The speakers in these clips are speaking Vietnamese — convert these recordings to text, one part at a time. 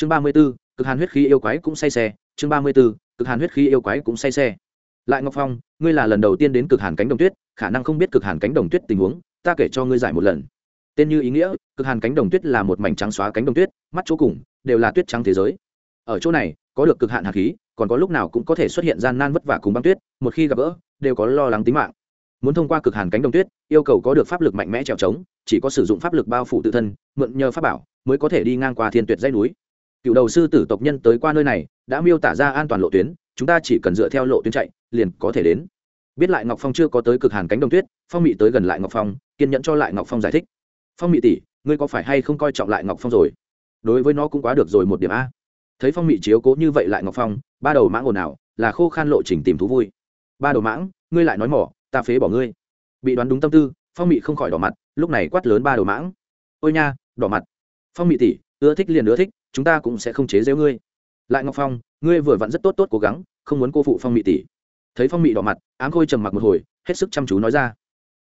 chương ba mươi b ố cực hàn huyết khí yêu quái cũng say xe. Chương ba mươi b ố cực hàn huyết khí yêu quái cũng say xe. Lại ngọc phong, ngươi là lần đầu tiên đến cực hàn cánh đồng tuyết, khả năng không biết cực hàn cánh đồng tuyết tình huống, ta kể cho ngươi giải một lần. Tên như ý nghĩa, cực hàn cánh đồng tuyết là một mảnh trắng xóa cánh đồng tuyết, mắt chỗ cùng, đều là tuyết trắng thế giới. Ở chỗ này, có được cực hạn hạt khí, còn có lúc nào cũng có thể xuất hiện gian nan vất vả cùng băng tuyết, một khi gặp gỡ, đều có lo lắng tính mạng. Muốn thông qua cực hàn cánh đồng tuyết, yêu cầu có được pháp lực mạnh mẽ trèo trống, chỉ có sử dụng pháp lực bao phủ tự thân, mượn nhờ pháp bảo, mới có thể đi ngang qua thiên tuyệt dây núi cựu đầu sư tử tộc nhân tới qua nơi này, đã miêu tả ra an toàn lộ tuyến, chúng ta chỉ cần dựa theo lộ tuyến chạy, liền có thể đến. Biết lại ngọc phong chưa có tới cực hàn cánh đồng tuyết, phong mị tới gần lại ngọc phong, kiên nhẫn cho lại ngọc phong giải thích. Phong mị tỷ, ngươi có phải hay không coi trọng lại ngọc phong rồi? Đối với nó cũng quá được rồi một điểm a. Thấy phong mị chiếu cố như vậy lại ngọc phong, ba đầu mãng ồn ào, là khô khan lộ trình tìm thú vui. Ba đầu mãng, ngươi lại nói mỏ, ta phế bỏ ngươi. Bị đoán đúng tâm tư, phong mị không khỏi đỏ mặt, lúc này quát lớn ba đầu mãng. Ôi nha, đỏ mặt. Phong mị tỷ, ưa thích liền ưa thích chúng ta cũng sẽ không chế giễu ngươi. Lại ngọc phong, ngươi vừa vặn rất tốt tốt cố gắng, không muốn cô phụ phong mị tỷ. Thấy phong mị đỏ mặt, ám khôi trầm mặc một hồi, hết sức chăm chú nói ra.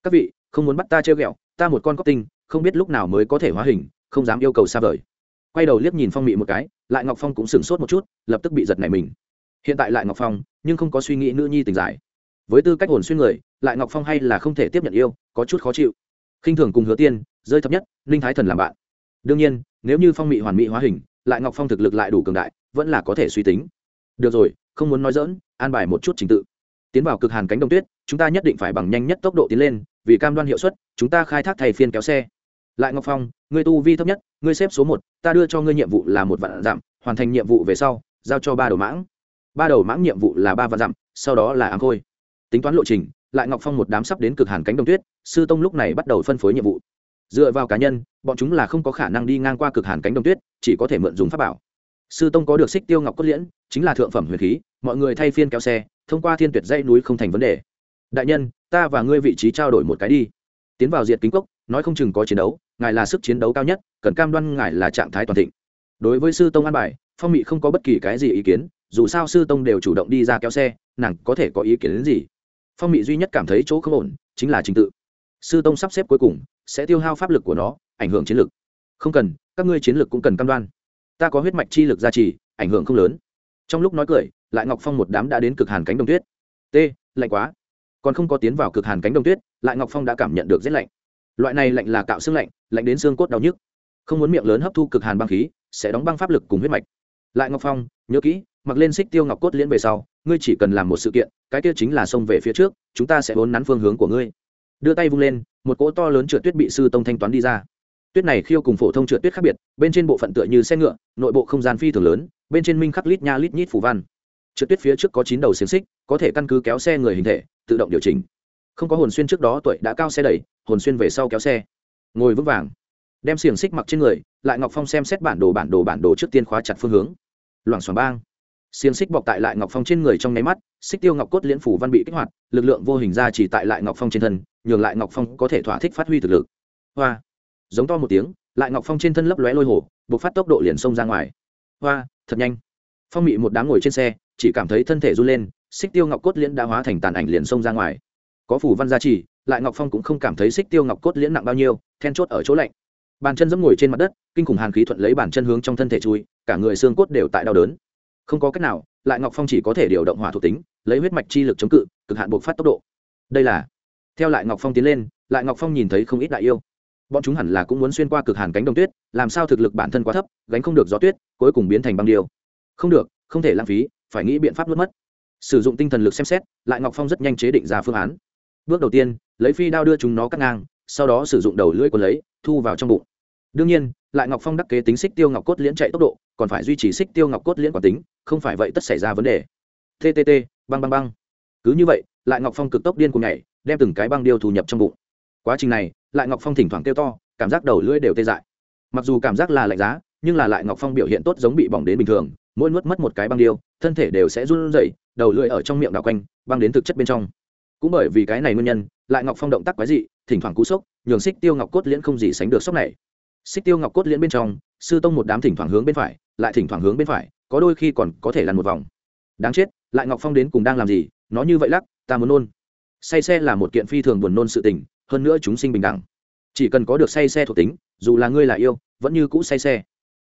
Các vị, không muốn bắt ta treo ghẹo, ta một con cóc tinh, không biết lúc nào mới có thể hóa hình, không dám yêu cầu xa vời. Quay đầu liếc nhìn phong mị một cái, lại ngọc phong cũng sửng sốt một chút, lập tức bị giật nảy mình. Hiện tại lại ngọc phong, nhưng không có suy nghĩ nữ nhi tình giải với tư cách hồn xuyên người, lại ngọc phong hay là không thể tiếp nhận yêu, có chút khó chịu. Khinh thường cùng hứa tiên, rơi thấp nhất Linh thái thần làm bạn. Đương nhiên, nếu như phong mị hoàn mỹ hóa hình lại ngọc phong thực lực lại đủ cường đại, vẫn là có thể suy tính. Được rồi, không muốn nói dỡn an bài một chút trình tự. Tiến vào cực hàn cánh đồng tuyết, chúng ta nhất định phải bằng nhanh nhất tốc độ tiến lên, vì cam đoan hiệu suất, chúng ta khai thác thầy phiên kéo xe. Lại ngọc phong, ngươi tu vi thấp nhất, ngươi xếp số một, ta đưa cho ngươi nhiệm vụ là một vạn dặm, hoàn thành nhiệm vụ về sau, giao cho ba đầu mãng. Ba đầu mãng nhiệm vụ là ba vạn dặm, sau đó là áng khôi. Tính toán lộ trình, lại ngọc phong một đám sắp đến cực hàn cánh đồng tuyết, sư tông lúc này bắt đầu phân phối nhiệm vụ dựa vào cá nhân, bọn chúng là không có khả năng đi ngang qua cực hàn cánh đồng tuyết, chỉ có thể mượn dùng pháp bảo. Sư tông có được xích tiêu ngọc cốt liễn, chính là thượng phẩm huyền khí, mọi người thay phiên kéo xe, thông qua thiên tuyệt dãy núi không thành vấn đề. Đại nhân, ta và ngươi vị trí trao đổi một cái đi. Tiến vào diệt kính cốc, nói không chừng có chiến đấu, ngài là sức chiến đấu cao nhất, cần cam đoan ngài là trạng thái toàn thịnh. Đối với sư tông an bài, phong mị không có bất kỳ cái gì ý kiến, dù sao sư tông đều chủ động đi ra kéo xe, nàng có thể có ý kiến đến gì? Phong mị duy nhất cảm thấy chỗ không ổn, chính là trình tự sư tông sắp xếp cuối cùng, sẽ tiêu hao pháp lực của nó, ảnh hưởng chiến lực. Không cần, các ngươi chiến lực cũng cần cam đoan. Ta có huyết mạch chi lực gia trì, ảnh hưởng không lớn. Trong lúc nói cười, lại ngọc phong một đám đã đến cực hàn cánh đồng tuyết. T, lạnh quá. Còn không có tiến vào cực hàn cánh đồng tuyết, lại ngọc phong đã cảm nhận được rét lạnh. Loại này lạnh là cạo xương lạnh lạnh đến xương cốt đau nhức. Không muốn miệng lớn hấp thu cực hàn băng khí, sẽ đóng băng pháp lực cùng huyết mạch. Lại ngọc phong, nhớ kỹ, mặc lên xích tiêu ngọc cốt liễn về sau, ngươi chỉ cần làm một sự kiện, cái kia chính là xông về phía trước, chúng ta sẽ vốn nắn phương hướng của ngươi đưa tay vung lên, một cỗ to lớn trượt tuyết bị sư tông thanh toán đi ra. Tuyết này khiêu cùng phổ thông trượt tuyết khác biệt, bên trên bộ phận tựa như xe ngựa, nội bộ không gian phi thường lớn, bên trên minh khắc lít nha lít nhít phủ văn. Trượt tuyết phía trước có chín đầu xiềng xích, có thể căn cứ kéo xe người hình thể, tự động điều chỉnh. Không có hồn xuyên trước đó tuổi đã cao xe đẩy, hồn xuyên về sau kéo xe. Ngồi vững vàng. Đem xiềng xích mặc trên người, lại ngọc phong xem xét bản đồ bản đồ bản đồ trước tiên khóa chặt phương hướng. Loảng xoảng bang xiềng xích bọc tại lại ngọc phong trên người trong nháy mắt, xích tiêu ngọc cốt liễn phủ văn bị kích hoạt, lực lượng vô hình ra chỉ tại lại ngọc phong trên thân, nhường lại ngọc phong có thể thỏa thích phát huy thực lực. Hoa! Giống to một tiếng, lại ngọc phong trên thân lấp lóe lôi hổ buộc phát tốc độ liền xông ra ngoài. Hoa! Thật nhanh! Phong mị một đám ngồi trên xe, chỉ cảm thấy thân thể run lên, xích tiêu ngọc cốt liễn đã hóa thành tàn ảnh liền xông ra ngoài. Có phủ văn gia trì, lại ngọc phong cũng không cảm thấy xích tiêu ngọc cốt liễn nặng bao nhiêu, then chốt ở chỗ lạnh. Bàn chân giẫm ngồi trên mặt đất, kinh khủng hàn khí thuận lấy bàn chân hướng trong thân thể chui, cả người xương cốt đều tại đau đớn không có cách nào, lại ngọc phong chỉ có thể điều động hỏa thuộc tính, lấy huyết mạch chi lực chống cự, cực hạn buộc phát tốc độ. Đây là, theo lại ngọc phong tiến lên, lại ngọc phong nhìn thấy không ít đại yêu. Bọn chúng hẳn là cũng muốn xuyên qua cực hàn cánh đồng tuyết, làm sao thực lực bản thân quá thấp, gánh không được gió tuyết, cuối cùng biến thành băng điêu. Không được, không thể lãng phí, phải nghĩ biện pháp mất mất. Sử dụng tinh thần lực xem xét, lại ngọc phong rất nhanh chế định ra phương án. Bước đầu tiên, lấy phi đao đưa chúng nó cắt ngang, sau đó sử dụng đầu lưỡi của lấy, thu vào trong bụng. Đương nhiên, lại ngọc phong đắc kế tính xích tiêu ngọc cốt liễn chạy tốc độ còn phải duy trì xích tiêu ngọc cốt liễn quản tính, không phải vậy tất xảy ra vấn đề. Ttt băng băng băng. Cứ như vậy, lại ngọc phong cực tốc điên cùng nhảy, đem từng cái băng điêu thu nhập trong bụng. Quá trình này, lại ngọc phong thỉnh thoảng kêu to, cảm giác đầu lưỡi đều tê dại. Mặc dù cảm giác là lạnh giá, nhưng là lại ngọc phong biểu hiện tốt giống bị bỏng đến bình thường, mỗi nuốt mất một cái băng điêu, thân thể đều sẽ run rẩy, đầu lưỡi ở trong miệng đào quanh, băng đến thực chất bên trong. Cũng bởi vì cái này nguyên nhân, lại ngọc phong động tác quái dị, thỉnh thoảng cú sốc, nhường xích tiêu ngọc cốt liễn không gì sánh được sốc này. Xích tiêu ngọc cốt liễn bên trong, sư tông một đám thỉnh thoảng hướng bên phải lại thỉnh thoảng hướng bên phải, có đôi khi còn có thể lăn một vòng. Đáng chết, lại ngọc phong đến cùng đang làm gì? Nó như vậy lắc, ta muốn nôn. Say xe là một kiện phi thường buồn nôn sự tình, hơn nữa chúng sinh bình đẳng. Chỉ cần có được say xe thuộc tính, dù là ngươi là yêu, vẫn như cũ say xe.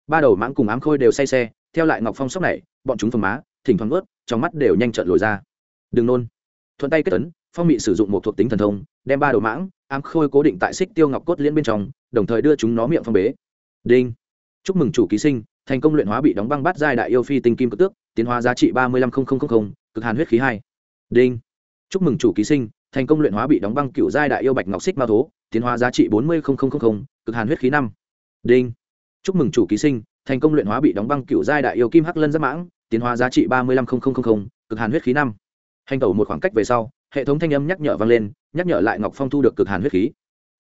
Ba đầu mãng cùng ám khôi đều say xe, theo lại ngọc phong sốc này, bọn chúng phồng má, thỉnh thoảng ướt trong mắt đều nhanh trợn lồi ra. Đừng nôn. Thuận tay kết tấn phong mị sử dụng một thuộc tính thần thông, đem ba đầu mãng, ám khôi cố định tại xích tiêu ngọc cốt liên bên trong, đồng thời đưa chúng nó miệng phong bế. Đinh. Chúc mừng chủ ký sinh thành công luyện hóa bị đóng băng bát giai đại yêu phi tinh kim cực tước, tiến hóa giá trị ba mươi lăm cực hàn huyết khí hai. Đinh. Chúc mừng chủ ký sinh, thành công luyện hóa bị đóng băng cựu giai đại yêu bạch ngọc xích ma thố, tiến hóa giá trị bốn mươi cực hàn huyết khí năm. Đinh. Chúc mừng chủ ký sinh, thành công luyện hóa bị đóng băng cựu giai đại yêu kim hắc lân giáp mãng, tiến hóa giá trị ba mươi lăm cực hàn huyết khí năm. Hành tẩu một khoảng cách về sau, hệ thống thanh âm nhắc nhở vang lên, nhắc nhở lại ngọc phong thu được cực hàn huyết khí.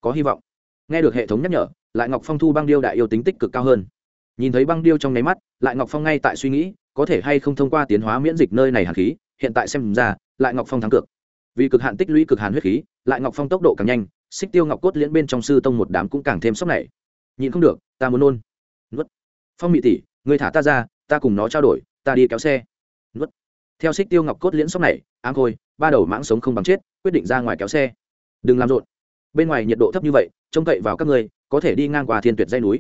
Có hy vọng. Nghe được hệ thống nhắc nhở, lại ngọc phong thu băng điêu đại yêu tính tích cực cao hơn nhìn thấy băng điêu trong nháy mắt, lại ngọc phong ngay tại suy nghĩ, có thể hay không thông qua tiến hóa miễn dịch nơi này hàn khí, hiện tại xem ra, lại ngọc phong thắng cược. Vì cực hạn tích lũy cực hàn huyết khí, lại ngọc phong tốc độ càng nhanh, xích tiêu ngọc cốt liễn bên trong sư tông một đám cũng càng thêm sốc này nhìn không được, ta muốn nôn. Nuốt. Phong mị tỷ người thả ta ra, ta cùng nó trao đổi, ta đi kéo xe. Nuốt. Theo xích tiêu ngọc cốt liễn sốc này áng khôi, ba đầu mãng sống không bằng chết, quyết định ra ngoài kéo xe. Đừng làm rộn. Bên ngoài nhiệt độ thấp như vậy, trông cậy vào các ngươi, có thể đi ngang qua thiên tuyệt dây núi.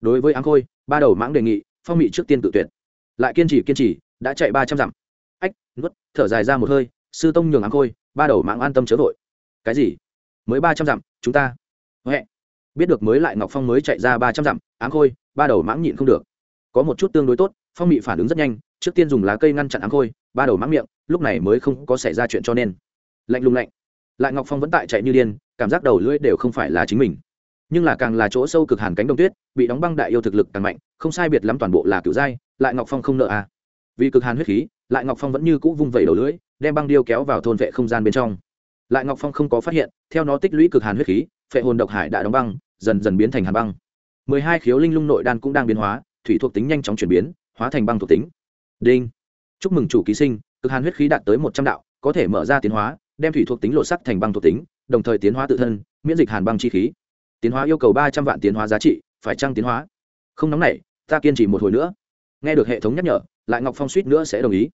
Đối với áng khôi ba đầu mãng đề nghị, phong mị trước tiên tự tuyệt. Lại kiên trì kiên trì, đã chạy ba trăm dặm. Ách, nuốt, thở dài ra một hơi, sư tông nhường áng khôi, ba đầu mãng an tâm chớ vội. Cái gì? Mới ba trăm dặm, chúng ta. Huệ. Biết được mới lại ngọc phong mới chạy ra ba trăm dặm áng khôi, ba đầu mãng nhịn không được. Có một chút tương đối tốt, phong mị phản ứng rất nhanh, trước tiên dùng lá cây ngăn chặn áng khôi, ba đầu mãng miệng, lúc này mới không có xảy ra chuyện cho nên. Lạnh lùng lạnh. Lại ngọc phong vẫn tại chạy như điên, cảm giác đầu lưỡi đều không phải là chính mình nhưng là càng là chỗ sâu cực hàn cánh đồng tuyết, bị đóng băng đại yêu thực lực càng mạnh, không sai biệt lắm toàn bộ là cựu giai lại ngọc phong không nợ à. Vì cực hàn huyết khí, lại ngọc phong vẫn như cũ vung vẩy đầu lưỡi, đem băng điêu kéo vào thôn vệ không gian bên trong. Lại ngọc phong không có phát hiện, theo nó tích lũy cực hàn huyết khí, phệ hồn độc hải đã đóng băng, dần dần biến thành hàn băng. Mười hai khiếu linh lung nội đan cũng đang biến hóa, thủy thuộc tính nhanh chóng chuyển biến, hóa thành băng thuộc tính. Đinh. Chúc mừng chủ ký sinh, cực hàn huyết khí đạt tới một trăm đạo, có thể mở ra tiến hóa, đem thủy thuộc tính lộ sắc thành băng thuộc tính, đồng thời tiến hóa tự thân, miễn dịch hàn băng chi khí tiến hóa yêu cầu ba trăm vạn tiến hóa giá trị, phải trăng tiến hóa? Không nóng này ta kiên trì một hồi nữa. Nghe được hệ thống nhắc nhở, lại ngọc phong suýt nữa sẽ đồng ý.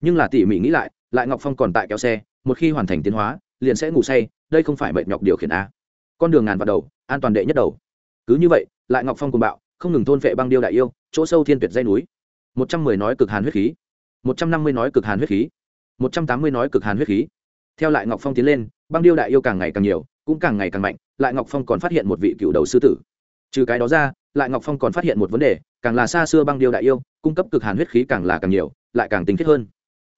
Nhưng là tỉ mỉ nghĩ lại lại ngọc phong còn tại kéo xe, một khi hoàn thành tiến hóa, liền sẽ ngủ say, đây không phải mệt nhọc điều khiển a. Con đường ngàn vào đầu, an toàn đệ nhất đầu. Cứ như vậy, lại ngọc phong cùng bạo, không ngừng thôn vệ băng điêu đại yêu, chỗ sâu thiên tuyệt dây núi. Một trăm mười nói cực hàn huyết khí. Một trăm năm mươi nói cực hàn huyết khí. Một trăm tám mươi nói cực hàn huyết khí. Theo lại ngọc phong tiến lên, băng điêu đại yêu càng ngày càng nhiều cũng càng ngày càng mạnh, lại ngọc phong còn phát hiện một vị cựu đầu sư tử. Trừ cái đó ra, lại ngọc phong còn phát hiện một vấn đề, càng là xa xưa băng điêu đại yêu, cung cấp cực hàn huyết khí càng là càng nhiều, lại càng tinh khiết hơn.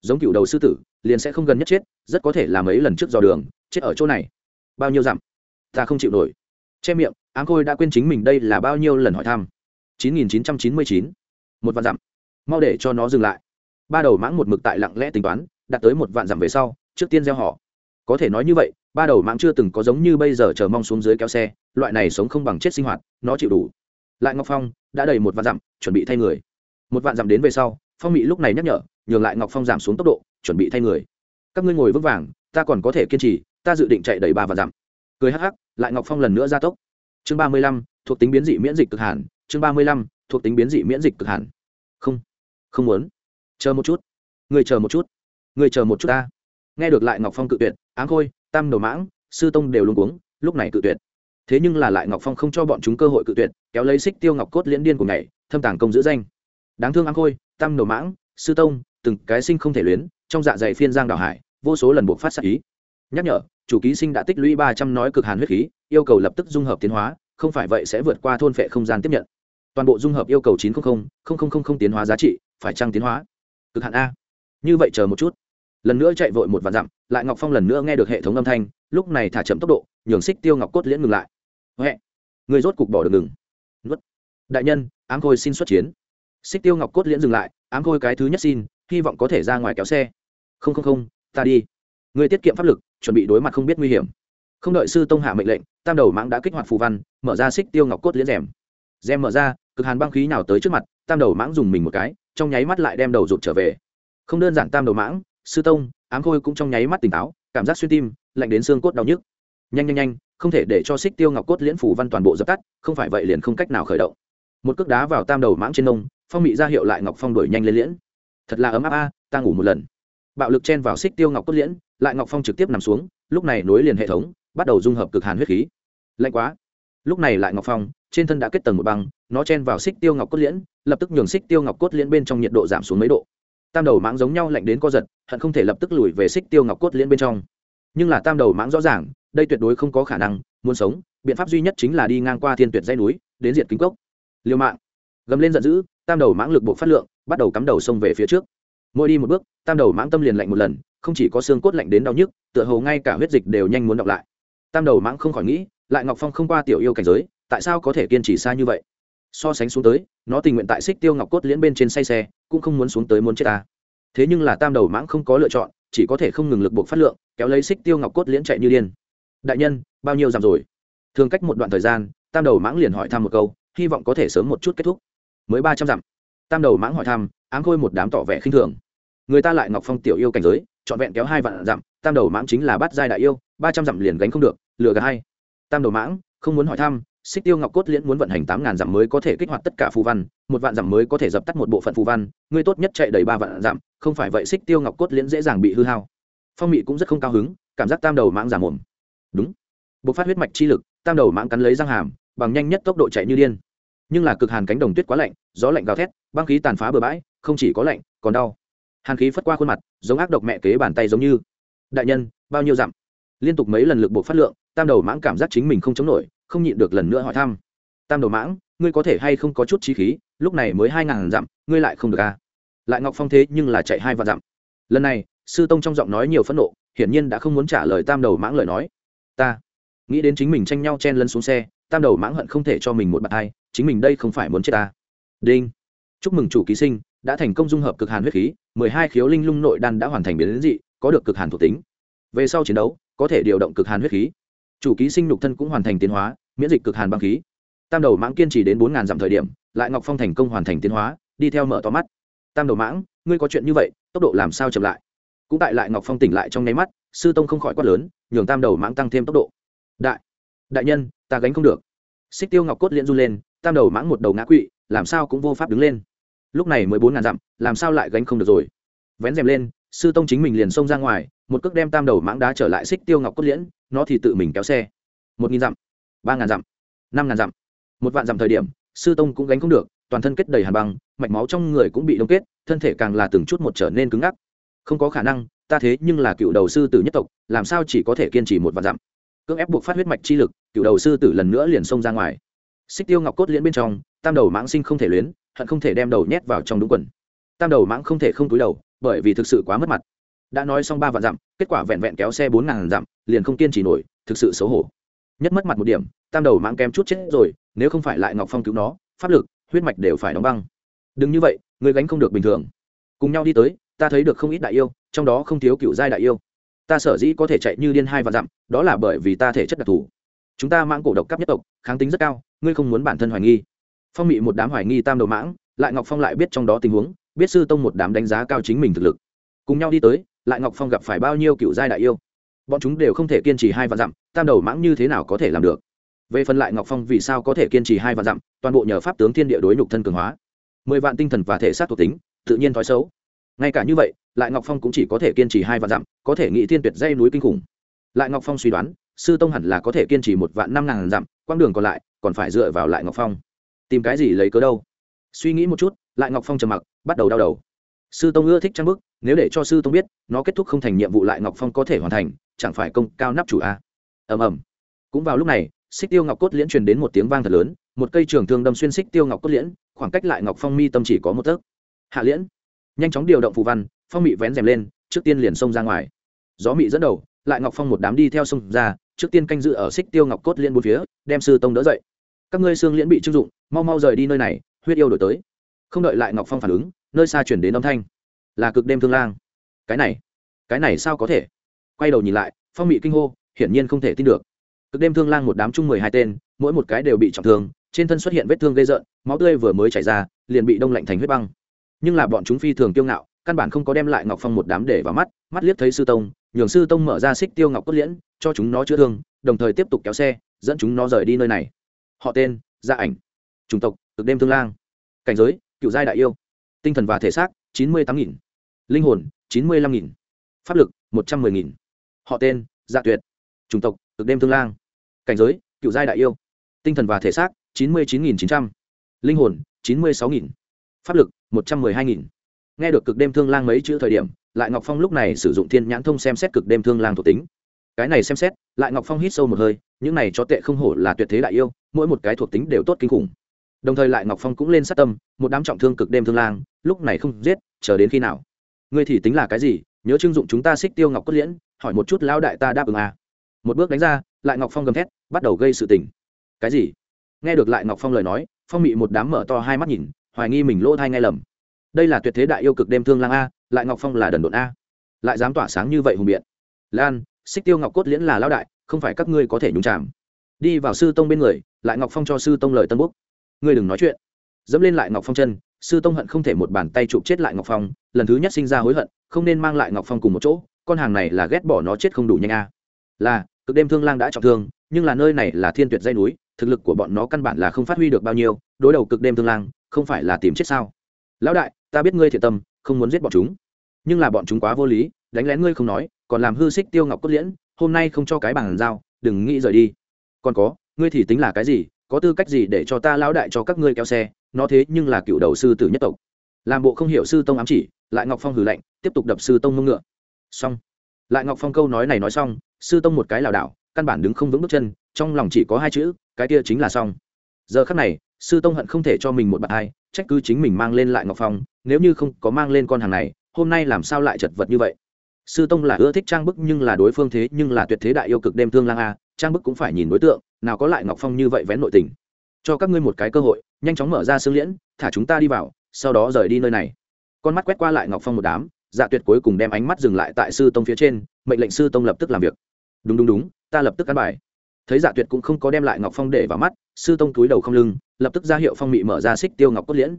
Giống cựu đầu sư tử, liền sẽ không gần nhất chết, rất có thể là mấy lần trước dò đường, chết ở chỗ này. Bao nhiêu dặm? Ta không chịu nổi. Che miệng, áng khôi đã quên chính mình đây là bao nhiêu lần hỏi thăm. Chín nghìn chín trăm chín mươi chín. Một vạn dặm. Mau để cho nó dừng lại. Ba đầu mãng một mực tại lặng lẽ tính toán đạt tới một vạn dặm về sau, trước tiên gieo họ. Có thể nói như vậy ba đầu mạng chưa từng có giống như bây giờ chờ mong xuống dưới kéo xe, loại này sống không bằng chết sinh hoạt, nó chịu đủ. Lại ngọc phong đã đầy một vạn dặm, chuẩn bị thay người. Một vạn dặm đến về sau, phong mỹ lúc này nhắc nhở, nhường lại ngọc phong giảm xuống tốc độ, chuẩn bị thay người. Các ngươi ngồi vững vàng, ta còn có thể kiên trì, ta dự định chạy đầy ba vạn dặm. Cười hắc hắc, lại ngọc phong lần nữa ra tốc. Chương ba mươi lăm, thuộc tính biến dị miễn dịch cực hàn chương ba mươi lăm, thuộc tính biến dị miễn dịch cực hàn không không muốn. Chờ một chút. Người chờ một chút. Người chờ một chút ta. Nghe được lại ngọc phong cự tuyệt, áng khôi tam đầu mãng, sư tông đều luôn cuống, lúc này cự tuyệt. Thế nhưng là lại ngọc phong không cho bọn chúng cơ hội cự tuyệt, kéo lấy xích tiêu ngọc cốt liễn điên của ngày thâm tàng công giữ danh. Đáng thương áng khôi, tam đầu mãng, sư tông, từng cái sinh không thể luyến, trong dạ dày phiên giang đảo hải, vô số lần buộc phát sát ý. Nhắc nhở, chủ ký sinh đã tích lũy ba trăm nói cực hàn huyết khí, yêu cầu lập tức dung hợp tiến hóa, không phải vậy sẽ vượt qua thôn phệ không gian tiếp nhận. Toàn bộ dung hợp yêu cầu chín trăm linh tiến hóa giá trị, phải trăng tiến hóa? Cực hạn a. Như vậy chờ một chút. Lần nữa chạy vội một vạn dặm lại ngọc phong lần nữa nghe được hệ thống âm thanh, lúc này thả chậm tốc độ, nhường xích tiêu ngọc cốt liễn ngừng lại. Huệ, người rốt cục bỏ được ngừng. Nuốt. Đại nhân, ám khôi xin xuất chiến. Xích tiêu ngọc cốt liễn dừng lại, ám khôi cái thứ nhất xin, hy vọng có thể ra ngoài kéo xe. Không không không, ta đi. Người tiết kiệm pháp lực, chuẩn bị đối mặt không biết nguy hiểm. Không đợi sư tông hạ mệnh lệnh, tam đầu mãng đã kích hoạt phù văn, mở ra xích tiêu ngọc cốt liễn rèm. Rèm mở ra, cực hàn băng khí nào tới trước mặt, tam đầu mãng dùng mình một cái, trong nháy mắt lại đem đầu rụt trở về. Không đơn giản tam đầu mãng, sư tông ám khôi cũng trong nháy mắt tỉnh táo, cảm giác xuyên tim, lạnh đến xương cốt đau nhức. Nhanh nhanh nhanh, không thể để cho xích tiêu ngọc cốt liễn phủ văn toàn bộ dập tắt, không phải vậy liền không cách nào khởi động. Một cước đá vào tam đầu mãng trên nông, phong bị ra hiệu lại ngọc phong đuổi nhanh lên liễn. Thật là ấm áp a, ta ngủ một lần. Bạo lực chen vào xích tiêu ngọc cốt liễn, lại ngọc phong trực tiếp nằm xuống, lúc này nối liền hệ thống, bắt đầu dung hợp cực hàn huyết khí. Lạnh quá. Lúc này lại ngọc phong, trên thân đã kết tầng một băng, nó chen vào xích tiêu ngọc cốt liễn, lập tức nhường xích tiêu ngọc cốt liễn bên trong nhiệt độ giảm xuống mấy độ tam đầu mãng giống nhau lạnh đến co giật, hận không thể lập tức lùi về xích tiêu ngọc cốt liễn bên trong. Nhưng là tam đầu mãng rõ ràng, đây tuyệt đối không có khả năng, muốn sống, biện pháp duy nhất chính là đi ngang qua thiên tuyệt dây núi, đến diện kính cốc. Liêu mạng. Gầm lên giận dữ, tam đầu mãng lực bộ phát lượng, bắt đầu cắm đầu sông về phía trước. Mỗi đi một bước, tam đầu mãng tâm liền lạnh một lần, không chỉ có xương cốt lạnh đến đau nhức, tựa hồ ngay cả huyết dịch đều nhanh muốn đọc lại. Tam đầu mãng không khỏi nghĩ, lại ngọc phong không qua tiểu yêu cảnh giới, tại sao có thể kiên trì xa như vậy? So sánh xuống tới, nó tình nguyện tại xích tiêu ngọc cốt liễn bên trên say xe, cũng không muốn xuống tới muốn chết ta. Thế nhưng là tam đầu mãng không có lựa chọn, chỉ có thể không ngừng lực buộc phát lượng, kéo lấy xích tiêu ngọc cốt liễn chạy như điên. Đại nhân, bao nhiêu dặm rồi? Thường cách một đoạn thời gian, tam đầu mãng liền hỏi thăm một câu, hy vọng có thể sớm một chút kết thúc. Mới ba trăm dặm. Tam đầu mãng hỏi thăm, áng khôi một đám tỏ vẻ khinh thường. Người ta lại ngọc phong tiểu yêu cảnh giới, trọn vẹn kéo hai vạn dặm, tam đầu mãng chính là bát giai đại yêu, ba trăm dặm liền gánh không được, lừa gà hai tam đầu mãng không muốn hỏi thăm xích tiêu ngọc cốt liễn muốn vận hành tám ngàn dặm mới có thể kích hoạt tất cả phù văn, một vạn dặm mới có thể dập tắt một bộ phận phù văn ngươi tốt nhất chạy đầy ba vạn dặm, không phải vậy xích tiêu ngọc cốt liễn dễ dàng bị hư hao. Phong mị cũng rất không cao hứng, cảm giác tam đầu mãng giả mồm. Đúng. Bộc phát huyết mạch chi lực, tam đầu mãng cắn lấy răng hàm, bằng nhanh nhất tốc độ chạy như điên. Nhưng là cực hàn cánh đồng tuyết quá lạnh, gió lạnh gào thét, băng khí tàn phá bừa bãi, không chỉ có lạnh, còn đau. Hàn khí phất qua khuôn mặt, giống ác độc mẹ kế bàn tay giống như. Đại nhân, bao nhiêu dặm? Liên tục mấy lần lực buộc phát lượng, tam đầu mãng cảm giác chính mình không chống nổi không nhịn được lần nữa hỏi thăm. Tam đầu mãng, ngươi có thể hay không có chút trí khí, lúc này mới hai ngàn dặm, ngươi lại không được à? Lại ngọc phong thế nhưng là chạy hai vạn dặm. Lần này, sư tông trong giọng nói nhiều phẫn nộ, hiển nhiên đã không muốn trả lời tam đầu mãng lời nói. Ta nghĩ đến chính mình tranh nhau chen lân xuống xe, tam đầu mãng hận không thể cho mình một bàn hai chính mình đây không phải muốn chết ta. Đinh. Chúc mừng chủ ký sinh, đã thành công dung hợp cực hàn huyết khí, mười hai khiếu linh lung nội đan đã hoàn thành biến đến dị, có được cực hàn thuộc tính. Về sau chiến đấu, có thể điều động cực hàn huyết khí. Chủ ký sinh nhục thân cũng hoàn thành tiến hóa miễn dịch cực hàn băng khí. Tam đầu mãng kiên trì đến bốn ngàn dặm thời điểm, lại ngọc phong thành công hoàn thành tiến hóa, đi theo mở to mắt. Tam đầu mãng, ngươi có chuyện như vậy, tốc độ làm sao chậm lại? Cũng tại lại ngọc phong tỉnh lại trong nháy mắt, sư tông không khỏi quát lớn, nhường tam đầu mãng tăng thêm tốc độ. Đại đại nhân, ta gánh không được. Xích tiêu ngọc cốt liễn run lên, tam đầu mãng một đầu ngã quỵ, làm sao cũng vô pháp đứng lên. Lúc này mới bốn ngàn dặm, làm sao lại gánh không được rồi? Vén rèm lên, sư tông chính mình liền xông ra ngoài, một cước đem tam đầu mãng đá trở lại xích tiêu ngọc cốt liễn, nó thì tự mình kéo xe. Một nghìn dặm ba ngàn dặm, năm ngàn dặm. Một vạn dặm thời điểm, sư tông cũng gánh không được, toàn thân kết đầy hàn băng, mạch máu trong người cũng bị đông kết, thân thể càng là từng chút một trở nên cứng ngắc. Không có khả năng, ta thế nhưng là cựu đầu sư tử nhất tộc, làm sao chỉ có thể kiên trì một vạn dặm? Cưỡng ép buộc phát huyết mạch chi lực, cựu đầu sư tử lần nữa liền xông ra ngoài. Xích tiêu ngọc cốt liễn bên trong, tam đầu mãng sinh không thể luyến, hận không thể đem đầu nhét vào trong đúng quần. Tam đầu mãng không thể không túi đầu, bởi vì thực sự quá mất mặt. Đã nói xong ba vạn dặm, kết quả vẹn vẹn kéo xe bốn ngàn dặm, liền không kiên trì nổi, thực sự xấu hổ nhất mất mặt một điểm, tam đầu mãng kém chút chết rồi, nếu không phải lại ngọc phong cứu nó, pháp lực, huyết mạch đều phải đóng băng. Đừng như vậy, người gánh không được bình thường. Cùng nhau đi tới, ta thấy được không ít đại yêu, trong đó không thiếu cựu giai đại yêu. Ta sở dĩ có thể chạy như điên hai và dặm, đó là bởi vì ta thể chất đặc thù. Chúng ta mãng cổ độc cấp nhất tộc, kháng tính rất cao, ngươi không muốn bản thân hoài nghi. Phong bị một đám hoài nghi tam đầu mãng, lại ngọc phong lại biết trong đó tình huống, biết sư tông một đám đánh giá cao chính mình thực lực. Cùng nhau đi tới, lại ngọc phong gặp phải bao nhiêu cựu giai đại yêu? Bọn chúng đều không thể kiên trì hai vạn dặm, tam đầu mãng như thế nào có thể làm được? Về phần lại ngọc phong vì sao có thể kiên trì hai vạn dặm, toàn bộ nhờ pháp tướng thiên địa đối nhục thân cường hóa. Mười vạn tinh thần và thể xác thuộc tính, tự nhiên thói xấu. Ngay cả như vậy, lại ngọc phong cũng chỉ có thể kiên trì hai vạn dặm, có thể nghĩ thiên tuyệt dây núi kinh khủng. Lại ngọc phong suy đoán, sư tông hẳn là có thể kiên trì một vạn năm ngàn dặm, quãng đường còn lại, còn phải dựa vào lại ngọc phong. Tìm cái gì lấy cớ đâu? Suy nghĩ một chút, lại ngọc phong trầm mặc, bắt đầu đau đầu. Sư tông ưa thích trang bức nếu để cho sư tông biết, nó kết thúc không thành nhiệm vụ lại ngọc phong có thể hoàn thành, chẳng phải công cao nắp chủ a? Ầm ầm. Cũng vào lúc này, xích tiêu ngọc cốt liễn truyền đến một tiếng vang thật lớn, một cây trường thương đâm xuyên xích tiêu ngọc cốt liễn, khoảng cách lại ngọc phong mi tâm chỉ có một tấc. Hạ liễn, nhanh chóng điều động phù văn, phong mị vén rèm lên, trước tiên liền xông ra ngoài. Gió mị dẫn đầu, lại ngọc phong một đám đi theo sông ra, trước tiên canh dự ở xích tiêu ngọc cốt liên bốn phía, đem sư tông đỡ dậy. Các ngươi xương liễn bị trưng dụng, mau mau rời đi nơi này, huyết yêu đổi tới. Không đợi lại ngọc phong phản ứng, nơi xa chuyển đến âm thanh là cực đêm thương lang. Cái này cái này sao có thể? Quay đầu nhìn lại, phong mị kinh hô, hiển nhiên không thể tin được. Cực đêm thương lang một đám chung mười hai tên, mỗi một cái đều bị trọng thương, trên thân xuất hiện vết thương gây rợn, máu tươi vừa mới chảy ra, liền bị đông lạnh thành huyết băng. Nhưng là bọn chúng phi thường kiêu ngạo, căn bản không có đem lại ngọc phong một đám để vào mắt mắt liếc thấy sư tông, nhường sư tông mở ra xích tiêu ngọc cốt liễn, cho chúng nó chữa thương, đồng thời tiếp tục kéo xe, dẫn chúng nó rời đi nơi này. Họ tên gia ảnh. Chủng tộc, cực đêm thương lang. Cảnh giới cựu giai đại yêu. Tinh thần và thể xác chín mươi tám nghìn. Linh hồn, chín mươi lăm nghìn. Pháp lực, một trăm mười nghìn. Họ tên dạ tuyệt. Chủng tộc, cực đêm thương lang. Cảnh giới, cựu giai đại yêu. Tinh thần và thể xác, chín mươi chín nghìn chín trăm. Linh hồn, chín mươi sáu nghìn. Pháp lực, một trăm mười hai nghìn. Nghe được cực đêm thương lang mấy chữ thời điểm, lại ngọc phong lúc này sử dụng thiên nhãn thông xem xét cực đêm thương lang thuộc tính. Cái này xem xét, lại ngọc phong hít sâu một hơi, những này cho tệ không hổ là tuyệt thế đại yêu, mỗi một cái thuộc tính đều tốt kinh khủng đồng thời lại ngọc phong cũng lên sát tâm, một đám trọng thương cực đêm thương lang, lúc này không giết, chờ đến khi nào? Ngươi thì tính là cái gì? Nhớ trưng dụng chúng ta xích tiêu ngọc cốt liễn, hỏi một chút lão đại ta đáp ứng à. một bước đánh ra, lại ngọc phong gầm thét, bắt đầu gây sự tình. Cái gì? Nghe được lại ngọc phong lời nói, phong bị một đám mở to hai mắt nhìn, hoài nghi mình lỗ thai ngay lầm. Đây là tuyệt thế đại yêu cực đêm thương lang a, lại ngọc phong là đần độn a. Lại dám tỏa sáng như vậy hùng biện. Lan, xích tiêu ngọc cốt liễn là lão đại, không phải các ngươi có thể nhúng chạm đi vào sư tông bên người, lại ngọc phong cho sư tông lời tân búc ngươi đừng nói chuyện. Dẫm lên lại ngọc phong chân, sư tông hận không thể một bàn tay chụp chết lại ngọc phong, lần thứ nhất sinh ra hối hận, không nên mang lại ngọc phong cùng một chỗ, con hàng này là ghét bỏ nó chết không đủ nhanh a. Là, cực đêm thương lang đã trọng thương, nhưng là nơi này là thiên tuyệt dây núi, thực lực của bọn nó căn bản là không phát huy được bao nhiêu, đối đầu cực đêm thương lang, không phải là tìm chết sao? Lão đại, ta biết ngươi thiện tâm, không muốn giết bọn chúng. Nhưng là bọn chúng quá vô lý, đánh lén ngươi không nói, còn làm hư xích tiêu ngọc cốt liễn, hôm nay không cho cái bàn giao, đừng nghĩ rời đi. Còn có, ngươi thì tính là cái gì có tư cách gì để cho ta lão đại cho các ngươi kéo xe nó thế nhưng là cựu đầu sư tử nhất tộc. Làm bộ không hiểu sư tông ám chỉ lại ngọc phong hử lạnh tiếp tục đập sư tông mông ngựa. Xong. Lại ngọc phong câu nói này nói xong sư tông một cái lảo đảo căn bản đứng không vững bước chân trong lòng chỉ có hai chữ cái kia chính là xong. Giờ khắc này sư tông hận không thể cho mình một bạn ai, trách cứ chính mình mang lên lại ngọc phong nếu như không có mang lên con hàng này hôm nay làm sao lại chật vật như vậy? Sư tông là ưa thích trang bức nhưng là đối phương thế nhưng là tuyệt thế đại yêu cực đêm thương lang a trang bức cũng phải nhìn đối tượng, nào có lại ngọc phong như vậy vén nội tình. Cho các ngươi một cái cơ hội, nhanh chóng mở ra xương liễn, thả chúng ta đi vào, sau đó rời đi nơi này. Con mắt quét qua lại ngọc phong một đám dạ tuyệt cuối cùng đem ánh mắt dừng lại tại sư tông phía trên, mệnh lệnh sư tông lập tức làm việc. Đúng đúng đúng, ta lập tức cắt bài. Thấy dạ tuyệt cũng không có đem lại ngọc phong để vào mắt, sư tông túi đầu không lưng, lập tức ra hiệu phong mị mở ra xích tiêu ngọc cốt liễn.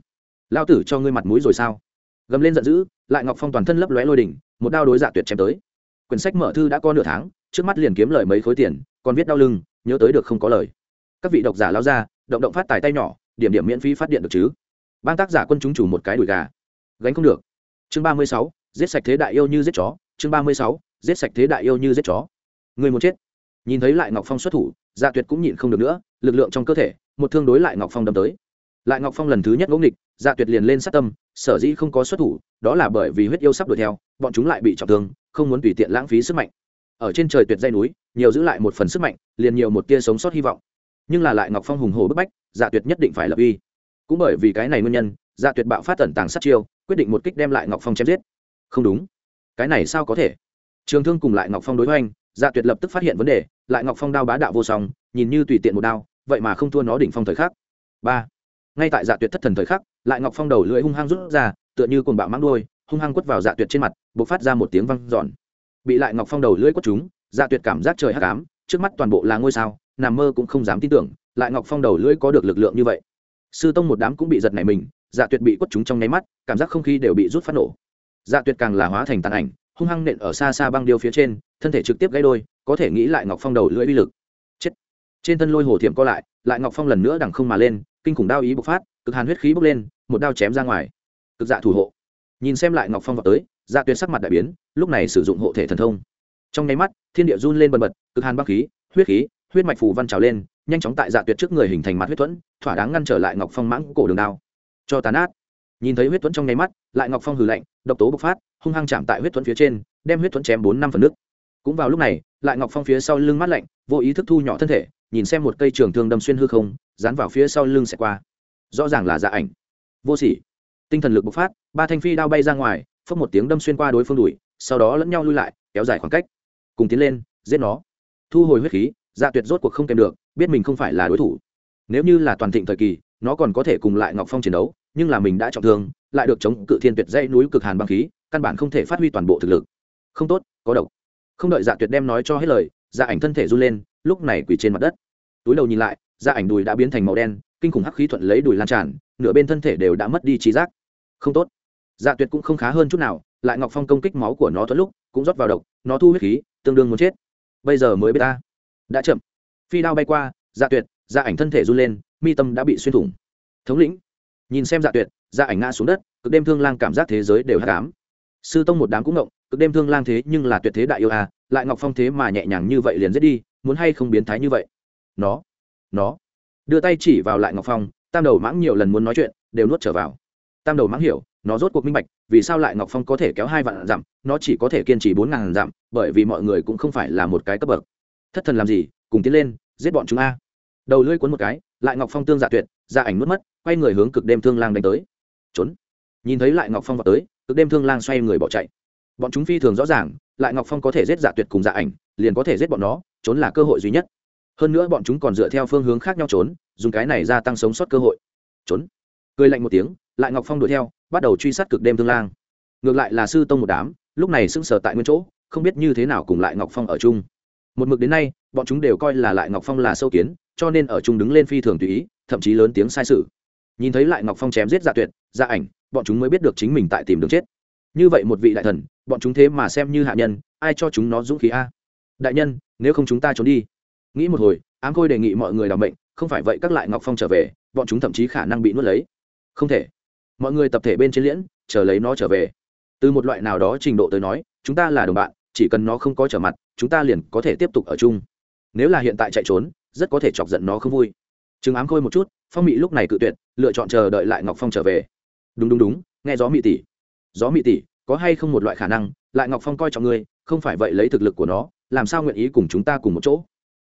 Lao tử cho ngươi mặt mũi rồi sao? Gầm lên giận dữ, lại ngọc phong toàn thân lấp lóe lôi đỉnh, một đao đối dạ tuyệt chém tới. Quyển sách mở thư đã có nửa tháng, trước mắt liền kiếm lời mấy khối tiền còn viết đau lưng, nhớ tới được không có lời. Các vị độc giả lao ra, động động phát tài tay nhỏ, điểm điểm miễn phí phát điện được chứ? Ban tác giả quân chúng chủ một cái đùi gà. Gánh không được. Chương ba mươi sáu, giết sạch thế đại yêu như giết chó. Chương ba mươi sáu, giết sạch thế đại yêu như giết chó. Người muốn chết. Nhìn thấy lại ngọc phong xuất thủ dạ tuyệt cũng nhịn không được nữa, lực lượng trong cơ thể, một thương đối lại ngọc phong đâm tới. Lại ngọc phong lần thứ nhất ngỗ nghịch dạ tuyệt liền lên sát tâm, sở dĩ không có xuất thủ, đó là bởi vì huyết yêu sắp đuổi theo, bọn chúng lại bị trọng thương, không muốn tùy tiện lãng phí sức mạnh ở trên trời tuyệt dây núi, nhiều giữ lại một phần sức mạnh, liền nhiều một tia sống sót hy vọng. Nhưng là lại ngọc phong hùng hồ bức bách dạ tuyệt nhất định phải lập uy. Cũng bởi vì cái này nguyên nhân dạ tuyệt bạo phát tẩn tàng sát chiêu, quyết định một kích đem lại ngọc phong chém giết. Không đúng. Cái này sao có thể? Trường thương cùng lại ngọc phong đối với anh dạ tuyệt lập tức phát hiện vấn đề, lại ngọc phong đao bá đạo vô song, nhìn như tùy tiện một đao, vậy mà không thua nó đỉnh phong thời khắc. Ba. Ngay tại dạ tuyệt thất thần thời khắc, lại ngọc phong đầu lưỡi hung hăng rút ra, tựa như cồn bạo mắng đuôi, hung hăng quất vào dạ tuyệt trên mặt b ộ c phát ra một tiếng văng giòn bị lại ngọc phong đầu lưỡi quất chúng dạ tuyệt cảm giác trời hắc ám, trước mắt toàn bộ là ngôi sao, nằm mơ cũng không dám tin tưởng, lại ngọc phong đầu lưỡi có được lực lượng như vậy. Sư tông một đám cũng bị giật này mình dạ tuyệt bị quất chúng trong nháy mắt, cảm giác không khí đều bị rút phát nổ. Dạ tuyệt càng là hóa thành tàn ảnh, hung hăng nện ở xa xa băng điêu phía trên, thân thể trực tiếp gãy đôi, có thể nghĩ lại ngọc phong đầu lưỡi uy lực. Chết. Trên thân lôi hồ thiểm co lại lại ngọc phong lần nữa đằng không mà lên, kinh khủng đao ý bộc phát, cực hàn huyết khí bốc lên, một đao chém ra ngoài. Cực dạ thủ hộ. Nhìn xem lại ngọc phong vào tới dạ tuyệt sắc mặt đại biến, lúc này sử dụng hộ thể thần thông. Trong nháy mắt, thiên địa run lên bần bật, cực hàn băng khí, huyết khí, huyết mạch phù văn trào lên, nhanh chóng tại dạ tuyệt trước người hình thành mặt huyết thuẫn, thỏa đáng ngăn trở lại ngọc phong mãng cổ đường đao. Cho tàn át nhìn thấy huyết thuẫn trong nháy mắt, lại ngọc phong hừ lạnh, độc tố bộc phát, hung hăng chạm tại huyết thuẫn phía trên, đem huyết thuẫn chém bốn năm phần nước. Cũng vào lúc này, lại ngọc phong phía sau lưng mắt lạnh, vô ý thức thu nhỏ thân thể, nhìn xem một cây trường thương đâm xuyên hư không, dán vào phía sau lưng sẽ qua. Rõ ràng là dạ ảnh. Vô sỉ. Tinh thần lực bộc phát, ba thanh phi đao bay ra ngoài phốc một tiếng đâm xuyên qua đối phương đùi, sau đó lẫn nhau lui lại, kéo dài khoảng cách. Cùng tiến lên, giết nó. Thu hồi huyết khí dạ tuyệt rốt cuộc không kèm được, biết mình không phải là đối thủ. Nếu như là toàn thịnh thời kỳ, nó còn có thể cùng lại ngọc phong chiến đấu, nhưng là mình đã trọng thương, lại được chống cự thiên tuyệt dây núi cực hàn băng khí, căn bản không thể phát huy toàn bộ thực lực. Không tốt, có độc. Không đợi dạ tuyệt đem nói cho hết lời dạ ảnh thân thể run lên, lúc này quỳ trên mặt đất. Túi đầu nhìn lại dạ ảnh đùi đã biến thành màu đen, kinh khủng hắc khí thuận lấy đùi lan tràn, nửa bên thân thể đều đã mất đi trí giác. Không tốt dạ tuyệt cũng không khá hơn chút nào, lại ngọc phong công kích máu của nó thoát lúc, cũng rót vào độc, nó thu huyết khí, tương đương muốn chết. Bây giờ mới biết ta. Đã chậm. Phi đao bay qua dạ tuyệt dạ ảnh thân thể run lên, mi tâm đã bị xuyên thủng. Thống lĩnh. Nhìn xem dạ tuyệt dạ ảnh ngã xuống đất, cực đêm thương lang cảm giác thế giới đều hát cám sư tông một đám cũng ngộng, cực đêm thương lang thế nhưng là tuyệt thế đại yêu à lại ngọc phong thế mà nhẹ nhàng như vậy liền giết đi, muốn hay không biến thái như vậy? Nó nó. Đưa tay chỉ vào lại ngọc phong, tam đầu mãng nhiều lần muốn nói chuyện, đều nuốt trở vào. Tam đầu mãng hiểu nó rốt cuộc minh bạch, vì sao lại ngọc phong có thể kéo hai vạn dặm, nó chỉ có thể kiên trì bốn ngàn dặm, bởi vì mọi người cũng không phải là một cái cấp bậc. Thất thần làm gì? Cùng tiến lên, giết bọn chúng a. Đầu lưỡi cuốn một cái, lại ngọc phong tương dạ tuyệt dạ ảnh nuốt mất, quay người hướng cực đêm thương lang đánh tới. Trốn. Nhìn thấy lại ngọc phong vào tới, cực đêm thương lang xoay người bỏ chạy. Bọn chúng phi thường rõ ràng, lại ngọc phong có thể giết dạ tuyệt cùng dạ ảnh, liền có thể giết bọn nó, trốn là cơ hội duy nhất. Hơn nữa bọn chúng còn dựa theo phương hướng khác nhau trốn, dùng cái này gia tăng sống sót cơ hội. Trốn. Cười lạnh một tiếng lại ngọc phong đuổi theo, bắt đầu truy sát cực đêm thương lang. Ngược lại là sư tông một đám, lúc này sững sờ tại nguyên chỗ, không biết như thế nào cùng lại ngọc phong ở chung. Một mực đến nay, bọn chúng đều coi là lại ngọc phong là sâu kiến, cho nên ở chung đứng lên phi thường tùy ý, thậm chí lớn tiếng sai sự. Nhìn thấy lại ngọc phong chém giết dạ tuyệt dạ ảnh, bọn chúng mới biết được chính mình tại tìm đường chết. Như vậy một vị đại thần, bọn chúng thế mà xem như hạ nhân, ai cho chúng nó dũng khí a? Đại nhân, nếu không chúng ta trốn đi. Nghĩ một hồi, ám khôi đề nghị mọi người đ ò n bệnh không phải vậy các lại ngọc phong trở về, bọn chúng thậm chí khả năng bị nuốt lấy. Không thể mọi người tập thể bên trên liễn, chờ lấy nó trở về. Từ một loại nào đó trình độ tới nói, chúng ta là đồng bạn, chỉ cần nó không có trở mặt, chúng ta liền có thể tiếp tục ở chung. Nếu là hiện tại chạy trốn, rất có thể chọc giận nó không vui. Chừng ám khôi một chút, phong mị lúc này cự tuyệt, lựa chọn chờ đợi lại ngọc phong trở về. Đúng đúng đúng, nghe gió mị tỷ. Gió mị tỷ, có hay không một loại khả năng, lại ngọc phong coi trọng ngươi, không phải vậy lấy thực lực của nó, làm sao nguyện ý cùng chúng ta cùng một chỗ?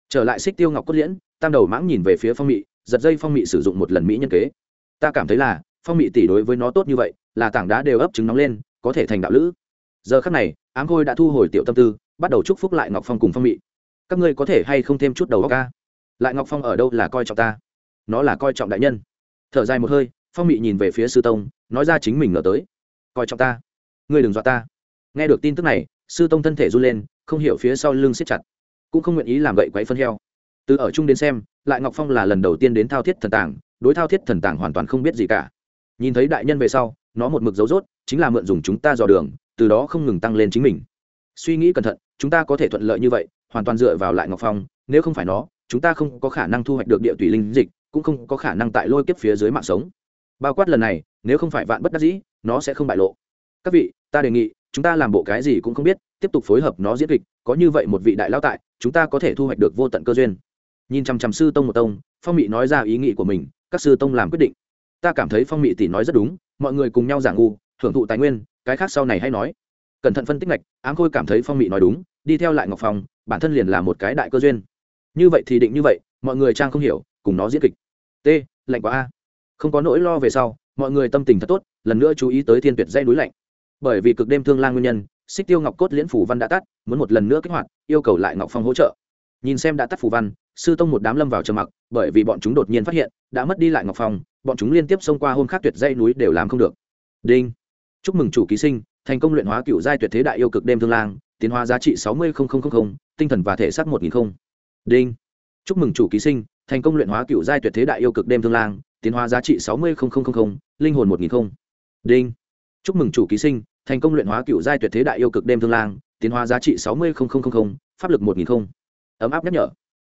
Trở lại xích tiêu ngọc cốt liễn, tam đầu mãng nhìn về phía phong mị, giật dây phong mị sử dụng một lần mỹ nhân kế. Ta cảm thấy là phong mị tỷ đối với nó tốt như vậy, là tảng đá đều ấp trứng nóng lên, có thể thành đạo lữ. Giờ khắc này, ám khôi đã thu hồi tiểu tâm tư, bắt đầu chúc phúc lại ngọc phong cùng phong mị. Các ngươi có thể hay không thêm chút đầu óc ca? Lại ngọc phong ở đâu là coi trọng ta? Nó là coi trọng đại nhân. Thở dài một hơi, phong mị nhìn về phía sư tông, nói ra chính mình ngờ tới. Coi trọng ta. Ngươi đừng dọa ta. Nghe được tin tức này, sư tông thân thể run lên, không hiểu phía sau lưng siết chặt. Cũng không nguyện ý làm gậy quấy phân heo. Từ ở chung đến xem, lại ngọc phong là lần đầu tiên đến thao thiết thần tàng, đối thao thiết thần tàng hoàn toàn không biết gì cả nhìn thấy đại nhân về sau, nó một mực dấu dốt chính là mượn dùng chúng ta dò đường, từ đó không ngừng tăng lên chính mình. Suy nghĩ cẩn thận, chúng ta có thể thuận lợi như vậy, hoàn toàn dựa vào lại ngọc phong, nếu không phải nó, chúng ta không có khả năng thu hoạch được địa tùy linh dịch, cũng không có khả năng tại lôi kiếp phía dưới mạng sống. Bao quát lần này, nếu không phải vạn bất đắc dĩ, nó sẽ không bại lộ. Các vị, ta đề nghị, chúng ta làm bộ cái gì cũng không biết, tiếp tục phối hợp nó diễn kịch, có như vậy một vị đại lao tại, chúng ta có thể thu hoạch được vô tận cơ duyên. Nhìn chằm chằm sư tông một tông, phong mị nói ra ý nghĩ của mình, các sư tông làm quyết định ta cảm thấy phong mị tỷ nói rất đúng, mọi người cùng nhau giảng ngu, hưởng thụ tài nguyên, cái khác sau này hay nói. Cẩn thận phân tích ngạch, ám khôi cảm thấy phong mị nói đúng, đi theo lại ngọc phong, bản thân liền là một cái đại cơ duyên. Như vậy thì định như vậy, mọi người trang không hiểu, cùng nó diễn kịch. T, lạnh quá a. Không có nỗi lo về sau, mọi người tâm tình thật tốt, lần nữa chú ý tới thiên tuyệt dây núi lạnh. Bởi vì cực đêm thương lang nguyên nhân, xích tiêu ngọc cốt liễn phủ văn đã tắt, muốn một lần nữa kích hoạt, yêu cầu lại ngọc phong hỗ trợ. Nhìn xem đã tắt phủ văn, sư tông một đám lâm vào trầm mặc, bởi vì bọn chúng đột nhiên phát hiện, đã mất đi lại ngọc phong bọn chúng liên tiếp xông qua hôm khác tuyệt dây núi đều làm không được. Đinh. Chúc mừng chủ ký sinh, thành công luyện hóa cựu giai tuyệt thế đại yêu cực đêm thương lang, tiến hóa giá trị sáu mươi tinh thần và thể xác một nghìn đinh. Chúc mừng chủ ký sinh, thành công luyện hóa cựu giai tuyệt thế đại yêu cực đêm thương lang, tiến hóa giá trị sáu mươi linh hồn một nghìn đinh. Chúc mừng chủ ký sinh, thành công luyện hóa cựu giai tuyệt thế đại yêu cực đêm thương lang, tiến hóa giá trị sáu mươi pháp lực một nghìn ấm áp nhắc nhở.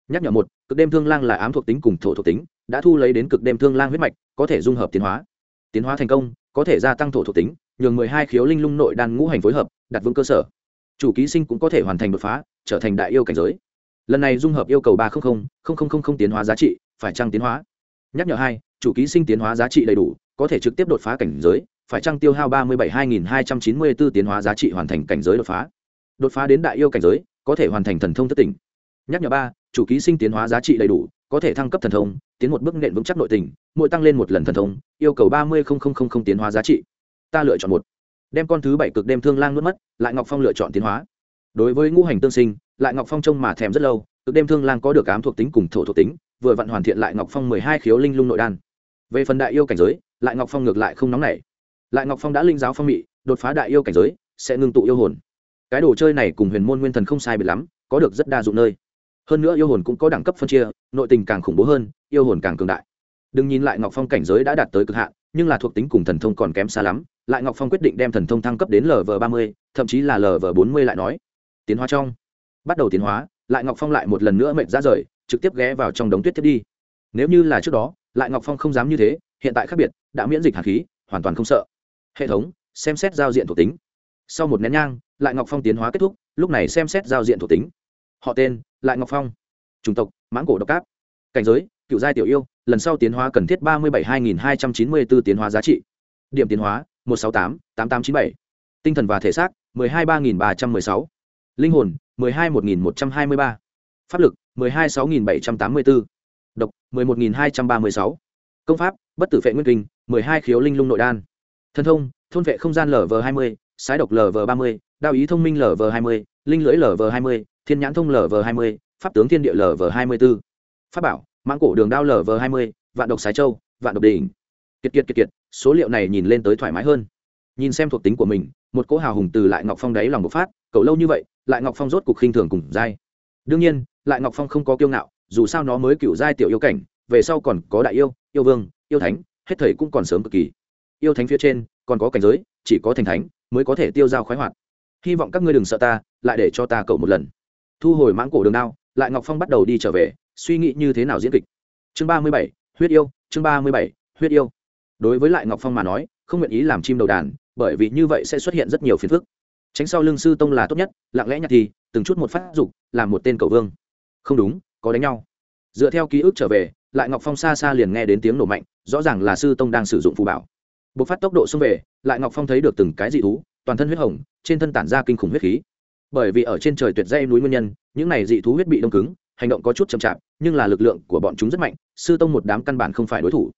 Nhắc nhở một, cực đêm thương lang là ám thuộc tính cùng thổ thuộc tính đã thu lấy đến cực đêm thương lang huyết mạch, có thể dung hợp tiến hóa. Tiến hóa thành công, có thể gia tăng thổ thuộc tính, nhường mười hai khiếu linh lung nội đan ngũ hành phối hợp, đặt vững cơ sở. Chủ ký sinh cũng có thể hoàn thành đột phá, trở thành đại yêu cảnh giới. Lần này dung hợp yêu cầu ba tiến hóa giá trị, phải trăng tiến hóa? Nhắc nhở hai, chủ ký sinh tiến hóa giá trị đầy đủ, có thể trực tiếp đột phá cảnh giới, phải trăng tiêu hao ba mươi bảy hai nghìn hai trăm chín mươi bốn tiến hóa giá trị hoàn thành cảnh giới đột phá? Đột phá đến đại yêu cảnh giới, có thể hoàn thành thần thông thất tỉnh. Nhắc nhở ba, chủ ký sinh tiến hóa giá trị đầy đủ, có thể thăng cấp thần thông tiến một bước nện vững chắc nội tình, mỗi tăng lên một lần thần thông, yêu cầu ba mươi tiến hóa giá trị. Ta lựa chọn một. Đem con thứ bảy cực đem thương lang nuốt mất, lại ngọc phong lựa chọn tiến hóa. Đối với ngũ hành tương sinh, lại ngọc phong trông mà thèm rất lâu, cực đêm thương lang có được ám thuộc tính cùng thổ thuộc tính, vừa vặn hoàn thiện lại ngọc phong mười hai khiếu linh lung nội đan. Về phần đại yêu cảnh giới, lại ngọc phong ngược lại không nóng nảy. Lại ngọc phong đã linh giáo phong mị, đột phá đại yêu cảnh giới, sẽ ngưng tụ yêu hồn. Cái đồ chơi này cùng huyền môn nguyên thần không sai biệt lắm, có được rất đa dụng nơi hơn nữa yêu hồn cũng có đẳng cấp phân chia, nội tình càng khủng bố hơn, yêu hồn càng cường đại. Đừng nhìn lại ngọc phong cảnh giới đã đạt tới cực hạn, nhưng là thuộc tính cùng thần thông còn kém xa lắm, lại ngọc phong quyết định đem thần thông thăng cấp đến lv ba mươi, thậm chí là lv bốn mươi lại nói. Tiến hóa trong. Bắt đầu tiến hóa, lại ngọc phong lại một lần nữa mệt ra rời, trực tiếp ghé vào trong đống tuyết thiết đi. Nếu như là trước đó, lại ngọc phong không dám như thế, hiện tại khác biệt, đã miễn dịch hạt khí, hoàn toàn không sợ. Hệ thống, xem xét giao diện thuộc tính. Sau một nén nhang, lại ngọc phong tiến hóa kết thúc, lúc này xem xét giao diện thuộc tính họ tên, lại ngọc phong. Chủng tộc, mãng cổ độc cáp. Cảnh giới cựu giai tiểu yêu, lần sau tiến hóa cần thiết ba mươi bảy hai nghìn hai trăm chín mươi b ố tiến hóa giá trị. Điểm tiến hóa, một trăm sáu mươi tám tám tám chín bảy. Tinh thần và thể xác một mươi hai ba nghìn ba trăm m ư ơ i sáu. Linh hồn một mươi hai một nghìn một trăm hai mươi ba. Pháp lực một mươi hai sáu nghìn bảy trăm tám mươi bốn độc một mươi một nghìn hai trăm ba mươi sáu. Công pháp, bất tử vệ nguyên kinh, mười hai khiếu linh lung nội đan. Thân thông, thôn vệ không gian lv hai mươi, sái độc lv ba mươi, đao ý thông minh lv hai mươi, linh lưỡi lv hai mươi thiên nhãn thông lv hai mươi, pháp tướng thiên địa lv hai mươi b ố pháp bảo, mãng cổ đường đao lv hai mươi, vạn độc sái châu, vạn độc đỉnh. Kiệt kiệt kiệt kiệt, số liệu này nhìn lên tới thoải mái hơn. Nhìn xem thuộc tính của mình, một cỗ hào hùng từ lại ngọc phong đáy lòng bộc phát cậu lâu như vậy, lại ngọc phong rốt cục khinh thường cùng giai đương nhiên, lại ngọc phong không có kiêu ngạo, dù sao nó mới cựu giai tiểu yêu cảnh, về sau còn có đại yêu yêu vương, yêu thánh, hết thầy cũng còn sớm cực kỳ. Yêu thánh phía trên, còn có cảnh giới, chỉ có thành thánh, mới có thể tiêu dao khoái hoạt. Hy vọng các ngươi đừng sợ ta, lại để cho ta cậu một lần thu hồi mãng cổ đường đao, lại ngọc phong bắt đầu đi trở về, suy nghĩ như thế nào diễn kịch. Chương ba mươi bảy, huyết yêu, chương ba mươi bảy, huyết yêu. Đối với lại ngọc phong mà nói, không nguyện ý làm chim đầu đàn, bởi vì như vậy sẽ xuất hiện rất nhiều phiền phức. Tránh sau lưng sư tông là tốt nhất, lặng lẽ nhặt thì, từng chút một phát dục, làm một tên cầu vương. Không đúng, có đánh nhau. Dựa theo ký ức trở về, lại ngọc phong xa xa liền nghe đến tiếng nổ mạnh, rõ ràng là sư tông đang sử dụng phù bảo. Bộc phát tốc độ xông về, lại ngọc phong thấy được từng cái dị thú, toàn thân huyết hồng, trên thân tản ra kinh khủng huyết khí bởi vì ở trên trời tuyệt dây núi nguyên nhân, những này dị thú huyết bị đông cứng, hành động có chút chậm chạp, nhưng là lực lượng của bọn chúng rất mạnh, sư tông một đám căn bản không phải đối thủ.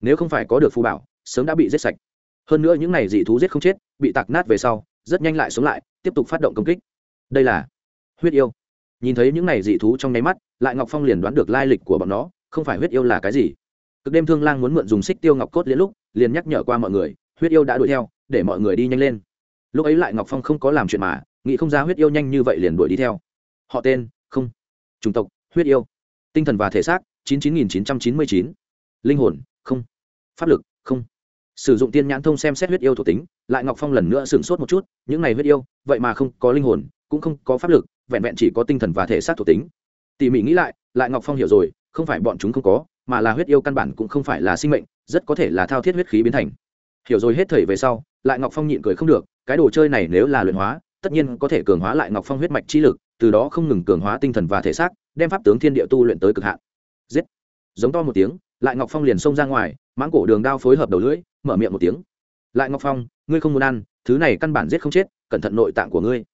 Nếu không phải có được phù bảo, sớm đã bị giết sạch. Hơn nữa những này dị thú giết không chết, bị tạc nát về sau, rất nhanh lại xuống lại, tiếp tục phát động công kích. Đây là huyết yêu. Nhìn thấy những này dị thú trong nháy mắt, lại ngọc phong liền đoán được lai lịch của bọn nó, không phải huyết yêu là cái gì. Cực đêm thương lang muốn mượn dùng xích tiêu ngọc cốt liên lúc, liền nhắc nhở qua mọi người, huyết yêu đã đuổi theo, để mọi người đi nhanh lên lúc ấy lại ngọc phong không có làm chuyện mà, nghĩ không ra huyết yêu nhanh như vậy liền đuổi đi theo. Họ tên, không. Chủng tộc, huyết yêu. Tinh thần và thể xác, chín chín nghìn chín trăm chín mươi chín. Linh hồn, không. Pháp lực, không. Sử dụng tiên nhãn thông xem xét huyết yêu thuộc tính, lại ngọc phong lần nữa sửng sốt một chút, những này huyết yêu, vậy mà không có linh hồn, cũng không có pháp lực, vẹn vẹn chỉ có tinh thần và thể xác thuộc tính. Tỉ mỉ nghĩ lại lại ngọc phong hiểu rồi, không phải bọn chúng không có, mà là huyết yêu căn bản cũng không phải là sinh mệnh, rất có thể là thao thiết huyết khí biến thành. Hiểu rồi hết thầy về sau, lại ngọc phong nhịn cười không được cái đồ chơi này nếu là luyện hóa, tất nhiên có thể cường hóa lại ngọc phong huyết mạch chi lực, từ đó không ngừng cường hóa tinh thần và thể xác, đem pháp tướng thiên địa tu luyện tới cực hạn. Giết! Giống to một tiếng, lại ngọc phong liền xông ra ngoài, mãng cổ đường đao phối hợp đầu lưỡi, mở miệng một tiếng. Lại ngọc phong, ngươi không muốn ăn, thứ này căn bản giết không chết, cẩn thận nội tạng của ngươi.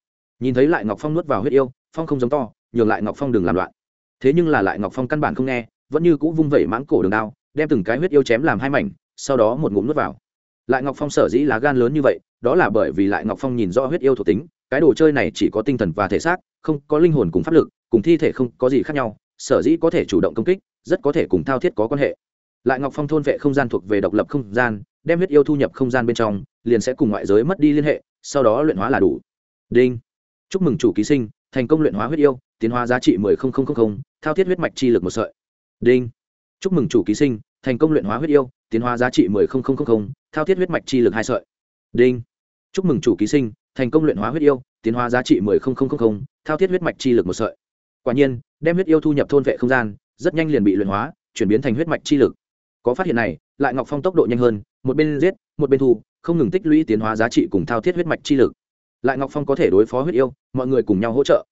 Nhìn thấy lại ngọc phong nuốt vào huyết yêu, phong không giống to, nhường lại ngọc phong đừng làm loạn. Thế nhưng là lại ngọc phong căn bản không nghe, vẫn như cũ vung vẩy mãng cổ đường đao, đem từng cái huyết yêu chém làm hai mảnh, sau đó một ngụm nuốt vào. Lại ngọc phong sở dĩ lá gan lớn như vậy đó là bởi vì lại ngọc phong nhìn rõ huyết yêu thuộc tính, cái đồ chơi này chỉ có tinh thần và thể xác, không có linh hồn cùng pháp lực, cùng thi thể không có gì khác nhau, sở dĩ có thể chủ động công kích, rất có thể cùng thao thiết có quan hệ. Lại ngọc phong thôn vệ không gian thuộc về độc lập không gian, đem huyết yêu thu nhập không gian bên trong, liền sẽ cùng ngoại giới mất đi liên hệ, sau đó luyện hóa là đủ. Đinh. Chúc mừng chủ ký sinh, thành công luyện hóa huyết yêu, tiến hóa giá trị mười thao thiết huyết mạch chi lực một sợi. Đinh. Chúc mừng chủ ký sinh, thành công luyện hóa huyết yêu, tiến hóa giá trị mười thao thiết huyết mạch chi lực hai sợi đinh. Chúc mừng chủ ký sinh, thành công luyện hóa huyết yêu, tiến hóa giá trị mười thao thiết huyết mạch chi lực một sợi. Quả nhiên, đem huyết yêu thu nhập thôn vệ không gian, rất nhanh liền bị luyện hóa, chuyển biến thành huyết mạch chi lực. Có phát hiện này, lại ngọc phong tốc độ nhanh hơn, một bên giết, một bên thu, không ngừng tích lũy tiến hóa giá trị cùng thao thiết huyết mạch chi lực. Lại ngọc phong có thể đối phó huyết yêu, mọi người cùng nhau hỗ trợ.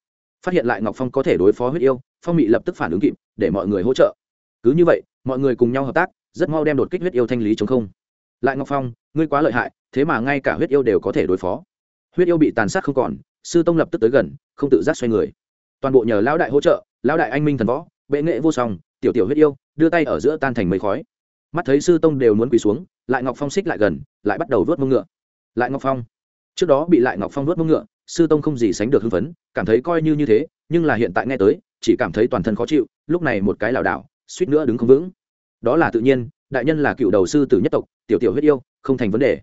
Phát hiện lại ngọc phong có thể đối phó huyết yêu, phong bị lập tức phản ứng kịp, để mọi người hỗ trợ. Cứ như vậy, mọi người cùng nhau hợp tác, rất mau đem đột kích huyết yêu thanh lý chống không. Lại ngọc phong ngươi quá lợi hại, thế mà ngay cả huyết yêu đều có thể đối phó. Huyết yêu bị tàn sát không còn, sư tông lập tức tới gần, không tự giác xoay người. Toàn bộ nhờ lão đại hỗ trợ, lão đại anh minh thần võ, bệ nghệ vô song, tiểu tiểu huyết yêu, đưa tay ở giữa tan thành mây khói. Mắt thấy sư tông đều muốn quỳ xuống, lại ngọc phong xích lại gần, lại bắt đầu vớt mông ngựa. Lại ngọc phong. Trước đó bị lại ngọc phong vớt mông ngựa, sư tông không gì sánh được hưng phấn, cảm thấy coi như như thế, nhưng là hiện tại nghe tới, chỉ cảm thấy toàn thân khó chịu, lúc này một cái lảo đảo, suýt nữa đứng không vững. Đó là tự nhiên đại nhân là cựu đầu sư tử nhất tộc, tiểu tiểu huyết yêu, không thành vấn đề.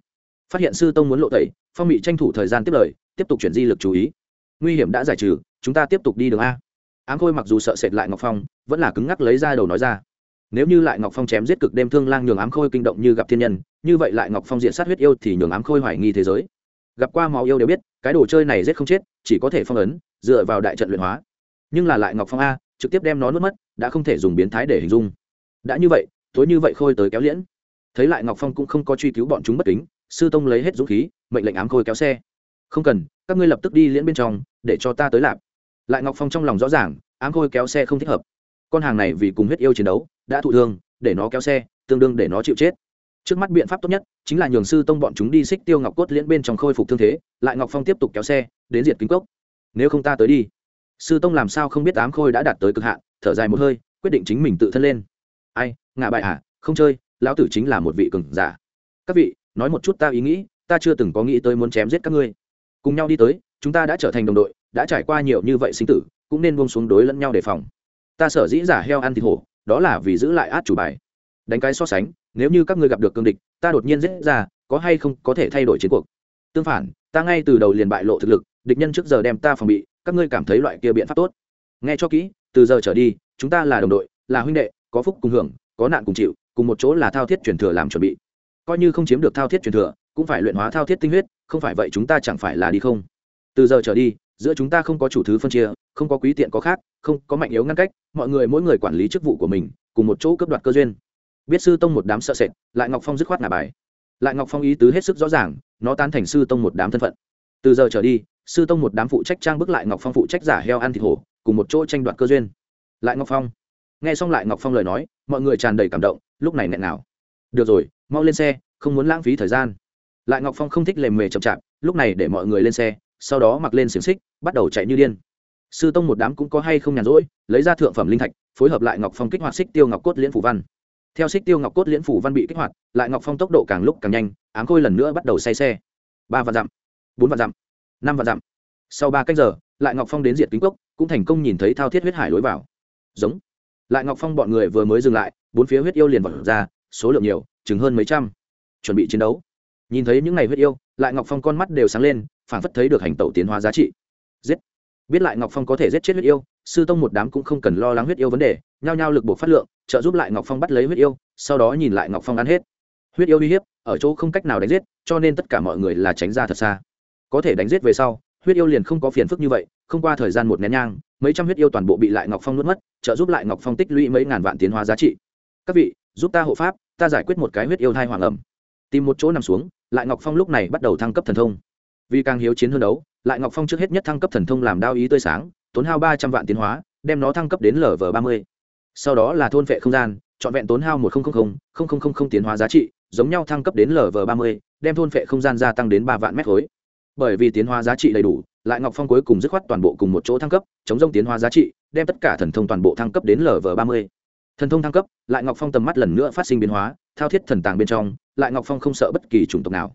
Phát hiện sư tông muốn lộ tẩy, phong bị tranh thủ thời gian tiếp lời, tiếp tục chuyển di lực chú ý. Nguy hiểm đã giải trừ, chúng ta tiếp tục đi đường a. Ám khôi mặc dù sợ sệt lại ngọc phong, vẫn là cứng ngắc lấy ra đầu nói ra. Nếu như lại ngọc phong chém giết cực đêm thương lang nhường ám khôi kinh động như gặp thiên nhân, như vậy lại ngọc phong diện sát huyết yêu thì nhường ám khôi hoài nghi thế giới. Gặp qua máu yêu đều biết, cái đồ chơi này giết không chết, chỉ có thể phong ấn, dựa vào đại trận luyện hóa. Nhưng là lại ngọc phong a, trực tiếp đem nó nuốt mất, đã không thể dùng biến thái để hình dung. Đã như vậy tối như vậy khôi tới kéo liễn. Thấy lại ngọc phong cũng không có truy cứu bọn chúng bất kính, sư tông lấy hết dũng khí, mệnh lệnh ám khôi kéo xe. Không cần, các ngươi lập tức đi liễn bên trong, để cho ta tới lạp. Lại ngọc phong trong lòng rõ ràng, ám khôi kéo xe không thích hợp. Con hàng này vì cùng huyết yêu chiến đấu, đã thụ thương, để nó kéo xe, tương đương để nó chịu chết. Trước mắt biện pháp tốt nhất, chính là nhường sư tông bọn chúng đi xích tiêu ngọc cốt liễn bên trong khôi phục thương thế, lại ngọc phong tiếp tục kéo xe, đến diệt kính cốc. Nếu không ta tới đi. Sư tông làm sao không biết ám khôi đã đạt tới cực hạn, thở dài một hơi, quyết định chính mình tự thân lên. Ai ngạ bại à không chơi, lão tử chính là một vị cường giả. Các vị, nói một chút ta ý nghĩ, ta chưa từng có nghĩ tới muốn chém giết các ngươi. Cùng nhau đi tới, chúng ta đã trở thành đồng đội, đã trải qua nhiều như vậy sinh tử, cũng nên buông xuống đối lẫn nhau đề phòng. Ta sở dĩ giả heo ăn thịt hổ, đó là vì giữ lại át chủ bài. Đánh cái so sánh, nếu như các ngươi gặp được cương địch, ta đột nhiên giết ra, có hay không có thể thay đổi chiến cuộc? Tương phản, ta ngay từ đầu liền bại lộ thực lực, địch nhân trước giờ đem ta phòng bị, các ngươi cảm thấy loại kia biện pháp tốt. Nghe cho kỹ, từ giờ trở đi, chúng ta là đồng đội, là huynh đệ, có phúc cùng hưởng có nạn cùng chịu, cùng một chỗ là thao thiết truyền thừa làm chuẩn bị. Coi như không chiếm được thao thiết truyền thừa, cũng phải luyện hóa thao thiết tinh huyết, không phải vậy chúng ta chẳng phải là đi không? Từ giờ trở đi, giữa chúng ta không có chủ thứ phân chia, không có quý tiện có khác, không có mạnh yếu ngăn cách, mọi người mỗi người quản lý chức vụ của mình, cùng một chỗ cấp đoạt cơ duyên. Biết sư tông một đám sợ sệt, lại ngọc phong dứt khoát ngả bài. Lại ngọc phong ý tứ hết sức rõ ràng, nó tán thành sư tông một đám thân phận. Từ giờ trở đi, sư tông một đám phụ trách trang bức lại ngọc phong phụ trách giả heo ăn thịt hổ, cùng một chỗ tranh đoạt cơ duyên. Lại ngọc phong. Nghe xong lại ngọc phong lời nói mọi người tràn đầy cảm động, lúc này nghẹn nào được rồi, mau lên xe, không muốn lãng phí thời gian. Lại ngọc phong không thích lề mề chậm chạp, lúc này để mọi người lên xe, sau đó mặc lên xiềng xích, bắt đầu chạy như điên. Sư tông một đám cũng có hay không nhàn rỗi, lấy ra thượng phẩm linh thạch, phối hợp lại ngọc phong kích hoạt xích tiêu ngọc cốt liễn phủ văn. Theo xích tiêu ngọc cốt liễn phủ văn bị kích hoạt, lại ngọc phong tốc độ càng lúc càng nhanh, ám khôi lần nữa bắt đầu say xe. Ba vạn dặm, bốn vạn dặm, năm vạn dặm. Sau ba cách giờ, lại ngọc phong đến diệt kính cốc, cũng thành công nhìn thấy thao thiết huyết hải lối vào. Giống lại ngọc phong bọn người vừa mới dừng lại, bốn phía huyết yêu liền vọt ra, số lượng nhiều, chừng hơn mấy trăm. Chuẩn bị chiến đấu. Nhìn thấy những ngày huyết yêu, lại ngọc phong con mắt đều sáng lên phản phất thấy được hành tẩu tiến hóa giá trị. Giết. Biết lại ngọc phong có thể giết chết huyết yêu, sư tông một đám cũng không cần lo lắng huyết yêu vấn đề, nhao nhao lực buộc phát lượng, trợ giúp lại ngọc phong bắt lấy huyết yêu, sau đó nhìn lại ngọc phong ăn hết. Huyết yêu uy hiếp, ở chỗ không cách nào đánh giết, cho nên tất cả mọi người là tránh ra thật xa. Có thể đánh giết về sau huyết yêu liền không có phiền phức như vậy, không qua thời gian một nén nhang, mấy trăm huyết yêu toàn bộ bị lại ngọc phong nuốt mất, trợ giúp lại ngọc phong tích lũy mấy ngàn vạn tiến hóa giá trị. Các vị, giúp ta hộ pháp, ta giải quyết một cái huyết yêu thai hoàng ẩm. Tìm một chỗ nằm xuống, lại ngọc phong lúc này bắt đầu thăng cấp thần thông. Vì càng hiếu chiến hơn đấu, lại ngọc phong trước hết nhất thăng cấp thần thông làm đao ý tươi sáng, tốn hao ba trăm vạn tiến hóa, đem nó thăng cấp đến lv ba mươi. Sau đó là thôn vệ không gian, trọn vẹn tốn hao một tiến hóa giá trị, giống nhau thăng cấp đến lv ba mươi, đem thôn vệ không gian gia tăng đến ba vạn mét khối bởi vì tiến hóa giá trị đầy đủ, lại ngọc phong cuối cùng dứt khoát toàn bộ cùng một chỗ thăng cấp, chống rông tiến hóa giá trị, đem tất cả thần thông toàn bộ thăng cấp đến lv ba mươi. Thần thông thăng cấp, lại ngọc phong tầm mắt lần nữa phát sinh biến hóa, thao thiết thần tàng bên trong, lại ngọc phong không sợ bất kỳ chủng tộc nào.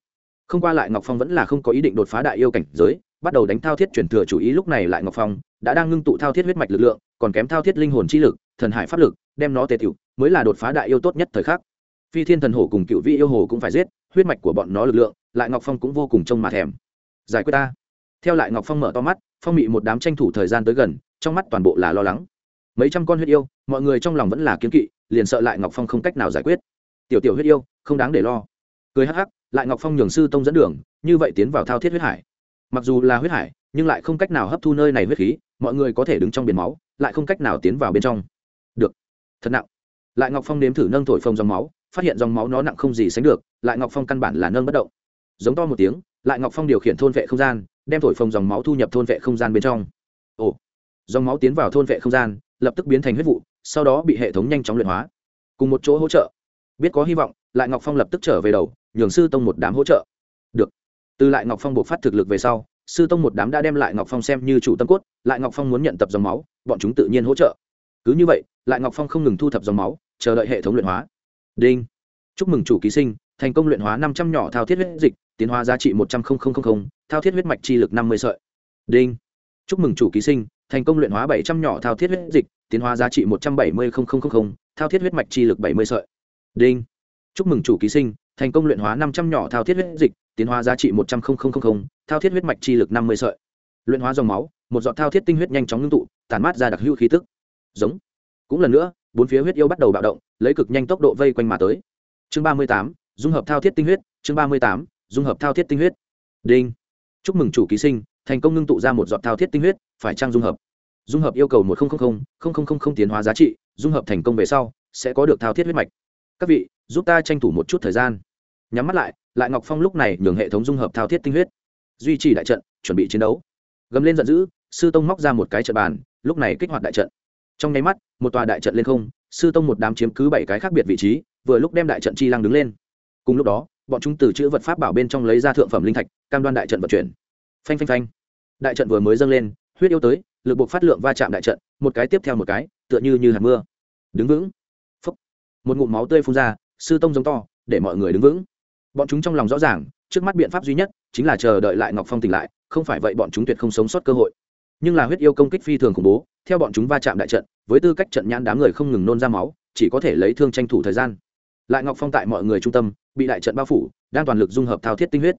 Không qua lại ngọc phong vẫn là không có ý định đột phá đại yêu cảnh giới, bắt đầu đánh thao thiết chuyển thừa chủ ý lúc này lại ngọc phong đã đang ngưng tụ thao thiết huyết mạch lực lượng, còn kém thao thiết linh hồn chi lực, thần hải pháp lực, đem nó tề u mới là đột phá đại yêu tốt nhất thời khắc. Phi thiên thần hổ cùng cựu vị yêu hồ cũng phải giết, huyết mạch của bọn nó lực lượng, lại ngọc phong cũng vô cùng trông mà thèm giải quyết ta. Theo lại ngọc phong mở to mắt, phong bị một đám tranh thủ thời gian tới gần, trong mắt toàn bộ là lo lắng. Mấy trăm con huyết yêu, mọi người trong lòng vẫn là kiến kỵ, liền sợ lại ngọc phong không cách nào giải quyết. Tiểu tiểu huyết yêu, không đáng để lo. Cười hắc hắc, lại ngọc phong nhường sư tông dẫn đường, như vậy tiến vào thao thiết huyết hải. Mặc dù là huyết hải, nhưng lại không cách nào hấp thu nơi này huyết khí, mọi người có thể đứng trong biển máu, lại không cách nào tiến vào bên trong. Được. Thật nặng. Lại ngọc phong nếm thử nâng thổi phồng dòng máu, phát hiện dòng máu nó nặng không gì sánh được, lại ngọc phong căn bản là nâng bất động. Giống to một tiếng lại ngọc phong điều khiển thôn vệ không gian, đem thổi phồng dòng máu thu nhập thôn vệ không gian bên trong. Ồ, dòng máu tiến vào thôn vệ không gian, lập tức biến thành huyết vụ, sau đó bị hệ thống nhanh chóng luyện hóa. Cùng một chỗ hỗ trợ. Biết có hy vọng, lại ngọc phong lập tức trở về đầu, nhường sư tông một đám hỗ trợ. Được. Từ lại ngọc phong buộc phát thực lực về sau, sư tông một đám đã đem lại ngọc phong xem như chủ tâm cốt, lại ngọc phong muốn nhận tập dòng máu, bọn chúng tự nhiên hỗ trợ. Cứ như vậy, lại ngọc phong không ngừng thu thập dòng máu, chờ đợi hệ thống luyện hóa. Đinh. Chúc mừng chủ ký sinh, thành công luyện hóa năm trăm nhỏ thao thiết huyết dịch tiến hóa giá trị một trăm linh thao thiết huyết mạch chi lực năm mươi sợi. Đinh. Chúc mừng chủ ký sinh, thành công luyện hóa bảy trăm nhỏ thao thiết huyết dịch, tiến hóa giá trị một trăm bảy mươi thao thiết huyết mạch chi lực bảy mươi sợi. Đinh. Chúc mừng chủ ký sinh, thành công luyện hóa năm trăm nhỏ thao thiết huyết dịch, tiến hóa giá trị một trăm linh thao thiết huyết mạch chi lực năm mươi sợi. Luyện hóa dòng máu, một giọt thao thiết tinh huyết nhanh chóng ngưng tụ, tản mát ra đặc hữu khí tức. Giống. Cũng lần nữa, bốn phía huyết yêu bắt đầu bạo động, lấy cực nhanh tốc độ vây quanh mà tới. Chương ba mươi tám, dung hợp thao thiết tinh huyết, chương ba mươi tám dung hợp thao thiết tinh huyết. Đinh. Chúc mừng chủ ký sinh, thành công ngưng tụ ra một giọt thao thiết tinh huyết, phải trang dung hợp? Dung hợp yêu cầu một nghìn tiến hóa giá trị, dung hợp thành công về sau, sẽ có được thao thiết huyết mạch. Các vị, giúp ta tranh thủ một chút thời gian. Nhắm mắt lại lại ngọc phong lúc này nhường hệ thống dung hợp thao thiết tinh huyết. Duy trì đại trận, chuẩn bị chiến đấu. Gầm lên giận dữ, sư tông móc ra một cái trận bàn, lúc này kích hoạt đại trận. Trong nháy mắt, một tòa đại trận lên không, sư tông một đám chiếm cứ bảy cái khác biệt vị trí, vừa lúc đem đại trận chi lăng đứng lên. Cùng lúc đó bọn chúng từ chữ vật pháp bảo bên trong lấy ra thượng phẩm linh thạch, cam đoan đại trận vận chuyển. Phanh phanh phanh. Đại trận vừa mới dâng lên, huyết yêu tới, lực buộc phát lượng va chạm đại trận, một cái tiếp theo một cái, tựa như như hạt mưa. Đứng vững. Phúc. một ngụm máu tươi phun ra, sư tông giống to, để mọi người đứng vững. Bọn chúng trong lòng rõ ràng, trước mắt biện pháp duy nhất chính là chờ đợi lại ngọc phong tỉnh lại, không phải vậy bọn chúng tuyệt không sống sót cơ hội. Nhưng là huyết yêu công kích phi thường khủng bố, theo bọn chúng va chạm đại trận, với tư cách trận nhãn đám người không ngừng nôn ra máu, chỉ có thể lấy thương tranh thủ thời gian lại ngọc phong tại mọi người trung tâm, bị đại trận bao phủ, đang toàn lực dung hợp thao thiết tinh huyết.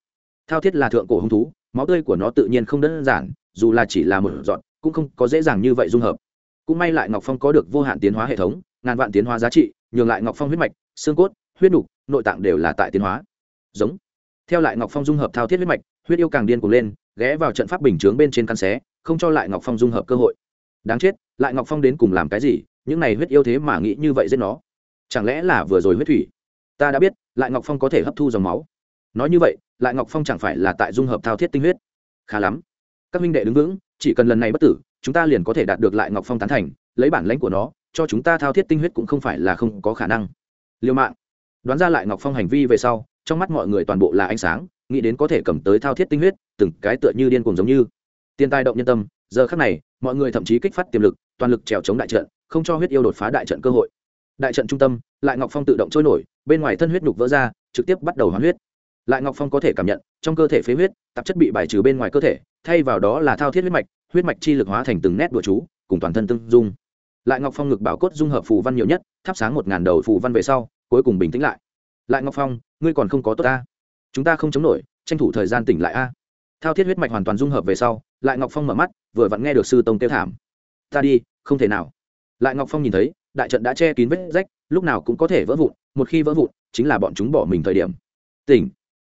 Thao thiết là thượng cổ hung thú, máu tươi của nó tự nhiên không đơn giản, dù là chỉ là một dọn cũng không có dễ dàng như vậy dung hợp. Cũng may lại ngọc phong có được vô hạn tiến hóa hệ thống, ngàn vạn tiến hóa giá trị, nhường lại ngọc phong huyết mạch, xương cốt, huyết nục, nội tạng đều là tại tiến hóa. Giống. Theo lại ngọc phong dung hợp thao thiết huyết mạch, huyết yêu càng điên cuồng lên, ghé vào trận pháp bình chướng bên trên căn xé, không cho lại ngọc phong dung hợp cơ hội. Đáng chết, lại ngọc phong đến cùng làm cái gì? Những này huyết yêu thế mà nghĩ như vậy giết nó chẳng lẽ là vừa rồi huyết thủy? Ta đã biết, lại ngọc phong có thể hấp thu dòng máu. Nói như vậy, lại ngọc phong chẳng phải là tại dung hợp thao thiết tinh huyết. Khá lắm. Các minh đệ đứng vững, chỉ cần lần này bất tử, chúng ta liền có thể đạt được lại ngọc phong tán thành, lấy bản lãnh của nó, cho chúng ta thao thiết tinh huyết cũng không phải là không có khả năng. Liêu mạng. Đoán ra lại ngọc phong hành vi về sau, trong mắt mọi người toàn bộ là ánh sáng, nghĩ đến có thể cầm tới thao thiết tinh huyết, từng cái tựa như điên cuồng giống như. Tiên tài động nhân tâm, giờ khác này, mọi người thậm chí kích phát tiềm lực, toàn lực trèo chống đại trận, không cho huyết yêu đột phá đại trận cơ hội đại trận trung tâm, lại ngọc phong tự động trôi nổi, bên ngoài thân huyết nhục vỡ ra, trực tiếp bắt đầu hoán huyết. Lại ngọc phong có thể cảm nhận, trong cơ thể phế huyết, tạp chất bị bài trừ bên ngoài cơ thể, thay vào đó là thao thiết huyết mạch huyết mạch chi lực hóa thành từng nét bùa chú, cùng toàn thân tương dung. Lại ngọc phong ngực bảo cốt dung hợp phù văn nhiều nhất, thắp sáng một ngàn đầu phù văn về sau, cuối cùng bình tĩnh lại. Lại ngọc phong, ngươi còn không có tốt ta. Chúng ta không chống nổi, tranh thủ thời gian tỉnh lại a. Thao thiết huyết mạch hoàn toàn dung hợp về sau, lại ngọc phong mở mắt, vừa vặn nghe được sư tông kêu thảm. Ta đi, không thể nào. Lại ngọc phong nhìn thấy đại trận đã che kín vết rách, lúc nào cũng có thể vỡ vụn, một khi vỡ vụn, chính là bọn chúng bỏ mình thời điểm. Tỉnh.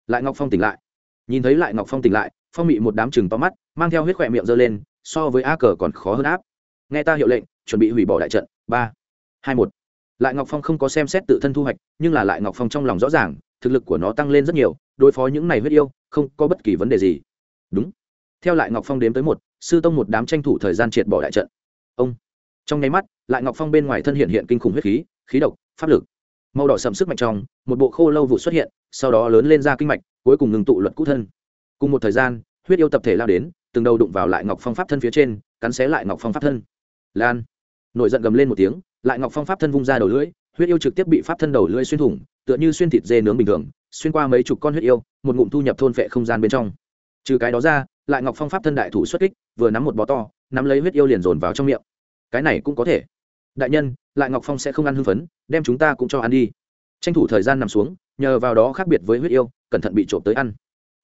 Lại ngọc phong tỉnh lại. Nhìn thấy lại ngọc phong tỉnh lại, phong bị một đám chừng to mắt, mang theo huyết khỏe miệng giơ lên, so với a cờ còn khó hơn áp. Nghe ta hiệu lệnh, chuẩn bị hủy bỏ đại trận. Ba, hai một. Lại ngọc phong không có xem xét tự thân thu hoạch, nhưng là lại ngọc phong trong lòng rõ ràng, thực lực của nó tăng lên rất nhiều, đối phó những này huyết yêu, không có bất kỳ vấn đề gì. Đúng. Theo lại ngọc phong đếm tới một, sư tông một đám tranh thủ thời gian triệt bỏ đại trận. Ông. Trong nháy mắt lại ngọc phong bên ngoài thân hiện hiện kinh khủng huyết khí khí độc, pháp lực. Màu đỏ sầm sức mạnh trong, một bộ khô lâu vụ xuất hiện, sau đó lớn lên ra kinh mạch, cuối cùng ngừng tụ luật cũ thân. Cùng một thời gian, huyết yêu tập thể lao đến, từng đầu đụng vào lại ngọc phong pháp thân phía trên, cắn xé lại ngọc phong pháp thân. Lan. Nổi giận gầm lên một tiếng, lại ngọc phong pháp thân vung ra đầu lưỡi, huyết yêu trực tiếp bị pháp thân đầu lưỡi xuyên thủng, tựa như xuyên thịt dê nướng bình thường, xuyên qua mấy chục con huyết yêu, một ngụm thu nhập thôn vệ không gian bên trong. Trừ cái đó ra, lại ngọc phong pháp thân đại thủ xuất kích, vừa nắm một bó to, nắm lấy huyết yêu liền dồn vào trong miệng. Cái này cũng có thể đại nhân, lại ngọc phong sẽ không ăn hưng phấn, đem chúng ta cũng cho ăn đi. Tranh thủ thời gian nằm xuống, nhờ vào đó khác biệt với huyết yêu, cẩn thận bị trộm tới ăn.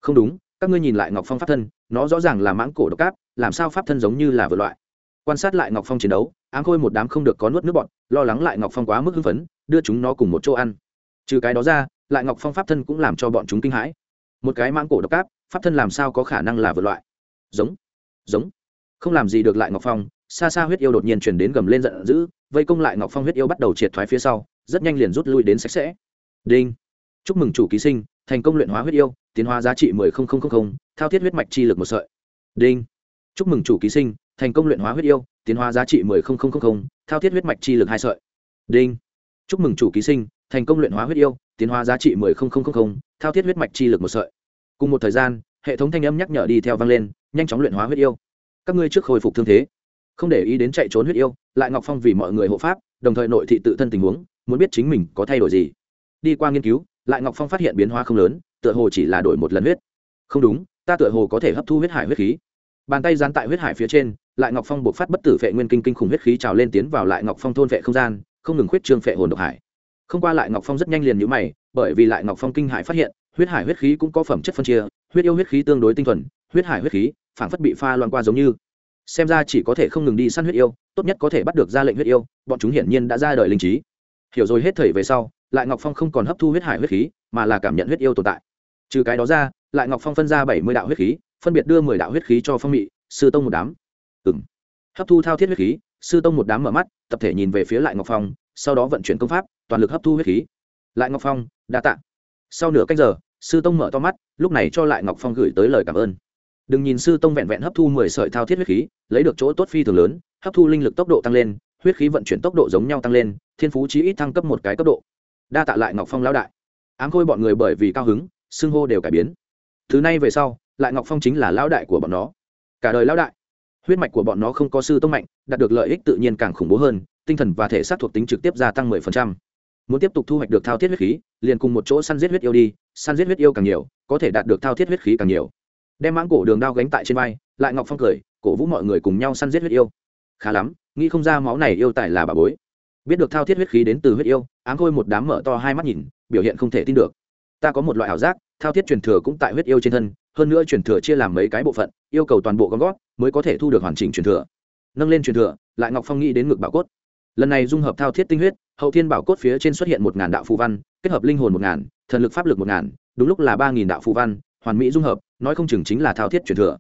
Không đúng, các ngươi nhìn lại ngọc phong pháp thân, nó rõ ràng là mãng cổ độc cáp làm sao pháp thân giống như là vượt loại. Quan sát lại ngọc phong chiến đấu, áng khôi một đám không được có nuốt nước bọn lo lắng lại ngọc phong quá mức hưng phấn, đưa chúng nó cùng một chỗ ăn. Trừ cái đó ra, lại ngọc phong pháp thân cũng làm cho bọn chúng kinh hãi. Một cái mãng cổ độc cáp pháp thân làm sao có khả năng là vượt loại? Giống giống. Không làm gì được lại ngọc phong xa xa huyết yêu đột nhiên chuyển đến gầm lên giận dữ, vây công lại ngọc phong huyết yêu bắt đầu triệt thoái phía sau, rất nhanh liền rút lui đến sạch sẽ. Đinh! Chúc mừng chủ ký sinh, thành công luyện hóa huyết yêu, tiến hóa giá trị mười thao thiết huyết mạch chi lực một sợi. Đinh! Chúc mừng chủ ký sinh, thành công luyện hóa huyết yêu, tiến hóa giá trị mười thao thiết huyết mạch chi lực hai sợi. Đinh! Chúc mừng chủ ký sinh, thành công luyện hóa huyết yêu, tiến hóa giá trị mười thao thiết huyết mạch chi lực một sợi. Cùng một thời gian, hệ thống thanh âm nhắc nhở đi theo vang lên, nhanh chóng luyện hóa huyết yêu. Các ngươi trước hồi phục thương thế không để ý đến chạy trốn huyết yêu, lại ngọc phong vì mọi người hộ pháp, đồng thời nội thị tự thân tình huống, muốn biết chính mình có thay đổi gì. Đi qua nghiên cứu, lại ngọc phong phát hiện biến hóa không lớn, tựa hồ chỉ là đổi một lần huyết. Không đúng, ta tựa hồ có thể hấp thu huyết hải huyết khí. Bàn tay dán tại huyết hải phía trên, lại ngọc phong buộc phát bất tử phệ nguyên kinh kinh khủng huyết khí trào lên tiến vào lại ngọc phong thôn vệ không gian, không ngừng khuyết trương phệ hồn độc hải. Không qua lại ngọc phong rất nhanh liền nhữ mày, bởi vì lại ngọc phong kinh hải phát hiện, huyết hải huyết khí cũng có phẩm chất phân chia, huyết yêu huyết khí tương đối tinh thuần, huyết hải huyết khí phản phất bị pha loạn qua giống như xem ra chỉ có thể không ngừng đi săn huyết yêu, tốt nhất có thể bắt được ra lệnh huyết yêu, bọn chúng hiển nhiên đã ra đời linh trí. Hiểu rồi hết thời về sau, lại ngọc phong không còn hấp thu huyết hải huyết khí, mà là cảm nhận huyết yêu tồn tại. Trừ cái đó ra, lại ngọc phong phân ra bảy mươi đạo huyết khí, phân biệt đưa mười đạo huyết khí cho phong mị, sư tông một đám. Ừ m hấp thu thao thiết huyết khí, sư tông một đám mở mắt, tập thể nhìn về phía lại ngọc phong, sau đó vận chuyển công pháp, toàn lực hấp thu huyết khí. Lại ngọc phong, đa t ạ sau nửa cách giờ, sư tông mở to mắt, lúc này cho lại ngọc phong gửi tới lời cảm ơn đừng nhìn sư tông vẹn vẹn hấp thu mười sợi thao thiết huyết khí, lấy được chỗ tốt phi thường lớn, hấp thu linh lực tốc độ tăng lên, huyết khí vận chuyển tốc độ giống nhau tăng lên, thiên phú chí ít thăng cấp một cái cấp độ. Đa tạ lại ngọc phong lão đại. Ám khôi bọn người bởi vì cao hứng, xưng hô đều cải biến. Thứ này về sau, lại ngọc phong chính là lão đại của bọn nó. Cả đời lão đại, huyết mạch của bọn nó không có sư tông mạnh, đạt được lợi ích tự nhiên càng khủng bố hơn, tinh thần và thể xác thuộc tính trực tiếp gia tăng 10%. muốn tiếp tục thu hoạch được thao thiết huyết khí, liền cùng một chỗ săn giết huyết yêu đi, săn giết huyết yêu càng nhiều, có thể đạt được thao thiết huyết khí càng nhiều đem mãng cổ đường đao gánh tại trên vai, lại ngọc phong cười, cổ vũ mọi người cùng nhau săn giết huyết yêu. Khá lắm, nghĩ không ra máu này yêu tài là bà bối. Biết được thao thiết huyết khí đến từ huyết yêu, áng khôi một đám mở to hai mắt nhìn, biểu hiện không thể tin được. Ta có một loại ảo giác, thao thiết truyền thừa cũng tại huyết yêu trên thân, hơn nữa truyền thừa chia làm mấy cái bộ phận, yêu cầu toàn bộ con gót mới có thể thu được hoàn chỉnh truyền thừa. Nâng lên truyền thừa, lại ngọc phong nghĩ đến ngực bảo cốt. Lần này dung hợp thao thiết tinh huyết, hậu thiên bảo cốt phía trên xuất hiện một ngàn đạo phù văn, kết hợp linh hồn một ngàn, thần lực pháp lực một ngàn, đúng lúc là ba nghìn đạo phù văn, hoàn mỹ dung hợp nói không chừng chính là thao thiết truyền thừa.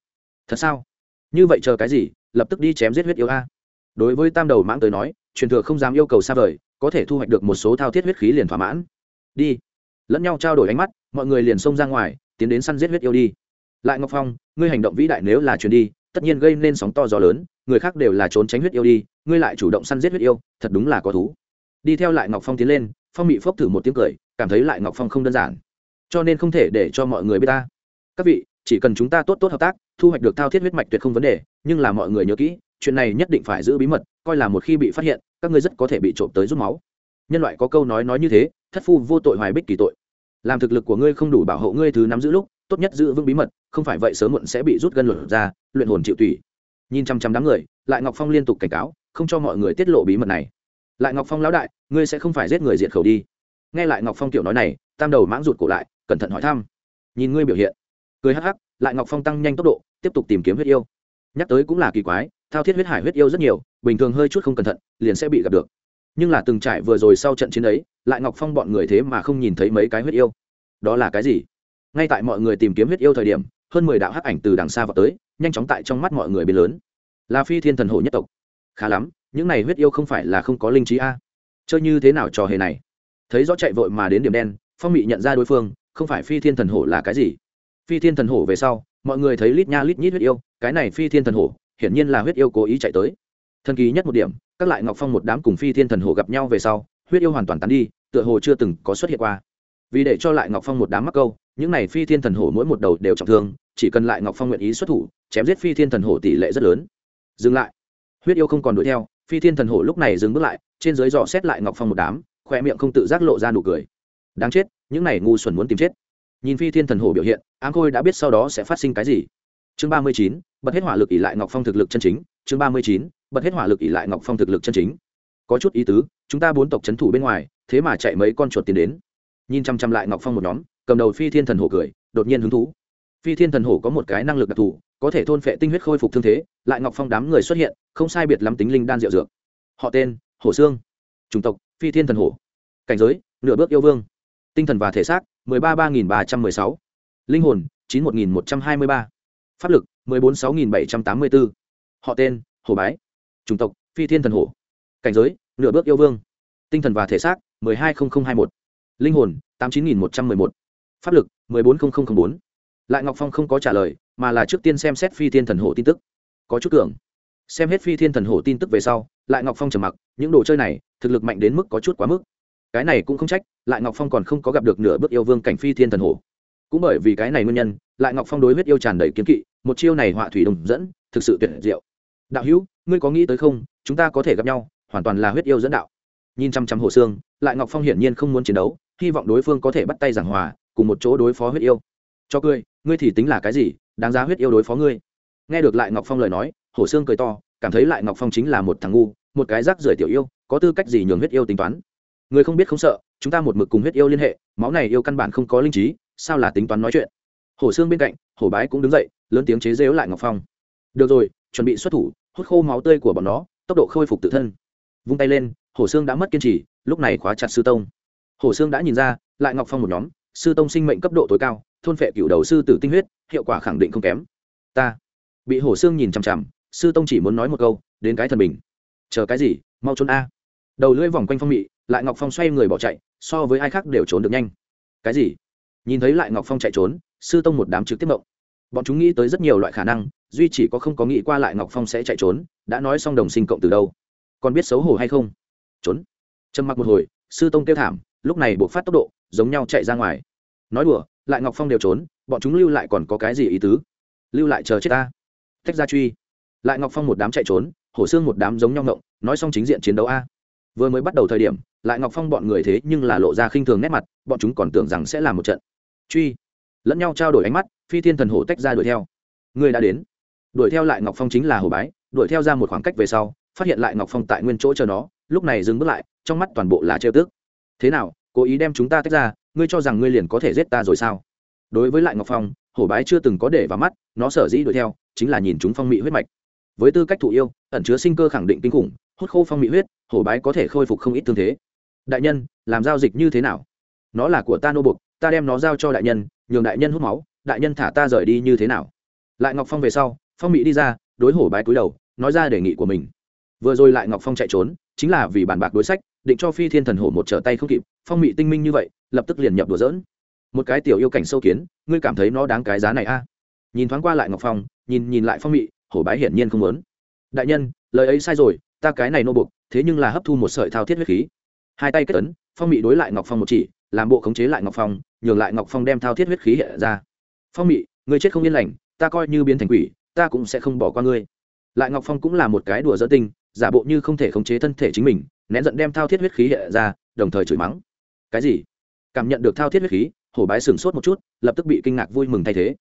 Thật sao? Như vậy chờ cái gì? Lập tức đi chém giết huyết yêu a. Đối với tam đầu mãng tới nói, truyền thừa không dám yêu cầu xa vời, có thể thu hoạch được một số thao thiết huyết khí liền thỏa mãn. Đi. Lẫn nhau trao đổi ánh mắt, mọi người liền xông ra ngoài, tiến đến săn giết huyết yêu đi. Lại ngọc phong, ngươi hành động vĩ đại nếu là truyền đi, tất nhiên gây nên sóng to gió lớn, người khác đều là trốn tránh huyết yêu đi, ngươi lại chủ động săn giết huyết yêu, thật đúng là có thú. Đi theo lại ngọc phong tiến lên, phong bị phốc thử một tiếng cười, cảm thấy lại ngọc phong không đơn giản. Cho nên không thể để cho mọi người biết ta. Các vị chỉ cần chúng ta tốt tốt hợp tác, thu hoạch được thao thiết huyết mạch tuyệt không vấn đề, nhưng là mọi người nhớ kỹ, chuyện này nhất định phải giữ bí mật, coi là một khi bị phát hiện, các ngươi rất có thể bị trộm tới rút máu. Nhân loại có câu nói nói như thế, thất phu vô tội hoài bích kỳ tội. Làm thực lực của ngươi không đủ bảo hộ ngươi thứ nắm giữ lúc, tốt nhất giữ vững bí mật, không phải vậy sớm muộn sẽ bị rút gân luận ra, luyện hồn chịu tùy nhìn chăm chăm đám người, lại ngọc phong liên tục cảnh cáo, không cho mọi người tiết lộ bí mật này. Lại ngọc phong lão đại, ngươi sẽ không phải giết người diệt khẩu đi. Nghe lại ngọc phong tiểu nói này, tam đầu mãng rụt cổ lại, cẩn thận hỏi thăm. Nhìn ngươi biểu hiện cười hắc hắc, lại ngọc phong tăng nhanh tốc độ, tiếp tục tìm kiếm huyết yêu. Nhắc tới cũng là kỳ quái, thao thiết huyết hải huyết yêu rất nhiều, bình thường hơi chút không cẩn thận, liền sẽ bị gặp được. Nhưng là từng trải vừa rồi sau trận chiến ấy, lại ngọc phong bọn người thế mà không nhìn thấy mấy cái huyết yêu. Đó là cái gì? Ngay tại mọi người tìm kiếm huyết yêu thời điểm, hơn mười đạo hắc ảnh từ đằng xa vào tới, nhanh chóng tại trong mắt mọi người biến lớn. Là phi thiên thần hổ nhất tộc. Khá lắm, những này huyết yêu không phải là không có linh trí a. Chơi như thế nào trò hề này? Thấy rõ chạy vội mà đến điểm đen, phong mị nhận ra đối phương, không phải phi thiên thần hổ là cái gì? Phi thiên thần hổ về sau, mọi người thấy lít nha lít nhít huyết yêu, cái này phi thiên thần hổ, hiển nhiên là huyết yêu cố ý chạy tới. Thần kỳ nhất một điểm, các lại ngọc phong một đám cùng phi thiên thần hổ gặp nhau về sau, huyết yêu hoàn toàn tán đi, tựa hồ chưa từng có xuất hiện qua. Vì để cho lại ngọc phong một đám mắc câu, những này phi thiên thần hổ mỗi một đầu đều trọng thương, chỉ cần lại ngọc phong nguyện ý xuất thủ, chém giết phi thiên thần hổ tỷ lệ rất lớn. Dừng lại. Huyết yêu không còn đuổi theo, phi thiên thần hổ lúc này dừng bước lại, trên dưới dò xét lại ngọc phong một đám, khoe miệng không tự giác lộ ra nụ cười. Đáng chết, những này ngu xuẩn muốn tìm chết nhìn phi thiên thần hổ biểu hiện, ám khôi đã biết sau đó sẽ phát sinh cái gì. Chương ba mươi chín, bật hết hỏa lực ỉ lại ngọc phong thực lực chân chính. Chương ba mươi chín, bật hết hỏa lực ỉ lại ngọc phong thực lực chân chính. Có chút ý tứ, chúng ta bốn tộc c h ấ n thủ bên ngoài, thế mà chạy mấy con chuột tiến đến. Nhìn chăm chăm lại ngọc phong một nhóm, cầm đầu phi thiên thần hổ cười, đột nhiên hứng thú. Phi thiên thần hổ có một cái năng lực đặc thù, có thể thôn phệ tinh huyết khôi phục thương thế, lại ngọc phong đám người xuất hiện, không sai biệt lắm tính linh đan diệu dược. Họ tên, hổ xương chủng tộc, phi thiên thần hổ. Cảnh giới, nửa bước yêu vương. Tinh thần và thể xác mười ba ba nghìn ba trăm mười sáu. Linh hồn, chín một nghìn một trăm hai mươi ba. Pháp lực, mười bốn sáu nghìn bảy trăm tám mươi bốn họ tên hồ bái. Chủng tộc, phi thiên thần hổ. Cảnh giới, nửa bước yêu vương. Tinh thần và thể xác, mười hai nghìn hai một. Linh hồn, tám chín nghìn một trăm mười một. Pháp lực, mười bốn nghìn bốn. Lại ngọc phong không có trả lời, mà là trước tiên xem xét phi thiên thần hổ tin tức. Có chút cường xem hết phi thiên thần hổ tin tức về sau, lại ngọc phong trầm mặc, những đồ chơi này, thực lực mạnh đến mức có chút quá mức cái này cũng không trách lại ngọc phong còn không có gặp được nửa bước yêu vương cảnh phi thiên thần hồ, cũng bởi vì cái này nguyên nhân lại ngọc phong đối huyết yêu tràn đầy kiếm kỵ một chiêu này họa thủy đồng dẫn thực sự tuyệt diệu. Đạo hữu ngươi có nghĩ tới không? Chúng ta có thể gặp nhau hoàn toàn là huyết yêu dẫn đạo. Nhìn chăm chăm hồ xương lại ngọc phong hiển nhiên không muốn chiến đấu hy vọng đối phương có thể bắt tay giảng hòa cùng một chỗ đối phó huyết yêu. Cho cười ngươi thì tính là cái gì? Đáng giá huyết yêu đối phó ngươi. Nghe được lại ngọc phong lời nói hồ xương cười to cảm thấy lại ngọc phong chính là một thằng ngu một cái rác rưởi tiểu yêu có tư cách gì nhường huyết yêu tính toán? Người không biết không sợ, chúng ta một mực cùng huyết yêu liên hệ, máu này yêu căn bản không có linh trí, sao là tính toán nói chuyện? Hổ xương bên cạnh, hổ bái cũng đứng dậy, lớn tiếng chế rếu lại ngọc phong. Được rồi, chuẩn bị xuất thủ, hút khô máu tươi của bọn nó, tốc độ khôi phục tự thân. Vung tay lên, hổ xương đã mất kiên trì, lúc này khóa chặt sư tông. Hổ xương đã nhìn ra, lại ngọc phong một nhóm, sư tông sinh mệnh cấp độ tối cao, thôn phệ cựu đầu sư tử tinh huyết, hiệu quả khẳng định không kém. Ta bị hổ xương nhìn chằm chằm, sư tông chỉ muốn nói một câu, đến cái thần bình. Chờ cái gì? Mau trốn a. Đầu lưỡi vòng quanh phong mị lại ngọc phong xoay người bỏ chạy, so với ai khác đều trốn được nhanh. Cái gì? Nhìn thấy lại ngọc phong chạy trốn, sư tông một đám trực tiếp mộng bọn chúng nghĩ tới rất nhiều loại khả năng, duy chỉ có không có nghĩ qua lại ngọc phong sẽ chạy trốn, đã nói xong đồng sinh cộng từ đâu. Còn biết xấu hổ hay không? Trốn. Trầm mặc một hồi, sư tông kêu thảm, lúc này buộc phát tốc độ, giống nhau chạy ra ngoài. Nói đùa, lại ngọc phong đều trốn, bọn chúng lưu lại còn có cái gì ý tứ? Lưu lại chờ chết ta. Tách ra truy. Lại ngọc phong một đám chạy trốn, hổ xương một đám giống nhau ngộng, nói xong chính diện chiến đấu a. Vừa mới bắt đầu thời điểm lại ngọc phong bọn người thế nhưng là lộ ra khinh thường nét mặt, bọn chúng còn tưởng rằng sẽ là một trận. Truy. Lẫn nhau trao đổi ánh mắt, phi thiên thần hổ tách ra đuổi theo. Người đã đến. Đuổi theo lại ngọc phong chính là hổ bái, đuổi theo ra một khoảng cách về sau, phát hiện lại ngọc phong tại nguyên chỗ chờ nó, lúc này dừng bước lại, trong mắt toàn bộ là trêu tức. Thế nào, cố ý đem chúng ta tách ra, ngươi cho rằng ngươi liền có thể giết ta rồi sao? Đối với lại ngọc phong, hổ bái chưa từng có để vào mắt, nó sở dĩ đuổi theo, chính là nhìn chúng phong mị huyết mạch. Với tư cách thụ yêu, ẩn chứa sinh cơ khẳng định kinh khủng, hút khô phong mị huyết, hổ bái có thể khôi phục không ít thương thế đại nhân, làm giao dịch như thế nào? Nó là của ta nô bục ta đem nó giao cho đại nhân, nhường đại nhân hút máu, đại nhân thả ta rời đi như thế nào? Lại ngọc phong về sau, phong mỹ đi ra, đối hổ bái cúi đầu, nói ra đề nghị của mình. Vừa rồi lại ngọc phong chạy trốn, chính là vì bàn bạc đối sách, định cho phi thiên thần hổ một trở tay không kịp, phong mỹ tinh minh như vậy, lập tức liền nhập đùa dỡn một cái tiểu yêu cảnh sâu kiến, ngươi cảm thấy nó đáng cái giá này a? Nhìn thoáng qua lại ngọc phong, nhìn nhìn lại phong mỹ hổ bái hiển nhiên không muốn. Đại nhân, lời ấy sai rồi, ta cái này nô buộc, thế nhưng là hấp thu một sợi thao thiết huyết khí hai tay kết ấn, phong mỹ đối lại ngọc phong một chỉ, làm bộ khống chế lại ngọc phong, nhường lại ngọc phong đem thao thiết huyết khí hiện ra. Phong mỹ người chết không yên lành, ta coi như biến thành quỷ, ta cũng sẽ không bỏ qua ngươi. Lại ngọc phong cũng là một cái đùa dỡ tinh, giả bộ như không thể khống chế thân thể chính mình, nén giận đem thao thiết huyết khí hiện ra, đồng thời chửi mắng. Cái gì? Cảm nhận được thao thiết huyết khí, hổ bái sửng sốt một chút, lập tức bị kinh ngạc vui mừng thay thế.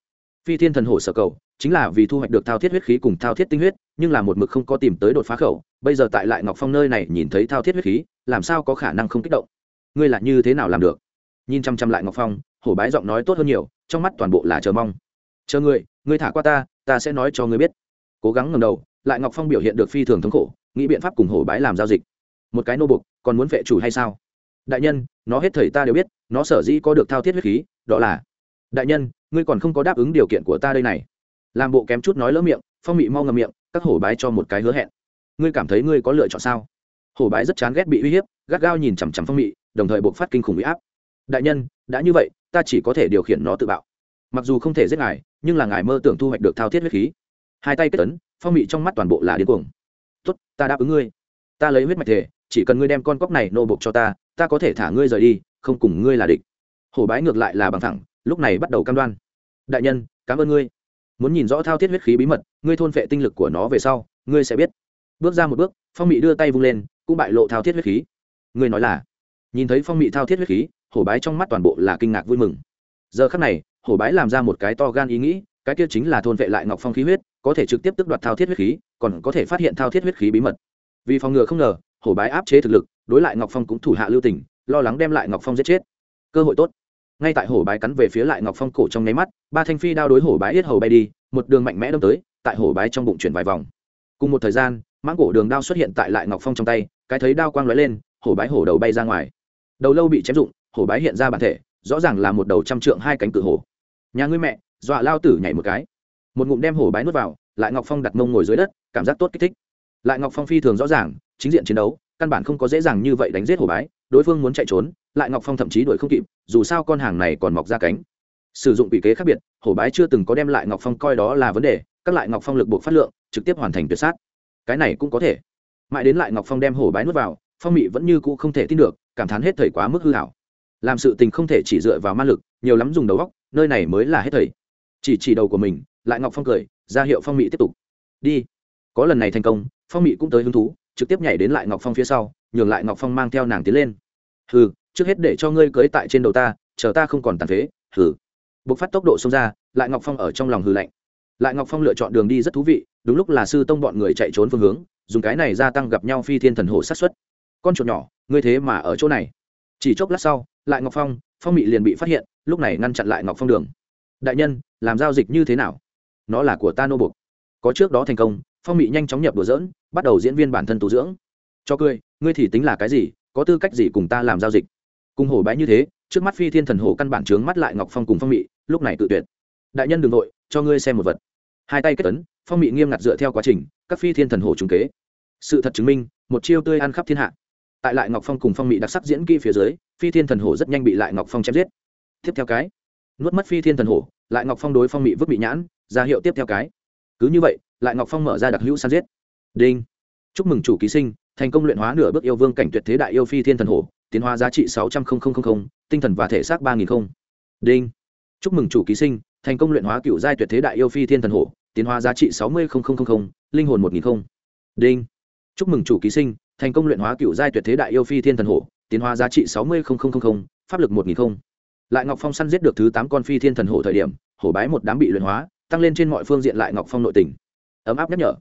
Phi thiên thần hổ sở cầu, chính là vì thu hoạch được thao thiết huyết khí cùng thao thiết tinh huyết, nhưng là một mực không có tìm tới đột phá khẩu, bây giờ tại lại ngọc phong nơi này nhìn thấy thao thiết huyết khí làm sao có khả năng không kích động? Ngươi là như thế nào làm được? Nhìn chăm chăm lại ngọc phong, hổ bái giọng nói tốt hơn nhiều, trong mắt toàn bộ là chờ mong. Chờ ngươi ngươi thả qua ta ta sẽ nói cho ngươi biết. Cố gắng ngầm đầu, lại ngọc phong biểu hiện được phi thường thống khổ, nghĩ biện pháp cùng hổ bái làm giao dịch. Một cái nô bục, còn muốn vệ chủ hay sao? Đại nhân, nó hết thời ta đều biết, nó sở dĩ có được thao thiết huyết khí, đó là, đại nhân, ngươi còn không có đáp ứng điều kiện của ta đây này. Làm bộ kém chút nói lỡ miệng, phong mị mau ngầm miệng, các hổ bái cho một cái hứa hẹn. Ngươi cảm thấy ngươi có lựa chọn sao? Hổ bái rất chán ghét bị uy hiếp, gắt gao nhìn chằm chằm phong mị, đồng thời buộc phát kinh khủng bị áp. Đại nhân, đã như vậy, ta chỉ có thể điều khiển nó tự bạo. Mặc dù không thể giết ngài, nhưng là ngài mơ tưởng thu hoạch được thao thiết huyết khí. Hai tay kết tấn phong mị trong mắt toàn bộ là điên cuồng. Tốt, ta đáp ứng ngươi. Ta lấy huyết mạch thể, chỉ cần ngươi đem con cóc này nô bộc cho ta ta có thể thả ngươi rời đi, không cùng ngươi là địch. Hổ bái ngược lại là bằng thẳng, lúc này bắt đầu cam đoan. Đại nhân, cảm ơn ngươi. Muốn nhìn rõ thao thiết huyết khí bí mật, ngươi thôn phệ tinh lực của nó về sau, ngươi sẽ biết bước ra một bước, phong mị đưa tay vung lên, cũng bại lộ thao thiết huyết khí. Người nói là, nhìn thấy phong mị thao thiết huyết khí, hổ bái trong mắt toàn bộ là kinh ngạc vui mừng. Giờ khắc này, hổ bái làm ra một cái to gan ý nghĩ, cái kia chính là thôn vệ lại ngọc phong khí huyết, có thể trực tiếp tức đoạt thao thiết huyết khí, còn có thể phát hiện thao thiết huyết khí bí mật. Vì phòng ngừa không ngờ, hổ bái áp chế thực lực, đối lại ngọc phong cũng thủ hạ lưu tình, lo lắng đem lại ngọc phong giết chết. Cơ hội tốt. Ngay tại hổ bái cắn về phía lại ngọc phong cổ trong nháy mắt, ba thanh phi đao đối hổ bái yết hầu bay đi, một đường mạnh mẽ đâm tới, tại hổ bái trong bụng chuyển vài vòng. Cùng một thời gian mãng cổ đường đao xuất hiện tại lại ngọc phong trong tay cái thấy đao quang lóe lên hổ bái hổ đầu bay ra ngoài đầu lâu bị chém rụng hổ bái hiện ra bản thể rõ ràng là một đầu trăm trượng hai cánh cự hổ nhà ngươi mẹ dọa lao tử nhảy một cái một ngụm đem hổ bái nuốt vào lại ngọc phong đặt mông ngồi dưới đất cảm giác tốt kích thích lại ngọc phong phi thường rõ ràng chính diện chiến đấu căn bản không có dễ dàng như vậy đánh giết hổ bái đối phương muốn chạy trốn lại ngọc phong thậm chí đuổi không kịp dù sao con hàng này còn mọc ra cánh sử dụng bị kế khác biệt hổ bái chưa từng có đem lại ngọc phong coi đó là vấn đề các lại ngọc phong lực buộc phát lượng trực tiếp hoàn thành tuyệt sát cái này cũng có thể. Mãi đến lại ngọc phong đem hổ bái nuốt vào, phong mị vẫn như cũ không thể tin được, cảm thán hết thầy quá mức hư hảo. Làm sự tình không thể chỉ dựa vào ma lực, nhiều lắm dùng đầu góc nơi này mới là hết thầy. Chỉ chỉ đầu của mình, lại ngọc phong cười, ra hiệu phong mị tiếp tục. Đi. Có lần này thành công, phong mị cũng tới hứng thú, trực tiếp nhảy đến lại ngọc phong phía sau, nhường lại ngọc phong mang theo nàng tiến lên. Hừ, trước hết để cho ngươi cưới tại trên đầu ta, chờ ta không còn tàn phế, hừ. Bộc phát tốc độ xông ra, lại ngọc phong ở trong lòng hư lạnh. Lại ngọc phong lựa chọn đường đi rất thú vị đúng lúc là sư tông bọn người chạy trốn phương hướng, dùng cái này gia tăng gặp nhau phi thiên thần hồ sát xuất. Con chuột nhỏ, ngươi thế mà ở chỗ này. Chỉ chốc lát sau, lại ngọc phong phong mị liền bị phát hiện, lúc này ngăn chặn lại ngọc phong đường. Đại nhân, làm giao dịch như thế nào? Nó là của ta nô bục có trước đó thành công, phong mị nhanh chóng nhập đồ dỡn bắt đầu diễn viên bản thân tu dưỡng. Cho cười, ngươi thì tính là cái gì, có tư cách gì cùng ta làm giao dịch? Cùng hổ bái như thế, trước mắt phi thiên thần hổ căn bản trướng mắt lại ngọc phong cùng phong mị, lúc này tự tuyệt. Đại nhân đừng nội cho ngươi xem một vật hai tay kết tấn, phong mị nghiêm ngặt dựa theo quá trình, các phi thiên thần hồ trúng kế. Sự thật chứng minh, một chiêu tươi ăn khắp thiên hạ. Tại lại ngọc phong cùng phong mị đặc sắc diễn kỹ phía dưới, phi thiên thần hồ rất nhanh bị lại ngọc phong chém giết. Tiếp theo cái, nuốt mất phi thiên thần hồ lại ngọc phong đối phong mị vứt bị nhãn, ra hiệu tiếp theo cái. Cứ như vậy, lại ngọc phong mở ra đặc hữu săn giết. Đinh. Chúc mừng chủ ký sinh, thành công luyện hóa nửa bước yêu vương cảnh tuyệt thế đại yêu phi thiên thần hồ tiến hóa giá trị sáu trăm linh tinh thần và thể xác ba nghìn đinh. Chúc mừng chủ ký sinh, thành công luyện hóa cựu giai tuyệt thế đại yêu phi thiên thần hổ tiến hóa giá trị sáu mươi linh hồn một nghìn đinh chúc mừng chủ ký sinh thành công luyện hóa cựu giai tuyệt thế đại yêu phi thiên thần hổ tiến hóa giá trị sáu mươi pháp lực một nghìn lại ngọc phong săn giết được thứ tám con phi thiên thần hổ thời điểm hổ bái một đám bị luyện hóa tăng lên trên mọi phương diện lại ngọc phong nội tình ấm áp nhắc nhở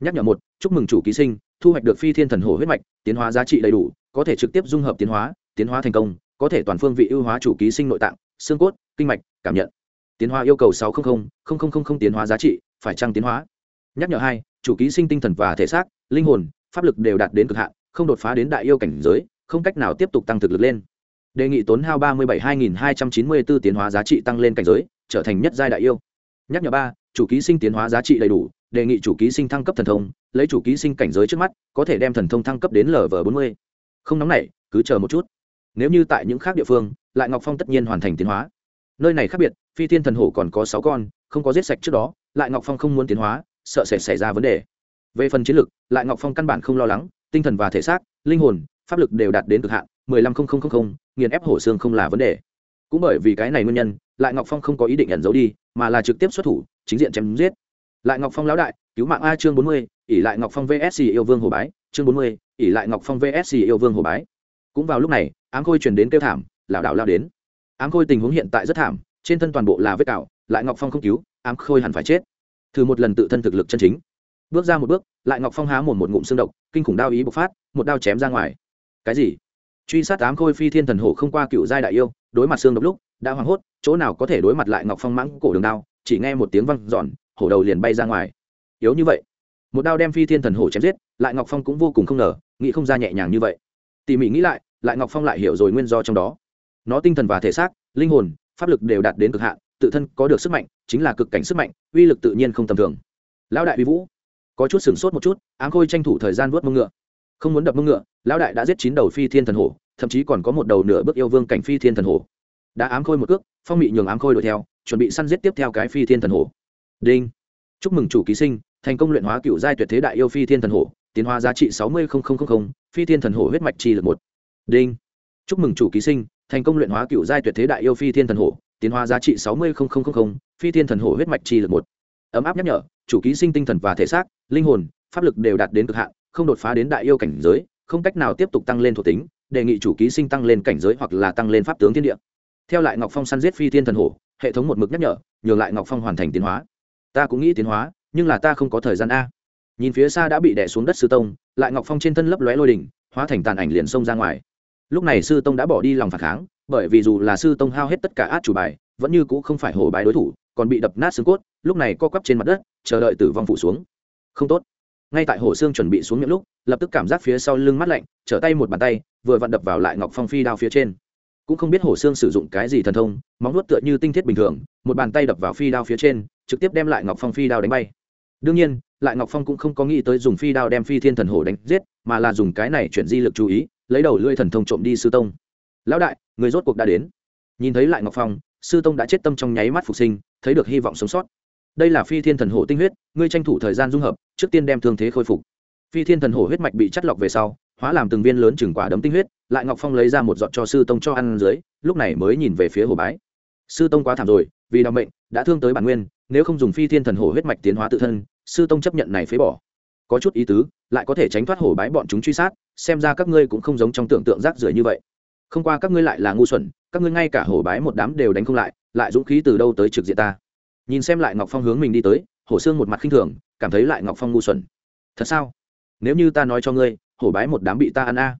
nhắc nhở một chúc mừng chủ ký sinh thu hoạch được phi thiên thần hổ huyết mạch tiến hóa giá trị đầy đủ có thể trực tiếp dung hợp tiến hóa tiến hóa thành công có thể toàn phương vị ưu hóa chủ ký sinh nội tạng xương cốt kinh mạch cảm nhận tiến hóa yêu cầu sáu tiến hóa giá trị phải trăng tiến hóa? Nhắc nhở hai, chủ ký sinh tinh thần và thể xác, linh hồn, pháp lực đều đạt đến cực hạn, không đột phá đến đại yêu cảnh giới, không cách nào tiếp tục tăng thực lực lên. Đề nghị tốn hao ba mươi bảy hai nghìn hai trăm chín mươi b ố tiến hóa giá trị tăng lên cảnh giới, trở thành nhất giai đại yêu. Nhắc nhở ba, chủ ký sinh tiến hóa giá trị đầy đủ, đề nghị chủ ký sinh thăng cấp thần thông, lấy chủ ký sinh cảnh giới trước mắt, có thể đem thần thông thăng cấp đến lv bốn mươi. Không nóng này cứ chờ một chút. Nếu như tại những khác địa phương, lại ngọc phong tất nhiên hoàn thành tiến hóa. Nơi này khác biệt, phi thiên thần hổ còn có sáu con không có giết sạch trước đó, lại ngọc phong không muốn tiến hóa, sợ sẽ xảy ra vấn đề. Về phần chiến lược lại ngọc phong căn bản không lo lắng, tinh thần và thể xác, linh hồn, pháp lực đều đạt đến cực hạn, mười lăm nghìn nghiền ép hổ xương không là vấn đề. Cũng bởi vì cái này nguyên nhân, lại ngọc phong không có ý định ẩn giấu đi, mà là trực tiếp xuất thủ, chính diện chém giết. Lại ngọc phong lão đại, cứu mạng a chương bốn mươi ỉ lại ngọc phong vsc yêu vương hồ bái, chương bốn mươi ỉ lại ngọc phong vsc yêu vương hồ bái. Cũng vào lúc này, ám khôi chuyển đến kêu thảm, lảo đảo lao đến. Ám khôi tình huống hiện tại rất thảm, trên thân toàn bộ là vết cạo lại ngọc phong không cứu, ám khôi hẳn phải chết. Thử một lần tự thân thực lực chân chính. Bước ra một bước, lại ngọc phong há một một ngụm xương độc, kinh khủng đao ý bộc phát, một đao chém ra ngoài. Cái gì? Truy sát ám khôi phi thiên thần hổ không qua cựu giai đại yêu, đối mặt xương độc lúc, đã hoảng hốt, chỗ nào có thể đối mặt lại ngọc phong mãng cổ đường đao, chỉ nghe một tiếng văng giòn hổ đầu liền bay ra ngoài. Yếu như vậy. Một đao đem phi thiên thần hổ chém giết, lại ngọc phong cũng vô cùng không ngờ, nghĩ không ra nhẹ nhàng như vậy. Tỉ mỉ nghĩ lại lại ngọc phong lại hiểu rồi nguyên do trong đó. Nó tinh thần và thể xác, linh hồn, pháp lực đều đạt đến cực hạn tự thân có được sức mạnh, chính là cực cảnh sức mạnh, uy lực tự nhiên không tầm thường. Lão đại uy vũ, có chút sửng sốt một chút, ám khôi tranh thủ thời gian vớt mông ngựa. Không muốn đập mông ngựa, lão đại đã giết chín đầu phi thiên thần hổ, thậm chí còn có một đầu nửa bước yêu vương cảnh phi thiên thần hổ. Đã ám khôi một cước, phong bị nhường ám khôi đuổi theo, chuẩn bị săn giết tiếp theo cái phi thiên thần hổ. Đinh. Chúc mừng chủ ký sinh, thành công luyện hóa cựu giai tuyệt thế đại yêu phi thiên thần hổ, tiến hóa giá trị sáu mươi phi thiên thần hổ huyết mạch chi lực một. Đinh. Chúc mừng chủ ký sinh, thành công luyện hóa cựu giai tuyệt thế đại yêu phi thiên thần hổ tiến hóa giá trị sáu mươi phi thiên thần hổ huyết mạch chi lực một. Ấm áp nhắc nhở, chủ ký sinh tinh thần và thể xác, linh hồn, pháp lực đều đạt đến cực hạn, không đột phá đến đại yêu cảnh giới, không cách nào tiếp tục tăng lên thuộc tính, đề nghị chủ ký sinh tăng lên cảnh giới hoặc là tăng lên pháp tướng thiên địa. Theo lại ngọc phong săn giết phi thiên thần hổ, hệ thống một mực nhắc nhở, nhường lại ngọc phong hoàn thành tiến hóa. Ta cũng nghĩ tiến hóa, nhưng là ta không có thời gian a. Nhìn phía xa đã bị đẻ xuống đất sư tông, lại ngọc phong trên thân lấp lóe lôi đỉnh, hóa thành tàn ảnh liền xông ra ngoài lúc này sư tông đã bỏ đi lòng phản kháng, bởi vì dù là sư tông hao hết tất cả át chủ bài, vẫn như cũ không phải hổ bài đối thủ, còn bị đập nát xương cốt, lúc này co quắp trên mặt đất, chờ đợi tử vong phủ xuống. Không tốt. Ngay tại hồ xương chuẩn bị xuống miệng lúc, lập tức cảm giác phía sau lưng mắt lạnh, trở tay một bàn tay, vừa vặn đập vào lại ngọc phong phi đao phía trên. Cũng không biết hồ xương sử dụng cái gì thần thông, móng nuốt tựa như tinh thiết bình thường, một bàn tay đập vào phi đao phía trên, trực tiếp đem lại ngọc phong phi đao đánh bay. Đương nhiên, lại ngọc phong cũng không có nghĩ tới dùng phi đao đem phi thiên thần hổ đánh giết, mà là dùng cái này chuyển di lực chú ý lấy đầu lưỡi thần thông trộm đi sư tông. Lão đại, người rốt cuộc đã đến. Nhìn thấy lại ngọc phong, sư tông đã chết tâm trong nháy mắt phục sinh, thấy được hy vọng sống sót. Đây là phi thiên thần hổ tinh huyết, ngươi tranh thủ thời gian dung hợp, trước tiên đem thương thế khôi phục. Phi thiên thần hổ huyết mạch bị chắt lọc về sau, hóa làm từng viên lớn chừng quả đấm tinh huyết, lại ngọc phong lấy ra một giọt cho sư tông cho ăn dưới, lúc này mới nhìn về phía hồ bái. Sư tông quá thảm rồi, vì đau mệnh, đã thương tới bản nguyên, nếu không dùng phi thiên thần hổ huyết mạch tiến hóa tự thân, sư tông chấp nhận này phế bỏ. Có chút ý tứ lại có thể tránh thoát hổ bái bọn chúng truy sát, xem ra các ngươi cũng không giống trong tưởng tượng rác rưởi như vậy. Không qua các ngươi lại là ngu xuẩn, các ngươi ngay cả hổ bái một đám đều đánh không lại lại dũng khí từ đâu tới trực diện ta? Nhìn xem lại ngọc phong hướng mình đi tới, hổ xương một mặt khinh thường, cảm thấy lại ngọc phong ngu xuẩn. Thật sao? Nếu như ta nói cho ngươi, hổ bái một đám bị ta ăn a.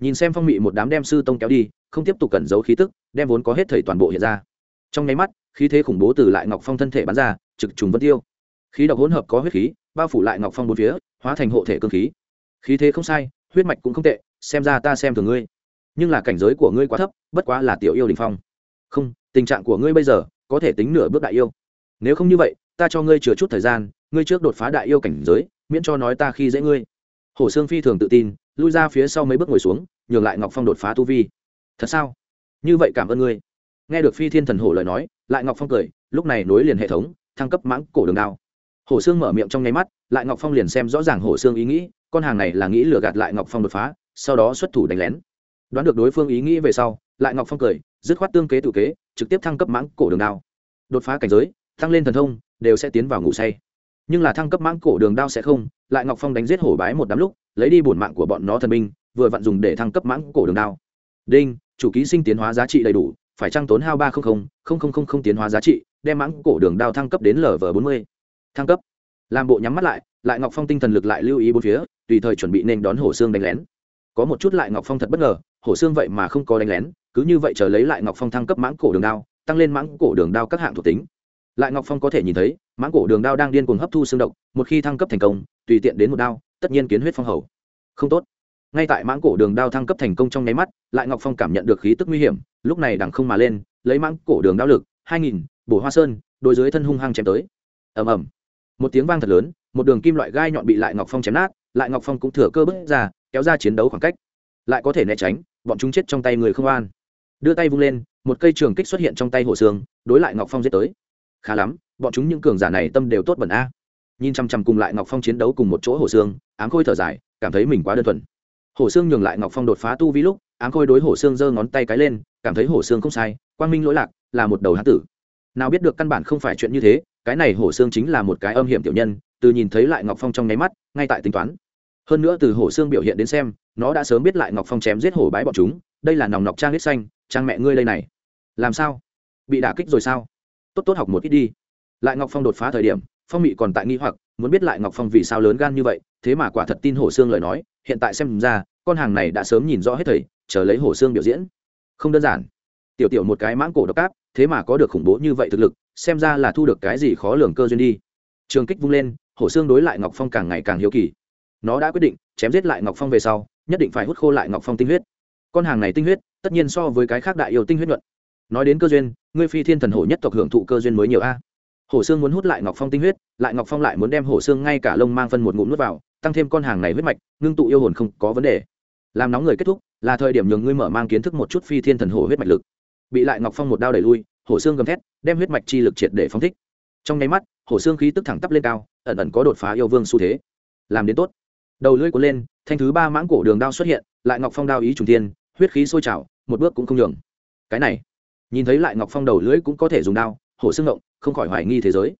Nhìn xem phong mị một đám đem sư tông kéo đi, không tiếp tục cẩn giấu khí tức, đem vốn có hết thầy toàn bộ hiện ra. Trong nháy mắt, khí thế khủng bố từ lại ngọc phong thân thể bắn ra, trực trùng vân tiêu. Khí độc hỗn hợp có huyết khí bao phủ lại ngọc phong bốn phía, hóa thành hộ thể cơ khí. Khí thế không sai, huyết mạch cũng không tệ, xem ra ta xem thường ngươi. Nhưng là cảnh giới của ngươi quá thấp, bất quá là tiểu yêu đình phong. Không, tình trạng của ngươi bây giờ, có thể tính nửa bước đại yêu. Nếu không như vậy, ta cho ngươi chừa chút thời gian, ngươi trước đột phá đại yêu cảnh giới, miễn cho nói ta khi dễ ngươi. Hồ sương phi thường tự tin, lui ra phía sau mấy bước ngồi xuống, nhường lại ngọc phong đột phá tu vi. Thật sao? Như vậy cảm ơn ngươi. Nghe được phi thiên thần hổ lời nói, lại ngọc phong cười, lúc này nối liền hệ thống, thăng cấp mãng cổ đường đao hổ xương mở miệng trong nháy mắt lại ngọc phong liền xem rõ ràng hổ xương ý nghĩ con hàng này là nghĩ lừa gạt lại ngọc phong đột phá sau đó xuất thủ đánh lén. Đoán được đối phương ý nghĩ về sau lại ngọc phong cười dứt khoát tương kế tự kế trực tiếp thăng cấp mãng cổ đường đao. Đột phá cảnh giới tăng lên thần thông đều sẽ tiến vào ngủ say. Nhưng là thăng cấp mãng cổ đường đao sẽ không lại ngọc phong đánh giết hổ bái một đám lúc lấy đi bổn mạng của bọn nó thần minh, vừa vặn dùng để thăng cấp mãng cổ đường đao. Đinh chủ ký sinh tiến hóa giá trị đầy đủ phải trang tốn hao ba trăm linh tiến hóa giá trị đem mãng cổ đường đao thăng cấp đến lv bốn mươi thăng cấp. Làm bộ nhắm mắt lại lại ngọc phong tinh thần lực lại lưu ý bốn phía, tùy thời chuẩn bị nên đón hổ xương đánh lén. Có một chút lại ngọc phong thật bất ngờ hổ xương vậy mà không có đánh lén, cứ như vậy chờ lấy lại ngọc phong thăng cấp mãng cổ đường đao, tăng lên mãng cổ đường đao các hạng thuộc tính. Lại ngọc phong có thể nhìn thấy, mãng cổ đường đao đang điên cuồng hấp thu xương độc, một khi thăng cấp thành công, tùy tiện đến một đao, tất nhiên kiến huyết phong hầu. Không tốt. Ngay tại mãng cổ đường đao thăng cấp thành công trong nháy mắt, lại ngọc phong cảm nhận được khí tức nguy hiểm, lúc này đằng không mà lên, lấy mãng cổ đường đao lực, hai nghìn, bổ hoa sơn, đôi dưới thân hung hăng chém tới. Ầm ầm một tiếng vang thật lớn, một đường kim loại gai nhọn bị lại ngọc phong chém nát, lại ngọc phong cũng thừa cơ bước ra, kéo ra chiến đấu khoảng cách. Lại có thể né tránh, bọn chúng chết trong tay người không an. Đưa tay vung lên, một cây trường kích xuất hiện trong tay hồ xương đối lại ngọc phong giết tới. Khá lắm, bọn chúng những cường giả này tâm đều tốt bẩn a. Nhìn chăm chăm cùng lại ngọc phong chiến đấu cùng một chỗ hồ xương ám khôi thở dài, cảm thấy mình quá đơn thuần. Hồ xương nhường lại ngọc phong đột phá tu vi lúc, ám khôi đối hồ xương giơ ngón tay cái lên, cảm thấy hồ xương không sai, quang minh lỗi lạc, là một đầu hán tử nào biết được căn bản không phải chuyện như thế, cái này hổ xương chính là một cái âm hiểm tiểu nhân, từ nhìn thấy lại ngọc phong trong nháy mắt, ngay tại tính toán. Hơn nữa từ hổ xương biểu hiện đến xem, nó đã sớm biết lại ngọc phong chém giết hổ bái bọn chúng, đây là nòng nọc trang hết xanh, trang mẹ ngươi đây này. Làm sao? Bị đả kích rồi sao? Tốt tốt học một ít đi. Lại ngọc phong đột phá thời điểm, phong mị còn tại nghi hoặc, muốn biết lại ngọc phong vì sao lớn gan như vậy, thế mà quả thật tin hổ xương lời nói, hiện tại xem ra, con hàng này đã sớm nhìn rõ hết thầy, chờ lấy hổ xương biểu diễn. Không đơn giản tiểu tiểu một cái mãng cổ độc áp thế mà có được khủng bố như vậy thực lực, xem ra là thu được cái gì khó lường cơ duyên đi. Trường kích vung lên, hổ xương đối lại ngọc phong càng ngày càng hiếu kỳ. Nó đã quyết định, chém giết lại ngọc phong về sau, nhất định phải hút khô lại ngọc phong tinh huyết. Con hàng này tinh huyết, tất nhiên so với cái khác đại yêu tinh huyết nhuận. Nói đến cơ duyên, ngươi phi thiên thần hổ nhất tộc hưởng thụ cơ duyên mới nhiều a. Hổ xương muốn hút lại ngọc phong tinh huyết, lại ngọc phong lại muốn đem hổ xương ngay cả lông mang phân một ngụm nuốt vào, tăng thêm con hàng này huyết mạch, ngưng tụ yêu hồn không có vấn đề. Làm nóng người kết thúc, là thời điểm nhường ngươi mở mang kiến thức một chút phi thiên thần hổ huyết mạch lực bị lại ngọc phong một đao đẩy lui hổ xương gầm thét đem huyết mạch chi lực triệt để phóng thích trong nháy mắt hổ xương khí tức thẳng tắp lên cao ẩn ẩn có đột phá yêu vương xu thế làm đến tốt đầu lưỡi cuốn lên thanh thứ ba mãng cổ đường đao xuất hiện lại ngọc phong đao ý trùng tiên huyết khí sôi trào một bước cũng không nhường cái này nhìn thấy lại ngọc phong đầu lưỡi cũng có thể dùng đao hổ xương ngộng không khỏi hoài nghi thế giới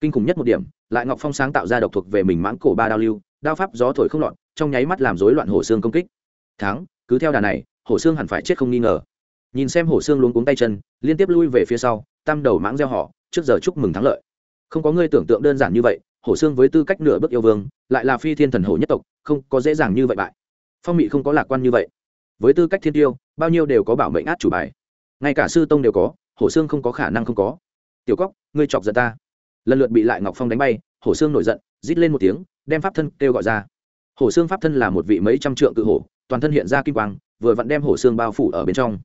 kinh khủng nhất một điểm lại ngọc phong sáng tạo ra độc thuộc về mình mãng cổ ba đao lưu đao pháp gió thổi không lọt trong nháy mắt làm rối loạn hổ xương công kích thắng cứ theo đà này hổ xương hẳn phải chết không nghi ngờ nhìn xem hổ xương luống cuống tay chân, liên tiếp lui về phía sau, tam đầu mãng gieo họ, trước giờ chúc mừng thắng lợi. Không có ngươi tưởng tượng đơn giản như vậy, hổ xương với tư cách nửa bước yêu vương, lại là phi thiên thần hổ nhất tộc, không có dễ dàng như vậy bại. Phong mị không có lạc quan như vậy. Với tư cách thiên tiêu, bao nhiêu đều có bảo mệnh át chủ bài. Ngay cả sư tông đều có, hổ xương không có khả năng không có. Tiểu cóc ngươi chọc giận ta. Lần lượt bị lại ngọc phong đánh bay, hổ xương nổi giận, rít lên một tiếng, đem pháp thân kêu gọi ra. Hổ xương pháp thân là một vị mấy trăm trượng cự hổ, toàn thân hiện ra kim quang, vừa vặn đem hổ xương bao phủ ở bên trong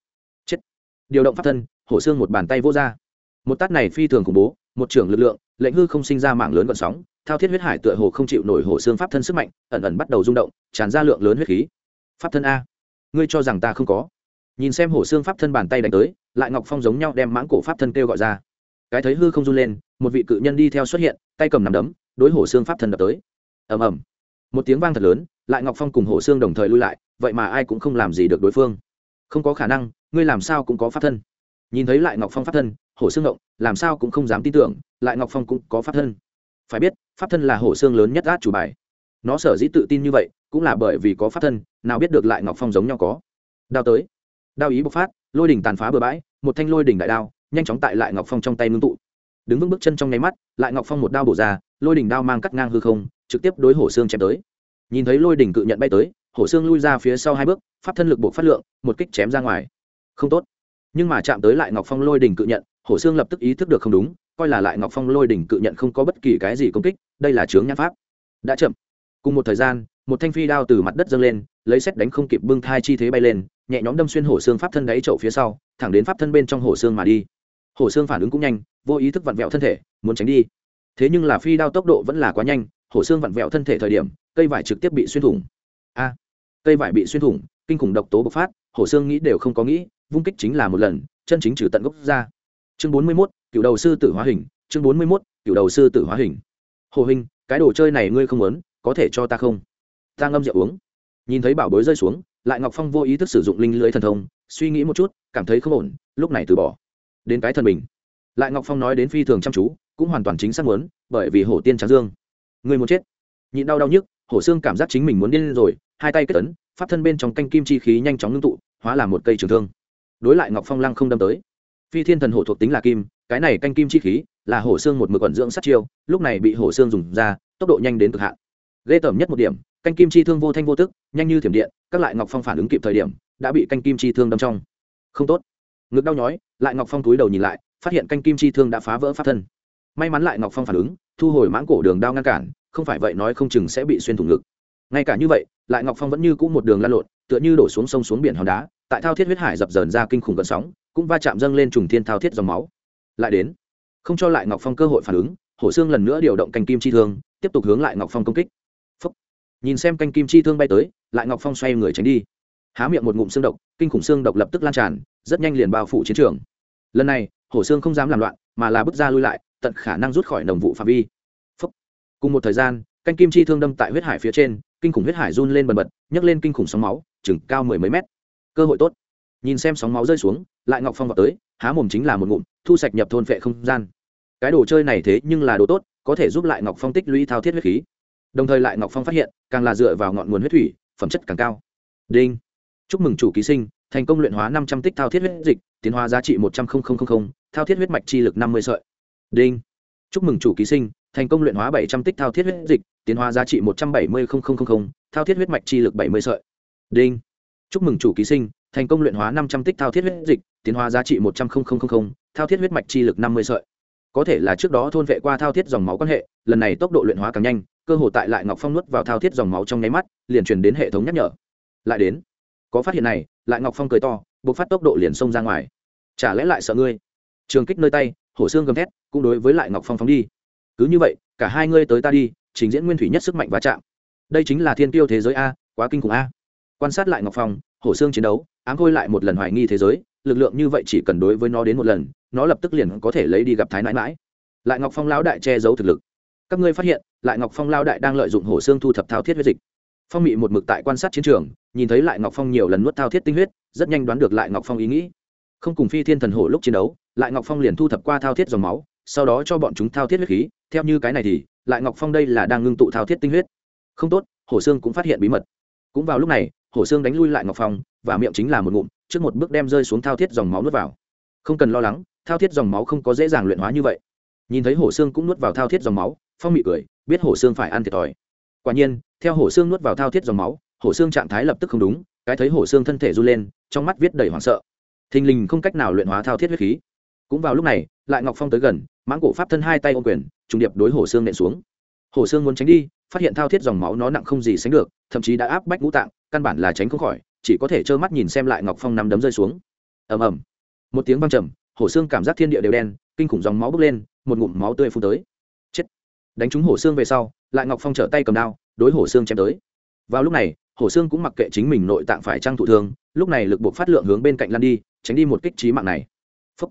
điều động pháp thân, hổ xương một bàn tay vô ra. Một tát này phi thường khủng bố, một trưởng lực lượng, lệnh hư không sinh ra mạng lớn gọn sóng, thao thiết huyết hải tựa hồ không chịu nổi hổ xương pháp thân sức mạnh, ẩn ẩn bắt đầu rung động, tràn ra lượng lớn huyết khí. Pháp thân a, ngươi cho rằng ta không có? Nhìn xem hổ xương pháp thân bàn tay đánh tới, lại ngọc phong giống nhau đem mãng cổ pháp thân kêu gọi ra. Cái thấy hư không run lên, một vị cự nhân đi theo xuất hiện, tay cầm nằm đấm, đối hổ xương pháp thân đập tới. Ầm ầm. Một tiếng vang thật lớn, lại ngọc phong cùng hổ xương đồng thời lui lại, vậy mà ai cũng không làm gì được đối phương. Không có khả năng ngươi làm sao cũng có pháp thân. Nhìn thấy lại ngọc phong pháp thân, hổ xương động làm sao cũng không dám tin tưởng, lại ngọc phong cũng có pháp thân. Phải biết, pháp thân là hổ xương lớn nhất át chủ bài. Nó sở dĩ tự tin như vậy, cũng là bởi vì có pháp thân, nào biết được lại ngọc phong giống nhau có. Đao tới. Đao ý bộc phát, lôi đỉnh tàn phá bừa bãi, một thanh lôi đỉnh đại đao, nhanh chóng tại lại ngọc phong trong tay ngưng tụ. Đứng vững bước chân trong nháy mắt, lại ngọc phong một đao bổ ra, lôi đỉnh đao mang cắt ngang hư không, trực tiếp đối hổ xương chém tới. Nhìn thấy lôi đỉnh cự nhận bay tới, hổ xương lui ra phía sau hai bước, pháp thân lực buộc phát lượng, một kích chém ra ngoài không tốt. Nhưng mà chạm tới lại ngọc phong lôi đỉnh cự nhận, hổ xương lập tức ý thức được không đúng, coi là lại ngọc phong lôi đỉnh cự nhận không có bất kỳ cái gì công kích, đây là chướng nhãn pháp. Đã chậm. Cùng một thời gian, một thanh phi đao từ mặt đất dâng lên, lấy xét đánh không kịp bưng thai chi thế bay lên, nhẹ nhóm đâm xuyên hổ xương pháp thân đáy chậu phía sau, thẳng đến pháp thân bên trong hổ xương mà đi. Hổ xương phản ứng cũng nhanh, vô ý thức vặn vẹo thân thể, muốn tránh đi. Thế nhưng là phi đao tốc độ vẫn là quá nhanh, hổ xương vặn vẹo thân thể thời điểm, cây vải trực tiếp bị xuyên thủng. A! Cây vải bị xuyên thủng, kinh khủng độc tố bộc phát, hổ xương nghĩ đều không có nghĩ vung kích chính là một lần, chân chính trừ tận gốc ra. Chương bốn mươi mốt, cựu đầu sư tử hóa hình, chương bốn mươi mốt, cựu đầu sư tử hóa hình. Hồ hình, cái đồ chơi này ngươi không muốn, có thể cho ta không? Ta ngâm rượu uống. Nhìn thấy bảo bối rơi xuống, lại ngọc phong vô ý thức sử dụng linh lưới thần thông, suy nghĩ một chút, cảm thấy không ổn, lúc này từ bỏ. Đến cái thần mình. Lại ngọc phong nói đến phi thường chăm chú, cũng hoàn toàn chính xác muốn, bởi vì hổ tiên tráng dương. Người muốn chết. Nhịn đau đau nhức, hổ xương cảm giác chính mình muốn điên rồi, hai tay kết tấn pháp thân bên trong canh kim chi khí nhanh chóng ngưng tụ, hóa làm một cây trường thương đối lại ngọc phong lăng không đâm tới. Phi thiên thần hổ thuộc tính là kim, cái này canh kim chi khí, là hổ xương một mực quẩn dưỡng sát chiêu, lúc này bị hổ xương dùng ra, tốc độ nhanh đến cực hạn. Ghê tởm nhất một điểm, canh kim chi thương vô thanh vô tức, nhanh như thiểm điện, các lại ngọc phong phản ứng kịp thời điểm, đã bị canh kim chi thương đâm trong. Không tốt. Ngực đau nhói, lại ngọc phong túi đầu nhìn lại, phát hiện canh kim chi thương đã phá vỡ pháp thân. May mắn lại ngọc phong phản ứng, thu hồi mãng cổ đường đao ngăn cản, không phải vậy nói không chừng sẽ bị xuyên thủng ngực. Ngay cả như vậy, lại ngọc phong vẫn như cũ một đường lan lộn, tựa như đổ xuống sông xuống biển hòn đá tại thao thiết huyết hải dập dờn ra kinh khủng gợn sóng, cũng va chạm dâng lên trùng thiên thao thiết dòng máu. Lại đến, không cho lại ngọc phong cơ hội phản ứng, hổ xương lần nữa điều động canh kim chi thương, tiếp tục hướng lại ngọc phong công kích. Phúc. nhìn xem canh kim chi thương bay tới, lại ngọc phong xoay người tránh đi. Há miệng một ngụm xương độc, kinh khủng xương độc lập tức lan tràn, rất nhanh liền bao phủ chiến trường. Lần này, hổ xương không dám làm loạn, mà là bước ra lui lại, tận khả năng rút khỏi đồng vụ phạm vi. Phúc. cùng một thời gian, canh kim chi thương đâm tại huyết hải phía trên, kinh khủng huyết hải run lên bần bật, nhấc lên kinh khủng sóng máu, chừng cao mười mấy mét cơ hội tốt. Nhìn xem sóng máu rơi xuống, lại ngọc phong vào tới, há mồm chính là một ngụm, thu sạch nhập thôn vệ không gian. Cái đồ chơi này thế nhưng là đồ tốt, có thể giúp lại ngọc phong tích lũy thao thiết huyết khí. Đồng thời lại ngọc phong phát hiện, càng là dựa vào ngọn nguồn huyết thủy, phẩm chất càng cao. Đinh. Chúc mừng chủ ký sinh, thành công luyện hóa năm trăm tích thao thiết huyết dịch, tiến hóa giá trị một trăm linh thao thiết huyết mạch chi lực năm mươi sợi. Đinh. Chúc mừng chủ ký sinh, thành công luyện hóa bảy trăm tích thao thiết huyết dịch, tiến hóa giá trị một trăm bảy mươi thao thiết huyết mạch chi lực bảy mươi sợi. Đinh chúc mừng chủ ký sinh, thành công luyện hóa năm trăm tích thao thiết huyết dịch, tiến hóa giá trị một trăm linh thao thiết huyết mạch chi lực năm mươi sợi. Có thể là trước đó thôn vệ qua thao thiết dòng máu quan hệ, lần này tốc độ luyện hóa càng nhanh, cơ hồ tại lại ngọc phong nuốt vào thao thiết dòng máu trong nháy mắt, liền truyền đến hệ thống nhắc nhở. Lại đến. Có phát hiện này, lại ngọc phong cười to, buộc phát tốc độ liền xông ra ngoài. Chả lẽ lại sợ ngươi? Trường kích nơi tay, hổ xương gầm thét, cũng đối với lại ngọc phong phóng đi. Cứ như vậy, cả hai ngươi tới ta đi, trình diễn nguyên thủy nhất sức mạnh va chạm. Đây chính là thiên tiêu thế giới a, quá kinh khủng a quan sát lại ngọc phong, hổ xương chiến đấu, ám khôi lại một lần hoài nghi thế giới, lực lượng như vậy chỉ cần đối với nó đến một lần, nó lập tức liền có thể lấy đi gặp thái nãi mãi lại ngọc phong lão đại che giấu thực lực. Các ngươi phát hiện, lại ngọc phong lao đại đang lợi dụng hổ xương thu thập thao thiết huyết dịch. Phong mị một mực tại quan sát chiến trường, nhìn thấy lại ngọc phong nhiều lần nuốt thao thiết tinh huyết, rất nhanh đoán được lại ngọc phong ý nghĩ. Không cùng phi thiên thần hổ lúc chiến đấu, lại ngọc phong liền thu thập qua thao thiết dòng máu, sau đó cho bọn chúng thao thiết huyết khí. Theo như cái này thì, lại ngọc phong đây là đang ngưng tụ thao thiết tinh huyết. Không tốt, hổ xương cũng phát hiện bí mật. Cũng vào lúc này hổ xương đánh lui lại ngọc phong và miệng chính là một ngụm trước một bước đem rơi xuống thao thiết dòng máu nuốt vào không cần lo lắng thao thiết dòng máu không có dễ dàng luyện hóa như vậy nhìn thấy hổ xương cũng nuốt vào thao thiết dòng máu phong mị cười biết hổ xương phải ăn thiệt thòi quả nhiên theo hổ xương nuốt vào thao thiết dòng máu hổ xương trạng thái lập tức không đúng cái thấy hổ xương thân thể run lên trong mắt viết đầy hoảng sợ thình lình không cách nào luyện hóa thao thiết huyết khí cũng vào lúc này lại ngọc phong tới gần mãng cổ pháp thân hai tay ô quyền trùng điệp đối hổ xương nện xuống hổ xương muốn tránh đi phát hiện thao thiết dòng máu nó nặng không gì sánh được thậm chí đã áp bách ngũ tạng căn bản là tránh không khỏi, chỉ có thể trơ mắt nhìn xem lại ngọc phong nắm đấm rơi xuống. Ầm ầm. Một tiếng văng trầm, hổ xương cảm giác thiên địa đều đen, kinh khủng dòng máu bốc lên, một ngụm máu tươi phun tới. Chết. Đánh trúng hổ xương về sau, lại ngọc phong trở tay cầm đao, đối hổ xương chém tới. Vào lúc này, hổ xương cũng mặc kệ chính mình nội tạng phải trang thụ thương, lúc này lực buộc phát lượng hướng bên cạnh lăn đi, tránh đi một kích trí mạng này. Phúc.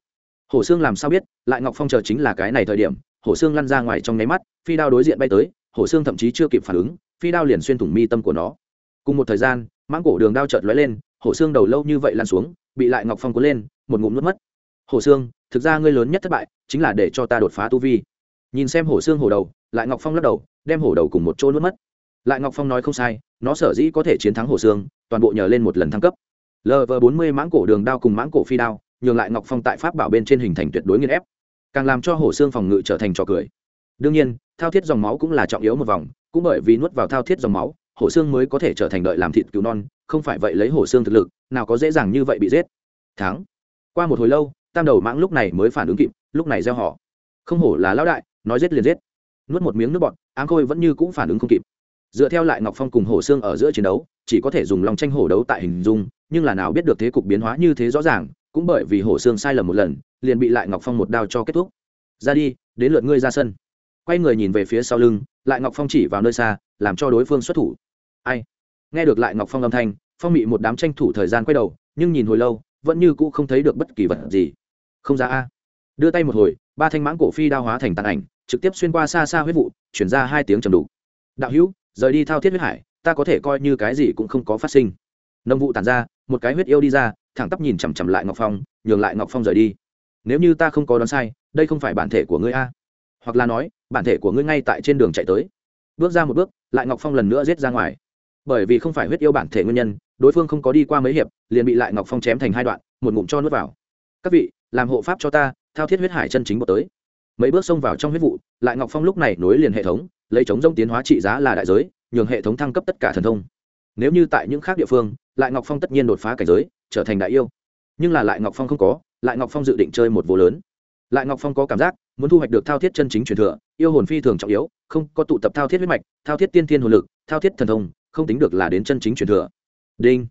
hổ xương làm sao biết, lại ngọc phong chờ chính là cái này thời điểm, hổ xương lăn ra ngoài trong nháy mắt, phi đao đối diện bay tới, hổ xương thậm chí chưa kịp phản ứng, phi đao liền xuyên thủng mi tâm của nó cùng một thời gian, mãng cổ đường đao chợt lóe lên, hổ xương đầu lâu như vậy lăn xuống, bị lại ngọc phong cuốn lên, một ngụm nuốt mất. Hổ xương, thực ra ngươi lớn nhất thất bại, chính là để cho ta đột phá tu vi. Nhìn xem hổ xương hổ đầu, lại ngọc phong lắc đầu, đem hổ đầu cùng một chỗ nuốt mất. Lại ngọc phong nói không sai, nó sở dĩ có thể chiến thắng hổ xương, toàn bộ nhờ lên một lần thăng cấp. Lv bốn mươi mãng cổ đường đao cùng mãng cổ phi đao, nhường lại ngọc phong tại pháp bảo bên trên hình thành tuyệt đối nghiên ép, càng làm cho hổ xương phòng ngự trở thành trò cười. Đương nhiên, thao thiết dòng máu cũng là trọng yếu một vòng, cũng bởi vì nuốt vào thao thiết dòng máu hổ xương mới có thể trở thành đợi làm thịt cứu non, không phải vậy lấy hổ xương thực lực, nào có dễ dàng như vậy bị giết. Thắng. Qua một hồi lâu, tam đầu mãng lúc này mới phản ứng kịp, lúc này gieo họ. Không hổ là lão đại, nói giết liền giết. Nuốt một miếng nước bọt, áng khôi vẫn như cũng phản ứng không kịp. Dựa theo lại ngọc phong cùng hổ xương ở giữa chiến đấu, chỉ có thể dùng lòng tranh hổ đấu tại hình dung, nhưng là nào biết được thế cục biến hóa như thế rõ ràng, cũng bởi vì hổ xương sai lầm một lần, liền bị lại ngọc phong một đao cho kết thúc. Ra đi, đến lượt ngươi ra sân. Quay người nhìn về phía sau lưng, lại ngọc phong chỉ vào nơi xa, làm cho đối phương xuất thủ ai? Nghe được lại ngọc phong âm thanh, phong bị một đám tranh thủ thời gian quay đầu, nhưng nhìn hồi lâu, vẫn như cũ không thấy được bất kỳ vật gì. Không ra a. Đưa tay một hồi, ba thanh mãng cổ phi đao hóa thành tàn ảnh, trực tiếp xuyên qua xa xa huyết vụ, chuyển ra hai tiếng trầm đủ đạo hữu, rời đi thao thiết huyết hải, ta có thể coi như cái gì cũng không có phát sinh. Nông vụ tàn ra, một cái huyết yêu đi ra, thẳng tắp nhìn chằm chằm lại ngọc phong, nhường lại ngọc phong rời đi. Nếu như ta không có đoán sai, đây không phải bản thể của ngươi a. Hoặc là nói, bản thể của ngươi ngay tại trên đường chạy tới. Bước ra một bước, lại ngọc phong lần nữa giết ra ngoài bởi vì không phải huyết yêu bản thể nguyên nhân, đối phương không có đi qua mấy hiệp, liền bị lại ngọc phong chém thành hai đoạn, một ngụm cho nuốt vào. Các vị, làm hộ pháp cho ta, thao thiết huyết hải chân chính bộ tới. Mấy bước xông vào trong huyết vụ, lại ngọc phong lúc này nối liền hệ thống, lấy chống rông tiến hóa trị giá là đại giới, nhường hệ thống thăng cấp tất cả thần thông. Nếu như tại những khác địa phương, lại ngọc phong tất nhiên đột phá cảnh giới, trở thành đại yêu. Nhưng là lại ngọc phong không có, lại ngọc phong dự định chơi một vô lớn. Lại ngọc phong có cảm giác, muốn thu hoạch được thao thiết chân chính truyền thừa, yêu hồn phi thường trọng yếu, không có tụ tập thao thiết huyết mạch, thao thiết tiên thiên hồn lực, thao thiết thần thông không tính được là đến chân chính truyền thừa. Đinh.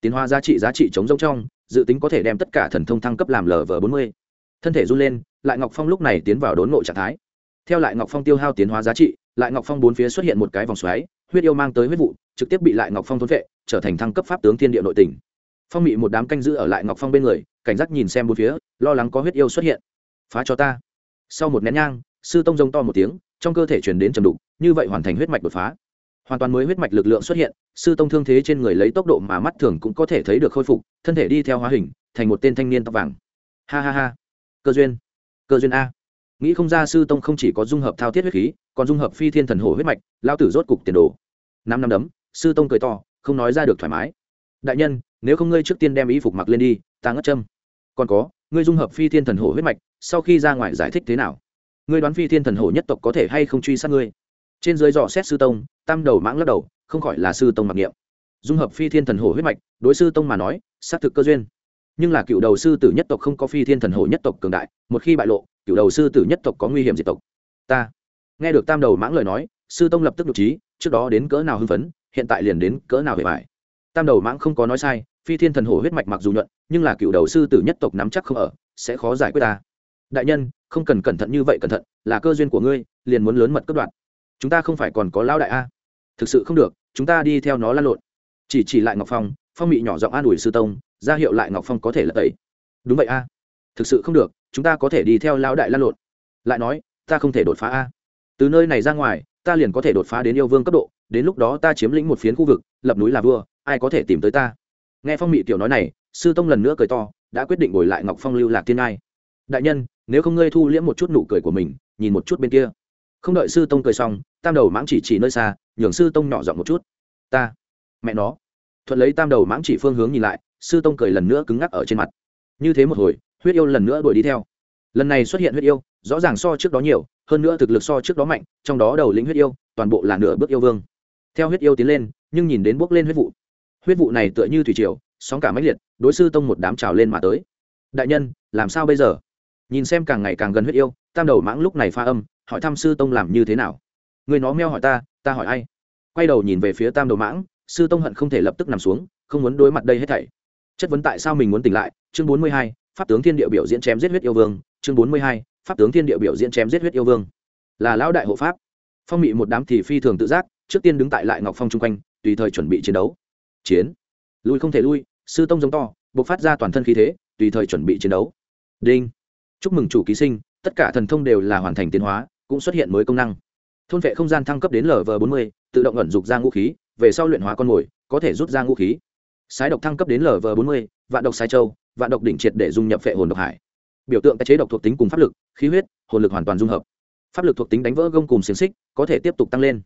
Tiến hóa giá trị giá trị chống giống trong, dự tính có thể đem tất cả thần thông thăng cấp làm lv bốn mươi. Thân thể run lên, lại ngọc phong lúc này tiến vào đốn ngộ trạng thái. Theo lại ngọc phong tiêu hao tiến hóa giá trị, lại ngọc phong bốn phía xuất hiện một cái vòng xoáy, huyết yêu mang tới huyết vụ, trực tiếp bị lại ngọc phong thốn vệ, trở thành thăng cấp pháp tướng thiên địa nội tỉnh phong bị một đám canh giữ ở lại ngọc phong bên người, cảnh giác nhìn xem bốn phía, lo lắng có huyết yêu xuất hiện. Phá cho ta. Sau một nén nhang, sư tông rông to một tiếng, trong cơ thể chuyển đến trầm đục, như vậy hoàn thành huyết mạch đột phá hoàn toàn mới huyết mạch lực lượng xuất hiện, sư tông thương thế trên người lấy tốc độ mà mắt thường cũng có thể thấy được khôi phục, thân thể đi theo hóa hình, thành một tên thanh niên tóc vàng. Ha ha ha. Cơ duyên. Cơ duyên a. Nghĩ không ra sư tông không chỉ có dung hợp thao thiết huyết khí, còn dung hợp phi thiên thần hổ huyết mạch, lao tử rốt cục tiền đồ. Năm năm đấm, sư tông cười to, không nói ra được thoải mái. Đại nhân, nếu không ngươi trước tiên đem y phục mặc lên đi, ta ngất châm. Còn có, ngươi dung hợp phi thiên thần hổ huyết mạch, sau khi ra ngoài giải thích thế nào? Ngươi đoán phi thiên thần hổ nhất tộc có thể hay không truy sát ngươi? Trên dưới dò xét sư tông, tam đầu mãng lắc đầu, không khỏi là sư tông mặc niệm. Dung hợp phi thiên thần hổ huyết mạch, đối sư tông mà nói, xác thực cơ duyên. Nhưng là cựu đầu sư tử nhất tộc không có phi thiên thần hổ nhất tộc cường đại, một khi bại lộ, cựu đầu sư tử nhất tộc có nguy hiểm diệt tộc. Ta nghe được tam đầu mãng lời nói, sư tông lập tức nhục trí, trước đó đến cỡ nào hưng phấn, hiện tại liền đến cỡ nào hề bại. Tam đầu mãng không có nói sai, phi thiên thần hổ huyết mạch mặc dù nhuận, nhưng là cựu đầu sư tử nhất tộc nắm chắc không ở, sẽ khó giải quyết ta. Đại nhân, không cần cẩn thận như vậy cẩn thận, là cơ duyên của ngươi, liền muốn lớn mật cất đoạn chúng ta không phải còn có Lão đại a? Thực sự không được, chúng ta đi theo nó lan lộn. Chỉ chỉ lại ngọc phong phong bị nhỏ giọng an ủi sư tông, ra hiệu lại ngọc phong có thể là tẩy. Đúng vậy a. Thực sự không được, chúng ta có thể đi theo Lão đại lan lộn. Lại nói, ta không thể đột phá a. Từ nơi này ra ngoài, ta liền có thể đột phá đến yêu vương cấp độ, đến lúc đó ta chiếm lĩnh một phiến khu vực, lập núi là vua, ai có thể tìm tới ta? Nghe phong mị tiểu nói này, sư tông lần nữa cười to, đã quyết định bồi lại ngọc phong lưu lạc thiên ai đại nhân, nếu không ngươi thu liễm một chút nụ cười của mình, nhìn một chút bên kia không đợi sư tông cười xong, tam đầu mãng chỉ chỉ nơi xa, nhường sư tông nhỏ giọng một chút. Ta, mẹ nó. Thuận lấy tam đầu mãng chỉ phương hướng nhìn lại, sư tông cười lần nữa cứng ngắc ở trên mặt. Như thế một hồi, huyết yêu lần nữa đuổi đi theo. Lần này xuất hiện huyết yêu, rõ ràng so trước đó nhiều, hơn nữa thực lực so trước đó mạnh, trong đó đầu lĩnh huyết yêu, toàn bộ là nửa bước yêu vương. Theo huyết yêu tiến lên, nhưng nhìn đến bước lên huyết vụ. Huyết vụ này tựa như thủy triều, sóng cả máy liệt, đối sư tông một đám trào lên mà tới. Đại nhân, làm sao bây giờ? Nhìn xem càng ngày càng gần huyết yêu, tam đầu mãng lúc này pha âm hỏi thăm sư tông làm như thế nào. Người nó meo hỏi ta ta hỏi ai? Quay đầu nhìn về phía tam đầu mãng, sư tông hận không thể lập tức nằm xuống, không muốn đối mặt đây hết thảy. Chất vấn tại sao mình muốn tỉnh lại? Chương bốn mươi hai, pháp tướng thiên địa biểu diễn chém giết huyết yêu vương. Chương bốn mươi hai, pháp tướng thiên địa biểu diễn chém giết huyết yêu vương. Là lão đại hộ pháp. Phong mị một đám thì phi thường tự giác, trước tiên đứng tại lại ngọc phong chung quanh, tùy thời chuẩn bị chiến đấu. Chiến. Lui không thể lui, sư tông giống to buộc phát ra toàn thân khí thế, tùy thời chuẩn bị chiến đấu. Đinh. Chúc mừng chủ ký sinh, tất cả thần thông đều là hoàn thành tiến hóa cũng xuất hiện mới công năng. Thôn vệ không gian thăng cấp đến lv bốn mươi, tự động ẩn dục ra ngũ khí, về sau luyện hóa con mồi, có thể rút ra ngũ khí. Sái độc thăng cấp đến lv bốn mươi, vạn độc sai châu, vạn độc đỉnh triệt để dung nhập phệ hồn độc hải. Biểu tượng tái chế độc thuộc tính cùng pháp lực, khí huyết, hồn lực hoàn toàn dung hợp. Pháp lực thuộc tính đánh vỡ gông cùng xiềng xích, có thể tiếp tục tăng lên.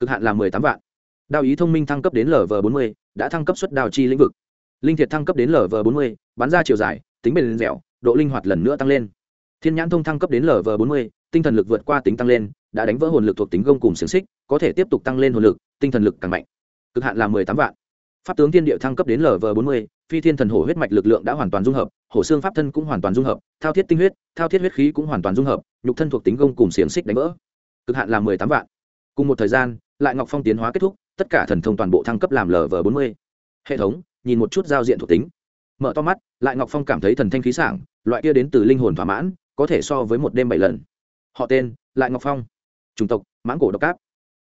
Cực hạn là mười tám vạn. Đao ý thông minh thăng cấp đến lv bốn mươi, đã thăng cấp suất đào chi lĩnh vực. Linh thiệt thăng cấp đến lv bốn mươi, bắn ra chiều dài, tính bền dẻo, độ linh hoạt lần nữa tăng lên. Thiên nhãn thông thăng cấp đến lv bốn mươi tinh thần lực vượt qua tính tăng lên, đã đánh vỡ hồn lực thuộc tính gông cùng xiềng xích, có thể tiếp tục tăng lên hồn lực, tinh thần lực càng mạnh. Cực hạn là mười tám vạn. Pháp tướng tiên địa thăng cấp đến lv bốn mươi, phi thiên thần hổ huyết mạch lực lượng đã hoàn toàn dung hợp, hổ xương pháp thân cũng hoàn toàn dung hợp, thao thiết tinh huyết, thao thiết huyết khí cũng hoàn toàn dung hợp, nhục thân thuộc tính gông cùng xiềng xích đánh vỡ. Cực hạn là mười tám vạn. Cùng một thời gian, lại ngọc phong tiến hóa kết thúc, tất cả thần thông toàn bộ thăng cấp làm lv bốn mươi. Hệ thống, nhìn một chút giao diện thuộc tính. Mở to mắt, lại ngọc phong cảm thấy thần thanh khí sảng, loại kia đến từ linh hồn thỏa mãn, có thể so với một đêm bảy lần họ tên, lại ngọc phong. Chủng tộc, mãng cổ độc cáp.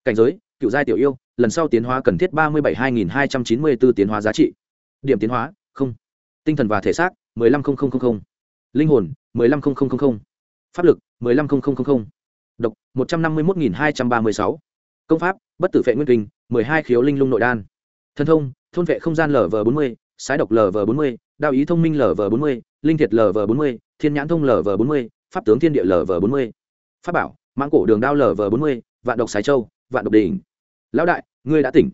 Cảnh giới, cựu giai tiểu yêu, lần sau tiến hóa cần thiết ba mươi bảy hai nghìn hai trăm chín mươi b ố tiến hóa giá trị. Điểm tiến hóa, không. Tinh thần và thể xác, mười lăm linh hồn, mười lăm pháp lực, mười lăm độc, một trăm năm mươi một nghìn hai trăm ba mươi sáu. Công pháp, bất tử vệ nguyên kinh, mười hai khiếu linh lung nội đan. Thân thông, thôn vệ không gian lv bốn mươi, sái độc lv bốn mươi đạo ý thông minh lv bốn mươi, linh thiệt lv bốn mươi, thiên nhãn thông lv bốn mươi, pháp tướng thiên địa lv bốn mươi pháp bảo, mãng cổ đường đao lv bốn mươi, vạn độc sái châu, vạn độc đỉnh. Lão đại, ngươi đã tỉnh.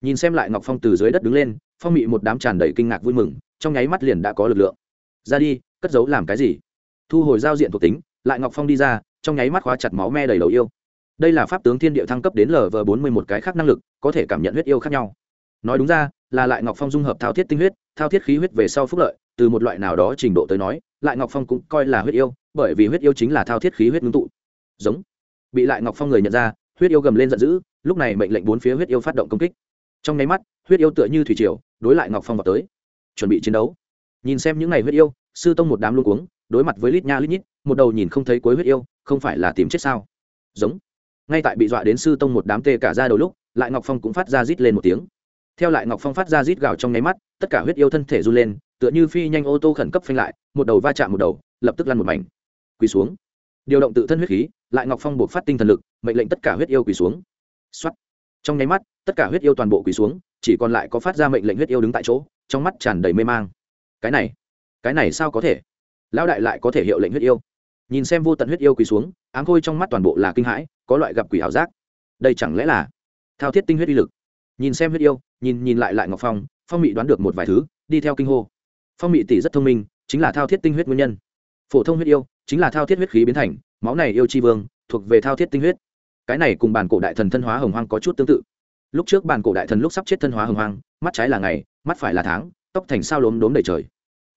Nhìn xem lại ngọc phong từ dưới đất đứng lên, phong mị một đám tràn đầy kinh ngạc vui mừng, trong nháy mắt liền đã có lực lượng. Ra đi, cất giấu làm cái gì? Thu hồi giao diện thuộc tính, lại ngọc phong đi ra, trong nháy mắt khóa chặt máu me đầy đầu yêu. Đây là pháp tướng thiên địa thăng cấp đến lv bốn mươi một cái khác năng lực, có thể cảm nhận huyết yêu khác nhau. Nói đúng ra, là lại ngọc phong dung hợp thao thiết tinh huyết, thao thiết khí huyết về sau phúc lợi, từ một loại nào đó trình độ tới nói, lại ngọc phong cũng coi là huyết yêu, bởi vì huyết yêu chính là thao thiết khí huyết ngưng tụ giống. Bị lại ngọc phong người nhận ra, huyết yêu gầm lên giận dữ, lúc này mệnh lệnh bốn phía huyết yêu phát động công kích. Trong nháy mắt, huyết yêu tựa như thủy triều, đối lại ngọc phong vào tới. Chuẩn bị chiến đấu. Nhìn xem những ngày huyết yêu, sư tông một đám luôn cuống, đối mặt với lít nha lít nhít, một đầu nhìn không thấy cuối huyết yêu, không phải là tìm chết sao? Giống. Ngay tại bị dọa đến sư tông một đám tê cả ra đầu lúc, lại ngọc phong cũng phát ra rít lên một tiếng. Theo lại ngọc phong phát ra rít gào trong nháy mắt, tất cả huyết yêu thân thể run lên, tựa như phi nhanh ô tô khẩn cấp phanh lại, một đầu va chạm một đầu, lập tức lăn một mảnh. Quỳ xuống điều động tự thân huyết khí, lại ngọc phong buộc phát tinh thần lực, mệnh lệnh tất cả huyết yêu quỳ xuống. X trong nháy mắt, tất cả huyết yêu toàn bộ quỳ xuống, chỉ còn lại có phát ra mệnh lệnh huyết yêu đứng tại chỗ, trong mắt tràn đầy mê mang. Cái này cái này sao có thể? Lão đại lại có thể hiệu lệnh huyết yêu. Nhìn xem vô tận huyết yêu quỳ xuống áng khôi trong mắt toàn bộ là kinh hãi, có loại gặp quỷ ảo giác. Đây chẳng lẽ là thao thiết tinh huyết uy lực? Nhìn xem huyết yêu, nhìn nhìn lại lại ngọc phong phong mị đoán được một vài thứ, đi theo kinh hô. Phong mị tỷ rất thông minh, chính là thao thiết tinh huyết nguyên nhân. Phổ thông huyết yêu chính là thao thiết huyết khí biến thành, máu này yêu chi vương, thuộc về thao thiết tinh huyết. Cái này cùng bản cổ đại thần thân hóa hồng hoang có chút tương tự. Lúc trước bản cổ đại thần lúc sắp chết thân hóa hồng hoang, mắt trái là ngày, mắt phải là tháng, tóc thành sao lốm đốm đầy trời.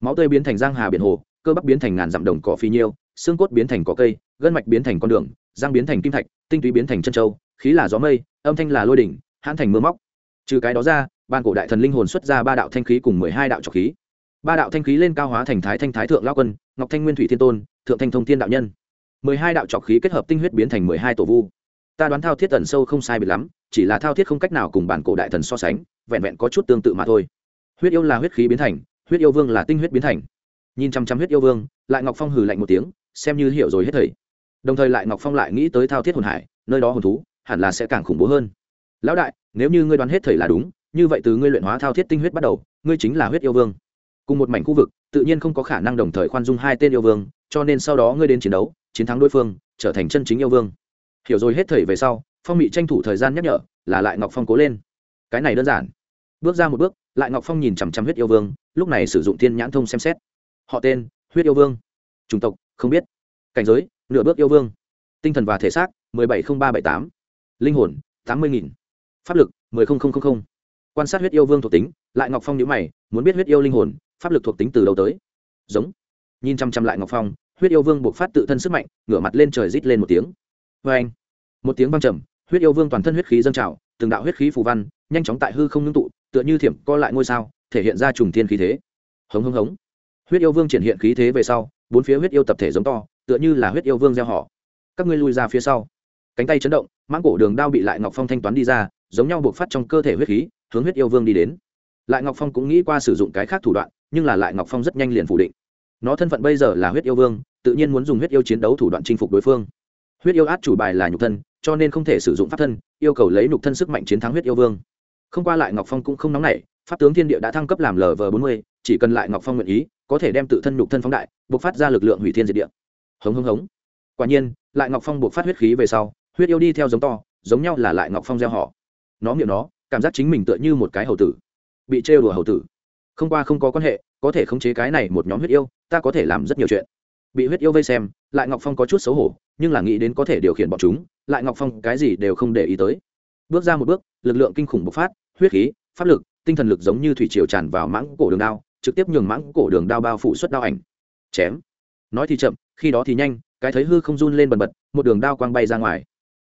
Máu tươi biến thành giang hà biển hồ, cơ bắp biến thành ngàn dặm đồng cỏ phi nhiêu, xương cốt biến thành cỏ cây, gân mạch biến thành con đường giang biến thành kim thạch, tinh túy biến thành chân châu, khí là gió mây, âm thanh là lôi đỉnh, hãn thành mưa móc. Trừ cái đó ra ban cổ đại thần linh hồn xuất ra ba đạo thanh khí cùng mười hai đạo trọc khí. Ba đạo thanh khí lên cao hóa thành thái thanh thái thượng lao quân, ngọc thanh nguyên thủy thiên tôn thượng thanh thông thiên đạo nhân. Mười hai đạo trọc khí kết hợp tinh huyết biến thành mười hai tổ vu. Ta đoán thao thiết tần sâu không sai biệt lắm, chỉ là thao thiết không cách nào cùng bản cổ đại thần so sánh, vẹn vẹn có chút tương tự mà thôi. Huyết yêu là huyết khí biến thành, huyết yêu vương là tinh huyết biến thành. Nhìn chăm chăm huyết yêu vương, lại ngọc phong hừ lạnh một tiếng, xem như hiểu rồi hết thầy. Đồng thời lại ngọc phong lại nghĩ tới thao thiết hồn hải, nơi đó hồn thú, hẳn là sẽ càng khủng bố hơn. Lão đại, nếu như ngươi đoán hết thầy là đúng, như vậy từ ngươi luyện hóa thao thiết tinh huyết bắt đầu, ngươi chính là huyết yêu vương. Cùng một mảnh khu vực, tự nhiên không có khả năng đồng thời khoan dung hai tên yêu vương cho nên sau đó ngươi đến chiến đấu, chiến thắng đối phương, trở thành chân chính yêu vương. Hiểu rồi hết thầy về sau, phong bị tranh thủ thời gian nhắc nhở, là lại ngọc phong cố lên. Cái này đơn giản. Bước ra một bước, lại ngọc phong nhìn chằm chằm huyết yêu vương, lúc này sử dụng thiên nhãn thông xem xét. Họ tên, huyết yêu vương. Chủng tộc, không biết. Cảnh giới, nửa bước yêu vương. Tinh thần và thể xác, mười bảy nghìn ba bảy tám. Linh hồn, tám mươi nghìn. Pháp lực, mười nghìn quan sát huyết yêu vương thuộc tính, lại ngọc phong nhữ mày, muốn biết huyết yêu linh hồn, pháp lực thuộc tính từ đầu tới. Giống nhìn chăm chăm lại ngọc phong, huyết yêu vương buộc phát tự thân sức mạnh, ngửa mặt lên trời rít lên một tiếng. Vê anh, một tiếng vang trầm, huyết yêu vương toàn thân huyết khí dâng trào, từng đạo huyết khí phù văn, nhanh chóng tại hư không ngưng tụ, tựa như thiểm co lại ngôi sao, thể hiện ra trùng thiên khí thế. Hống hống hống. Huyết yêu vương triển hiện khí thế về sau, bốn phía huyết yêu tập thể giống to, tựa như là huyết yêu vương gieo họ. Các ngươi lui ra phía sau. Cánh tay chấn động, mãng cổ đường đao bị lại ngọc phong thanh toán đi ra, giống nhau buộc phát trong cơ thể huyết khí, hướng huyết yêu vương đi đến. Lại ngọc phong cũng nghĩ qua sử dụng cái khác thủ đoạn, nhưng là lại ngọc phong rất nhanh liền phủ định nó thân phận bây giờ là huyết yêu vương, tự nhiên muốn dùng huyết yêu chiến đấu thủ đoạn chinh phục đối phương. Huyết yêu át chủ bài là nhục thân, cho nên không thể sử dụng pháp thân, yêu cầu lấy nhục thân sức mạnh chiến thắng huyết yêu vương. Không qua lại ngọc phong cũng không nóng nảy, pháp tướng thiên địa đã thăng cấp làm lv bốn mươi, chỉ cần lại ngọc phong nguyện ý, có thể đem tự thân nhục thân phóng đại buộc phát ra lực lượng hủy thiên diệt địa. Hống hống hống. Quả nhiên, lại ngọc phong buộc phát huyết khí về sau, huyết yêu đi theo giống to, giống nhau là lại ngọc phong gieo họ. Nó miệng nó, cảm giác chính mình tựa như một cái hầu tử, bị trêu đùa hầu tử. Không qua không có quan hệ có thể khống chế cái này một nhóm huyết yêu, ta có thể làm rất nhiều chuyện. Bị huyết yêu vây xem, lại ngọc phong có chút xấu hổ, nhưng là nghĩ đến có thể điều khiển bọn chúng, lại ngọc phong cái gì đều không để ý tới. Bước ra một bước, lực lượng kinh khủng bộc phát, huyết khí, pháp lực, tinh thần lực giống như thủy triều tràn vào mãng cổ đường đao, trực tiếp nhường mãng cổ đường đao bao phủ suất đao ảnh. Chém. Nói thì chậm, khi đó thì nhanh, cái thấy hư không run lên bần bật, một đường đao quang bay ra ngoài.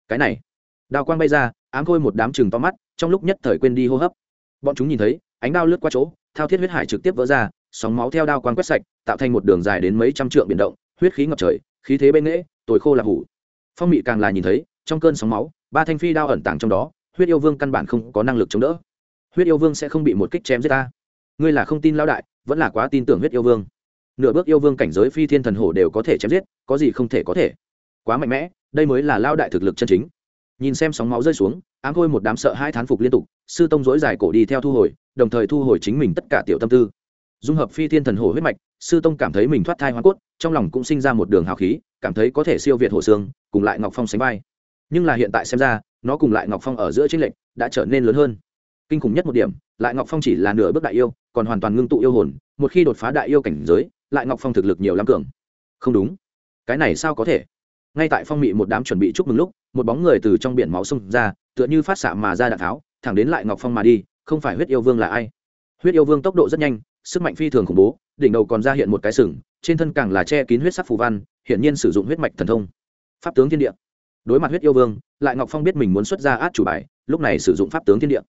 Cái này. Đao quang bay ra, ám khôi một đám chừng to mắt, trong lúc nhất thời quên đi hô hấp. Bọn chúng nhìn thấy, ánh đao lướt qua chỗ, thao thiết huyết hải trực tiếp vỡ ra sóng máu theo đao quang quét sạch, tạo thành một đường dài đến mấy trăm trượng biển động, huyết khí ngập trời, khí thế bên nghễ tồi khô là hủ. Phong mị càng là nhìn thấy, trong cơn sóng máu, ba thanh phi đao ẩn tàng trong đó, huyết yêu vương căn bản không có năng lực chống đỡ. Huyết yêu vương sẽ không bị một kích chém giết ta. Ngươi là không tin lão đại, vẫn là quá tin tưởng huyết yêu vương. Nửa bước yêu vương cảnh giới phi thiên thần hổ đều có thể chém giết, có gì không thể có thể. Quá mạnh mẽ, đây mới là lao đại thực lực chân chính. Nhìn xem sóng máu rơi xuống, ám khôi một đám sợ hai thán phục liên tục, sư tông dối dài cổ đi theo thu hồi, đồng thời thu hồi chính mình tất cả tiểu tâm tư dung hợp phi thiên thần hổ huyết mạch, sư tông cảm thấy mình thoát thai hoa cốt, trong lòng cũng sinh ra một đường hào khí, cảm thấy có thể siêu việt hổ xương, cùng lại ngọc phong sánh vai. Nhưng là hiện tại xem ra, nó cùng lại ngọc phong ở giữa tranh lệch đã trở nên lớn hơn. Kinh khủng nhất một điểm, lại ngọc phong chỉ là nửa bước đại yêu, còn hoàn toàn ngưng tụ yêu hồn, một khi đột phá đại yêu cảnh giới, lại ngọc phong thực lực nhiều lắm cường. Không đúng. Cái này sao có thể? Ngay tại phong mị một đám chuẩn bị chúc mừng lúc, một bóng người từ trong biển máu xông ra, tựa như phát xạ mà ra đạn tháo, thẳng đến lại ngọc phong mà đi, không phải huyết yêu vương là ai? Huyết yêu vương tốc độ rất nhanh sức mạnh phi thường khủng bố, đỉnh đầu còn ra hiện một cái sừng, trên thân càng là che kín huyết sắc phù văn, hiển nhiên sử dụng huyết mạch thần thông. Pháp tướng thiên địa. Đối mặt huyết yêu vương, lại ngọc phong biết mình muốn xuất ra át chủ bài, lúc này sử dụng pháp tướng thiên địa.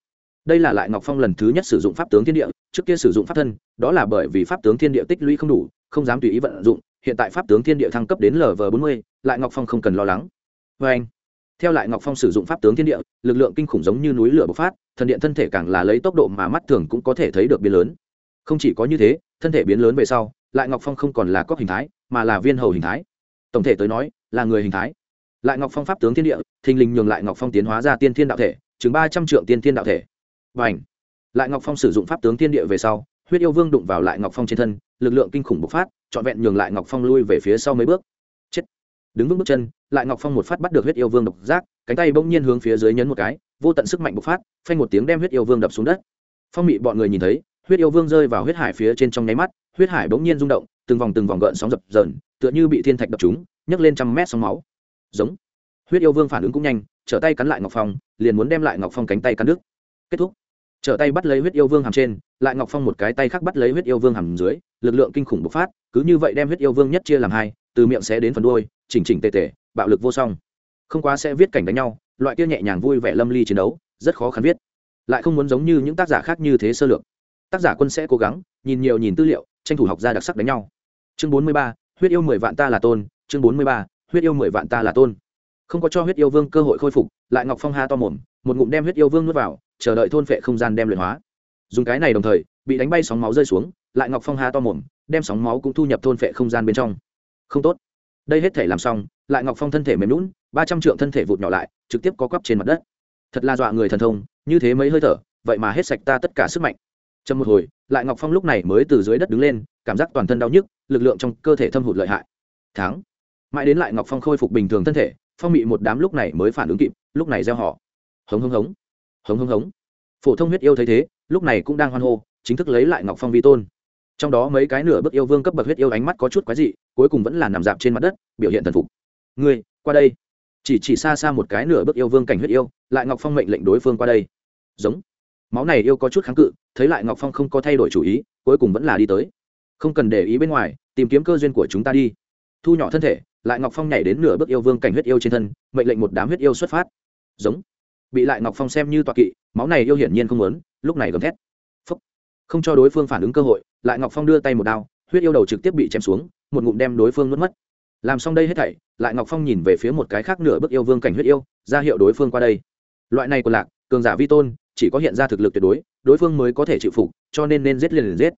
Đây là lại ngọc phong lần thứ nhất sử dụng pháp tướng thiên địa, trước kia sử dụng pháp thân, đó là bởi vì pháp tướng thiên địa tích lũy không đủ, không dám tùy ý vận dụng, hiện tại pháp tướng thiên địa thăng cấp đến lv bốn mươi, lại ngọc phong không cần lo lắng. Vê anh, theo lại ngọc phong sử dụng pháp tướng thiên địa, lực lượng kinh khủng giống như núi lửa bộc phát, thần điện thân thể càng là lấy tốc độ mà mắt thường cũng có thể thấy được biến lớn không chỉ có như thế, thân thể biến lớn về sau, lại ngọc phong không còn là cóc hình thái, mà là viên hầu hình thái. Tổng thể tới nói, là người hình thái. Lại ngọc phong pháp tướng thiên địa, thình lình nhường lại ngọc phong tiến hóa ra tiên thiên đạo thể, chừng ba trăm triệu tiên thiên đạo thể. Và ảnh lại ngọc phong sử dụng pháp tướng thiên địa về sau, huyết yêu vương đụng vào lại ngọc phong trên thân, lực lượng kinh khủng bộc phát, trọn vẹn nhường lại ngọc phong lui về phía sau mấy bước. Chết! Đứng vững bước chân, lại ngọc phong một phát bắt được huyết yêu vương độc giác, cánh tay bỗng nhiên hướng phía dưới nhấn một cái, vô tận sức mạnh bộc phát, phanh một tiếng đem huyết yêu vương đập xuống đất. Phong mị bọn người nhìn thấy huyết yêu vương rơi vào huyết hải phía trên trong nháy mắt huyết hải bỗng nhiên rung động từng vòng từng vòng gợn sóng dập dờn tựa như bị thiên thạch đập chúng, nhấc lên trăm mét sóng máu. Giống. Huyết yêu vương phản ứng cũng nhanh trở tay cắn lại ngọc phong liền muốn đem lại ngọc phong cánh tay cắn đứt. Kết thúc. Trở tay bắt lấy huyết yêu vương hàm trên lại ngọc phong một cái tay khác bắt lấy huyết yêu vương hàm dưới lực lượng kinh khủng bộc phát cứ như vậy đem huyết yêu vương nhất chia làm hai từ miệng sẽ đến phần đôi chỉnh chỉnh tề tề bạo lực vô song. Không quá sẽ viết cảnh đánh nhau loại kia nhẹ nhàng vui vẻ lâm ly chiến đấu rất khó khăn viết. Lại không muốn giống như những tác giả khác như thế sơ lược tác giả quân sẽ cố gắng, nhìn nhiều nhìn tư liệu, tranh thủ học ra đặc sắc đánh nhau. Chương bốn mươi ba, huyết yêu mười vạn ta là tôn. Chương bốn mươi ba, huyết yêu mười vạn ta là tôn. Không có cho huyết yêu vương cơ hội khôi phục, lại ngọc phong ha to mồm, một ngụm đem huyết yêu vương nuốt vào, chờ đợi thôn phệ không gian đem luyện hóa. Dùng cái này đồng thời, bị đánh bay sóng máu rơi xuống, lại ngọc phong ha to mồm, đem sóng máu cũng thu nhập thôn phệ không gian bên trong. Không tốt. Đây hết thể làm xong, lại ngọc phong thân thể mềm lún ba trăm triệu thân thể vụt nhỏ lại, trực tiếp có quắp trên mặt đất. Thật là dọa người thần thông, như thế mấy hơi thở, vậy mà hết sạch ta tất cả sức mạnh chầm một hồi, lại ngọc phong lúc này mới từ dưới đất đứng lên, cảm giác toàn thân đau nhức, lực lượng trong cơ thể thâm hụt lợi hại. Tháng mãi đến lại ngọc phong khôi phục bình thường thân thể, phong bị một đám lúc này mới phản ứng kịp, lúc này gieo họ hống hống hống. Hống hống hống. Phổ thông huyết yêu thấy thế, lúc này cũng đang hoan hô, chính thức lấy lại ngọc phong vi tôn. Trong đó mấy cái nửa bước yêu vương cấp bậc huyết yêu ánh mắt có chút quái dị, cuối cùng vẫn là nằm dạp trên mặt đất, biểu hiện thần phục. Ngươi, qua đây. Chỉ chỉ xa xa một cái nửa bước yêu vương cảnh huyết yêu, lại ngọc phong mệnh lệnh đối phương qua đây. Giống. Máu này yêu có chút kháng cự thấy lại ngọc phong không có thay đổi chủ ý, cuối cùng vẫn là đi tới. Không cần để ý bên ngoài, tìm kiếm cơ duyên của chúng ta đi. Thu nhỏ thân thể, lại ngọc phong nhảy đến nửa bước yêu vương cảnh huyết yêu trên thân, mệnh lệnh một đám huyết yêu xuất phát. Giống. Bị lại ngọc phong xem như tọa kỵ, máu này yêu hiển nhiên không muốn, lúc này gầm thét. Phúc. không cho đối phương phản ứng cơ hội, lại ngọc phong đưa tay một đao, huyết yêu đầu trực tiếp bị chém xuống, một ngụm đem đối phương mất mất. Làm xong đây hết thảy, lại ngọc phong nhìn về phía một cái khác nửa bước yêu vương cảnh huyết yêu, ra hiệu đối phương qua đây. Loại này của lạc, cường giả vi tôn chỉ có hiện ra thực lực tuyệt đối đối phương mới có thể chịu phục, cho nên nên giết liền liền giết.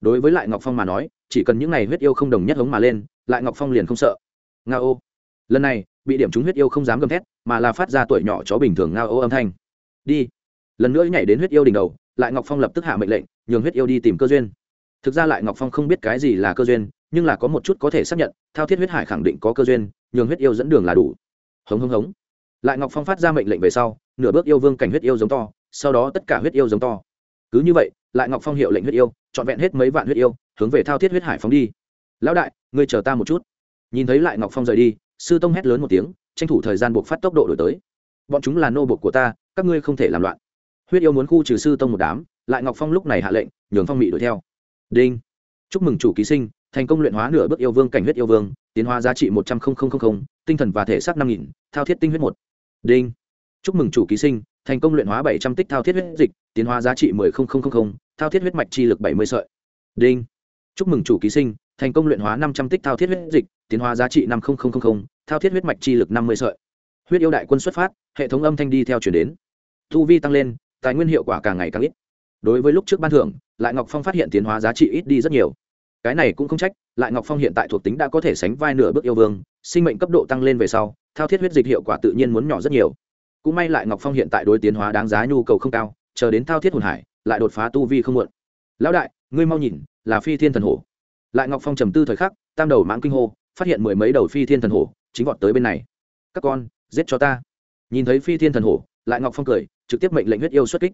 Đối với lại ngọc phong mà nói, chỉ cần những n à y huyết yêu không đồng nhất hống mà lên, lại ngọc phong liền không sợ. Nga ô. Lần này, bị điểm trúng huyết yêu không dám gầm thét, mà là phát ra tuổi nhỏ chó bình thường nga ô âm thanh. Đi. Lần nữa nhảy đến huyết yêu đỉnh đầu, lại ngọc phong lập tức hạ mệnh lệnh, nhường huyết yêu đi tìm cơ duyên. Thực ra lại ngọc phong không biết cái gì là cơ duyên, nhưng là có một chút có thể xác nhận, thao thiết huyết hải khẳng định có cơ duyên, nhường huyết yêu dẫn đường là đủ. Hống hống hống. Lại ngọc phong phát ra mệnh lệnh về sau, nửa bước yêu vương cảnh huyết yêu giống to sau đó tất cả huyết yêu giống to. Cứ như vậy, lại ngọc phong hiệu lệnh huyết yêu, trọn vẹn hết mấy vạn huyết yêu, hướng về thao thiết huyết hải phóng đi. Lão đại, ngươi chờ ta một chút. Nhìn thấy lại ngọc phong rời đi, sư tông hét lớn một tiếng, tranh thủ thời gian buộc phát tốc độ đổi tới. Bọn chúng là nô buộc của ta, các ngươi không thể làm loạn. Huyết yêu muốn khu trừ sư tông một đám, lại ngọc phong lúc này hạ lệnh, nhường phong mị đuổi theo. Đinh! Chúc mừng chủ ký sinh, thành công luyện hóa nửa bước yêu vương cảnh huyết yêu vương, tiến hóa giá trị một trăm linh tinh thần và thể xác năm nghìn, thao thiết tinh huyết một. Đinh! Chúc mừng chủ ký sinh thành công luyện hóa bảy trăm tích thao thiết huyết dịch, tiến hóa giá trị mười thao thiết huyết mạch chi lực bảy mươi sợi. Đinh. Chúc mừng chủ ký sinh, thành công luyện hóa năm trăm tích thao thiết huyết dịch, tiến hóa giá trị năm thao thiết huyết mạch chi lực năm mươi sợi. Huyết yêu đại quân xuất phát, hệ thống âm thanh đi theo chuyển đến. Thu vi tăng lên, tài nguyên hiệu quả càng ngày càng ít. Đối với lúc trước ban thưởng, lại ngọc phong phát hiện tiến hóa giá trị ít đi rất nhiều. Cái này cũng không trách, lại ngọc phong hiện tại thuộc tính đã có thể sánh vai nửa bước yêu vương, sinh mệnh cấp độ tăng lên về sau, thao thiết huyết dịch hiệu quả tự nhiên muốn nhỏ rất nhiều cũng may lại ngọc phong hiện tại đối tiến hóa đáng giá nhu cầu không cao, chờ đến thao thiết hồn hải, lại đột phá tu vi không muộn. Lão đại, ngươi mau nhìn, là phi thiên thần hổ. Lại ngọc phong trầm tư thời khắc, tam đầu mãng kinh hô, phát hiện mười mấy đầu phi thiên thần hổ, chính vọt tới bên này. Các con, giết cho ta. Nhìn thấy phi thiên thần hổ, lại ngọc phong cười, trực tiếp mệnh lệnh huyết yêu xuất kích.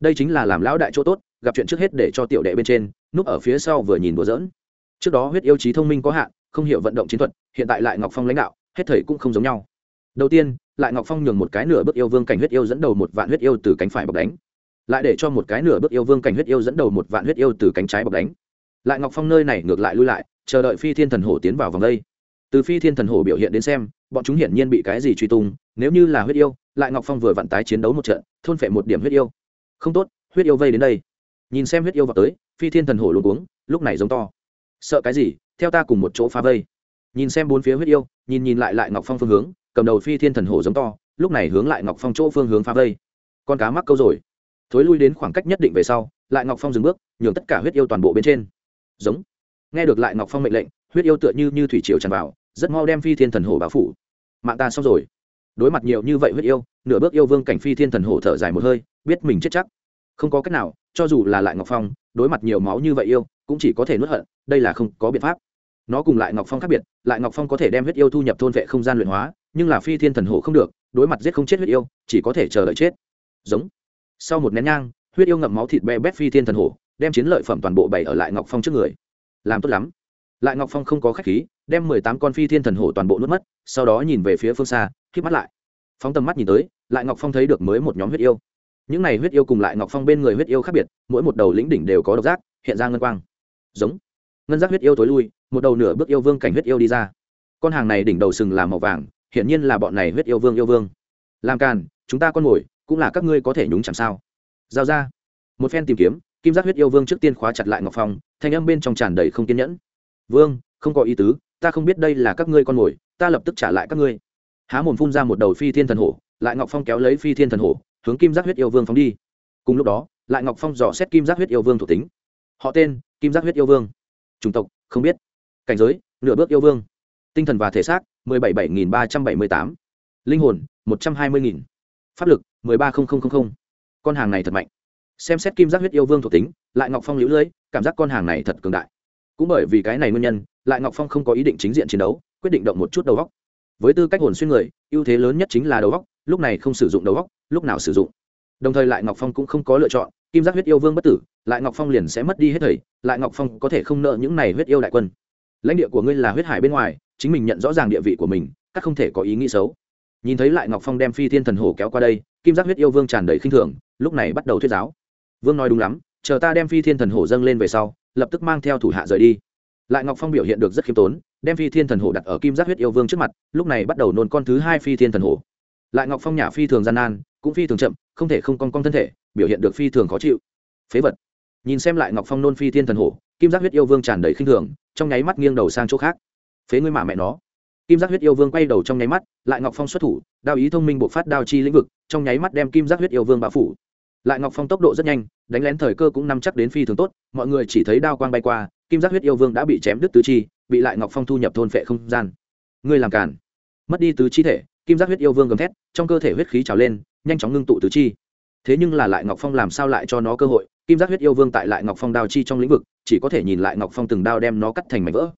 Đây chính là làm lão đại chỗ tốt, gặp chuyện trước hết để cho tiểu đệ bên trên, núp ở phía sau vừa nhìn đùa dỡn trước đó huyết yêu trí thông minh có hạn, không hiểu vận động chiến thuật, hiện tại lại ngọc phong lãnh đạo, hết thầy cũng không giống nhau. Đầu tiên lại ngọc phong nhường một cái nửa bước yêu vương cảnh huyết yêu dẫn đầu một vạn huyết yêu từ cánh phải bọc đánh. Lại để cho một cái nửa bước yêu vương cảnh huyết yêu dẫn đầu một vạn huyết yêu từ cánh trái bọc đánh. Lại ngọc phong nơi này ngược lại lui lại, chờ đợi phi thiên thần hổ tiến vào vòng đây. Từ phi thiên thần hổ biểu hiện đến xem, bọn chúng hiển nhiên bị cái gì truy tung, nếu như là huyết yêu, lại ngọc phong vừa vặn tái chiến đấu một trận, thôn phệ một điểm huyết yêu. Không tốt, huyết yêu vây đến đây. Nhìn xem huyết yêu vào tới, phi thiên thần hổ luôn uống lúc này giống to. Sợ cái gì, theo ta cùng một chỗ phá vây. Nhìn xem bốn phía huyết yêu, nhìn nhìn lại lại ngọc phong phương hướng cầm đầu phi thiên thần hổ giống to, lúc này hướng lại ngọc phong chỗ phương hướng phá vây. Con cá mắc câu rồi. Thối lui đến khoảng cách nhất định về sau, lại ngọc phong dừng bước, nhường tất cả huyết yêu toàn bộ bên trên. Giống. Nghe được lại ngọc phong mệnh lệnh, huyết yêu tựa như như thủy triều tràn vào, rất mau đem phi thiên thần hổ báo phủ. Mạng ta xong rồi. Đối mặt nhiều như vậy huyết yêu, nửa bước yêu vương cảnh phi thiên thần hổ thở dài một hơi, biết mình chết chắc. Không có cách nào, cho dù là lại ngọc phong, đối mặt nhiều máu như vậy yêu, cũng chỉ có thể nuốt hận, đây là không có biện pháp nó cùng lại ngọc phong khác biệt, lại ngọc phong có thể đem huyết yêu thu nhập thôn vệ không gian luyện hóa, nhưng là phi thiên thần hổ không được, đối mặt giết không chết huyết yêu, chỉ có thể chờ đợi chết. Giống. Sau một nén nhang, huyết yêu ngậm máu thịt be bét phi thiên thần hổ, đem chiến lợi phẩm toàn bộ bày ở lại ngọc phong trước người. Làm tốt lắm. Lại ngọc phong không có khách khí, đem mười tám con phi thiên thần hổ toàn bộ nuốt mất, sau đó nhìn về phía phương xa k mắt lại. Phóng tầm mắt nhìn tới, lại ngọc phong thấy được mới một nhóm huyết yêu. Những này huyết yêu cùng lại ngọc phong bên người huyết yêu khác biệt, mỗi một đầu lĩnh đỉnh đều có độc giác, hiện ra ngân quang. Giống. Ngân giác huyết yêu tối lui một đầu nửa bước yêu vương cảnh huyết yêu đi ra. Con hàng này đỉnh đầu sừng là màu vàng, hiển nhiên là bọn này huyết yêu vương yêu vương. Làm càn, chúng ta con mồi, cũng là các ngươi có thể nhúng chẳng sao. Giao ra. Một phen tìm kiếm, kim giác huyết yêu vương trước tiên khóa chặt lại ngọc phong, thanh âm bên trong tràn đầy không kiên nhẫn. Vương, không có ý tứ, ta không biết đây là các ngươi con mồi, ta lập tức trả lại các ngươi. Há mồm phun ra một đầu phi thiên thần hổ, lại ngọc phong kéo lấy phi thiên thần hổ, hướng kim giác huyết yêu vương phóng đi. Cùng lúc đó, lại ngọc phong dò xét kim giác huyết yêu vương thuộc tính. Họ tên, kim giác huyết yêu vương. Chủng tộc, không biết cảnh giới, nửa bước yêu vương. Tinh thần và thể xác, mười bảy bảy nghìn ba trăm bảy mươi tám. Linh hồn, một trăm hai mươi nghìn. Pháp lực, mười ba con hàng này thật mạnh. Xem xét kim giác huyết yêu vương thuộc tính, lại ngọc phong lũ lưỡi cảm giác con hàng này thật cường đại. Cũng bởi vì cái này nguyên nhân, lại ngọc phong không có ý định chính diện chiến đấu, quyết định động một chút đầu góc với tư cách hồn xuyên người, ưu thế lớn nhất chính là đầu góc lúc này không sử dụng đầu góc lúc nào sử dụng. Đồng thời lại ngọc phong cũng không có lựa chọn, kim giác huyết yêu vương bất tử, lại ngọc phong liền sẽ mất đi hết thầy, lại ngọc phong có thể không nợ những này huyết yêu đại quân lãnh địa của ngươi là huyết hải bên ngoài, chính mình nhận rõ ràng địa vị của mình, các không thể có ý nghĩ xấu. Nhìn thấy lại ngọc phong đem phi thiên thần hổ kéo qua đây, kim giác huyết yêu vương tràn đầy khinh thường, lúc này bắt đầu thuyết giáo. Vương nói đúng lắm, chờ ta đem phi thiên thần hổ dâng lên về sau, lập tức mang theo thủ hạ rời đi. Lại ngọc phong biểu hiện được rất khiêm tốn, đem phi thiên thần hổ đặt ở kim giác huyết yêu vương trước mặt, lúc này bắt đầu nôn con thứ hai phi thiên thần hổ. Lại ngọc phong nhà phi thường gian nan, cũng phi thường chậm, không thể không con con thân thể, biểu hiện được phi thường khó chịu. Phế vật nhìn xem lại ngọc phong nôn phi thiên thần hổ, kim giác huyết yêu vương tràn đầy khinh thường, trong nháy mắt nghiêng đầu sang chỗ khác. Phế ngươi mà mẹ nó. Kim giác huyết yêu vương quay đầu trong nháy mắt, lại ngọc phong xuất thủ, đao ý thông minh bộ phát đao chi lĩnh vực, trong nháy mắt đem kim giác huyết yêu vương bao phủ. Lại ngọc phong tốc độ rất nhanh, đánh lén thời cơ cũng nắm chắc đến phi thường tốt, mọi người chỉ thấy đao quang bay qua, kim giác huyết yêu vương đã bị chém đứt tứ chi, bị lại ngọc phong thu nhập thôn phệ không gian. Ngươi làm cản mất đi tứ chi thể, kim giác huyết yêu vương gầm thét, trong cơ thể huyết khí trào lên, nhanh chóng ngưng tụ tứ chi. Thế nhưng là lại ngọc phong làm sao lại cho nó cơ hội? Kim giác huyết yêu vương tại lại ngọc phong đao chi trong lĩnh vực, chỉ có thể nhìn lại ngọc phong từng đao đem nó cắt thành mảnh vỡ.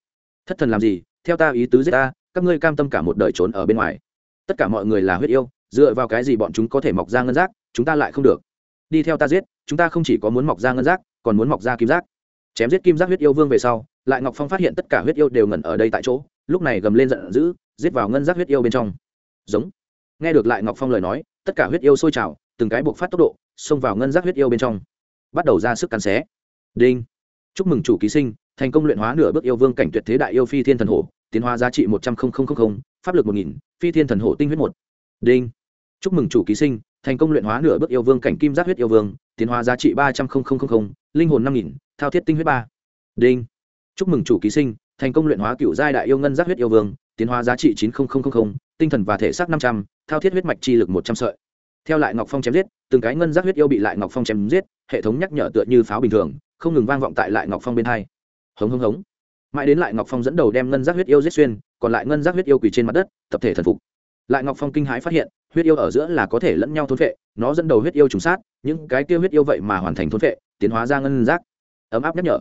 Thất thần làm gì? Theo ta ý tứ giết ta, các ngươi cam tâm cả một đời trốn ở bên ngoài. Tất cả mọi người là huyết yêu, dựa vào cái gì bọn chúng có thể mọc ra ngân giác, chúng ta lại không được. Đi theo ta giết, chúng ta không chỉ có muốn mọc ra ngân giác, còn muốn mọc ra kim giác. Chém giết kim giác huyết yêu vương về sau, lại ngọc phong phát hiện tất cả huyết yêu đều ngẩn ở đây tại chỗ, lúc này gầm lên giận dữ, giết vào ngân giác huyết yêu bên trong. Giống. Nghe được lại ngọc phong lời nói, tất cả huyết yêu sôi trào, từng cái buộc phát tốc độ, xông vào ngân giác huyết yêu bên trong bắt đầu ra sức cắn xé. Đinh. Chúc mừng chủ ký sinh, thành công luyện hóa nửa bước yêu vương cảnh tuyệt thế đại yêu phi thiên thần hổ, tiến hóa giá trị một trăm linh pháp lực một nghìn, phi thiên thần hổ tinh huyết một. Đinh. Chúc mừng chủ ký sinh, thành công luyện hóa nửa bước yêu vương cảnh kim giác huyết yêu vương, tiến hóa giá trị ba trăm linh linh hồn năm nghìn, thao thiết tinh huyết ba. Đinh. Chúc mừng chủ ký sinh, thành công luyện hóa cựu giai đại yêu ngân giác huyết yêu vương, tiến hóa giá trị chín tinh thần và thể xác năm trăm, thao thiết huyết mạch chi lực một trăm sợi theo lại ngọc phong chém giết, từng cái ngân giác huyết yêu bị lại ngọc phong chém giết, hệ thống nhắc nhở tựa như pháo bình thường, không ngừng vang vọng tại lại ngọc phong bên hai. Hống hống hống. Mãi đến lại ngọc phong dẫn đầu đem ngân giác huyết yêu giết xuyên, còn lại ngân giác huyết yêu quỳ trên mặt đất, tập thể thần phục. Lại ngọc phong kinh hãi phát hiện, huyết yêu ở giữa là có thể lẫn nhau thôn vệ nó dẫn đầu huyết yêu trùng sát, những cái kia huyết yêu vậy mà hoàn thành thôn vệ tiến hóa ra ngân giác. Ấm áp nhắc nhở.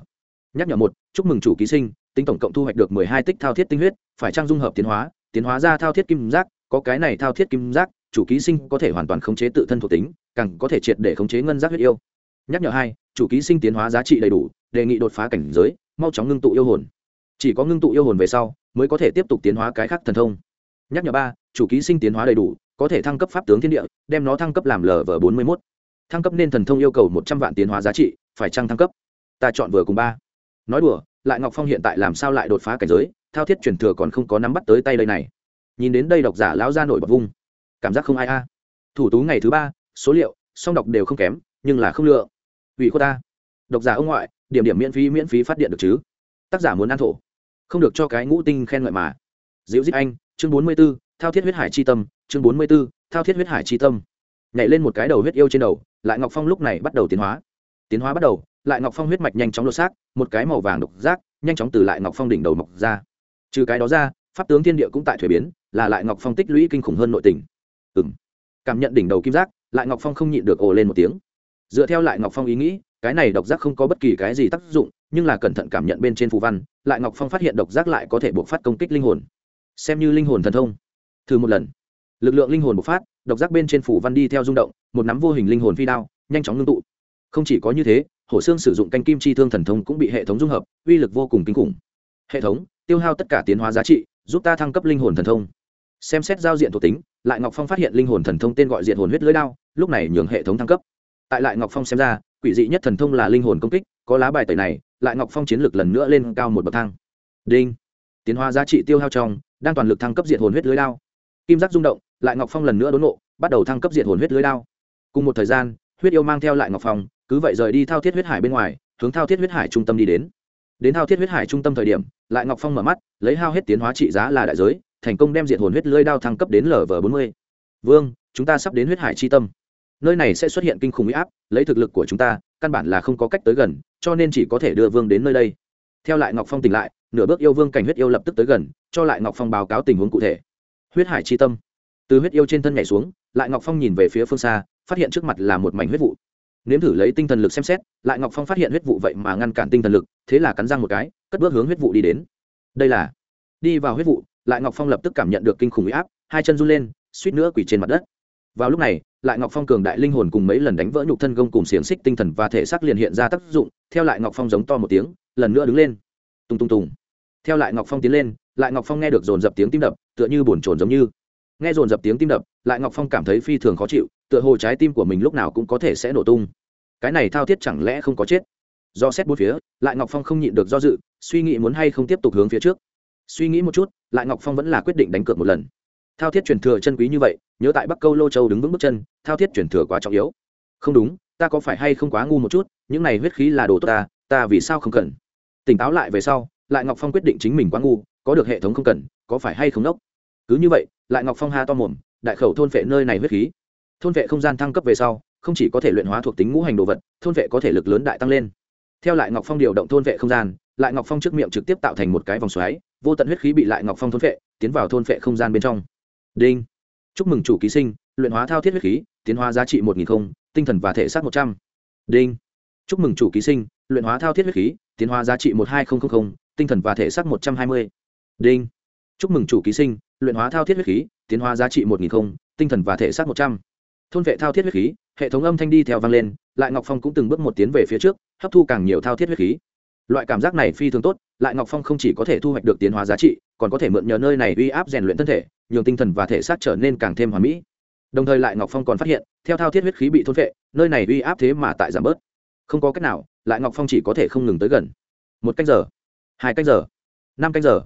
Nhắc nhở một, chúc mừng chủ ký sinh, tính tổng cộng thu hoạch được mười hai tích thao thiết tinh huyết, phải trang dung hợp tiến hóa tiến hóa ra thao thiết kim giác, có cái này thao thiết kim giác chủ ký sinh có thể hoàn toàn khống chế tự thân thuộc tính, càng có thể triệt để khống chế ngân giác huyết yêu. Nhắc nhở hai, chủ ký sinh tiến hóa giá trị đầy đủ, đề nghị đột phá cảnh giới, mau chóng ngưng tụ yêu hồn. Chỉ có ngưng tụ yêu hồn về sau, mới có thể tiếp tục tiến hóa cái khác thần thông. Nhắc nhở ba, chủ ký sinh tiến hóa đầy đủ, có thể thăng cấp pháp tướng thiên địa, đem nó thăng cấp làm lv bốn mươi mốt. Thăng cấp nên thần thông yêu cầu một trăm vạn tiến hóa giá trị, phải trăng thăng cấp? Ta chọn vừa cùng ba. Nói đùa, lại ngọc phong hiện tại làm sao lại đột phá cảnh giới, thao thiết truyền thừa còn không có nắm bắt tới tay đây này. Nhìn đến đây độc giả lão ra nổi bật vung cảm giác không ai a. Thủ tú ngày thứ ba, số liệu, song đọc đều không kém, nhưng là không lựa. Ủy cô ta. Độc giả ông ngoại, điểm điểm miễn phí miễn phí phát điện được chứ. Tác giả muốn ăn thổ. Không được cho cái ngũ tinh khen ngợi mà. Diễu giết anh, chương bốn mươi b ố thao thiết huyết hải chi tâm, chương bốn mươi b ố thao thiết huyết hải chi tâm. Nhảy lên một cái đầu huyết yêu trên đầu, lại ngọc phong lúc này bắt đầu tiến hóa. Tiến hóa bắt đầu, lại ngọc phong huyết mạch nhanh chóng lột xác, một cái màu vàng độc giác, nhanh chóng từ lại ngọc phong đỉnh đầu mọc ra. Trừ cái đó ra, pháp tướng thiên địa cũng tại thuế biến, là lại ngọc phong tích lũy kinh khủng hơn nội tình ừng cảm nhận đỉnh đầu kim giác, lại ngọc phong không nhịn được ồ lên một tiếng. Dựa theo lại ngọc phong ý nghĩ, cái này độc giác không có bất kỳ cái gì tác dụng, nhưng là cẩn thận cảm nhận bên trên phù văn, lại ngọc phong phát hiện độc giác lại có thể buộc phát công kích linh hồn. Xem như linh hồn thần thông. Thử một lần. Lực lượng linh hồn bộc phát, độc giác bên trên phủ văn đi theo rung động, một nắm vô hình linh hồn phi đao, nhanh chóng ngưng tụ. Không chỉ có như thế, hổ xương sử dụng canh kim chi thương thần thông cũng bị hệ thống dung hợp, uy lực vô cùng kinh khủng. Hệ thống, tiêu hao tất cả tiến hóa giá trị, giúp ta thăng cấp linh hồn thần thông xem xét giao diện thuộc tính, lại ngọc phong phát hiện linh hồn thần thông tên gọi diện hồn huyết lưới đao, lúc này nhường hệ thống thăng cấp. Tại lại ngọc phong xem ra, quỷ dị nhất thần thông là linh hồn công kích, có lá bài tẩy này, lại ngọc phong chiến lược lần nữa lên cao một bậc thang. Đinh. Tiến hóa giá trị tiêu hao trong, đang toàn lực thăng cấp diện hồn huyết lưới đao. Kim giác rung động, lại ngọc phong lần nữa đốn nộ, bắt đầu thăng cấp diện hồn huyết lưới đao. Cùng một thời gian, huyết yêu mang theo lại ngọc phong, cứ vậy rời đi thao thiết huyết hải bên ngoài, hướng thao thiết huyết hải trung tâm đi đến. Đến thao thiết huyết hải trung tâm thời điểm, lại ngọc phong mở mắt, lấy hao hết tiến hóa trị giá là đại giới thành công đem diện hồn huyết lưỡi đao thăng cấp đến lv bốn mươi. Vương, chúng ta sắp đến huyết hải chi tâm. Nơi này sẽ xuất hiện kinh khủng huy áp, lấy thực lực của chúng ta, căn bản là không có cách tới gần, cho nên chỉ có thể đưa vương đến nơi đây. Theo lại ngọc phong tỉnh lại, nửa bước yêu vương cảnh huyết yêu lập tức tới gần, cho lại ngọc phong báo cáo tình huống cụ thể. Huyết hải chi tâm. Từ huyết yêu trên thân nhảy xuống, lại ngọc phong nhìn về phía phương xa, phát hiện trước mặt là một mảnh huyết vụ. Nếm thử lấy tinh thần lực xem xét, lại ngọc phong phát hiện huyết vụ vậy mà ngăn cản tinh thần lực, thế là cắn răng một cái, cất bước hướng huyết vụ đi đến. Đây là, đi vào huyết vụ lại ngọc phong lập tức cảm nhận được kinh khủng huy áp, hai chân run lên, suýt nữa quỳ trên mặt đất. Vào lúc này, lại ngọc phong cường đại linh hồn cùng mấy lần đánh vỡ nhục thân gông cùng xiềng xích tinh thần và thể xác liền hiện ra tác dụng, theo lại ngọc phong giống to một tiếng, lần nữa đứng lên. Tung tung tùng. Theo lại ngọc phong tiến lên, lại ngọc phong nghe được dồn dập tiếng tim đập, tựa như bồn chồn giống như. Nghe dồn dập tiếng tim đập, lại ngọc phong cảm thấy phi thường khó chịu, tựa hồ trái tim của mình lúc nào cũng có thể sẽ nổ tung. Cái này thao thiết chẳng lẽ không có chết? Do xét bốn phía, lại ngọc phong không nhịn được do dự, suy nghĩ muốn hay không tiếp tục hướng phía trước suy nghĩ một chút, lại ngọc phong vẫn là quyết định đánh cược một lần. Thao thiết truyền thừa chân quý như vậy, nhớ tại bắc câu lô châu đứng vững bước chân, thao thiết truyền thừa quá trọng yếu. Không đúng, ta có phải hay không quá ngu một chút, những này huyết khí là đồ tốt ta ta vì sao không cần? Tỉnh táo lại về sau, lại ngọc phong quyết định chính mình quá ngu, có được hệ thống không cần, có phải hay không đốc? Cứ như vậy, lại ngọc phong ha to mồm, đại khẩu thôn vệ nơi này huyết khí. Thôn vệ không gian thăng cấp về sau, không chỉ có thể luyện hóa thuộc tính ngũ hành đồ vật, thôn vệ có thể lực lớn đại tăng lên. Theo lại ngọc phong điều động thôn vệ không gian, lại ngọc phong trước miệng trực tiếp tạo thành một cái vòng xoáy vô tận huyết khí bị lại ngọc phong thôn phệ, tiến vào thôn phệ không gian bên trong. Đinh. Chúc mừng chủ ký sinh luyện hóa thao thiết huyết khí tiến hóa giá trị một nghìn không tinh thần và thể xác một trăm. Đinh. Chúc mừng chủ ký sinh luyện hóa thao thiết huyết khí tiến hóa giá trị một hai không không không, tinh thần và thể xác một trăm hai mươi. Đinh. Chúc mừng chủ ký sinh luyện hóa thao thiết huyết khí tiến hóa giá trị một nghìn không tinh thần và thể xác một trăm. Thôn vệ thao thiết huyết khí hệ thống âm thanh đi theo vang lên lại ngọc phong cũng từng bước một tiến về phía trước hấp thu càng nhiều thao thiết huyết khí loại cảm giác này phi thường tốt, lại ngọc phong không chỉ có thể thu hoạch được tiến hóa giá trị, còn có thể mượn nhờ nơi này uy áp rèn luyện thân thể, nhường tinh thần và thể xác trở nên càng thêm hoàn mỹ. Đồng thời lại ngọc phong còn phát hiện, theo thao thiết huyết khí bị thôn vệ nơi này uy áp thế mà tại giảm bớt. Không có cách nào, lại ngọc phong chỉ có thể không ngừng tới gần. Một cách giờ, hai cách giờ, năm cách giờ.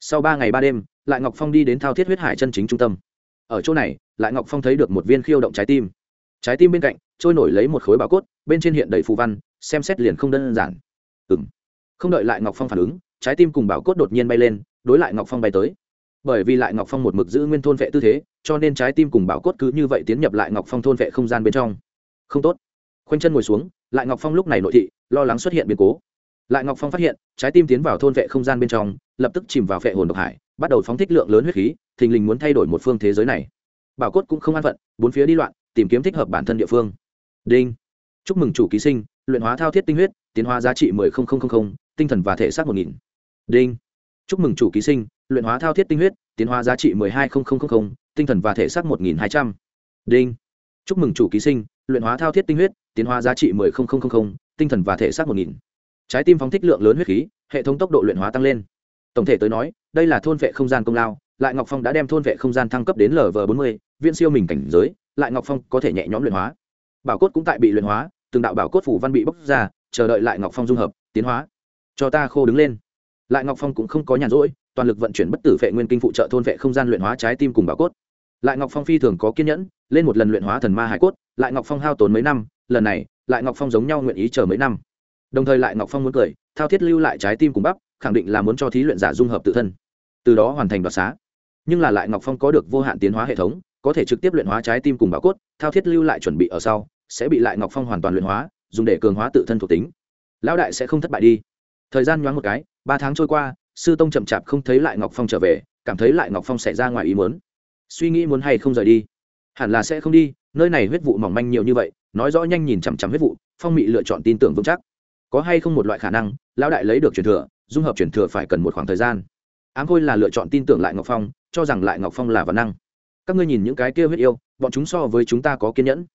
Sau ba ngày ba đêm, lại ngọc phong đi đến thao thiết huyết hải chân chính trung tâm. Ở chỗ này, lại ngọc phong thấy được một viên khiêu động trái tim. Trái tim bên cạnh, trôi nổi lấy một khối bảo cốt, bên trên hiện đầy phù văn, xem xét liền không đơn giản. Ừng không đợi lại ngọc phong phản ứng, trái tim cùng bảo cốt đột nhiên bay lên, đối lại ngọc phong bay tới. Bởi vì lại ngọc phong một mực giữ nguyên thôn vệ tư thế, cho nên trái tim cùng bảo cốt cứ như vậy tiến nhập lại ngọc phong thôn vệ không gian bên trong. Không tốt. Khoanh chân ngồi xuống, lại ngọc phong lúc này nội thị, lo lắng xuất hiện biến cố. Lại ngọc phong phát hiện, trái tim tiến vào thôn vệ không gian bên trong, lập tức chìm vào vệ hồn độc hải, bắt đầu phóng thích lượng lớn huyết khí, thình lình muốn thay đổi một phương thế giới này. Bảo cốt cũng không an phận, bốn phía đi loạn, tìm kiếm thích hợp bản thân địa phương. Đinh. Chúc mừng chủ ký sinh, luyện hóa thao thiết tinh huyết, tiến hóa giá trị mười tinh thần và thể xác một nghìn. Đinh. Chúc mừng chủ ký sinh, luyện hóa thao thiết tinh huyết, tiến hóa giá trị mười hai tinh thần và thể xác một nghìn hai trăm. Đinh. Chúc mừng chủ ký sinh, luyện hóa thao thiết tinh huyết, tiến hóa giá trị mười tinh thần và thể xác một nghìn. Trái tim phóng thích lượng lớn huyết khí, hệ thống tốc độ luyện hóa tăng lên. Tổng thể tới nói, đây là thôn vệ không gian công lao, lại ngọc phong đã đem thôn vệ không gian thăng cấp đến lv bốn mươi viên siêu mình cảnh giới, lại ngọc phong có thể nhẹ nhõm luyện hóa. Bảo cốt cũng tại bị luyện hóa, từng đạo bảo cốt phủ văn bị bốc ra, chờ đợi lại ngọc phong dung hợp, tiến hóa cho ta khô đứng lên. Lại ngọc phong cũng không có nhàn rỗi, toàn lực vận chuyển bất tử vệ nguyên kinh phụ trợ thôn vệ không gian luyện hóa trái tim cùng bảo cốt. Lại ngọc phong phi thường có kiên nhẫn, lên một lần luyện hóa thần ma hải cốt, lại ngọc phong hao tốn mấy năm, lần này, lại ngọc phong giống nhau nguyện ý chờ mấy năm. Đồng thời lại ngọc phong muốn cười, thao thiết lưu lại trái tim cùng bắp, khẳng định là muốn cho thí luyện giả dung hợp tự thân. Từ đó hoàn thành đoạt xá. Nhưng là lại ngọc phong có được vô hạn tiến hóa hệ thống, có thể trực tiếp luyện hóa trái tim cùng bảo cốt, thao thiết lưu lại chuẩn bị ở sau, sẽ bị lại ngọc phong hoàn toàn luyện hóa, dùng để cường hóa tự thân thuộc tính. Lão đại sẽ không thất bại đi thời gian nhoáng một cái, ba tháng trôi qua, sư tông chậm chạp không thấy lại ngọc phong trở về, cảm thấy lại ngọc phong xảy ra ngoài ý muốn. Suy nghĩ muốn hay không rời đi? Hẳn là sẽ không đi, nơi này huyết vụ mỏng manh nhiều như vậy, nói rõ nhanh nhìn chằm chằm huyết vụ, phong mị lựa chọn tin tưởng vững chắc. Có hay không một loại khả năng, lão đại lấy được truyền thừa, dung hợp truyền thừa phải cần một khoảng thời gian. Ám khôi là lựa chọn tin tưởng lại ngọc phong, cho rằng lại ngọc phong là văn năng. Các ngươi nhìn những cái kia huyết yêu, bọn chúng so với chúng ta có kiên nhẫn.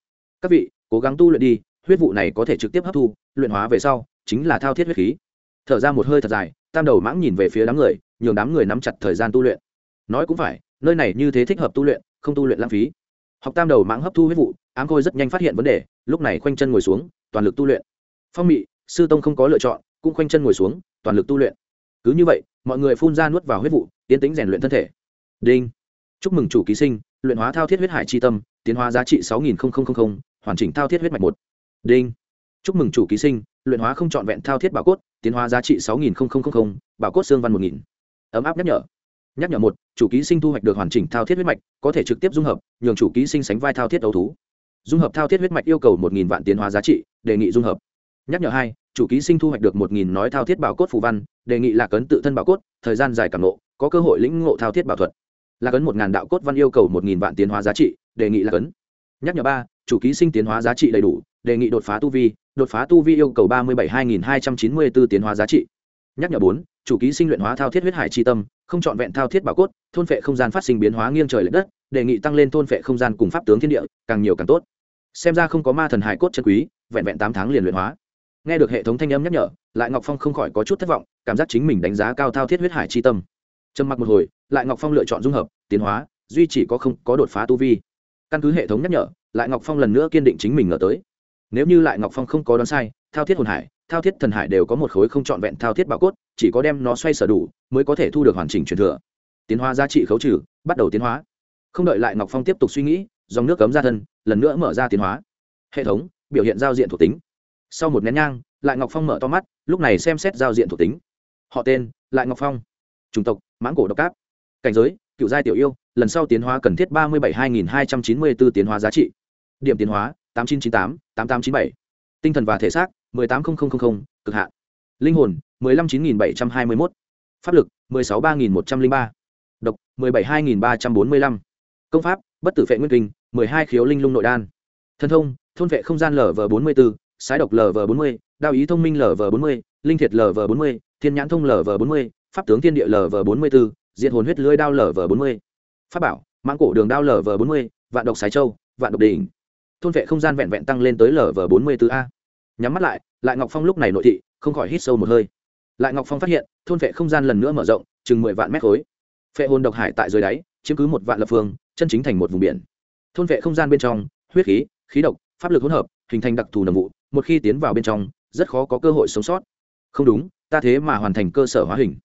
Các vị, cố gắng tu luyện đi, huyết vụ này có thể trực tiếp hấp thu, luyện hóa về sau, chính là thao thiết huyết khí thở ra một hơi thật dài, tam đầu mãng nhìn về phía đám người, nhường đám người nắm chặt thời gian tu luyện. Nói cũng phải, nơi này như thế thích hợp tu luyện, không tu luyện lãng phí. Học tam đầu mãng hấp thu huyết vụ, ám khôi rất nhanh phát hiện vấn đề, lúc này khoanh chân ngồi xuống, toàn lực tu luyện. Phong mị, sư tông không có lựa chọn, cũng khoanh chân ngồi xuống, toàn lực tu luyện. Cứ như vậy, mọi người phun ra nuốt vào huyết vụ, tiến tính rèn luyện thân thể. Đinh. Chúc mừng chủ ký sinh, luyện hóa thao thiết huyết hải chi tâm, tiến hóa giá trị sáu nghìn hoàn chỉnh thao thiết huyết mạch một. Đinh. Chúc mừng chủ ký sinh, luyện hóa không trọn vẹn thao thiết bảo cốt tiến hóa giá trị sáu nghìn bảo cốt xương văn một nghìn. Ấm áp nhắc nhở. Nhắc nhở một, chủ ký sinh thu hoạch được hoàn chỉnh thao thiết huyết mạch, có thể trực tiếp dung hợp, nhường chủ ký sinh sánh vai thao thiết đấu thú. Dung hợp thao thiết huyết mạch yêu cầu một nghìn vạn tiến hóa giá trị, đề nghị dung hợp. Nhắc nhở hai, chủ ký sinh thu hoạch được một nghìn nói thao thiết bảo cốt phù văn, đề nghị lạc ấn tự thân bảo cốt, thời gian dài cảm nộ có cơ hội lĩnh ngộ thao thiết bảo thuật. Lạc ấn một ngàn đạo cốt văn yêu cầu một nghìn vạn tiến hóa giá trị, đề nghị lạc ấn. nhắc nhở ba chủ ký sinh tiến hóa giá trị đầy đủ, đề nghị đột phá tu vi, đột phá tu vi yêu cầu ba mươi bảy hai nghìn hai trăm chín mươi b ố tiến hóa giá trị. Nhắc nhở bốn, chủ ký sinh luyện hóa thao thiết huyết hải tri tâm, không c h ọ n vẹn thao thiết bảo cốt, thôn phệ không gian phát sinh biến hóa nghiêng trời l ệ đất, đề nghị tăng lên thôn phệ không gian cùng pháp tướng thiên địa, càng nhiều càng tốt. Xem ra không có ma thần hải cốt chân quý, vẹn vẹn tám tháng liền luyện hóa. Nghe được hệ thống thanh âm nhắc nhở, lại ngọc phong không khỏi có chút thất vọng, cảm giác chính mình đánh giá cao thao thiết huyết hải tri tâm. Trầm mặc một hồi, lại ngọc phong lựa chọn dung hợp, tiến hóa, duy chỉ có không có đột phá tu vi. Căn cứ hệ thống nhắc nhở lại ngọc phong lần nữa kiên định chính mình ngờ tới. Nếu như lại ngọc phong không có đoán sai, thao thiết hồn hải, thao thiết thần hải đều có một khối không trọn vẹn thao thiết bảo cốt, chỉ có đem nó xoay sở đủ, mới có thể thu được hoàn chỉnh truyền thừa. Tiến hóa giá trị khấu trừ, bắt đầu tiến hóa. Không đợi lại ngọc phong tiếp tục suy nghĩ, dòng nước cấm ra thân, lần nữa mở ra tiến hóa. Hệ thống, biểu hiện giao diện thuộc tính. Sau một nén nhang, lại ngọc phong mở to mắt, lúc này xem xét giao diện thuộc tính. Họ tên, lại ngọc phong. Chủng tộc, mãng cổ độc cáp. Cảnh giới, cựu giai tiểu yêu, lần sau tiến hóa cần thiết ba mươi bảy hai nghìn hai trăm chín mươi bốn tiến hóa giá trị điểm tiến hóa, tám chín chín tám tám tám chín bảy. Tinh thần và thể xác, mười tám nghìn cực hạn. Linh hồn, mười lăm chín nghìn bảy trăm hai mươi mốt. Pháp lực, mười sáu ba nghìn một trăm linh ba. Độc, mười bảy hai nghìn ba trăm bốn mươi lăm. Công pháp, bất tử vệ nguyên kinh, mười hai khiếu linh lung nội đan. Thân thông, thôn vệ không gian lv bốn mươi b ố sái độc lv bốn mươi, đao ý thông minh lv bốn mươi, linh thiệt lv bốn mươi, thiên nhãn thông lv bốn mươi, pháp tướng thiên địa lv bốn mươi b ố diện hồn huyết lưới đao lv bốn mươi. Pháp bảo, mãng cổ đường đao lv bốn mươi, vạn độc sái châu, vạn độc đỉnh thôn vệ không gian vẹn vẹn tăng lên tới lv bốn mươi b a. Nhắm mắt lại lại ngọc phong lúc này nội thị, không khỏi hít sâu một hơi. Lại ngọc phong phát hiện, thôn vệ không gian lần nữa mở rộng, chừng mười vạn mét khối. Phệ hồn độc hải tại dưới đáy, chiếm cứ một vạn lập phương, chân chính thành một vùng biển. Thôn vệ không gian bên trong, huyết khí khí độc, pháp lực hỗn hợp, hình thành đặc thù nồng vụ, một khi tiến vào bên trong, rất khó có cơ hội sống sót. Không đúng, ta thế mà hoàn thành cơ sở hóa hình.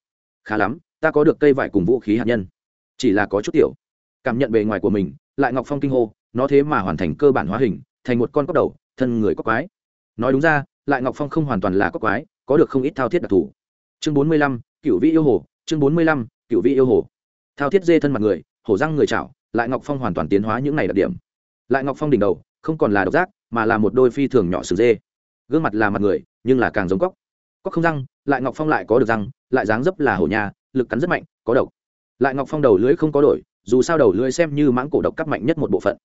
Khá lắm, ta có được cây vải cùng vũ khí hạt nhân. Chỉ là có chút tiểu. Cảm nhận bề ngoài của mình, lại ngọc phong kinh hô nó thế mà hoàn thành cơ bản hóa hình, thành một con cóc đầu, thân người cóc quái. Nói đúng ra, lại ngọc phong không hoàn toàn là cóc quái, có được không ít thao thiết đặc thù. Chương bốn mươi lăm, cựu vị yêu hồ, chương bốn mươi lăm, cựu vị yêu hồ. Thao thiết dê thân mặt người, hổ răng người chảo, lại ngọc phong hoàn toàn tiến hóa những này đặc điểm. Lại ngọc phong đỉnh đầu, không còn là độc giác, mà là một đôi phi thường nhỏ sừng dê. Gương mặt là mặt người, nhưng là càng giống cóc. Cóc không răng, lại ngọc phong lại có được răng, lại dáng dấp là hổ nhà, lực cắn rất mạnh, có độc. Lại ngọc phong đầu lưỡi không có đổi, dù sao đầu lưỡi xem như mãng cổ độc cắt mạnh nhất một bộ phận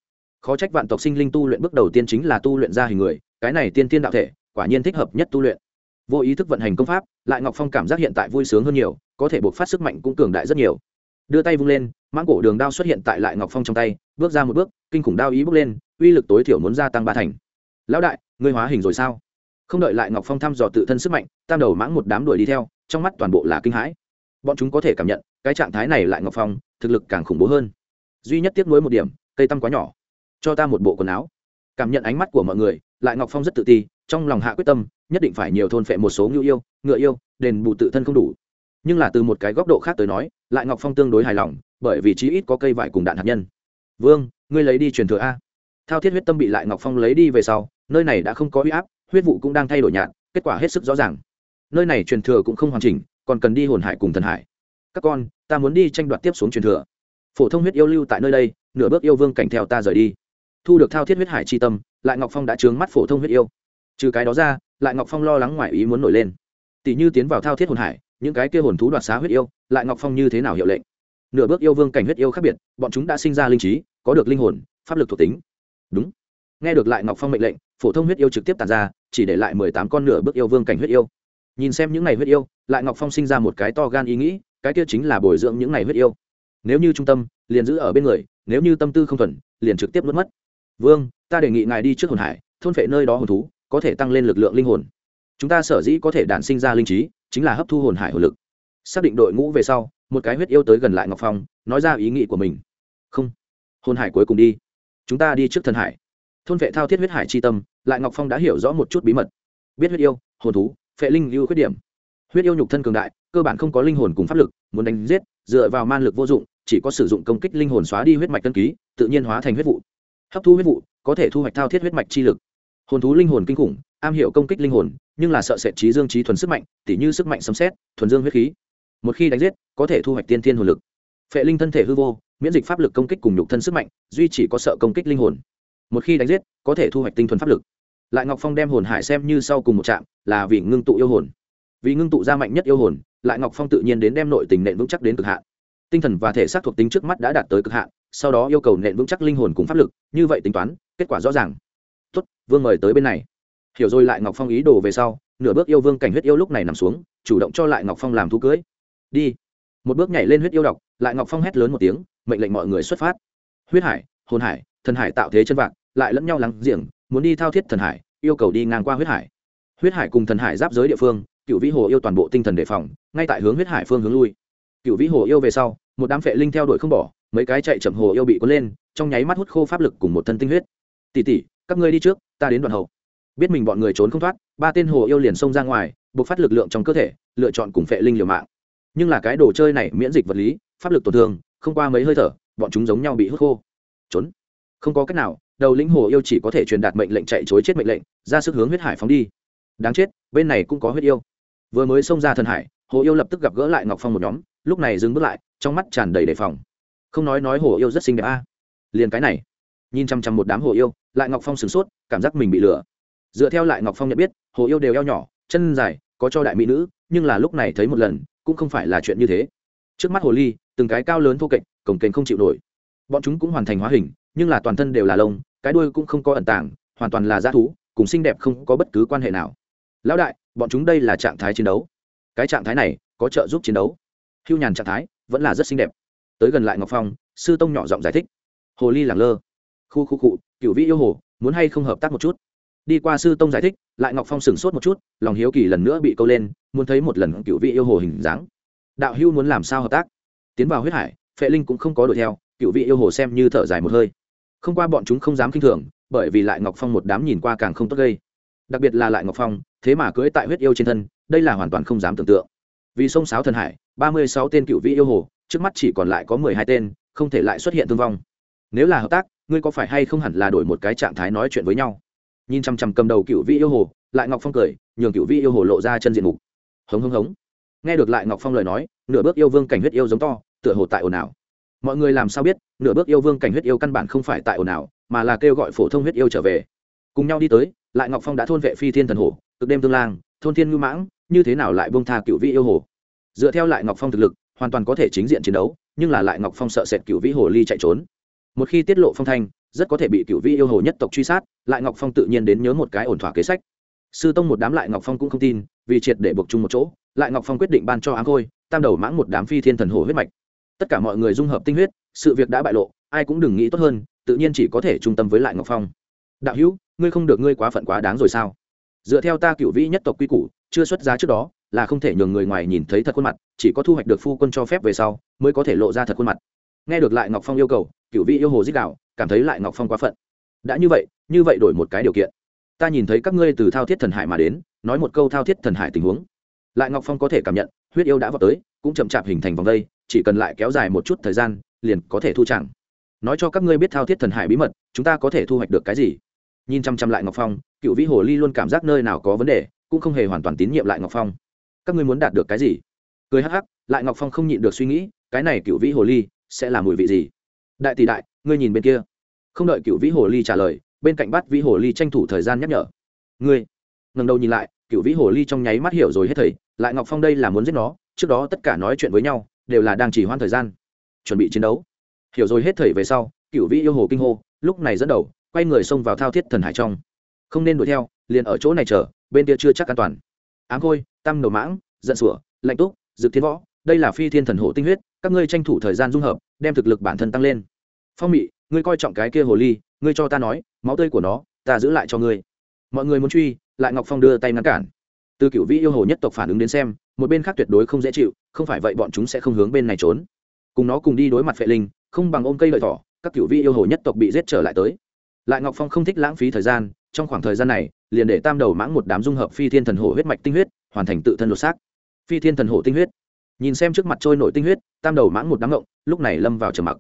khó trách vạn tộc sinh linh tu luyện bước đầu tiên chính là tu luyện ra hình người, cái này tiên tiên đạo thể, quả nhiên thích hợp nhất tu luyện. Vô ý thức vận hành công pháp, lại ngọc phong cảm giác hiện tại vui sướng hơn nhiều, có thể buộc phát sức mạnh cũng cường đại rất nhiều. Đưa tay vung lên, mãng cổ đường đao xuất hiện tại lại ngọc phong trong tay, bước ra một bước, kinh khủng đao ý bước lên, uy lực tối thiểu muốn gia tăng ba thành. Lão đại, ngươi hóa hình rồi sao? Không đợi lại ngọc phong thăm dò tự thân sức mạnh, tam đầu mãng một đám đuổi đi theo, trong mắt toàn bộ là kinh hãi. Bọn chúng có thể cảm nhận, cái trạng thái này lại ngọc phong, thực lực càng khủng bố hơn. Duy nhất tiếc nuối một điểm, cây tăm quá nhỏ cho ta một bộ quần áo. Cảm nhận ánh mắt của mọi người, lại ngọc phong rất tự ti, trong lòng hạ quyết tâm, nhất định phải nhiều thôn phệ một số ngưu yêu, ngựa yêu, đền bù tự thân không đủ. Nhưng là từ một cái góc độ khác tới nói, lại ngọc phong tương đối hài lòng, bởi vì chí ít có cây vải cùng đạn hạt nhân. Vương, ngươi lấy đi truyền thừa a. Thao thiết huyết tâm bị lại ngọc phong lấy đi về sau, nơi này đã không có huyết áp, huyết vụ cũng đang thay đổi nhạt, kết quả hết sức rõ ràng. Nơi này truyền thừa cũng không hoàn chỉnh, còn cần đi hồn hải cùng thần hải. Các con, ta muốn đi tranh đoạt tiếp xuống truyền thừa. Phổ thông huyết yêu lưu tại nơi đây, nửa bước yêu vương cảnh theo ta rời đi thu được thao thiết huyết hải chi tâm, lại ngọc phong đã trướng mắt phổ thông huyết yêu. Trừ cái đó ra, lại ngọc phong lo lắng ngoài ý muốn nổi lên. Tỷ như tiến vào thao thiết hồn hải, những cái kia hồn thú đoạt xá huyết yêu, lại ngọc phong như thế nào hiệu lệnh? Nửa bước yêu vương cảnh huyết yêu khác biệt, bọn chúng đã sinh ra linh trí, có được linh hồn, pháp lực thuộc tính. Đúng. Nghe được lại ngọc phong mệnh lệnh, phổ thông huyết yêu trực tiếp tàn ra, chỉ để lại mười tám con nửa bước yêu vương cảnh huyết yêu. Nhìn xem những ngày huyết yêu, lại ngọc phong sinh ra một cái to gan ý nghĩ, cái kia chính là bồi dưỡng những ngày huyết yêu. Nếu như trung tâm, liền giữ ở bên người, nếu như tâm tư không thuần, liền trực tiếp mất mất vương, ta đề nghị ngài đi trước hồn hải, thôn phệ nơi đó hồn thú, có thể tăng lên lực lượng linh hồn. Chúng ta sở dĩ có thể đản sinh ra linh trí, chính là hấp thu hồn hải hồn lực. Xác định đội ngũ về sau, một cái huyết yêu tới gần lại ngọc phong, nói ra ý nghĩ của mình. Không. Hồn hải cuối cùng đi. Chúng ta đi trước thần hải. Thôn vệ thao thiết huyết hải c h i tâm, lại ngọc phong đã hiểu rõ một chút bí mật. Biết huyết yêu, hồn thú, phệ linh lưu khuyết điểm. Huyết yêu nhục thân cường đại, cơ bản không có linh hồn cùng pháp lực, muốn đánh giết, dựa vào man lực vô dụng, chỉ có sử dụng công kích linh hồn xóa đi huyết mạch tân ký, tự nhiên hóa thành huyết vụ hấp thu huyết vụ, có thể thu hoạch thao thiết huyết mạch chi lực. Hồn thú linh hồn kinh khủng, am hiểu công kích linh hồn, nhưng là sợ sệt trí dương trí thuần sức mạnh, tỉ như sức mạnh sấm xét thuần dương huyết khí. Một khi đánh giết, có thể thu hoạch tiên thiên hồn lực. Phệ linh thân thể hư vô, miễn dịch pháp lực công kích cùng nhục thân sức mạnh, duy chỉ có sợ công kích linh hồn. Một khi đánh giết, có thể thu hoạch tinh thuần pháp lực. Lại ngọc phong đem hồn hải xem như sau cùng một trạm, là vì ngưng tụ yêu hồn. Vì ngưng tụ ra mạnh nhất yêu hồn, lại ngọc phong tự nhiên đến đem nội tình nện vững chắc đến cực hạn tinh thần và thể xác thuộc tính trước mắt đã đạt tới cực hạn sau đó yêu cầu nện vững chắc linh hồn cùng pháp lực như vậy tính toán kết quả rõ ràng. Tuất vương mời tới bên này. Hiểu rồi lại ngọc phong ý đồ về sau nửa bước yêu vương cảnh huyết yêu lúc này nằm xuống chủ động cho lại ngọc phong làm thú cưới. Đi. Một bước nhảy lên huyết yêu đọc, lại ngọc phong hét lớn một tiếng mệnh lệnh mọi người xuất phát. Huyết hải hồn hải thần hải tạo thế chân vạc lại lẫn nhau lắng giềng muốn đi thao thiết thần hải yêu cầu đi ngang qua huyết hải. Huyết hải cùng thần hải giáp giới địa phương cựu vĩ hồ yêu toàn bộ tinh thần đề phòng ngay tại hướng huyết hải phương hướng lui. Cựu vĩ hồ yêu về sau một đám phệ linh theo đuổi không bỏ, mấy cái chạy chậm hồ yêu bị cuốn lên, trong nháy mắt hút khô pháp lực cùng một thân tinh huyết. Tỉ tỉ các ngươi đi trước, ta đến đoạn hậu. Biết mình bọn người trốn không thoát, ba tên hồ yêu liền xông ra ngoài, buộc phát lực lượng trong cơ thể, lựa chọn cùng phệ linh liều mạng. Nhưng là cái đồ chơi này miễn dịch vật lý, pháp lực tổn thương, không qua mấy hơi thở, bọn chúng giống nhau bị hút khô. Trốn. Không có cách nào, đầu lĩnh hồ yêu chỉ có thể truyền đạt mệnh lệnh chạy chối chết mệnh lệnh, ra sức hướng huyết hải phóng đi. Đáng chết, bên này cũng có huyết yêu. Vừa mới xông ra thần hải, hồ yêu lập tức gặp gỡ lại ngọc phong một nhóm, lúc này dừng bước lại trong mắt tràn đầy đề phòng. Không nói nói hồ yêu rất xinh đẹp a. À. Liền cái này, nhìn chăm chăm một đám hồ yêu, lại ngọc phong sửng sốt, cảm giác mình bị lừa. Dựa theo lại ngọc phong nhận biết, hồ yêu đều eo nhỏ, chân dài, có cho đại mỹ nữ, nhưng là lúc này thấy một lần, cũng không phải là chuyện như thế. Trước mắt hồ ly, từng cái cao lớn thô kệch cổng kềnh không chịu nổi. Bọn chúng cũng hoàn thành hóa hình, nhưng là toàn thân đều là lông, cái đuôi cũng không có ẩn tàng, hoàn toàn là g thú, cùng xinh đẹp không có bất cứ quan hệ nào. Lão đại, bọn chúng đây là trạng thái chiến đấu. Cái trạng thái này, có trợ giúp chiến đấu. Hưu nhàn trạng thái vẫn là rất xinh đẹp. Tới gần lại ngọc phong, sư tông nhỏ giọng giải thích. Hồ ly làng lơ. Khu khu cụ cựu vĩ yêu hồ, muốn hay không hợp tác một chút? Đi qua sư tông giải thích, lại ngọc phong sửng sốt một chút, lòng hiếu kỳ lần nữa bị câu lên, muốn thấy một lần cựu vị yêu hồ hình dáng. Đạo hưu muốn làm sao hợp tác? Tiến vào huyết hải, phệ linh cũng không có đuổi theo cựu vị yêu hồ xem như thở dài một hơi. Không qua bọn chúng không dám k i n h thường, bởi vì lại ngọc phong một đám nhìn qua càng không tốt gây. Đặc biệt là lại ngọc phong, thế mà cưỡi tại huyết yêu trên thân, đây là hoàn toàn không dám tưởng tượng vì sông sáo thần hải, ba mươi sáu tên cựu vị yêu hồ, trước mắt chỉ còn lại có mười hai tên, không thể lại xuất hiện thương vong. Nếu là hợp tác, ngươi có phải hay không hẳn là đổi một cái trạng thái nói chuyện với nhau? Nhìn chằm chằm cầm đầu cựu vị yêu hồ, lại ngọc phong cười, nhường cựu vị yêu hồ lộ ra chân diện mục. Hống hống hống. Nghe được lại ngọc phong lời nói, nửa bước yêu vương cảnh huyết yêu giống to, tựa hồ tại ồn ào. Mọi người làm sao biết, nửa bước yêu vương cảnh huyết yêu căn bản không phải tại ồn ào, mà là kêu gọi phổ thông huyết yêu trở về. Cùng nhau đi tới, lại ngọc phong đã thôn vệ phi thiên thần hổ cực đêm tương lang thôn thiên ngưu mãng, như thế nào lại bông tha cựu vĩ yêu hồ? Dựa theo lại ngọc phong thực lực, hoàn toàn có thể chính diện chiến đấu, nhưng là lại ngọc phong sợ sệt cựu vĩ hồ ly chạy trốn. Một khi tiết lộ phong thanh, rất có thể bị cựu vĩ yêu hồ nhất tộc truy sát, lại ngọc phong tự nhiên đến nhớ một cái ổn thỏa kế sách. Sư tông một đám lại ngọc phong cũng không tin, vì triệt để buộc chung một chỗ, lại ngọc phong quyết định ban cho áng khôi, tam đầu mãng một đám phi thiên thần hồ huyết mạch. Tất cả mọi người dung hợp tinh huyết, sự việc đã bại lộ, ai cũng đừng nghĩ tốt hơn, tự nhiên chỉ có thể trung tâm với lại ngọc phong. Đạo hữu, ngươi không được ngươi quá phận quá đáng rồi sao? Dựa theo ta cựu vĩ nhất tộc quy củ, chưa xuất giá trước đó, là không thể nhường người ngoài nhìn thấy thật khuôn mặt, chỉ có thu hoạch được phu quân cho phép về sau, mới có thể lộ ra thật khuôn mặt. Nghe được lại ngọc phong yêu cầu, cựu vĩ yêu hồ dích đạo, cảm thấy lại ngọc phong quá phận. Đã như vậy như vậy đổi một cái điều kiện. Ta nhìn thấy các ngươi từ thao thiết thần hải mà đến, nói một câu thao thiết thần hải tình huống. Lại ngọc phong có thể cảm nhận, huyết yêu đã vào tới, cũng chậm chạp hình thành vòng vây chỉ cần lại kéo dài một chút thời gian, liền có thể thu chẳng. Nói cho các ngươi biết thao thiết thần hải bí mật, chúng ta có thể thu hoạch được cái gì? Nhìn chăm chăm lại ngọc phong cựu vĩ hồ ly luôn cảm giác nơi nào có vấn đề, cũng không hề hoàn toàn tín nhiệm lại ngọc phong. Các ngươi muốn đạt được cái gì? Cười hắc hắc, lại ngọc phong không nhịn được suy nghĩ, cái này cựu vĩ hồ ly sẽ là mùi vị gì? Đại tỷ đại, ngươi nhìn bên kia. Không đợi cựu vĩ hồ ly trả lời, bên cạnh bắt vĩ hồ ly tranh thủ thời gian nhắc nhở. Ngươi ngần đầu nhìn lại, cựu vĩ hồ ly trong nháy mắt hiểu rồi hết thầy, lại ngọc phong đây là muốn giết nó, trước đó tất cả nói chuyện với nhau, đều là đang chỉ hoãn thời gian. Chuẩn bị chiến đấu. Hiểu rồi hết thầy về sau, cựu vĩ yêu hồ kinh hô, lúc này dẫn đầu, quay người xông vào thao thiết thần hải trong không nên đuổi theo, liền ở chỗ này chờ, bên kia chưa chắc an toàn. Áng khôi tam đầu mãng, giận sủa, lạnh túc dự thiên võ, đây là phi thiên thần hộ tinh huyết, các ngươi tranh thủ thời gian dung hợp, đem thực lực bản thân tăng lên. Phong mị, ngươi coi trọng cái kia hồ ly, ngươi cho ta nói, máu tươi của nó, ta giữ lại cho ngươi. Mọi người muốn truy, lại ngọc phong đưa tay ngăn cản. Từ cựu vĩ yêu hồ nhất tộc phản ứng đến xem, một bên khác tuyệt đối không dễ chịu, không phải vậy bọn chúng sẽ không hướng bên này trốn. Cùng nó cùng đi đối mặt phệ linh, không bằng ôm cây lợi thỏ, các cựu vĩ yêu hồ nhất tộc bị giết trở lại tới lại ngọc phong không thích lãng phí thời gian, trong khoảng thời gian này, liền để tam đầu mãng một đám dung hợp phi thiên thần hổ huyết mạch tinh huyết, hoàn thành tự thân lột xác. Phi thiên thần hổ tinh huyết. Nhìn xem trước mặt trôi nổi tinh huyết, tam đầu mãng một đám ngộng, lúc này lâm vào trầm mặc.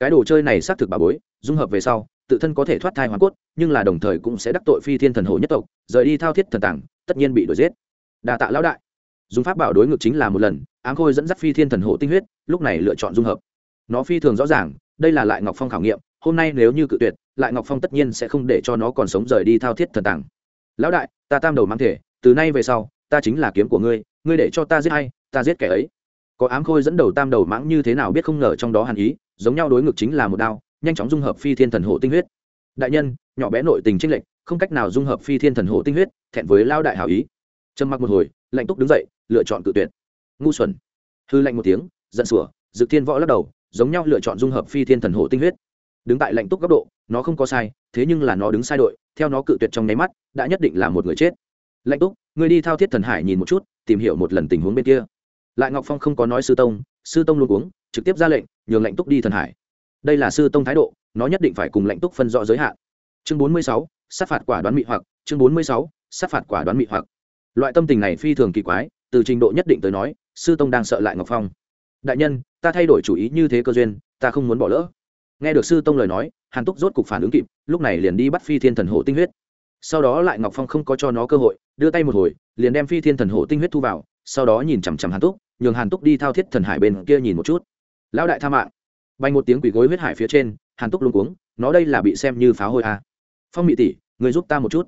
Cái đồ chơi này xác thực bà bối, dung hợp về sau, tự thân có thể thoát thai hoàn cốt, nhưng là đồng thời cũng sẽ đắc tội phi thiên thần hổ nhất tộc, rời đi thao thiết thần tảng, tất nhiên bị đuổi giết. Đà tạ lão đại. Dùng pháp bảo đối ngược chính là một lần áng khôi dẫn dắt phi thiên thần hổ tinh huyết, lúc này lựa chọn dung hợp. Nó phi thường rõ ràng, đây là lại ngọc phong khảo nghiệm, hôm nay nếu như cự tuyệt lại ngọc phong tất nhiên sẽ không để cho nó còn sống rời đi thao thiết thần tàng. Lão đại, ta tam đầu mang thể, từ nay về sau, ta chính là kiếm của ngươi ngươi để cho ta giết hay ta giết kẻ ấy. Có ám khôi dẫn đầu tam đầu mãng như thế nào biết không ngờ trong đó hàn ý, giống nhau đối ngực chính là một đao, nhanh chóng dung hợp phi thiên thần hộ tinh huyết. Đại nhân, nhỏ bé nội tình trinh lệnh không cách nào dung hợp phi thiên thần hộ tinh huyết, thẹn với lao đại hảo ý. Trầm mặc một hồi, lạnh túc đứng dậy, lựa chọn cự tuyệt. Ngu xuẩn. Hư lạnh một tiếng, giận sủa dự thiên võ lắc đầu, giống nhau lựa chọn dung hợp phi thiên thần hộ tinh huyết đứng tại lạnh túc góc độ, nó không có sai, thế nhưng là nó đứng sai đội, theo nó cự tuyệt trong nháy mắt, đã nhất định là một người chết. Lạnh túc người đi thao thiết thần hải nhìn một chút, tìm hiểu một lần tình huống bên kia. Lại ngọc phong không có nói sư tông sư tông luôn uống trực tiếp ra lệnh, nhường lạnh túc đi thần hải. Đây là sư tông thái độ, nó nhất định phải cùng lạnh túc phân rõ giới hạn. Chương bốn mươi sáu, sát phạt quả đoán mị hoặc, chương bốn mươi sáu, sát phạt quả đoán mị hoặc. Loại tâm tình này phi thường kỳ quái, từ trình độ nhất định tới nói, sư tông đang sợ lại ngọc phong. Đại nhân, ta thay đổi chủ ý như thế cơ duyên, ta không muốn bỏ lỡ nghe được sư tông lời nói, hàn túc rốt cục phản ứng kịp, lúc này liền đi bắt phi thiên thần hổ tinh huyết. Sau đó lại ngọc phong không có cho nó cơ hội, đưa tay một hồi, liền đem phi thiên thần hổ tinh huyết thu vào, sau đó nhìn chằm chằm hàn túc, nhường hàn túc đi thao thiết thần hải bên kia nhìn một chút. Lão đại tha mạng. Bay một tiếng quỷ gối huyết hải phía trên, hàn túc luôn cuống, nó đây là bị xem như phá hôi à. phong mị tỷ, người giúp ta một chút.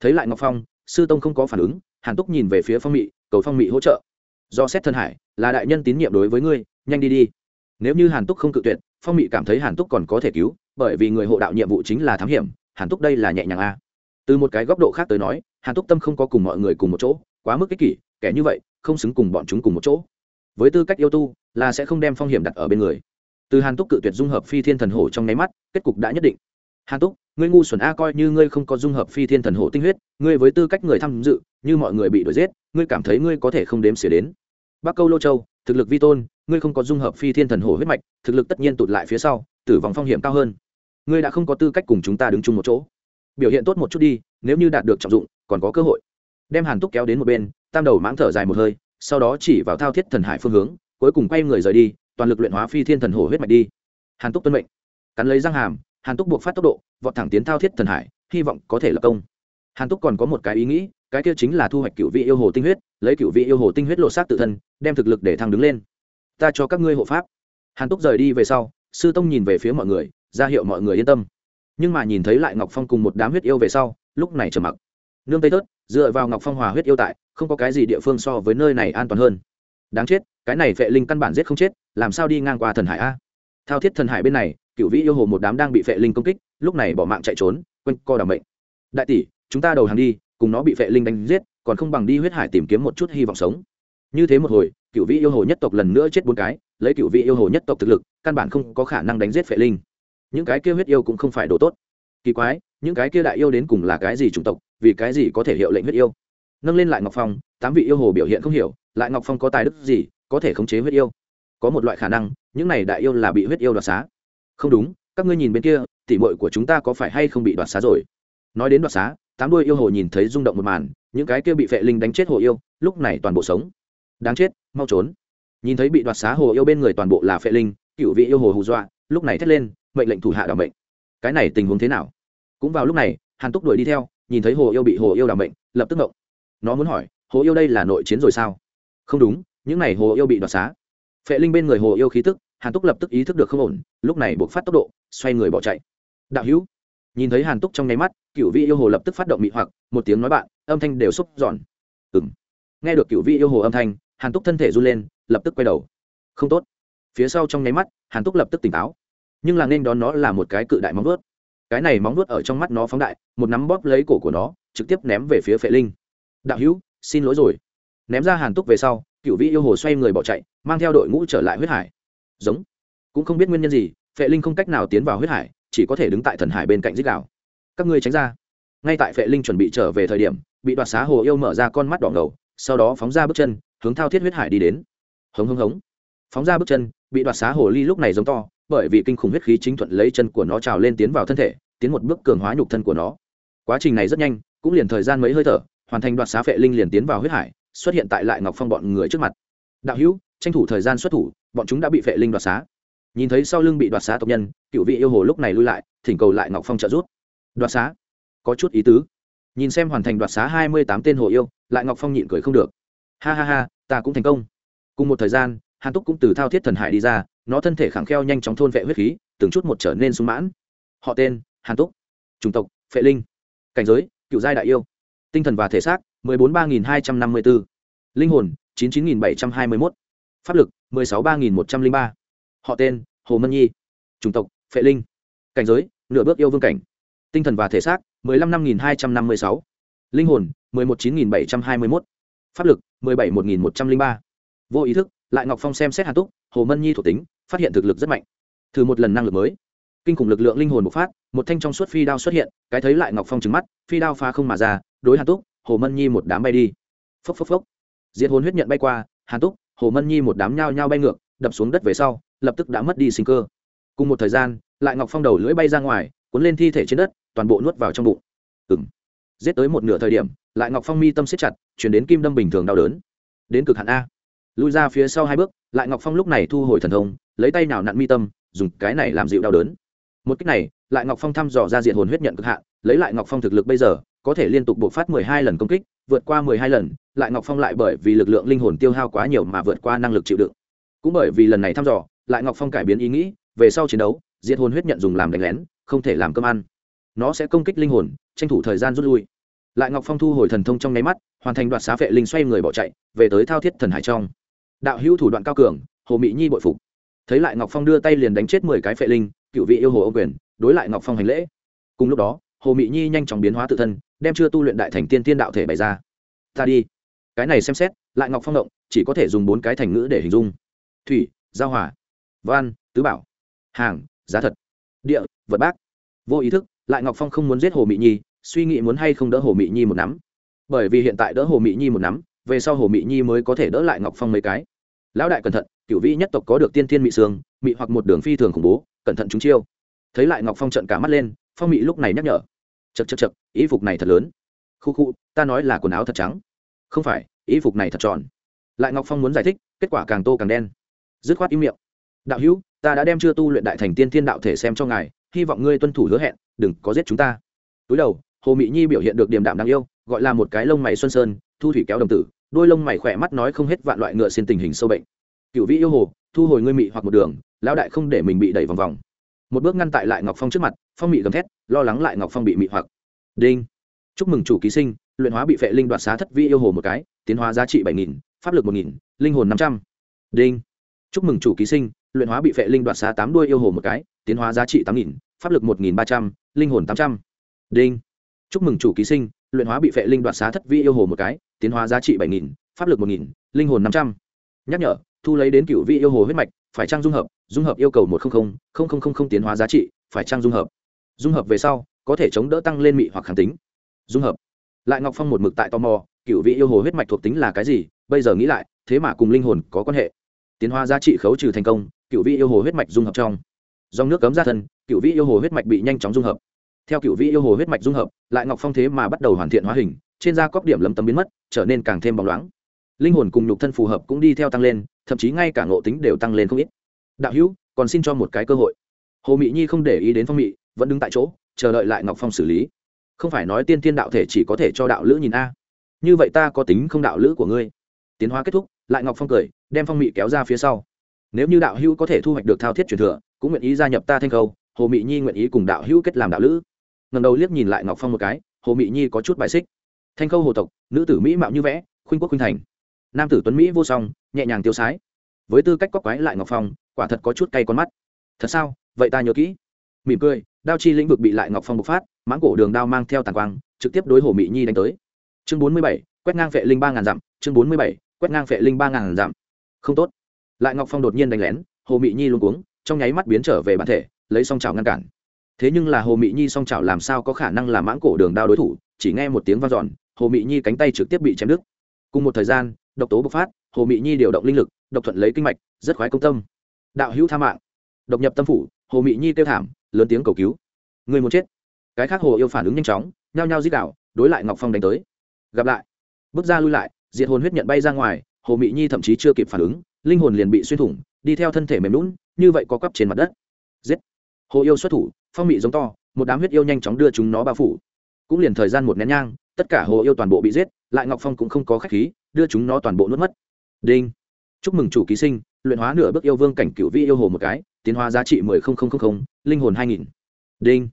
Thấy lại ngọc phong, sư tông không có phản ứng, hàn túc nhìn về phía phong mị, cầu phong mị hỗ trợ. Do xét thần hải, là đại nhân tín nhiệm đối với ngươi, nhanh đi đi. Nếu như hàn túc không cự tuyệt phong mị cảm thấy hàn túc còn có thể cứu, bởi vì người hộ đạo nhiệm vụ chính là thám hiểm, hàn túc đây là nhẹ nhàng a. Từ một cái góc độ khác tới nói, hàn túc tâm không có cùng mọi người cùng một chỗ, quá mức ích kỷ, kẻ như vậy, không xứng cùng bọn chúng cùng một chỗ. Với tư cách yêu tu, là sẽ không đem phong hiểm đặt ở bên người. Từ hàn túc cự tuyệt dung hợp phi thiên thần hổ trong nháy mắt, kết cục đã nhất định. Hàn túc, ngươi ngu xuẩn a, coi như ngươi không có dung hợp phi thiên thần hổ tinh huyết, ngươi với tư cách người tham dự, như mọi người bị đuổi giết, ngươi cảm thấy ngươi có thể không đếm xỉa đến. Bắc câu lô châu, thực lực vi tôn ngươi không có dung hợp phi thiên thần hổ huyết mạch, thực lực tất nhiên tụt lại phía sau, tử vong phong hiểm cao hơn. Ngươi đã không có tư cách cùng chúng ta đứng chung một chỗ. Biểu hiện tốt một chút đi, nếu như đạt được trọng dụng, còn có cơ hội. Đem hàn túc kéo đến một bên, tam đầu mãng thở dài một hơi, sau đó chỉ vào thao thiết thần hải phương hướng, cuối cùng quay người rời đi, toàn lực luyện hóa phi thiên thần hổ huyết mạch đi. Hàn túc tuân mệnh. Cắn lấy răng hàm, hàn túc buộc phát tốc độ, vọt thẳng tiến thao thiết thần hải, hy vọng có thể lập công. Hàn túc còn có một cái ý nghĩ, cái kia chính là thu hoạch cựu vị yêu hồ tinh huyết, lấy cựu vị yêu hồ tinh huyết lộ sát tự thân, đem thực lực để thăng đứng lên ta cho các ngươi hộ pháp. Hàn túc rời đi về sau, sư tông nhìn về phía mọi người, ra hiệu mọi người yên tâm. Nhưng mà nhìn thấy lại ngọc phong cùng một đám huyết yêu về sau, lúc này trầm mặc. Nương tây tớt dựa vào ngọc phong hòa huyết yêu tại, không có cái gì địa phương so với nơi này an toàn hơn. Đáng chết, cái này vệ linh căn bản giết không chết, làm sao đi ngang qua thần hải a? Thao thiết thần hải bên này, cựu vĩ yêu hồ một đám đang bị vệ linh công kích, lúc này bỏ mạng chạy trốn, quên co đảm mệnh. Đại tỷ, chúng ta đầu hàng đi, cùng nó bị vệ linh đánh giết, còn không bằng đi huyết hải tìm kiếm một chút hy vọng sống. Như thế một hồi cựu vị yêu hồ nhất tộc lần nữa chết bốn cái, lấy cựu vị yêu hồ nhất tộc thực lực, căn bản không có khả năng đánh giết vệ linh. Những cái kia huyết yêu cũng không phải đồ tốt. Kỳ quái, những cái kia đại yêu đến cùng là cái gì chủng tộc, vì cái gì có thể hiệu lệnh huyết yêu? Nâng lên lại ngọc phong, tám vị yêu hồ biểu hiện không hiểu, lại ngọc phong có tài đức gì, có thể khống chế huyết yêu? Có một loại khả năng, những này đại yêu là bị huyết yêu đoạt xá. Không đúng, các ngươi nhìn bên kia, tỉ mội của chúng ta có phải hay không bị đoạt xá rồi? Nói đến đoạt xá, tám đuôi yêu hồ nhìn thấy rung động một màn, những cái kia bị vệ linh đánh chết hồ yêu, lúc này toàn bộ sống đáng chết, mau trốn. Nhìn thấy bị đoạt xá hồ yêu bên người toàn bộ là phệ linh, cựu vị yêu hồ hù dọa, lúc này thét lên, mệnh lệnh thủ hạ đ ả mệnh. Cái này tình huống thế nào? Cũng vào lúc này, hàn túc đuổi đi theo, nhìn thấy hồ yêu bị hồ yêu đ ả mệnh, lập tức ngộng. Nó muốn hỏi, hồ yêu đây là nội chiến rồi sao? Không đúng, những n à y hồ yêu bị đoạt xá. Phệ linh bên người hồ yêu khí tức, hàn túc lập tức ý thức được không ổn, lúc này buộc phát tốc độ, xoay người bỏ chạy. Đạo hữu, nhìn thấy hàn túc trong nháy mắt, cựu vị yêu hồ lập tức phát động mị hoặc, một tiếng nói bạn, âm thanh đều xúc giòn. Ừng nghe được cựu vị yêu hồ âm thanh hàn túc thân thể run lên, lập tức quay đầu. Không tốt. Phía sau trong nháy mắt, hàn túc lập tức tỉnh táo. Nhưng là nên đón nó là một cái cự đại móng vuốt. Cái này móng vuốt ở trong mắt nó phóng đại, một nắm bóp lấy cổ của nó, trực tiếp ném về phía phệ linh. Đạo hữu, xin lỗi rồi. Ném ra hàn túc về sau cựu vị yêu hồ xoay người bỏ chạy, mang theo đội ngũ trở lại huyết hải. Giống. Cũng không biết nguyên nhân gì, phệ linh không cách nào tiến vào huyết hải, chỉ có thể đứng tại thần hải bên cạnh dích đạo các ngươi tránh ra. Ngay tại phệ linh chuẩn bị trở về thời điểm, bị đoạt xá hồ yêu mở ra con mắt đỏ ngầu, sau đó phóng ra bước chân hướng thao thiết huyết hải đi đến. Hống hống hống. Phóng ra bước chân, bị đoạt xá hồ ly lúc này giống to, bởi vì kinh khủng huyết khí chính thuận lấy chân của nó trào lên tiến vào thân thể, tiến một bước cường hóa nhục thân của nó. Quá trình này rất nhanh, cũng liền thời gian mấy hơi thở, hoàn thành đoạt xá phệ linh liền tiến vào huyết hải, xuất hiện tại lại ngọc phong bọn người trước mặt. Đạo hữu, tranh thủ thời gian xuất thủ, bọn chúng đã bị phệ linh đoạt xá. Nhìn thấy sau lưng bị đoạt xá tộc nhân, cựu vị yêu hồ lúc này lui lại, thỉnh cầu lại ngọc phong trợ giúp. Đoạt xá. Có chút ý tứ. Nhìn xem hoàn thành đoạt xá hai mươi tám tên hồ yêu, lại ngọc phong nhịn cười không được ha ha ha, ta cũng thành công. Cùng một thời gian, hàn túc cũng từ thao thiết thần hải đi ra, nó thân thể khẳng kheo nhanh chóng thôn vệ huyết khí, từng chút một trở nên sung mãn. Họ tên, hàn túc. Chủng tộc, phệ linh. Cảnh giới, cựu giai đại yêu. Tinh thần và thể xác, mười bốn ba nghìn hai trăm năm mươi b ố linh hồn, chín chín nghìn bảy trăm hai mươi mốt. Pháp lực, mười sáu ba nghìn một trăm linh ba. Họ tên, hồ mân nhi. Chủng tộc, phệ linh. Cảnh giới, nửa bước yêu vương cảnh. Tinh thần và thể xác, mười lăm năm nghìn hai trăm năm mươi sáu. Linh hồn, mười một chín nghìn bảy trăm hai mươi mốt. Pháp lực mười bảy một nghìn một trăm linh ba. Vô ý thức, lại ngọc phong xem xét hàn túc, hồ mân nhi thuộc tính, phát hiện thực lực rất mạnh. Thử một lần năng lực mới. Kinh khủng lực lượng linh hồn bộc phát, một thanh trong suốt phi đao xuất hiện, cái thấy lại ngọc phong trứng mắt, phi đao phá không mà ra, đối hàn túc, hồ mân nhi một đám bay đi. Phốc phốc phốc. Diệt hồn huyết nhận bay qua, hàn túc, hồ mân nhi một đám nhao nhao bay ngược, đập xuống đất về sau, lập tức đã mất đi sinh cơ. Cùng một thời gian, lại ngọc phong đầu lưỡi bay ra ngoài, cuốn lên thi thể trên đất, toàn bộ nuốt vào trong bụng. Ừng giết tới một nửa thời điểm lại ngọc phong mi tâm siết chặt, chuyển đến kim đâm bình thường đau đớn. Đến cực hạn a. Lui ra phía sau hai bước, lại ngọc phong lúc này thu hồi thần thông, lấy tay nào nặn mi tâm, dùng cái này làm dịu đau đớn. Một cách này, lại ngọc phong thăm dò ra diện hồn huyết nhận cực hạn, lấy lại ngọc phong thực lực bây giờ, có thể liên tục buộc phát mười hai lần công kích, vượt qua mười hai lần, lại ngọc phong lại bởi vì lực lượng linh hồn tiêu hao quá nhiều mà vượt qua năng lực chịu đựng. Cũng bởi vì lần này thăm dò, lại ngọc phong cải biến ý nghĩ, về sau chiến đấu diện hồn huyết nhận dùng làm đánh lén, không thể làm cơm ăn. Nó sẽ công kích linh hồn, tranh thủ thời gian rút lui lại ngọc phong thu hồi thần thông trong nháy mắt, hoàn thành đoạt xá vệ linh xoay người bỏ chạy, về tới thao thiết thần hải trong. Đạo hữu thủ đoạn cao cường, hồ mỹ nhi bội phục. Thấy lại ngọc phong đưa tay liền đánh chết mười cái phệ linh, cựu vị yêu hồ ô quyền, đối lại ngọc phong hành lễ. Cùng lúc đó, hồ mỹ nhi nhanh chóng biến hóa tự thân, đem chưa tu luyện đại thành tiên tiên đạo thể bày ra. Ta đi. Cái này xem xét, lại ngọc phong động, chỉ có thể dùng bốn cái thành ngữ để hình dung. Thủy, giao hỏa, văn, tứ bảo, hàng, giá thật, địa, vật bác. Vô ý thức, lại ngọc phong không muốn giết hồ mỹ nhi suy nghĩ muốn hay không đỡ hồ mỹ nhi một nắm. Bởi vì hiện tại đỡ hồ mỹ nhi một nắm, về sau hồ mỹ nhi mới có thể đỡ lại ngọc phong mấy cái. Lão đại cẩn thận cựu vĩ nhất tộc có được tiên thiên mỹ sương mỹ hoặc một đường phi thường khủng bố, cẩn thận chúng chiêu. Thấy lại ngọc phong trận cả mắt lên, phong mỹ lúc này nhắc nhở. Chật chật chật ý phục này thật lớn. Khu khu, ta nói là quần áo thật trắng. Không phải, ý phục này thật tròn. Lại ngọc phong muốn giải thích, kết quả càng tô càng đen. Dứt khoát im miệng. Đạo hữu, ta đã đem chưa tu luyện đại thành tiên thiên đạo thể xem cho ngài, hy vọng ngươi tuân thủ hứa hẹn, đừng có giết chúng ta. Túi đầu hồ mỹ nhi biểu hiện được điềm đạm đáng yêu, gọi là một cái lông mày xuân sơn, thu thủy kéo đồng tử, đôi lông mày khỏe mắt nói không hết vạn loại ngựa xin tình hình sâu bệnh. Cựu vĩ yêu hồ, thu hồi ngươi mị hoặc một đường, lão đại không để mình bị đẩy vòng vòng. Một bước ngăn tại lại ngọc phong trước mặt, phong mị gầm thét, lo lắng lại ngọc phong bị mị hoặc. Đinh. Chúc mừng chủ ký sinh, luyện hóa bị phệ linh đoạt xá thất vi yêu hồ một cái, tiến hóa giá trị bảy nghìn, pháp lực một nghìn, linh hồn năm trăm. Đinh. Chúc mừng chủ ký sinh, luyện hóa bị phệ linh đoạt xá tám đuôi yêu hồ một cái, tiến hóa giá trị tám nghìn, pháp lực một nghìn ba trăm, linh hồn tám trăm. Đinh chúc mừng chủ ký sinh, luyện hóa bị phệ linh đoạt xá thất vi yêu hồ một cái, tiến hóa giá trị bảy nghìn, pháp lực một nghìn, linh hồn năm trăm. Nhắc nhở, thu lấy đến cựu vị yêu hồ huyết mạch, phải trang dung hợp dung hợp yêu cầu một trăm linh tiến hóa giá trị, phải trang dung hợp. Dung hợp về sau, có thể chống đỡ tăng lên mị hoặc kháng tính. Dung hợp. Lại ngọc phong một mực tại tò mò cựu vị yêu hồ huyết mạch thuộc tính là cái gì, bây giờ nghĩ lại, thế mà cùng linh hồn có quan hệ. Tiến hóa giá trị khấu trừ thành công cựu vị yêu hồ huyết mạch dung hợp trong. Dòng nước cấm ra thân cựu vị yêu hồ huyết mạch bị nhanh chóng dung hợp theo cựu vị yêu hồ huyết mạch dung hợp, lại ngọc phong thế mà bắt đầu hoàn thiện hóa hình, trên da cóc điểm lấm tấm biến mất, trở nên càng thêm bóng loáng. Linh hồn cùng nhục thân phù hợp cũng đi theo tăng lên, thậm chí ngay cả ngộ tính đều tăng lên không ít. Đạo hữu, còn xin cho một cái cơ hội. Hồ mỹ nhi không để ý đến phong mỹ vẫn đứng tại chỗ, chờ đợi lại ngọc phong xử lý. Không phải nói tiên tiên đạo thể chỉ có thể cho đạo lữ nhìn a? Như vậy ta có tính không đạo lữ của ngươi. Tiến hóa kết thúc, lại ngọc phong cười, đem phong mỹ kéo ra phía sau. Nếu như đạo hữu có thể thu hoạch được thao thiết truyền thừa, cũng nguyện ý gia nhập ta thanh khâu, hồ mỹ nhi nguyện ý cùng đạo hữu kết làm đạo lữ ngầm đầu liếc nhìn lại ngọc phong một cái, hồ mỹ nhi có chút bài xích. Thanh khâu hồ tộc, nữ tử mỹ mạo như vẽ, khuynh quốc khuynh thành. Nam tử tuấn mỹ vô song, nhẹ nhàng tiêu sái. Với tư cách quắc quái lại ngọc phong, quả thật có chút cay con mắt. Thật sao? Vậy ta nhớ kỹ. Mỉm cười, đao chi lĩnh vực bị lại ngọc phong bộc phát, mãng cổ đường đao mang theo tàn quang, trực tiếp đối hồ mỹ nhi đánh tới. Chương bốn mươi bảy, quét ngang phệ linh ba ngàn dặm, chương bốn mươi bảy, quét ngang phệ linh ba ngàn dặm. Không tốt. Lại ngọc phong đột nhiên đánh lén, hồ mỹ nhi luôn cuống, trong nháy mắt biến trở về bản thể, lấy song trào ngăn cản thế nhưng là hồ mỹ nhi song chảo làm sao có khả năng làm mãng cổ đường đao đối thủ? Chỉ nghe một tiếng vang dọn, hồ mỹ nhi cánh tay trực tiếp bị chém đứt. Cùng một thời gian, độc tố bộc phát, hồ mỹ nhi điều động linh lực, độc thuận lấy kinh mạch, rất khoái công tâm. Đạo hữu tha mạng. Độc nhập tâm phủ, hồ mỹ nhi kêu thảm, lớn tiếng cầu cứu. Người muốn chết. Cái khác hồ yêu phản ứng nhanh chóng, nhao nhao dít đạo đối lại ngọc phong đánh tới. Gặp lại. Bước ra lui lại, diệt hồn huyết nhận bay ra ngoài, hồ mỹ nhi thậm chí chưa kịp phản ứng, linh hồn liền bị xuyên thủng, đi theo thân thể mềm lún như vậy có quắp trên mặt đất. Giết hồ yêu xuất thủ, phong mị giống to, một đám huyết yêu nhanh chóng đưa chúng nó bao phủ. Cũng liền thời gian một nén nhang, tất cả hồ yêu toàn bộ bị giết, lại ngọc phong cũng không có khách khí, đưa chúng nó toàn bộ nuốt mất. Đinh. Chúc mừng chủ ký sinh, luyện hóa nửa bước yêu vương cảnh cựu vi yêu hồ một cái, tiến hóa giá trị mười linh hồn hai nghìn. Đinh.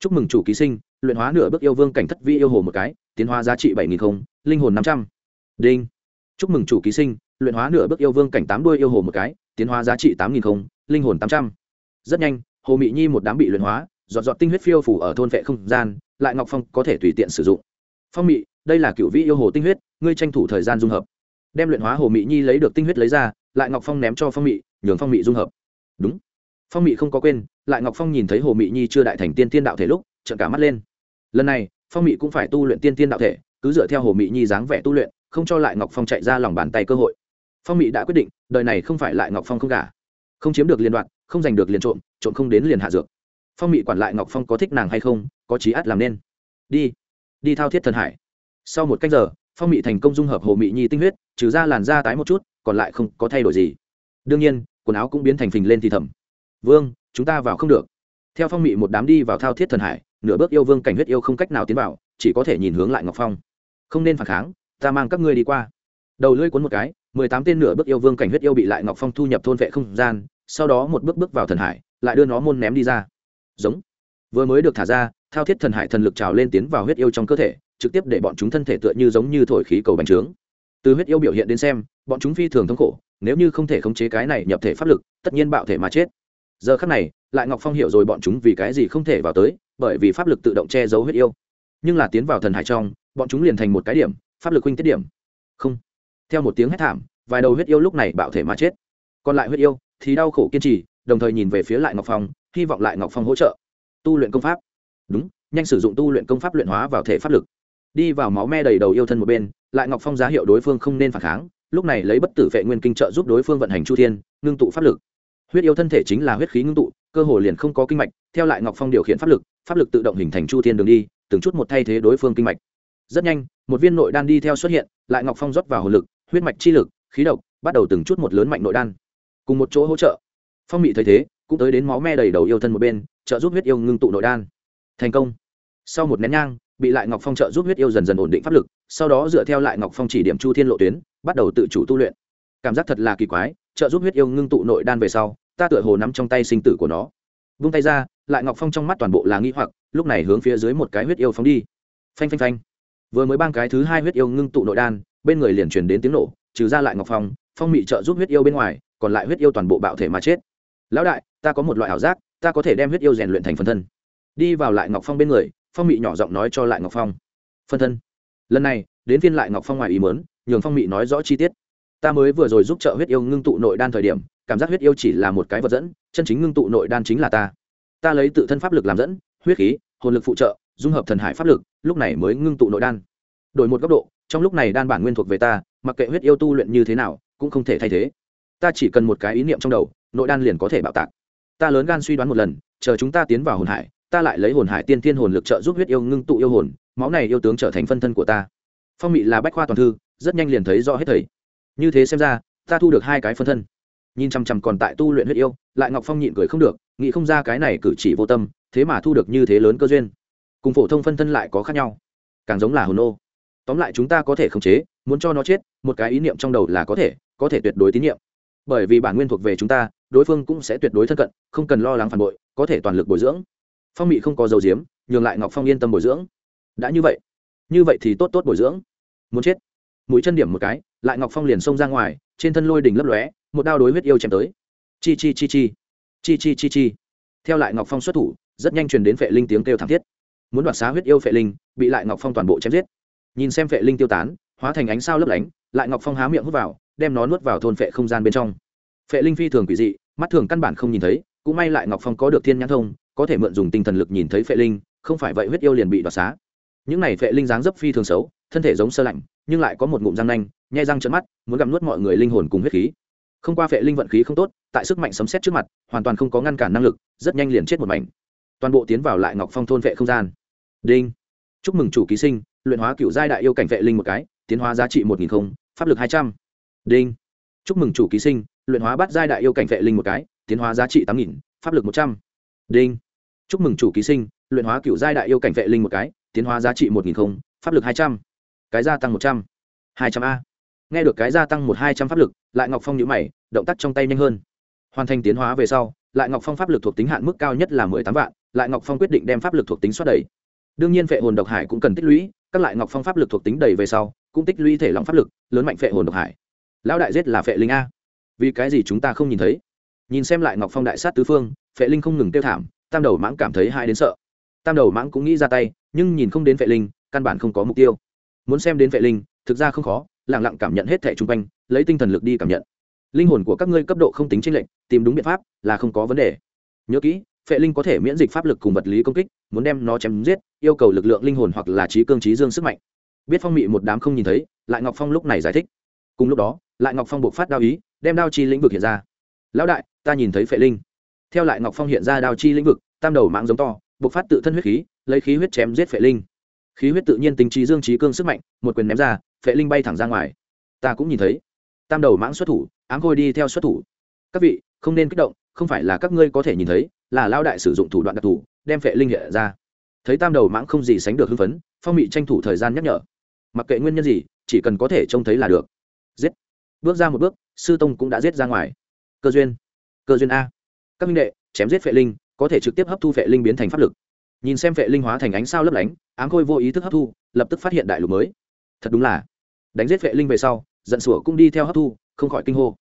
Chúc mừng chủ ký sinh, luyện hóa nửa bước yêu vương cảnh thất vi yêu hồ một cái, tiến hóa giá trị bảy nghìn linh hồn năm trăm. Đinh. Chúc mừng chủ ký sinh, luyện hóa nửa bước yêu vương cảnh tám đuôi yêu hồ một cái, tiến hóa giá trị tám nghìn linh hồn tám trăm. Rất nhanh hồ mị nhi một đám bị luyện hóa dọn dọn tinh huyết phiêu phủ ở thôn vệ không gian, lại ngọc phong có thể tùy tiện sử dụng. Phong mị, đây là cựu vĩ yêu hồ tinh huyết, ngươi tranh thủ thời gian dung hợp. Đem luyện hóa hồ mị nhi lấy được tinh huyết lấy ra, lại ngọc phong ném cho phong mị, nhường phong mị dung hợp. Đúng. Phong mị không có quên, lại ngọc phong nhìn thấy hồ mị nhi chưa đại thành tiên tiên đạo thể lúc, trợn cả mắt lên. Lần này, phong mị cũng phải tu luyện tiên tiên đạo thể, cứ dựa theo hồ mị nhi dáng vẻ tu luyện, không cho lại ngọc phong chạy ra lòng bàn tay cơ hội. Phong mị đã quyết định, đời này không phải lại ngọc phong không cả không chiếm được liên đoạn không giành được liền trộm trộm không đến liền hạ dược. Phong mị quản lại ngọc phong có thích nàng hay không, có trí át làm nên. Đi đi thao thiết thần hải. Sau một cách giờ, phong mị thành công dung hợp hồ mị nhi tinh huyết, trừ ra làn da tái một chút, còn lại không có thay đổi gì. Đương nhiên, quần áo cũng biến thành phình lên thì thầm. Vương, chúng ta vào không được. Theo phong mị một đám đi vào thao thiết thần hải, nửa bước yêu vương cảnh huyết yêu không cách nào tiến vào, chỉ có thể nhìn hướng lại ngọc phong. Không nên phản kháng, ta mang các ngươi đi qua. Đầu lưỡi cuốn một cái, mười tám tên nửa bước yêu vương cảnh huyết yêu bị lại ngọc phong thu nhập thôn vệ không gian sau đó một bước bước vào thần hải, lại đưa nó môn ném đi ra. Giống. Vừa mới được thả ra, thao thiết thần hải thần lực trào lên tiến vào huyết yêu trong cơ thể, trực tiếp để bọn chúng thân thể tựa như giống như thổi khí cầu bành trướng. Từ huyết yêu biểu hiện đến xem, bọn chúng phi thường thống khổ, nếu như không thể khống chế cái này nhập thể pháp lực, tất nhiên bạo thể mà chết. Giờ khắc này, lại ngọc phong hiểu rồi bọn chúng vì cái gì không thể vào tới, bởi vì pháp lực tự động che giấu huyết yêu. Nhưng là tiến vào thần hải trong, bọn chúng liền thành một cái điểm, pháp lực huynh tiết điểm. Không. Theo một tiếng hét thảm, vài đầu huyết yêu lúc này bạo thể mà chết. Còn lại huyết yêu thì đau khổ kiên trì, đồng thời nhìn về phía lại ngọc phong, hy vọng lại ngọc phong hỗ trợ. Tu luyện công pháp. Đúng, nhanh sử dụng tu luyện công pháp luyện hóa vào thể pháp lực. Đi vào máu me đầy đầu yêu thân một bên, lại ngọc phong giá hiệu đối phương không nên phản kháng, lúc này lấy bất tử vệ nguyên kinh trợ giúp đối phương vận hành chu thiên, ngưng tụ pháp lực. Huyết yêu thân thể chính là huyết khí ngưng tụ, cơ hồ liền không có kinh mạch, theo lại ngọc phong điều khiển pháp lực pháp lực tự động hình thành chu thiên đường đi, từng chút một thay thế đối phương kinh mạch. Rất nhanh, một viên nội đan đi theo xuất hiện, lại ngọc phong rót vào hồ lực, huyết mạch chi lực, khí độc, bắt đầu từng chút một lớn mạnh nội đan cùng một chỗ hỗ trợ. Phong mị thấy thế, cũng tới đến máu me đầy đầu yêu thân một bên, trợ giúp huyết yêu ngưng tụ nội đan. Thành công. Sau một nén nhang, bị lại ngọc phong trợ giúp huyết yêu dần dần ổn định pháp lực, sau đó dựa theo lại ngọc phong chỉ điểm chu thiên lộ tuyến, bắt đầu tự chủ tu luyện. Cảm giác thật là kỳ quái, trợ giúp huyết yêu ngưng tụ nội đan về sau, ta tựa hồ nắm trong tay sinh tử của nó. Vung tay ra, lại ngọc phong trong mắt toàn bộ là nghi hoặc, lúc này hướng phía dưới một cái huyết yêu phóng đi. Phanh phanh phanh. Vừa mới bang cái thứ hai huyết yêu ngưng tụ nội đan, bên người liền truyền đến tiếng nổ, trừ ra lại ngọc phong phong mị trợ giúp huyết yêu bên ngoài còn lại huyết yêu toàn bộ bạo thể mà chết. Lão đại, ta có một loại ảo giác, ta có thể đem huyết yêu rèn luyện thành phân thân. Đi vào lại ngọc phong bên người, phong mị nhỏ giọng nói cho lại ngọc phong. Phân thân. Lần này, đến phiên lại ngọc phong ngoài ý mớn nhường phong mị nói rõ chi tiết. Ta mới vừa rồi giúp trợ huyết yêu ngưng tụ nội đan thời điểm, cảm giác huyết yêu chỉ là một cái vật dẫn, chân chính ngưng tụ nội đan chính là ta. Ta lấy tự thân pháp lực làm dẫn, huyết khí, hồn lực phụ trợ, dung hợp thần hải pháp lực, lúc này mới ngưng tụ nội đan. Đổi một góc độ, trong lúc này đan bản nguyên thuộc về ta, mặc kệ huyết yêu tu luyện như thế nào, cũng không thể thay thế ta chỉ cần một cái ý niệm trong đầu, nội đan liền có thể bạo tạc. Ta lớn gan suy đoán một lần, chờ chúng ta tiến vào hồn hải, ta lại lấy hồn hải tiên tiên hồn lực trợ giúp huyết yêu ngưng tụ yêu hồn, máu này yêu tướng trở thành phân thân của ta. Phong mị là bách khoa toàn thư, rất nhanh liền thấy rõ hết thầy. Như thế xem ra, ta thu được hai cái phân thân. Nhìn chằm chằm còn tại tu luyện huyết yêu, lại ngọc phong nhịn cười không được, nghĩ không ra cái này cử chỉ vô tâm, thế mà thu được như thế lớn cơ duyên. Cùng phổ thông phân thân lại có khác nhau. Càng giống là hồn ô. Tóm lại chúng ta có thể khống chế, muốn cho nó chết, một cái ý niệm trong đầu là có thể có thể tuyệt đối tín nhiệm bởi vì bản nguyên thuộc về chúng ta, đối phương cũng sẽ tuyệt đối thân cận, không cần lo lắng phản bội, có thể toàn lực bồi dưỡng. Phong mị không có dầu diếm nhường lại ngọc phong yên tâm bồi dưỡng. Đã như vậy như vậy thì tốt tốt bồi dưỡng. Muốn chết. Mũi chân điểm một cái, lại ngọc phong liền xông ra ngoài, trên thân lôi đỉnh lấp lóe, một đao đối huyết yêu chém tới. Chi chi chi chi. Chi chi chi chi. Theo lại ngọc phong xuất thủ, rất nhanh truyền đến phệ linh tiếng kêu thảm thiết. Muốn đoạt xá huyết yêu phệ linh, bị lại ngọc phong toàn bộ chém giết. Nhìn xem phệ linh tiêu tán, hóa thành ánh sao lấp lánh, lại ngọc phong há miệng hút vào đem nó nuốt vào thôn phệ không gian bên trong. Phệ linh phi thường quỷ dị, mắt thường căn bản không nhìn thấy, cũng may lại ngọc phong có được thiên nhãn thông, có thể mượn dùng tinh thần lực nhìn thấy phệ linh, không phải vậy huyết yêu liền bị đoạt xá. Những này phệ linh dáng dấp phi thường xấu, thân thể giống sơ lạnh, nhưng lại có một ngụm răng nanh nhai răng trận mắt, muốn gặm nuốt mọi người linh hồn cùng huyết khí. Không qua phệ linh vận khí không tốt, tại sức mạnh sấm xét trước mặt, hoàn toàn không có ngăn cản năng lực, rất nhanh liền chết một mảnh. Toàn bộ tiến vào lại ngọc phong thôn vệ không gian. Đinh. Chúc mừng chủ ký sinh, luyện hóa cựu giai đại yêu cảnh vệ linh một cái, tiến hóa giá trị một nghìn không, pháp lực hai trăm đinh. Chúc mừng chủ ký sinh, luyện hóa bắt giai đại yêu cảnh vệ linh một cái, tiến hóa giá trị tám nghìn, pháp lực một trăm. Đinh. Chúc mừng chủ ký sinh, luyện hóa cựu giai đại yêu cảnh vệ linh một cái, tiến hóa giá trị một nghìn không, pháp lực hai trăm. Cái gia tăng một trăm. Hai trăm a. Nghe được cái gia tăng một hai trăm pháp lực, lại ngọc phong nhữ mày, động tác trong tay nhanh hơn. Hoàn thành tiến hóa về sau, lại ngọc phong pháp lực thuộc tính hạn mức cao nhất là mười tám vạn, lại ngọc phong quyết định đem pháp lực thuộc tính xoát đầy. Đương nhiên phệ hồn độc hải cũng cần tích lũy, các lại ngọc phong pháp lực thuộc tính đầy về sau, cũng tích lũy thể lòng pháp lực, lớn mạnh phệ hồn độc hải lão đại giết là phệ linh a. Vì cái gì chúng ta không nhìn thấy? Nhìn xem lại ngọc phong đại sát tứ phương, phệ linh không ngừng tiêu thảm, tam đầu mãng cảm thấy hai đến sợ. Tam đầu mãng cũng nghĩ ra tay, nhưng nhìn không đến phệ linh, căn bản không có mục tiêu. Muốn xem đến phệ linh, thực ra không khó lẳng lặng cảm nhận hết thẻ chung quanh, lấy tinh thần lực đi cảm nhận. Linh hồn của các ngươi cấp độ không tính tranh lệch, tìm đúng biện pháp là không có vấn đề. Nhớ kỹ, phệ linh có thể miễn dịch pháp lực cùng vật lý công kích, muốn đem nó chém giết, yêu cầu lực lượng linh hồn hoặc là trí cương trí dương sức mạnh. Biết phong mị một đám không nhìn thấy, lại ngọc phong lúc này giải thích cùng lúc đó, lại ngọc phong buộc phát đao ý, đem đao chi lĩnh vực hiện ra. Lão đại, ta nhìn thấy phệ linh. Theo lại ngọc phong hiện ra đao chi lĩnh vực, tam đầu mạng giống to, buộc phát tự thân huyết khí, lấy khí huyết chém giết phệ linh. Khí huyết tự nhiên tính trí dương trí cương sức mạnh, một quyền ném ra, phệ linh bay thẳng ra ngoài. Ta cũng nhìn thấy. Tam đầu mãng xuất thủ, ám khôi đi theo xuất thủ. Các vị, không nên kích động, không phải là các ngươi có thể nhìn thấy, là lao đại sử dụng thủ đoạn đặc thù, đem phệ linh hệ ra. Thấy tam đầu mãng không gì sánh được hưng phấn, phong mị tranh thủ thời gian nhắc nhở. Mặc kệ nguyên nhân gì, chỉ cần có thể trông thấy là được giết. Bước ra một bước, sư tông cũng đã giết ra ngoài. Cơ duyên. Cơ duyên a. Các minh đệ, chém giết phệ linh, có thể trực tiếp hấp thu phệ linh biến thành pháp lực. Nhìn xem phệ linh hóa thành ánh sao lấp lánh, ám khôi vô ý thức hấp thu, lập tức phát hiện đại lục mới. Thật đúng là. Đánh giết phệ linh về sau, giận sủa cũng đi theo hấp thu, không khỏi kinh hô.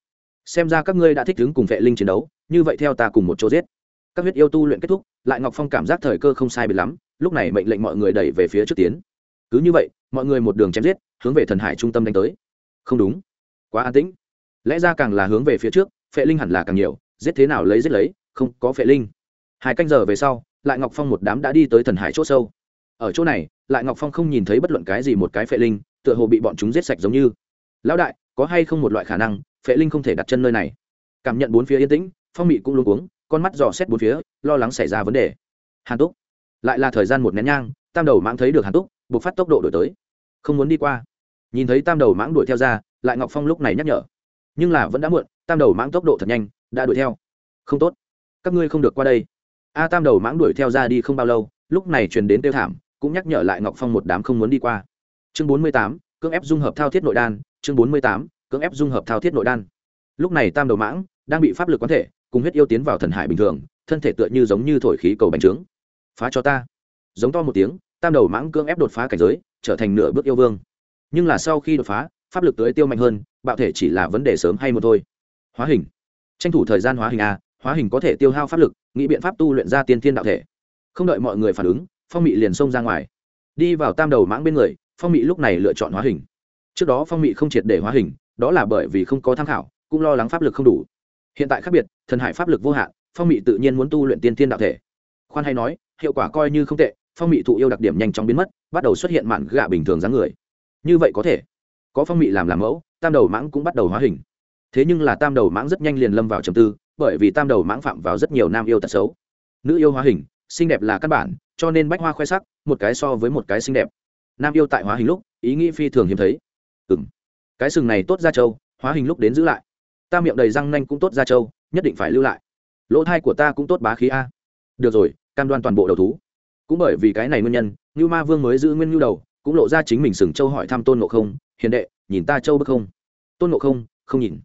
Xem ra các ngươi đã thích ứng cùng phệ linh chiến đấu, như vậy theo ta cùng một chỗ giết. Các huyết yêu tu luyện kết thúc, lại ngọc phong cảm giác thời cơ không sai biệt lắm, lúc này mệnh lệnh mọi người đẩy về phía trước tiến. Cứ như vậy, mọi người một đường chém giết, hướng về thần hải trung tâm đánh tới. Không đúng quá an tĩnh. Lẽ ra càng là hướng về phía trước, phệ linh hẳn là càng nhiều, giết thế nào lấy giết lấy, không có phệ linh. Hai canh giờ về sau, lại ngọc phong một đám đã đi tới thần hải c h ỗ sâu. Ở chỗ này, lại ngọc phong không nhìn thấy bất luận cái gì một cái phệ linh, tựa hồ bị bọn chúng giết sạch giống như. Lão đại, có hay không một loại khả năng, phệ linh không thể đặt chân nơi này? Cảm nhận bốn phía yên tĩnh, phong mị cũng luôn uống con mắt dò xét bốn phía, lo lắng xảy ra vấn đề. Hàn túc. Lại là thời gian một nén nhang, tam đầu mãng thấy được hàn túc buộc phát tốc độ đổi tới. Không muốn đi qua. Nhìn thấy tam đầu mãng đuổi theo ra lại ngọc phong lúc này nhắc nhở. Nhưng là vẫn đã muộn, tam đầu mãng tốc độ thật nhanh, đã đuổi theo. Không tốt. Các ngươi không được qua đây. A tam đầu mãng đuổi theo ra đi không bao lâu, lúc này truyền đến tiêu thảm, cũng nhắc nhở lại ngọc phong một đám không muốn đi qua. Chương bốn mươi tám, cưỡng ép dung hợp thao thiết nội đan. Chương bốn mươi tám, cưỡng ép dung hợp thao thiết nội đan. Lúc này tam đầu mãng đang bị pháp lực quán thể, cùng huyết yêu tiến vào thần hải bình thường, thân thể tựa như giống như thổi khí cầu bánh trướng. Phá cho ta. Giống to một tiếng, tam đầu mãng cưỡng ép đột phá cảnh giới, trở thành nửa bước yêu vương. Nhưng là sau khi đột phá pháp lực tới tiêu mạnh hơn, bạo thể chỉ là vấn đề sớm hay một thôi. Hóa hình. Tranh thủ thời gian hóa hình a hóa hình có thể tiêu hao pháp lực, nghĩ biện pháp tu luyện ra tiên thiên đạo thể. Không đợi mọi người phản ứng, phong mị liền xông ra ngoài. Đi vào tam đầu mãng bên người, phong mị lúc này lựa chọn hóa hình. Trước đó phong mị không triệt để hóa hình, đó là bởi vì không có tham khảo, cũng lo lắng pháp lực không đủ. Hiện tại khác biệt, thần hải pháp lực vô hạn, phong mị tự nhiên muốn tu luyện tiên thiên đạo thể. Khoan hay nói, hiệu quả coi như không tệ, phong mị thụ yêu đặc điểm nhanh chóng biến mất, bắt đầu xuất hiện mạn gạ bình thường dáng người. Như vậy có thể có phong mị làm làm mẫu, tam đầu mãng cũng bắt đầu hóa hình. Thế nhưng là tam đầu mãng rất nhanh liền lâm vào trầm tư, bởi vì tam đầu mãng phạm vào rất nhiều nam yêu tật xấu. Nữ yêu hóa hình, xinh đẹp là căn bản, cho nên bách hoa khoe sắc, một cái so với một cái xinh đẹp. Nam yêu tại hóa hình lúc, ý nghĩ phi thường hiếm thấy. Ừng cái sừng này tốt ra châu hóa hình lúc đến giữ lại. Ta miệng đầy răng nanh cũng tốt ra châu nhất định phải lưu lại. Lỗ thai của ta cũng tốt bá khí a. Được rồi, cam đoan toàn bộ đầu thú. Cũng bởi vì cái này nguyên nhân như ma vương mới giữ nguyên nhu đầu, cũng lộ ra chính mình sừng châu hỏi thăm tôn ngộ không hiền đệ, nhìn ta châu bức không? Tôn ngộ không không nhìn.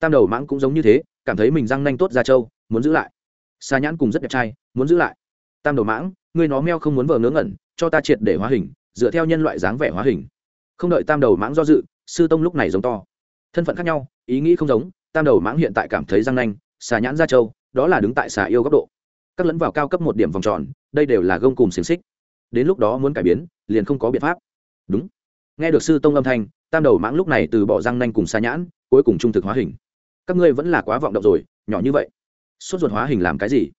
Tam đầu mãng cũng giống như thế, cảm thấy mình răng nanh tốt ra châu, muốn giữ lại. Xa nhãn cùng rất đẹp trai, muốn giữ lại. Tam đầu mãng, ngươi nó meo không muốn vờ ngớ ngẩn, cho ta triệt để hóa hình, dựa theo nhân loại dáng vẻ hóa hình. Không đợi tam đầu mãng do dự, sư tông lúc này giống to. Thân phận khác nhau, ý nghĩ không giống, tam đầu mãng hiện tại cảm thấy răng nanh xà nhãn ra châu, đó là đứng tại xà yêu góc độ. Các lẫn vào cao cấp một điểm vòng tròn, đây đều là gông cùng xiềng xích. Đến lúc đó muốn cải biến, liền không có biện pháp. Đúng nghe được sư tông âm thanh, tam đầu mãng lúc này từ bỏ răng nanh cùng xa nhãn, cuối cùng trung thực hóa hình. Các ngươi vẫn là quá vọng động rồi, nhỏ như vậy. Sốt ruột hóa hình làm cái gì?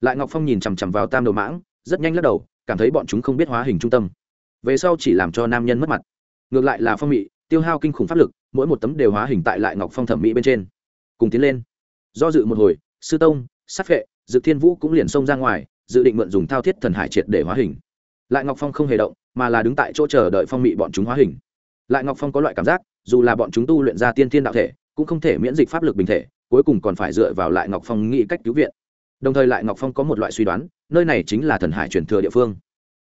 Lại ngọc phong nhìn chằm chằm vào tam đầu mãng, rất nhanh lắc đầu, cảm thấy bọn chúng không biết hóa hình trung tâm. Về sau chỉ làm cho nam nhân mất mặt. Ngược lại là phong mị, tiêu hao kinh khủng pháp lực, mỗi một tấm đều hóa hình tại lại ngọc phong thẩm mỹ bên trên. Cùng tiến lên. Do dự một hồi, sư tông, sát vệ dự thiên vũ cũng liền xông ra ngoài, dự định mượn dùng thao thiết thần hải triệt để hóa hình. Lại ngọc phong không hề động mà là đứng tại chỗ chờ đợi phong mị bọn chúng hóa hình. Lại ngọc phong có loại cảm giác, dù là bọn chúng tu luyện ra tiên thiên đạo thể, cũng không thể miễn dịch pháp lực bình thể, cuối cùng còn phải dựa vào lại ngọc phong nghĩ cách cứu viện. Đồng thời lại ngọc phong có một loại suy đoán, nơi này chính là thần hải truyền thừa địa phương.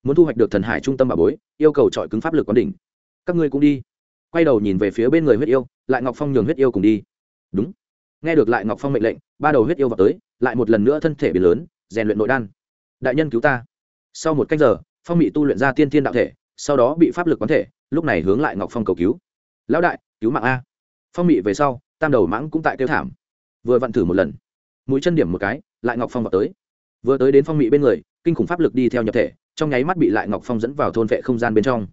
Muốn thu hoạch được thần hải trung tâm bà bối, yêu cầu trọi cứng pháp lực quán đỉnh. Các ngươi cũng đi. Quay đầu nhìn về phía bên người huyết yêu, lại ngọc phong nhường huyết yêu cùng đi. Đúng. Nghe được lại ngọc phong mệnh lệnh, ba đầu huyết yêu vào tới, lại một lần nữa thân thể biến lớn, rèn luyện nội đan. Đại nhân cứu ta. Sau một cách giờ phong bị tu luyện ra tiên thiên đạo thể, sau đó bị pháp lực quán thể, lúc này hướng lại ngọc phong cầu cứu. Lão đại, cứu mạng a. Phong mị về sau, tam đầu mãng cũng tại kêu thảm. Vừa vặn thử một lần. Mũi chân điểm một cái, lại ngọc phong vào tới. Vừa tới đến phong mị bên người, kinh khủng pháp lực đi theo nhập thể, trong nháy mắt bị lại ngọc phong dẫn vào thôn vệ không gian bên trong.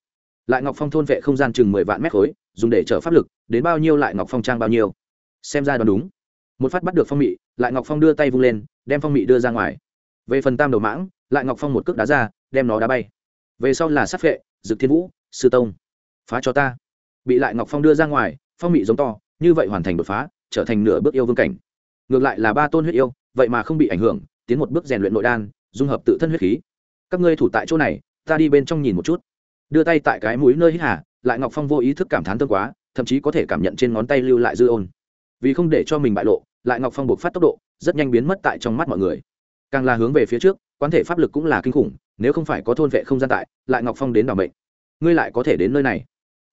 Lại ngọc phong thôn vệ không gian chừng mười vạn mét khối, dùng để chở pháp lực, đến bao nhiêu lại ngọc phong trang bao nhiêu. Xem ra đoán đúng. Một phát bắt được phong mị, lại ngọc phong đưa tay vung lên, đem phong mị đưa ra ngoài. Về phần tam đầu mãng, lại ngọc phong một cước đá ra đem nó đá bay. Về sau là sát vệ, dực thiên vũ sư tông. Phá cho ta. Bị lại ngọc phong đưa ra ngoài phong mị giống to như vậy hoàn thành đột phá trở thành nửa bước yêu vương cảnh. Ngược lại là ba tôn huyết yêu vậy mà không bị ảnh hưởng tiến một bước rèn luyện nội đan dung hợp tự thân huyết khí. Các ngươi thủ tại chỗ này ta đi bên trong nhìn một chút. Đưa tay tại cái mũi nơi hít hà lại ngọc phong vô ý thức cảm thán tương quá thậm chí có thể cảm nhận trên ngón tay lưu lại dư ôn. Vì không để cho mình bại lộ lại ngọc phong buộc phát tốc độ rất nhanh biến mất tại trong mắt mọi người. Càng là hướng về phía trước quán thể pháp lực cũng là kinh khủng nếu không phải có thôn vệ không gian tại, lại ngọc phong đến đ ả o mệnh. Ngươi lại có thể đến nơi này.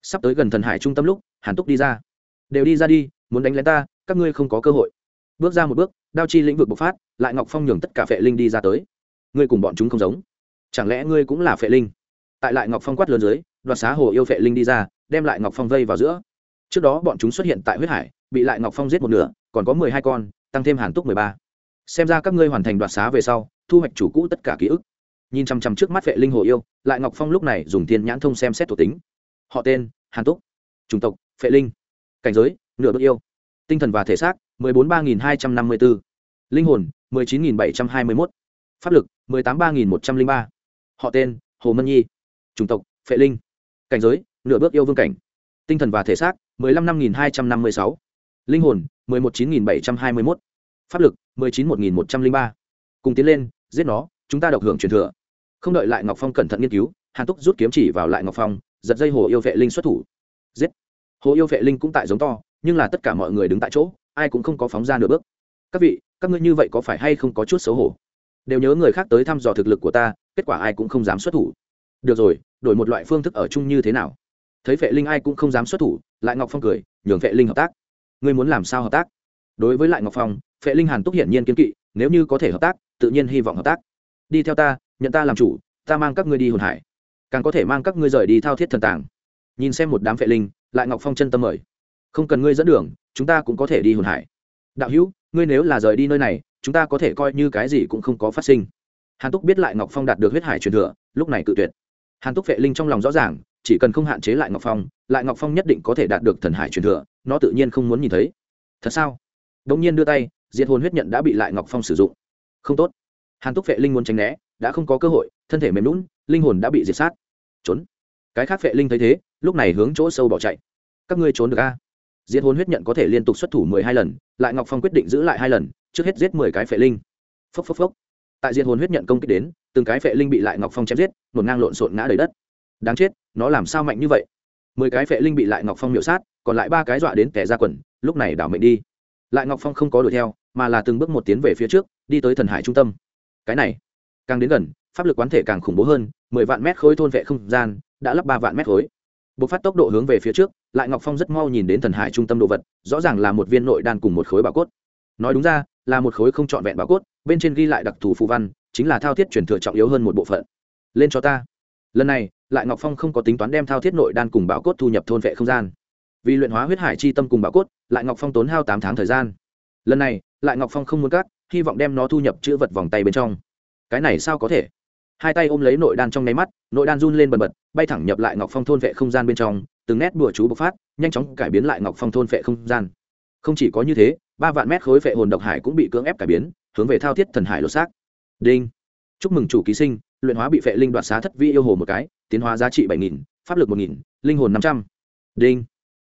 Sắp tới gần thần hải trung tâm lúc, hàn túc đi ra. Đều đi ra đi, muốn đánh lén ta, các ngươi không có cơ hội. Bước ra một bước, đao chi lĩnh vực bộc phát, lại ngọc phong nhường tất cả phệ linh đi ra tới. Ngươi cùng bọn chúng không giống. Chẳng lẽ ngươi cũng là phệ linh? Tại lại ngọc phong quát lớn dưới, đoạt xá hồ yêu phệ linh đi ra, đem lại ngọc phong vây vào giữa. Trước đó bọn chúng xuất hiện tại huyết hải, bị lại ngọc phong giết một nửa, còn có mười hai con, tăng thêm hàn túc mười ba. Xem ra các ngươi hoàn thành đoạt xá về sau, thu hoạch chủ cũ tất cả ký ức nhìn chằm chằm trước mắt vệ linh hồ yêu, lại ngọc phong lúc này dùng thiên nhãn thông xem xét thuộc tính. Họ tên, hàn túc. Chủng tộc phệ linh. Cảnh giới, nửa bước yêu. Tinh thần và thể xác, mười bốn ba nghìn hai trăm năm mươi bốn linh hồn, mười chín nghìn bảy trăm hai mươi mốt. Pháp lực, mười tám ba nghìn một trăm linh ba. Họ tên, hồ mân nhi. Chủng tộc phệ linh. Cảnh giới, nửa bước yêu vương cảnh. Tinh thần và thể xác, mười lăm năm nghìn hai trăm năm mươi sáu. Linh hồn, mười một chín nghìn bảy trăm hai mươi mốt. Pháp lực, mười chín một nghìn một trăm linh ba. Cùng tiến lên, giết nó chúng ta độc hưởng truyền thừa. Không đợi lại ngọc phong cẩn thận nghiên cứu, hàn túc rút kiếm chỉ vào lại ngọc phong, giật dây hồ yêu vệ linh xuất thủ. Giết! Hồ yêu vệ linh cũng tại giống to, nhưng là tất cả mọi người đứng tại chỗ, ai cũng không có phóng ra nửa bước. Các vị, các ngươi như vậy có phải hay không có chút xấu hổ? Đều nhớ người khác tới thăm dò thực lực của ta, kết quả ai cũng không dám xuất thủ. Được rồi, đổi một loại phương thức ở chung như thế nào? Thấy vệ linh ai cũng không dám xuất thủ, lại ngọc phong cười, nhường vệ linh hợp tác. Ngươi muốn làm sao hợp tác? Đối với lại ngọc phong, vệ linh hàn túc hiển nhiên kiên kỵ, nếu như có thể hợp tác, tự nhiên hy vọng hợp tác đi theo ta, nhận ta làm chủ, ta mang các ngươi đi hồn hải. Càng có thể mang các ngươi rời đi thao thiết thần tàng. Nhìn xem một đám vệ linh, lại ngọc phong chân tâm mời. Không cần ngươi dẫn đường, chúng ta cũng có thể đi hồn hải. Đạo hữu, ngươi nếu là rời đi nơi này, chúng ta có thể coi như cái gì cũng không có phát sinh. Hàn túc biết lại ngọc phong đạt được huyết hải truyền thừa, lúc này cự tuyệt. Hàn túc vệ linh trong lòng rõ ràng, chỉ cần không hạn chế lại ngọc phong, lại ngọc phong nhất định có thể đạt được thần hải truyền thừa, nó tự nhiên không muốn nhìn thấy. Thật sao? Đ ỗ n g nhiên đưa tay, diệt hồn huyết nhận đã bị lại ngọc phong sử dụng. Không tốt hàn túc vệ linh muốn tránh né, đã không có cơ hội, thân thể mềm lún linh hồn đã bị diệt sát. Trốn. Cái khác vệ linh thấy thế, lúc này hướng chỗ sâu bỏ chạy. Các ngươi trốn được a diệt hồn huyết nhận có thể liên tục xuất thủ mười hai lần, lại ngọc phong quyết định giữ lại hai lần, trước hết giết mười cái phệ linh. Phốc phốc phốc. Tại diệt hồn huyết nhận công kích đến, từng cái phệ linh bị lại ngọc phong chém giết, một ngang lộn xộn ngã đầy đất. Đáng chết, nó làm sao mạnh như vậy? Mười cái phệ linh bị lại ngọc phong miểu sát, còn lại ba cái dọa đến kẻ ra quần, lúc này đảo mệnh đi. Lại ngọc phong không có đuổi theo, mà là từng bước một tiến về phía trước, đi tới thần hải trung tâm cái này, càng đến gần, pháp lực quán thể càng khủng bố hơn, mười vạn mét khối thôn vệ không gian đã lấp ba vạn mét khối. Bộc phát tốc độ hướng về phía trước, lại ngọc phong rất mau nhìn đến thần hải trung tâm đồ vật, rõ ràng là một viên nội đan cùng một khối bảo cốt. Nói đúng ra, là một khối không trọn vẹn bảo cốt, bên trên ghi lại đặc thù phù văn, chính là thao thiết truyền thừa trọng yếu hơn một bộ phận. Lên cho ta. Lần này, lại ngọc phong không có tính toán đem thao thiết nội đan cùng bảo cốt thu nhập thôn vệ không gian. Vì luyện hóa huyết hải chi tâm cùng bảo cốt, lại ngọc phong tốn hao tám tháng thời gian. Lần này, lại ngọc phong không muốn cắt hy vọng đem nó thu nhập chữ vật vòng tay bên trong. Cái này sao có thể? Hai tay ôm lấy nội đan trong nháy mắt, nội đan run lên bần bật, bay thẳng nhập lại ngọc phong thôn vệ không gian bên trong, từng nét bùa chú bộc phát, nhanh chóng cải biến lại ngọc phong thôn vệ không gian. Không chỉ có như thế, ba vạn mét khối vệ hồn độc hải cũng bị cưỡng ép cải biến, hướng về thao thiết thần hải lột xác. Đinh. Chúc mừng chủ ký sinh, luyện hóa bị vệ linh đoạt xá thất vi yêu hồ một cái, tiến hóa giá trị bảy nghìn, pháp lực một nghìn, linh hồn năm trăm. Đinh.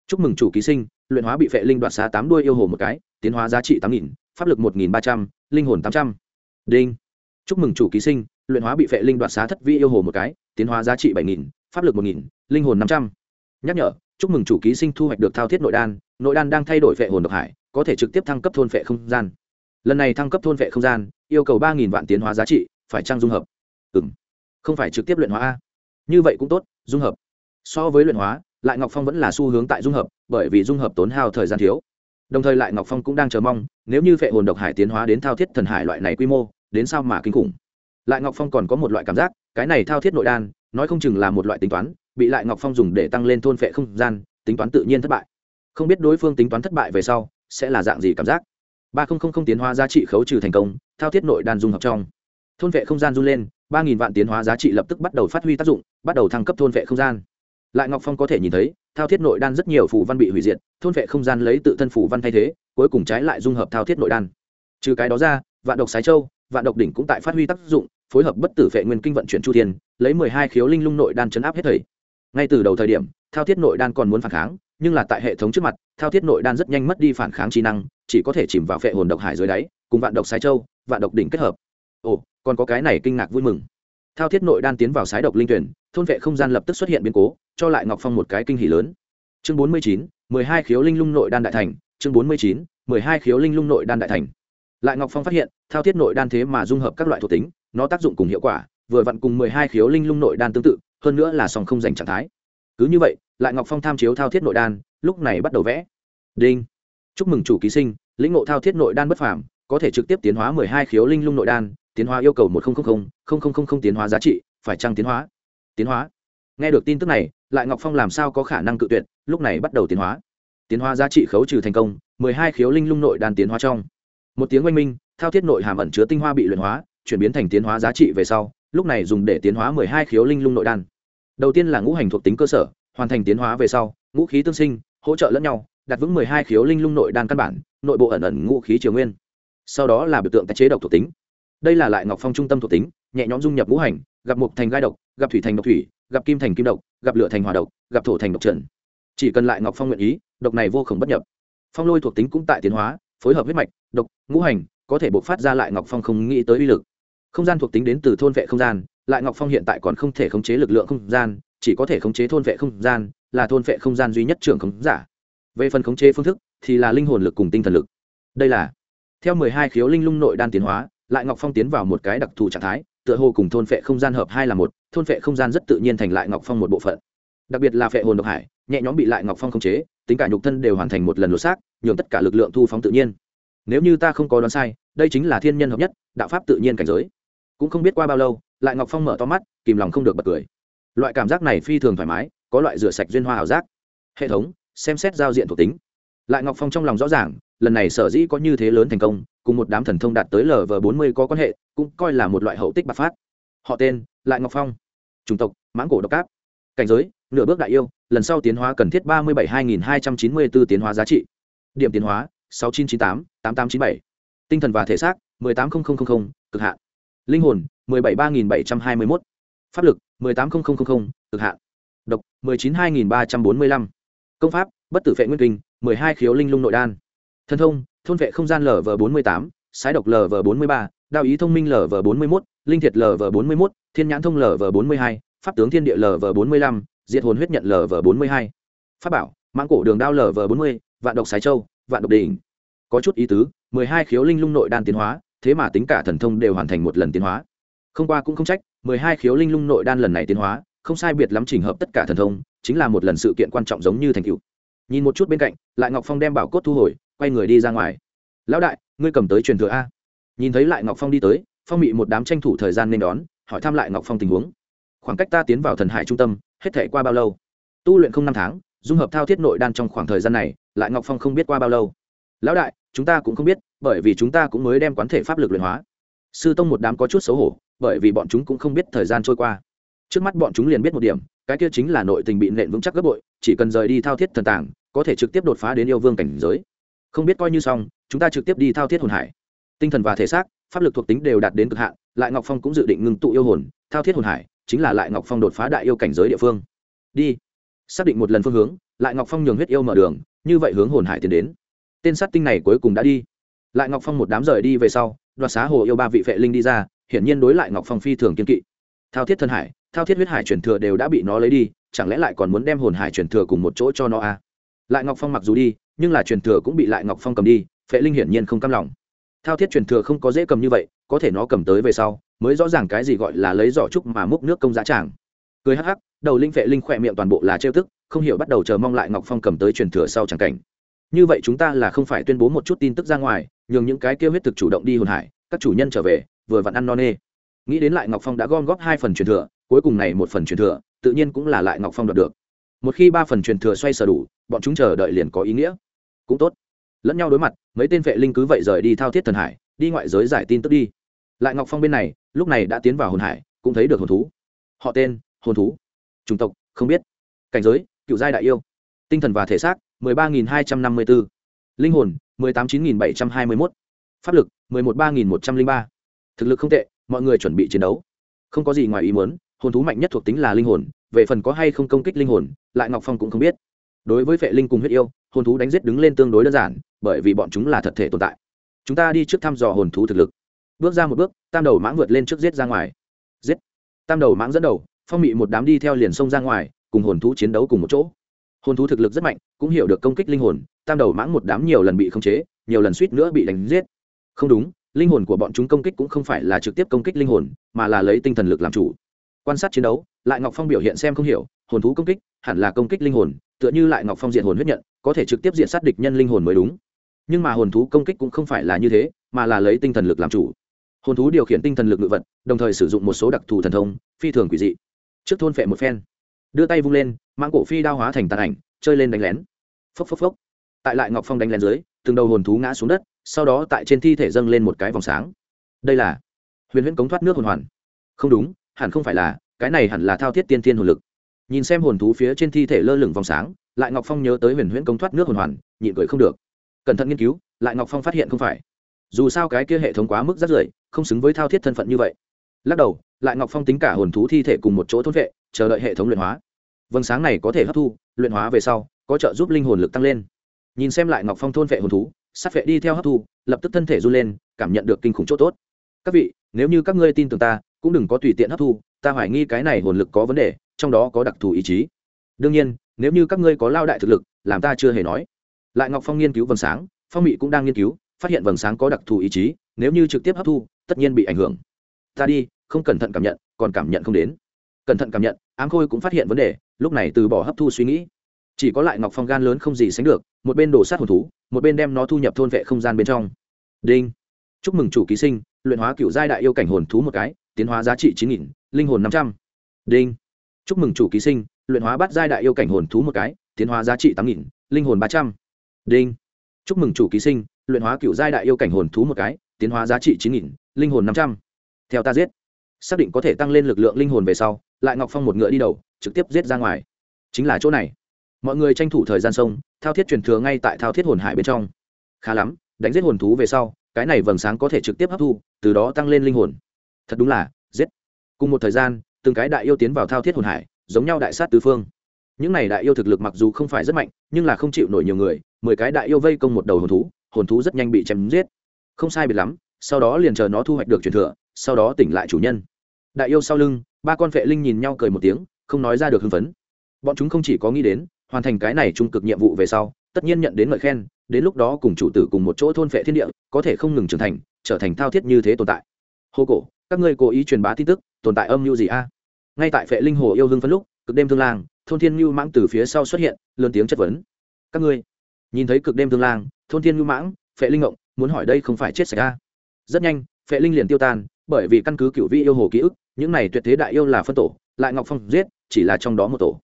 Chúc mừng chủ ký sinh, luyện hóa bị vệ linh đoạt xá tám đuôi yêu hồ một cái, tiến hóa giá trị tám nghìn pháp lực một nghìn ba trăm, linh hồn tám trăm. Đinh. Chúc mừng chủ ký sinh, luyện hóa bị vệ linh đoạt xá thất vi yêu hồ một cái, tiến hóa giá trị bảy nghìn, pháp lực một nghìn, linh hồn năm trăm. Nhắc nhở, chúc mừng chủ ký sinh thu hoạch được thao thiết nội đan nội đan đang thay đổi vệ hồn độc hải, có thể trực tiếp thăng cấp thôn vệ không gian. Lần này thăng cấp thôn vệ không gian, yêu cầu ba nghìn vạn tiến hóa giá trị, phải trang dung hợp? Ừ m không phải trực tiếp luyện hóa a. Như vậy cũng tốt, dung hợp. So với luyện hóa, lại ngọc phong vẫn là xu hướng tại dung hợp, bởi vì dung hợp tốn hao thời gian thiếu đồng thời lại ngọc phong cũng đang chờ mong, nếu như vệ hồn độc hải tiến hóa đến thao thiết thần hải loại này quy mô, đến sao mà kinh khủng? Lại ngọc phong còn có một loại cảm giác, cái này thao thiết nội đan, nói không chừng là một loại tính toán, bị lại ngọc phong dùng để tăng lên thôn vệ không gian, tính toán tự nhiên thất bại. Không biết đối phương tính toán thất bại về sau, sẽ là dạng gì cảm giác? Ba không không không tiến hóa giá trị khấu trừ thành công, thao thiết nội đan dung hợp trong. Thôn vệ không gian run lên, ba nghìn vạn tiến hóa giá trị lập tức bắt đầu phát huy tác dụng, bắt đầu thăng cấp thôn vệ không gian. Lại ngọc phong có thể nhìn thấy thao thiết nội đan rất nhiều phù văn bị hủy diệt, thôn vệ không gian lấy tự thân phù văn thay thế, cuối cùng trái lại dung hợp thao thiết nội đan. Trừ cái đó ra, vạn độc sái châu, vạn độc đỉnh cũng tại phát huy tác dụng, phối hợp bất tử vệ nguyên kinh vận chuyển chu thiên, lấy mười hai khiếu linh lung nội đan chấn áp hết thầy. Ngay từ đầu thời điểm, thao thiết nội đan còn muốn phản kháng, nhưng là tại hệ thống trước mặt, thao thiết nội đan rất nhanh mất đi phản kháng trí năng, chỉ có thể chìm vào phệ hồn độc hải dưới đáy, cùng vạn độc sái châu, vạn độc đỉnh kết hợp. Ồ, còn có cái này kinh ngạc vui mừng. Thao thiết nội đan tiến vào sái độc linh tuyển, thôn vệ không gian lập tức xuất hiện biến cố cho lại ngọc phong một cái kinh hỉ lớn. Chương bốn mươi chín, mười hai khiếu linh lung nội đan đại thành. Chương bốn mươi chín, mười hai khiếu linh lung nội đan đại thành. Lại ngọc phong phát hiện, thao thiết nội đan thế mà dung hợp các loại thuộc tính, nó tác dụng cùng hiệu quả, vừa vặn cùng mười hai khiếu linh lung nội đan tương tự, hơn nữa là song không dành trạng thái. Cứ như vậy, lại ngọc phong tham chiếu thao thiết nội đan, lúc này bắt đầu vẽ. Đinh. Chúc mừng chủ ký sinh, lĩnh ngộ thao thiết nội đan bất phàm, có thể trực tiếp tiến hóa mười hai khiếu linh lung nội đan, tiến hóa yêu cầu một nghìn tiến hóa giá trị, phải trăng tiến hóa? Tiến hóa. Nghe được tin tức này lại ngọc phong làm sao có khả năng cự tuyệt, lúc này bắt đầu tiến hóa. Tiến hóa giá trị khấu trừ thành công, mười hai khiếu linh lung nội đan tiến hóa trong. Một tiếng oanh minh, thao thiết nội hàm ẩn chứa tinh hoa bị luyện hóa, chuyển biến thành tiến hóa giá trị về sau, lúc này dùng để tiến hóa mười hai khiếu linh lung nội đan. Đầu tiên là ngũ hành thuộc tính cơ sở, hoàn thành tiến hóa về sau, ngũ khí tương sinh, hỗ trợ lẫn nhau, đặt vững mười hai khiếu linh lung nội đan căn bản, nội bộ ẩn ẩn ngũ khí triều nguyên. Sau đó là biểu tượng tái chế độc thuộc tính. Đây là lại ngọc phong trung tâm thuộc tính, nhẹ nhõm dung nhập ngũ hành, gặp mục thành gai độc, gặp thủy thành độc thủy gặp kim thành kim độc, gặp lửa thành hòa độc, gặp thổ thành độc trần. Chỉ cần lại ngọc phong nguyện ý, độc này vô khổng bất nhập. Phong lôi thuộc tính cũng tại tiến hóa, phối hợp huyết mạch, độc, ngũ hành, có thể buộc phát ra lại ngọc phong không nghĩ tới uy lực. Không gian thuộc tính đến từ thôn vệ không gian, lại ngọc phong hiện tại còn không thể khống chế lực lượng không gian, chỉ có thể khống chế thôn vệ không gian, là thôn vệ không gian duy nhất trưởng khống giả. Về phần khống chế phương thức, thì là linh hồn lực cùng tinh thần lực. Đây là, theo mười hai khiếu linh lung nội đan tiến hóa, lại ngọc phong tiến vào một cái đặc thù trạng thái, tựa hồ cùng thôn vệ không gian hợp hai là một thôn phệ không gian rất tự nhiên thành lại ngọc phong một bộ phận. Đặc biệt là phệ hồn độc hải, nhẹ nhõm bị lại ngọc phong khống chế, tính cả nhục thân đều hoàn thành một lần lột xác, nhường tất cả lực lượng thu phóng tự nhiên. Nếu như ta không có đoán sai, đây chính là thiên nhân hợp nhất, đạo pháp tự nhiên cảnh giới. Cũng không biết qua bao lâu, lại ngọc phong mở to mắt, kìm lòng không được bật cười. Loại cảm giác này phi thường thoải mái, có loại rửa sạch duyên hoa ảo giác. Hệ thống, xem xét giao diện thuộc tính. Lại ngọc phong trong lòng rõ ràng, lần này sở dĩ có như thế lớn thành công, cùng một đám thần thông đạt tới lv bốn mươi có quan hệ, cũng coi là một loại hậu tích bạc phát họ tên, lại ngọc phong. Chủng tộc, mãng cổ độc cáp cảnh giới, nửa bước đại yêu, lần sau tiến hóa cần thiết ba mươi bảy hai nghìn hai trăm chín mươi bốn tiến hóa giá trị. Điểm tiến hóa, sáu chín chín tám tám tám chín bảy. Tinh thần và thể xác một mươi tám nghìn cực hạn. Linh hồn một mươi bảy ba nghìn bảy trăm hai mươi mốt. Pháp lực một mươi tám nghìn cực hạn. Độc một mươi chín hai nghìn ba trăm bốn mươi lăm. Công pháp, bất tử vệ nguyên kinh, mười hai khiếu linh lung nội đan. Thân thông, thôn vệ không gian lv bốn mươi tám, sái độc lv bốn mươi ba, đạo ý thông minh lv bốn mươi một linh thiệt lv bốn mươi mốt, thiên nhãn thông lv bốn mươi hai, pháp tướng thiên địa lv bốn mươi lăm, diệt hồn huyết nhận lv bốn mươi hai. Pháp bảo, mãng cổ đường đao lv bốn mươi, vạn độc sái châu, vạn độc đỉnh. Có chút ý tứ, mười hai khiếu linh lung nội đan tiến hóa, thế mà tính cả thần thông đều hoàn thành một lần tiến hóa. Không qua cũng không trách, mười hai khiếu linh lung nội đan lần này tiến hóa, không sai biệt lắm trình hợp tất cả thần thông, chính là một lần sự kiện quan trọng giống như thành cựu nhìn một chút bên cạnh, lại ngọc phong đem bảo cốt thu hồi, quay người đi ra ngoài. Lão đại, ngươi cầm tới truyền thừa a. Nhìn thấy lại ngọc phong đi tới phong mị một đám tranh thủ thời gian nên đón, hỏi thăm lại ngọc phong tình huống. Khoảng cách ta tiến vào thần hải trung tâm, hết thể qua bao lâu? Tu luyện không năm tháng, dung hợp thao thiết nội đan trong khoảng thời gian này, lại ngọc phong không biết qua bao lâu. Lão đại, chúng ta cũng không biết, bởi vì chúng ta cũng mới đem quán thể pháp lực luyện hóa. Sư tông một đám có chút xấu hổ, bởi vì bọn chúng cũng không biết thời gian trôi qua. Trước mắt bọn chúng liền biết một điểm, cái kia chính là nội tình bị nện vững chắc gấp bội, chỉ cần rời đi thao thiết thần tàng, có thể trực tiếp đột phá đến yêu vương cảnh giới. Không biết coi như xong, chúng ta trực tiếp đi thao thiết hồn hải. Tinh thần và thể xác pháp lực thuộc tính đều đạt đến cực hạn, lại ngọc phong cũng dự định ngưng tụ yêu hồn, thao thiết hồn hải, chính là lại ngọc phong đột phá đại yêu cảnh giới địa phương. Đi. Xác định một lần phương hướng, lại ngọc phong nhường huyết yêu mở đường, như vậy hướng hồn hải tiến đến. Tên sát tinh này cuối cùng đã đi. Lại ngọc phong một đám rời đi về sau, đoạt xá hồ yêu ba vị vệ linh đi ra, hiển nhiên đối lại ngọc phong phi thường kiên kỵ. Thao thiết thân hải, thao thiết huyết hải truyền thừa đều đã bị nó lấy đi, chẳng lẽ lại còn muốn đem hồn hải truyền thừa cùng một chỗ cho nó à? lại ngọc phong mặc dù đi, nhưng là truyền thừa cũng bị lại ngọc phong cầm đi phệ linh hiển nhiên không cam lòng thao thiết truyền thừa không có dễ cầm như vậy, có thể nó cầm tới về sau, mới rõ ràng cái gì gọi là lấy giỏ trúc mà múc nước công giá tràng. Cười hắc hắc, đầu linh vệ linh khỏe miệng toàn bộ là trêu tức, không hiểu bắt đầu chờ mong lại ngọc phong cầm tới truyền thừa sau chẳng cảnh. Như vậy chúng ta là không phải tuyên bố một chút tin tức ra ngoài, nhường những cái kêu huyết thực chủ động đi hồn hải, các chủ nhân trở về, vừa vặn ăn no nê. Nghĩ đến lại ngọc phong đã gom góp hai phần truyền thừa, cuối cùng này một phần truyền thừa, tự nhiên cũng là lại ngọc phong đoạt được. Một khi ba phần truyền thừa xoay sở đủ, bọn chúng chờ đợi liền có ý nghĩa. Cũng tốt. Lẫn nhau đối mặt mấy tên vệ linh cứ vậy rời đi thao thiết thần hải, đi ngoại giới giải tin tức đi. Lại ngọc phong bên này, lúc này đã tiến vào hồn hải, cũng thấy được hồn thú. Họ tên, hồn thú. Chủng tộc, không biết. Cảnh giới, cựu giai đại yêu. Tinh thần và thể xác, mười ba nghìn hai trăm năm mươi bốn linh hồn, mười tám chín nghìn bảy trăm hai mươi mốt. Pháp lực, mười một ba nghìn một trăm linh ba. Thực lực không tệ, mọi người chuẩn bị chiến đấu. Không có gì ngoài ý muốn, hồn thú mạnh nhất thuộc tính là linh hồn, về phần có hay không công kích linh hồn, lại ngọc phong cũng không biết đối với vệ linh cùng huyết yêu, hồn thú đánh giết đứng lên tương đối đơn giản, bởi vì bọn chúng là thật thể tồn tại. Chúng ta đi trước thăm dò hồn thú thực lực. Bước ra một bước, tam đầu mãng vượt lên trước giết ra ngoài. Giết. Tam đầu mãng dẫn đầu, phong mị một đám đi theo liền sông ra ngoài, cùng hồn thú chiến đấu cùng một chỗ. Hồn thú thực lực rất mạnh, cũng hiểu được công kích linh hồn, tam đầu mãng một đám nhiều lần bị khống chế, nhiều lần suýt nữa bị đánh giết. Không đúng, linh hồn của bọn chúng công kích cũng không phải là trực tiếp công kích linh hồn, mà là lấy tinh thần lực làm chủ. Quan sát chiến đấu, lại ngọc phong biểu hiện xem không hiểu, hồn thú công kích hẳn là công kích linh hồn tựa như lại ngọc phong diện hồn huyết nhận, có thể trực tiếp diện sát địch nhân linh hồn mới đúng. Nhưng mà hồn thú công kích cũng không phải là như thế, mà là lấy tinh thần lực làm chủ. Hồn thú điều khiển tinh thần lực ngự vật, đồng thời sử dụng một số đặc thù thần thông, phi thường quỷ dị. Trước thôn phệ một phen, đưa tay vung lên mang cổ phi đao hóa thành tàn ảnh, chơi lên đánh lén. Phốc phốc phốc. Tại lại ngọc phong đánh lén dưới, từng đầu hồn thú ngã xuống đất, sau đó tại trên thi thể dâng lên một cái vòng sáng. Đây là huyền huyễn cống thoát nước hồn hoàn. Không đúng, hẳn không phải là, cái này hẳn là thao thiết tiên thiên hồn lực nhìn xem hồn thú phía trên thi thể lơ lửng vòng sáng, lại ngọc phong nhớ tới huyền huyễn công thoát nước hồn hoàn, nhịn cười không được. Cẩn thận nghiên cứu, lại ngọc phong phát hiện không phải. Dù sao cái kia hệ thống quá mức rất rưởi, không xứng với thao thiết thân phận như vậy. Lắc đầu, lại ngọc phong tính cả hồn thú thi thể cùng một chỗ thốt vệ, chờ đợi hệ thống luyện hóa. Vầng sáng này có thể hấp thu, luyện hóa về sau, có trợ giúp linh hồn lực tăng lên. Nhìn xem lại ngọc phong thôn vệ hồn thú, sát vệ đi theo hấp thu, lập tức thân thể run lên, cảm nhận được kinh khủng chỗ tốt. Các vị, nếu như các ngươi tin tưởng ta, cũng đừng có tùy tiện hấp thu, ta hoài nghi cái này hồn lực có vấn đề trong đó có đặc thù ý chí. Đương nhiên, nếu như các ngươi có lao đại thực lực, làm ta chưa hề nói. Lại ngọc phong nghiên cứu vầng sáng, phong mị cũng đang nghiên cứu, phát hiện vầng sáng có đặc thù ý chí, nếu như trực tiếp hấp thu, tất nhiên bị ảnh hưởng. Ta đi, không cẩn thận cảm nhận, còn cảm nhận không đến. Cẩn thận cảm nhận, ám khôi cũng phát hiện vấn đề, lúc này từ bỏ hấp thu suy nghĩ. Chỉ có lại ngọc phong gan lớn không gì sánh được, một bên đổ sát hồn thú, một bên đem nó thu nhập thôn vệ không gian bên trong. Đinh. Chúc mừng chủ ký sinh, luyện hóa cựu giai đại yêu cảnh hồn thú một cái, tiến hóa giá trị chín nghìn, linh hồn năm trăm. Đinh chúc mừng chủ ký sinh, luyện hóa bắt giai đại yêu cảnh hồn thú một cái, tiến hóa giá trị tám nghìn, linh hồn ba trăm. Đinh. Chúc mừng chủ ký sinh, luyện hóa cựu giai đại yêu cảnh hồn thú một cái, tiến hóa giá trị chín nghìn, linh hồn năm trăm. Theo ta giết. Xác định có thể tăng lên lực lượng linh hồn về sau, lại ngọc phong một ngựa đi đầu, trực tiếp giết ra ngoài. Chính là chỗ này. Mọi người tranh thủ thời gian sông thao thiết truyền thừa ngay tại thao thiết hồn hải bên trong. Khá lắm, đánh giết hồn thú về sau, cái này vầng sáng có thể trực tiếp hấp thu, từ đó tăng lên linh hồn. Thật đúng là, giết. Cùng một thời gian từng cái đại yêu tiến vào thao thiết hồn hải, giống nhau đại sát tứ phương. Những này đại yêu thực lực mặc dù không phải rất mạnh, nhưng là không chịu nổi nhiều người, mười cái đại yêu vây công một đầu hồn thú hồn thú rất nhanh bị chém giết. Không sai biệt lắm, sau đó liền chờ nó thu hoạch được truyền thừa, sau đó tỉnh lại chủ nhân. Đại yêu sau lưng, ba con vệ linh nhìn nhau cười một tiếng, không nói ra được hưng phấn. Bọn chúng không chỉ có nghĩ đến, hoàn thành cái này trung cực nhiệm vụ về sau, tất nhiên nhận đến ngợi khen, đến lúc đó cùng chủ tử cùng một chỗ thôn phệ thiên địa, có thể không ngừng trưởng thành, trở thành thao thiết như thế tồn tại. Hô cổ, các ngươi cố ý truyền bá tin tức, tồn tại âm mưu gì a? Ngay tại phệ linh hồ yêu hương phân lúc, cực đêm thương lang, thôn thiên mưu mãng từ phía sau xuất hiện, lớn tiếng chất vấn. Các ngươi, nhìn thấy cực đêm thương lang, thôn thiên mưu mãng, phệ linh ngộng, muốn hỏi đây không phải chết xảy ra rất nhanh, phệ linh liền tiêu tan, bởi vì căn cứ cựu vi yêu hồ ký ức, những này tuyệt thế đại yêu là phân tổ, lại ngọc phong giết, chỉ là trong đó một tổ.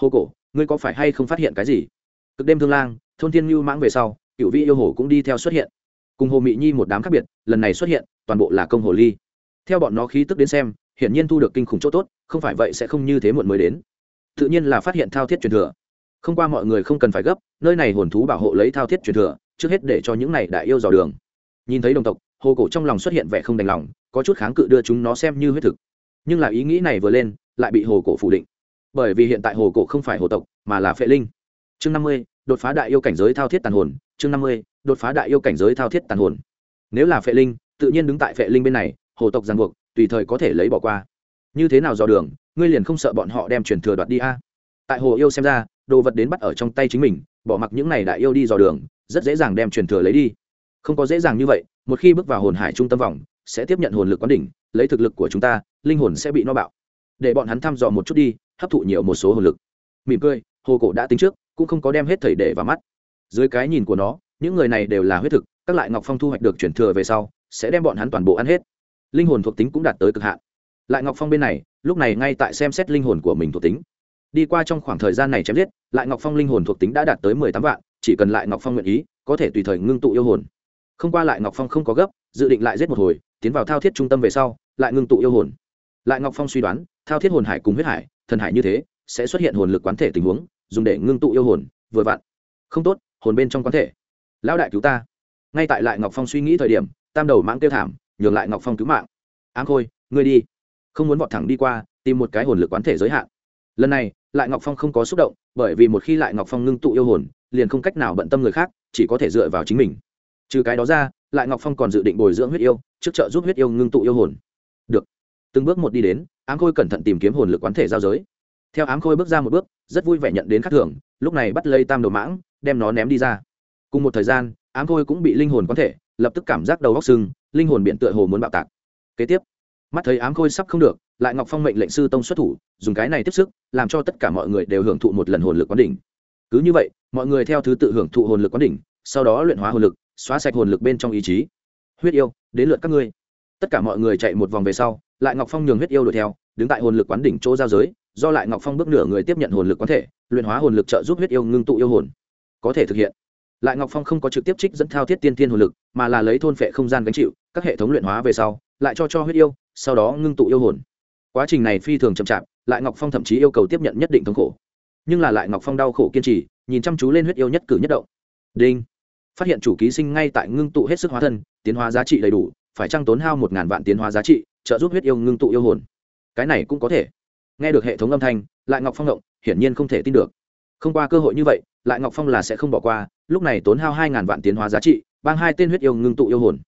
Hồ cổ, ngươi có phải hay không phát hiện cái gì? Cực đêm thương lang, thôn thiên mưu mãng về sau cựu vi yêu hồ cũng đi theo xuất hiện. Cùng hồ mị nhi một đám khác biệt, lần này xuất hiện, toàn bộ là công hồ ly. Theo bọn nó khí tức đến xem hiển nhiên thu được kinh khủng chỗ tốt, không phải vậy sẽ không như thế muộn mới đến. Tự nhiên là phát hiện thao thiết truyền thừa. Không qua mọi người không cần phải gấp, nơi này hồn thú bảo hộ lấy thao thiết truyền thừa, trước hết để cho những này đại yêu dò đường. Nhìn thấy đồng tộc, hồ cổ trong lòng xuất hiện vẻ không đành lòng, có chút kháng cự đưa chúng nó xem như huyết thực. Nhưng là ý nghĩ này vừa lên, lại bị hồ cổ phủ định. Bởi vì hiện tại hồ cổ không phải hồ tộc, mà là phệ linh. Chương năm mươi, đột phá đại yêu cảnh giới thao thiết tàn hồn. Chương năm mươi, đột phá đại yêu cảnh giới thao thiết tàn hồn. Nếu là phệ linh, tự nhiên đứng tại phệ linh bên này, hồ tộc giang buộc tùy thời có thể lấy bỏ qua. Như thế nào dò đường, ngươi liền không sợ bọn họ đem truyền thừa đoạt đi a? Tại hồ yêu xem ra, đồ vật đến bắt ở trong tay chính mình, bỏ mặc những này đại yêu đi dò đường, rất dễ dàng đem truyền thừa lấy đi. Không có dễ dàng như vậy, một khi bước vào hồn hải trung tâm vòng, sẽ tiếp nhận hồn lực quán đỉnh, lấy thực lực của chúng ta, linh hồn sẽ bị no bạo. Để bọn hắn thăm dò một chút đi, hấp thụ nhiều một số hồn lực. Mỉm cười, hồ cổ đã tính trước, cũng không có đem hết thầy để vào mắt. Dưới cái nhìn của nó, những người này đều là huyết thực, các lại ngọc phong thu hoạch được chuyển thừa về sau, sẽ đem bọn hắn toàn bộ ăn hết linh hồn thuộc tính cũng đạt tới cực hạn. Lại ngọc phong bên này, lúc này ngay tại xem xét linh hồn của mình thuộc tính. Đi qua trong khoảng thời gian này chém giết, lại ngọc phong linh hồn thuộc tính đã đạt tới mười tám vạn, chỉ cần lại ngọc phong nguyện ý, có thể tùy thời ngưng tụ yêu hồn. Không qua lại ngọc phong không có gấp, dự định lại giết một hồi, tiến vào thao thiết trung tâm về sau, lại ngưng tụ yêu hồn. Lại ngọc phong suy đoán, thao thiết hồn hải cùng huyết hải, thần hải như thế, sẽ xuất hiện hồn lực quán thể tình huống, dùng để ngưng tụ yêu hồn, vừa vặn. Không tốt, hồn bên trong quán thể. Lão đại cứu ta. Ngay tại lại ngọc phong suy nghĩ thời điểm, tam đầu mãng tiêu thảm nhường lại ngọc phong cứu mạng. Ám khôi, ngươi đi. Không muốn vọt thẳng đi qua, tìm một cái hồn lực quán thể giới hạn. Lần này, lại ngọc phong không có xúc động, bởi vì một khi lại ngọc phong ngưng tụ yêu hồn, liền không cách nào bận tâm người khác, chỉ có thể dựa vào chính mình. Trừ cái đó ra, lại ngọc phong còn dự định bồi dưỡng huyết yêu, trước trợ giúp huyết yêu ngưng tụ yêu hồn. Được. Từng bước một đi đến, ám khôi cẩn thận tìm kiếm hồn lực quán thể giao giới. Theo ám khôi bước ra một bước, rất vui vẻ nhận đến khắc thưởng, lúc này bắt lấy tam đồ mãng, đem nó ném đi ra cùng một thời gian, ám khôi cũng bị linh hồn quán thể, lập tức cảm giác đầu góc sưng, linh hồn biện tựa hồ muốn bạo tạc. Kế tiếp, mắt thấy ám khôi sắp không được, lại ngọc phong mệnh lệnh sư tông xuất thủ, dùng cái này tiếp sức, làm cho tất cả mọi người đều hưởng thụ một lần hồn lực quán đỉnh. Cứ như vậy, mọi người theo thứ tự hưởng thụ hồn lực quán đỉnh, sau đó luyện hóa hồn lực, xóa sạch hồn lực bên trong ý chí. Huyết yêu, đến lượt các ngươi. Tất cả mọi người chạy một vòng về sau, lại ngọc phong nhường huyết yêu đuổi theo, đứng tại hồn lực quán đỉnh chỗ giao giới, do lại ngọc phong bước nửa người tiếp nhận hồn lực quán thể, luyện hóa hồn lực trợ giúp huyết yêu ngưng tụ yêu hồn. Có thể thực hiện lại ngọc phong không có trực tiếp trích dẫn thao thiết tiên tiên hồn lực, mà là lấy thôn phệ không gian gánh chịu, các hệ thống luyện hóa về sau, lại cho cho huyết yêu, sau đó ngưng tụ yêu hồn. Quá trình này phi thường chậm chạp, lại ngọc phong thậm chí yêu cầu tiếp nhận nhất định thống khổ. Nhưng là lại ngọc phong đau khổ kiên trì, nhìn chăm chú lên huyết yêu nhất cử nhất động. Đinh! Phát hiện chủ ký sinh ngay tại ngưng tụ hết sức hóa thân, tiến hóa giá trị đầy đủ, phải trăng tốn hao một ngàn vạn tiến hóa giá trị, trợ giúp huyết yêu ngưng tụ yêu hồn? Cái này cũng có thể. Nghe được hệ thống âm thanh, lại ngọc phong động, hiển nhiên không thể tin được. Không qua cơ hội như vậy, lại ngọc phong là sẽ không bỏ qua lúc này tốn hao hai ngàn vạn tiến hóa giá trị, bang hai tên huyết yêu ngưng tụ yêu hồn.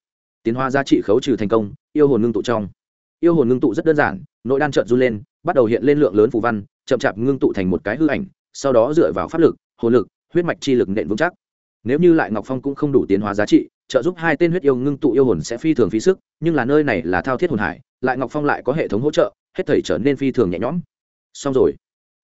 Tiến hóa giá trị khấu trừ thành công, yêu hồn ngưng tụ trong. Yêu hồn ngưng tụ rất đơn giản, nội đan trợn run lên, bắt đầu hiện lên lượng lớn phù văn, chậm chạp ngưng tụ thành một cái hư ảnh, sau đó dựa vào pháp lực, hồn lực, huyết mạch chi lực nện vững chắc. Nếu như lại ngọc phong cũng không đủ tiến hóa giá trị, trợ giúp hai tên huyết yêu ngưng tụ yêu hồn sẽ phi thường phí sức, nhưng là nơi này là thao thiết hồn hải, lại ngọc phong lại có hệ thống hỗ trợ, hết thảy trở nên phi thường nhẹ nhõm. Xong rồi.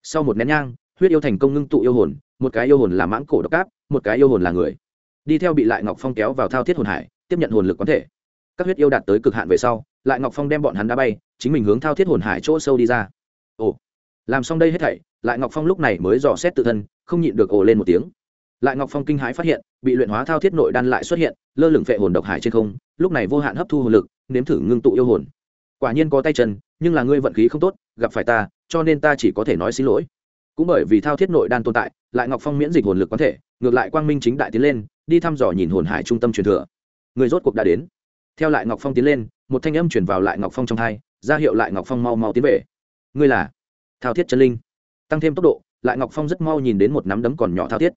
Sau một nén nhang, huyết yêu thành công ngưng tụ yêu hồn một cái yêu hồn là mãng cổ độc cáp một cái yêu hồn là người. Đi theo bị lại ngọc phong kéo vào thao thiết hồn hải, tiếp nhận hồn lực có thể. Các huyết yêu đạt tới cực hạn về sau, lại ngọc phong đem bọn hắn đá bay, chính mình hướng thao thiết hồn hải chỗ sâu đi ra. Ồ. Làm xong đây hết thảy, lại ngọc phong lúc này mới dò xét tự thân, không nhịn được ồ lên một tiếng. Lại ngọc phong kinh hãi phát hiện, bị luyện hóa thao thiết nội đan lại xuất hiện, lơ lửng phệ hồn độc hải trên không, lúc này vô hạn hấp thu hồn lực, nếm thử ngưng tụ yêu hồn. Quả nhiên có tay chân, nhưng là ngươi vận khí không tốt, gặp phải ta, cho nên ta chỉ có thể nói xin lỗi cũng bởi vì thao thiết nội đan tồn tại, lại ngọc phong miễn dịch hồn lực có thể, ngược lại quang minh chính đại tiến lên, đi thăm dò nhìn hồn hải trung tâm truyền thừa. Người rốt cuộc đã đến. Theo lại ngọc phong tiến lên, một thanh âm chuyển vào lại ngọc phong trong thai ra hiệu lại ngọc phong mau mau tiến về. Ngươi là thao thiết chân linh. Tăng thêm tốc độ, lại ngọc phong rất mau nhìn đến một nắm đấm còn nhỏ thao thiết.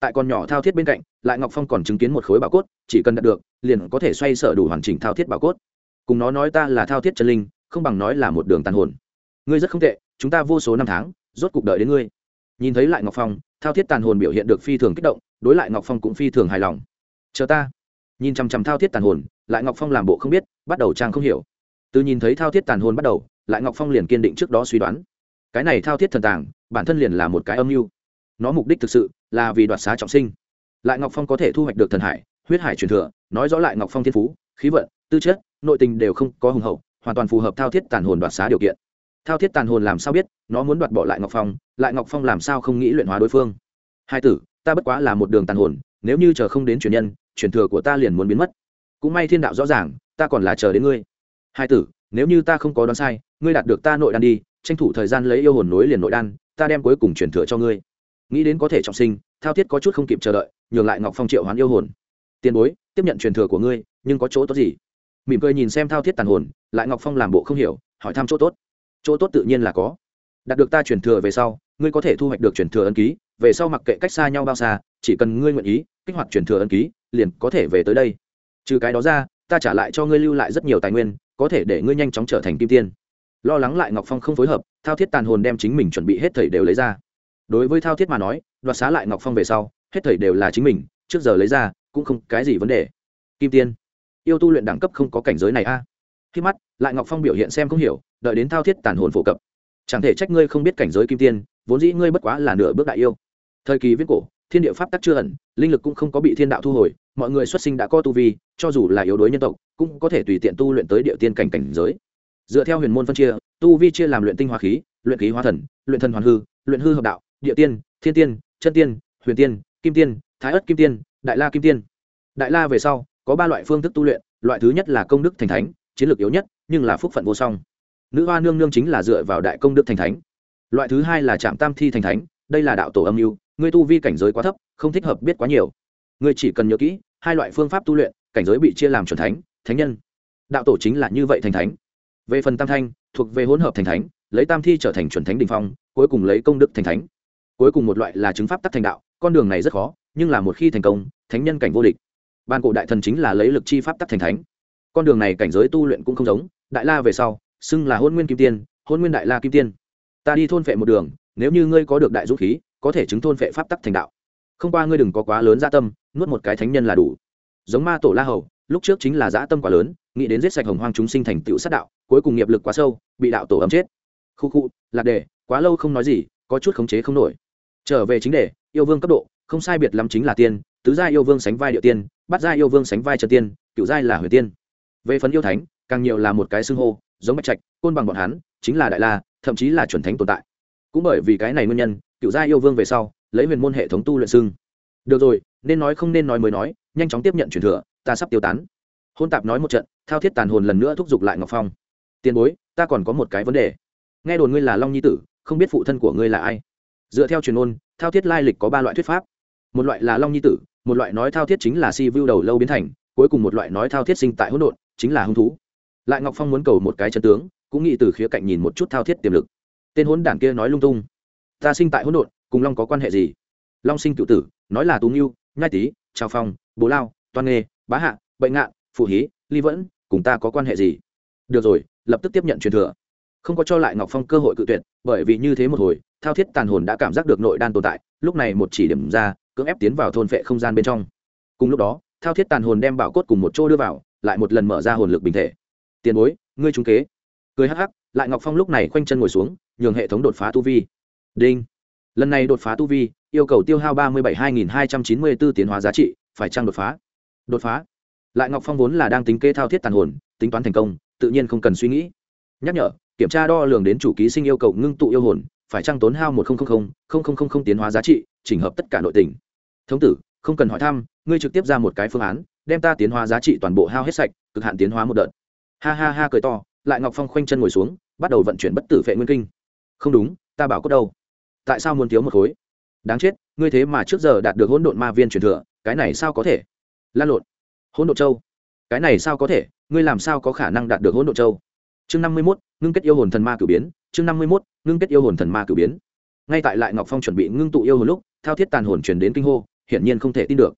Tại còn nhỏ thao thiết bên cạnh, lại ngọc phong còn chứng kiến một khối bảo cốt, chỉ cần đạt được, liền có thể xoay sở đủ hoàn chỉnh thao thiết bảo cốt. Cùng nó nói ta là thao thiết chân linh, không bằng nói là một đường tàn hồn. Ngươi rất không tệ, chúng ta vô số năm tháng rốt cuộc đợi đến ngươi. Nhìn thấy lại ngọc phong, thao thiết tàn hồn biểu hiện được phi thường kích động, đối lại ngọc phong cũng phi thường hài lòng. Chờ ta. Nhìn chằm chằm thao thiết tàn hồn, lại ngọc phong làm bộ không biết, bắt đầu trang không hiểu. Từ nhìn thấy thao thiết tàn hồn bắt đầu, lại ngọc phong liền kiên định trước đó suy đoán. Cái này thao thiết thần tàng, bản thân liền là một cái âm mưu. Nó mục đích thực sự là vì đoạt xá trọng sinh. Lại ngọc phong có thể thu hoạch được thần hải, huyết hải truyền thừa, nói rõ lại ngọc phong thiên phú, khí vận, tư chất, nội tình đều không có hùng hậu, hoàn toàn phù hợp thao thiết tàn hồn đoạt xá điều kiện thao thiết tàn hồn làm sao biết, nó muốn đoạt bỏ lại ngọc phong, lại ngọc phong làm sao không nghĩ luyện hóa đối phương? Hai tử, ta bất quá là một đường tàn hồn, nếu như chờ không đến truyền nhân truyền thừa của ta liền muốn biến mất. Cũng may thiên đạo rõ ràng, ta còn là chờ đến ngươi. Hai tử, nếu như ta không có đoán sai, ngươi đạt được ta nội đan đi, tranh thủ thời gian lấy yêu hồn nối liền nội đan, ta đem cuối cùng truyền thừa cho ngươi. Nghĩ đến có thể trọng sinh, thao thiết có chút không kịp chờ đợi, nhường lại ngọc phong triệu hoán yêu hồn. Tiền bối, tiếp nhận truyền thừa của ngươi, nhưng có chỗ tốt gì? Mỉm cười nhìn xem thao thiết tàn hồn, lại ngọc phong làm bộ không hiểu, hỏi thăm chỗ tốt chỗ tốt tự nhiên là có. Đạt được ta truyền thừa về sau, ngươi có thể thu hoạch được truyền thừa ân ký, về sau mặc kệ cách xa nhau bao xa, chỉ cần ngươi nguyện ý, kích hoạt truyền thừa ân ký, liền có thể về tới đây. Trừ cái đó ra, ta trả lại cho ngươi lưu lại rất nhiều tài nguyên, có thể để ngươi nhanh chóng trở thành kim tiên. Lo lắng lại ngọc phong không phối hợp, thao thiết tàn hồn đem chính mình chuẩn bị hết thầy đều lấy ra. Đối với thao thiết mà nói, đoạt xá lại ngọc phong về sau, hết thầy đều là chính mình, trước giờ lấy ra, cũng không cái gì vấn đề. Kim tiên, yêu tu luyện đẳng cấp không có cảnh giới này a. À. khi mắt lại ngọc phong biểu hiện xem không hiểu, đợi đến thao thiết tàn hồn phổ cập. Chẳng thể trách ngươi không biết cảnh giới kim tiên, vốn dĩ ngươi bất quá là nửa bước đại yêu. Thời kỳ viết cổ, thiên địa pháp tắc chưa ẩn, linh lực cũng không có bị thiên đạo thu hồi, mọi người xuất sinh đã có tu vi, cho dù là yếu đuối nhân tộc, cũng có thể tùy tiện tu luyện tới địa tiên cảnh cảnh giới. Dựa theo huyền môn phân chia, tu vi chia làm luyện tinh hoa khí, luyện khí hóa thần, luyện thần hoàn hư, luyện hư hợp đạo, địa tiên, thiên tiên, chân tiên, huyền tiên, kim tiên, thái ất kim tiên, đại la kim tiên. Đại la về sau, có ba loại phương thức tu luyện, loại thứ nhất là công đức thành thánh chiến lược yếu nhất, nhưng là phúc phận vô song. Nữ hoa nương nương chính là dựa vào đại công đức thành thánh. Loại thứ hai là trạm tam thi thành thánh, đây là đạo tổ âm mưu ngươi tu vi cảnh giới quá thấp, không thích hợp biết quá nhiều. Ngươi chỉ cần nhớ kỹ, hai loại phương pháp tu luyện, cảnh giới bị chia làm c thánh thánh nhân. Đạo tổ chính là như vậy thành thánh. Về phần tam thanh, thuộc về hỗn hợp thành thánh, lấy tam thi trở thành chuẩn thánh đình phong, cuối cùng lấy công đức thành thánh. Cuối cùng một loại là chứng pháp tắc thành đạo, con đường này rất khó, nhưng là một khi thành công, thánh nhân cảnh vô địch. Ban cổ đại thần chính là lấy lực chi pháp tắc thành thánh con đường này cảnh giới tu luyện cũng không giống, đại la về sau, xưng là hôn nguyên kim tiên, hôn nguyên đại la kim tiên. Ta đi thôn phệ một đường, nếu như ngươi có được đại dũng khí, có thể chứng thôn phệ pháp tắc thành đạo. Không qua ngươi đừng có quá lớn gia tâm, nuốt một cái thánh nhân là đủ. Giống ma tổ la hầu, lúc trước chính là dã tâm quá lớn, nghĩ đến giết sạch hồng hoang chúng sinh thành tựu sát đạo, cuối cùng nghiệp lực quá sâu, bị đạo tổ ấm chết. Khu khu, lạc đề, quá lâu không nói gì, có chút khống chế không nổi. Trở về chính đề, yêu vương cấp độ, không sai biệt lắm chính là tiên, tứ gia yêu vương sánh vai địa tiên bắt gia yêu vương sánh vai trần tiên cựu giai là huyền tiên về phần yêu thánh, càng nhiều là một cái xưng hô, giống bạch trạch, côn bằng bọn hắn, chính là đại la, thậm chí là chuẩn thánh tồn tại. Cũng bởi vì cái này nguyên nhân, cựu gia yêu vương về sau, lấy huyền môn hệ thống tu luyện xưng. Được rồi, nên nói không nên nói mới nói, nhanh chóng tiếp nhận truyền thừa, ta sắp tiêu tán. Hôn tạp nói một trận, thao thiết tàn hồn lần nữa thúc giục lại ngọc phong. Tiền bối, ta còn có một cái vấn đề. Nghe đồn ngươi là long nhi tử, không biết phụ thân của ngươi là ai? Dựa theo truyền ôn thao thiết lai lịch có ba loại thuyết pháp. Một loại là long nhi tử, một loại nói thao thiết chính là si vu đầu lâu biến thành, cuối cùng một loại nói thao thiết sinh tại hỗn độn chính là hung thú. Lại ngọc phong muốn cầu một cái chân tướng, cũng nghĩ từ khía cạnh nhìn một chút thao thiết tiềm lực. Tên hỗn đản kia nói lung tung. Ta sinh tại hỗn độn, cùng long có quan hệ gì? Long sinh cựu tử, nói là tú nghiêu nhai tý, trào phong bố lao, toan nghê, bá hạ bệnh ngạn, phụ hí, ly vẫn, cùng ta có quan hệ gì? Được rồi, lập tức tiếp nhận truyền thừa. Không có cho lại ngọc phong cơ hội cự tuyệt, bởi vì như thế một hồi, thao thiết tàn hồn đã cảm giác được nội đan tồn tại, lúc này một chỉ điểm ra, cưỡng ép tiến vào thôn vệ không gian bên trong. Cùng lúc đó, thao thiết tàn hồn đem bảo cốt cùng một chỗ đưa vào lại một lần mở ra hồn lực bình thể tiền bối ngươi trung kế cười hắc hắc lại ngọc phong lúc này khoanh chân ngồi xuống nhường hệ thống đột phá tu vi đinh lần này đột phá tu vi yêu cầu tiêu hao ba mươi bảy hai nghìn hai trăm chín mươi b ố tiến hóa giá trị phải trăng đột phá đột phá lại ngọc phong vốn là đang tính kê thao thiết tàn hồn tính toán thành công tự nhiên không cần suy nghĩ nhắc nhở kiểm tra đo lường đến chủ ký sinh yêu cầu ngưng tụ yêu hồn phải trăng tốn hao một tiến hóa giá trị chỉnh hợp tất cả nội tình thống tử không cần hỏi thăm ngươi trực tiếp ra một cái phương án đem ta tiến hóa giá trị toàn bộ hao hết sạch, cực hạn tiến hóa một đợt. Ha ha ha cười to, lại ngọc phong khoanh chân ngồi xuống, bắt đầu vận chuyển bất tử vệ nguyên kinh. Không đúng, ta bảo cốt đâu? Tại sao muốn thiếu một khối? Đáng chết, ngươi thế mà trước giờ đạt được hỗn độn ma viên truyền thừa, cái này sao có thể? Lan lộn. Hỗn độn châu. Cái này sao có thể? Ngươi làm sao có khả năng đạt được hỗn độn châu? Chương năm mươi mốt, ngưng kết yêu hồn thần ma cử biến. Chương năm mươi mốt, ngưng kết yêu hồn thần ma cử biến. Ngay tại lại ngọc phong chuẩn bị ngưng tụ yêu hồn lúc, thao thiết tàn hồn truyền đến kinh hô, hiển nhiên không thể tin được.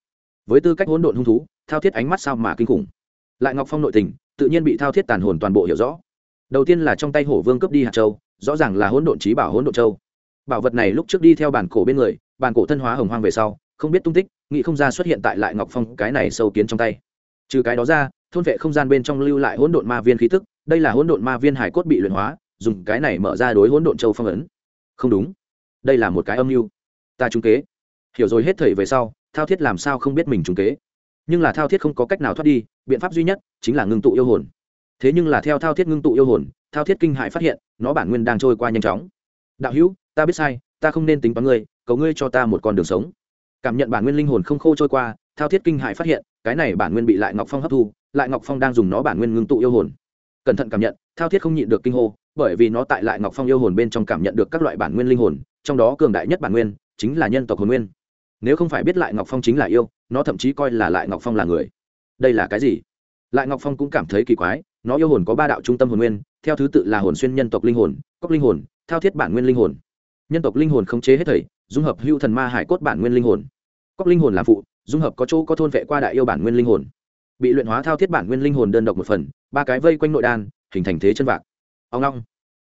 Với tư cách hỗn độn hung thú thao thiết ánh mắt sao mà kinh khủng. Lại ngọc phong nội tình, tự nhiên bị thao thiết tàn hồn toàn bộ hiểu rõ. Đầu tiên là trong tay hổ vương cướp đi hạt châu, rõ ràng là hỗn độn trí bảo hỗn độn châu. Bảo vật này lúc trước đi theo bản cổ bên người, bản cổ thân hóa hồng hoang về sau, không biết tung tích, nghĩ không ra xuất hiện tại lại ngọc phong cái này sâu kiến trong tay. Trừ cái đó ra, thôn vệ không gian bên trong lưu lại hỗn độn ma viên khí tức, đây là hỗn độn ma viên hải cốt bị luyện hóa, dùng cái này mở ra đối hỗn độn châu phong ấn. Không đúng. Đây là một cái âm mưu. Ta trúng kế. Hiểu rồi hết thầy về sau, thao thiết làm sao không biết mình trúng kế? Nhưng là thao thiết không có cách nào thoát đi, biện pháp duy nhất chính là ngưng tụ yêu hồn. Thế nhưng là theo thao thiết ngưng tụ yêu hồn, thao thiết kinh hại phát hiện, nó bản nguyên đang trôi qua nhanh chóng. Đạo hữu, ta biết sai, ta không nên tính toán ngươi, cầu ngươi cho ta một con đường sống. Cảm nhận bản nguyên linh hồn không khô trôi qua, thao thiết kinh hại phát hiện, cái này bản nguyên bị lại ngọc phong hấp thu, lại ngọc phong đang dùng nó bản nguyên ngưng tụ yêu hồn. Cẩn thận cảm nhận, thao thiết không nhịn được kinh hô, bởi vì nó tại lại ngọc phong yêu hồn bên trong cảm nhận được các loại bản nguyên linh hồn, trong đó cường đại nhất bản nguyên chính là nhân tộc hồn nguyên nếu không phải biết lại ngọc phong chính là yêu nó thậm chí coi là lại ngọc phong là người đây là cái gì lại ngọc phong cũng cảm thấy kỳ quái nó yêu hồn có ba đạo trung tâm hồn nguyên theo thứ tự là hồn xuyên nhân tộc linh hồn cốc linh hồn thao thiết bản nguyên linh hồn nhân tộc linh hồn khống chế hết thảy dung hợp hưu thần ma hải cốt bản nguyên linh hồn cốc linh hồn là phụ dung hợp có chỗ có thôn vệ qua đại yêu bản nguyên linh hồn bị luyện hóa thao thiết bản nguyên linh hồn đơn độc một phần ba cái vây quanh nội đan hình thành thế chân vạc ông long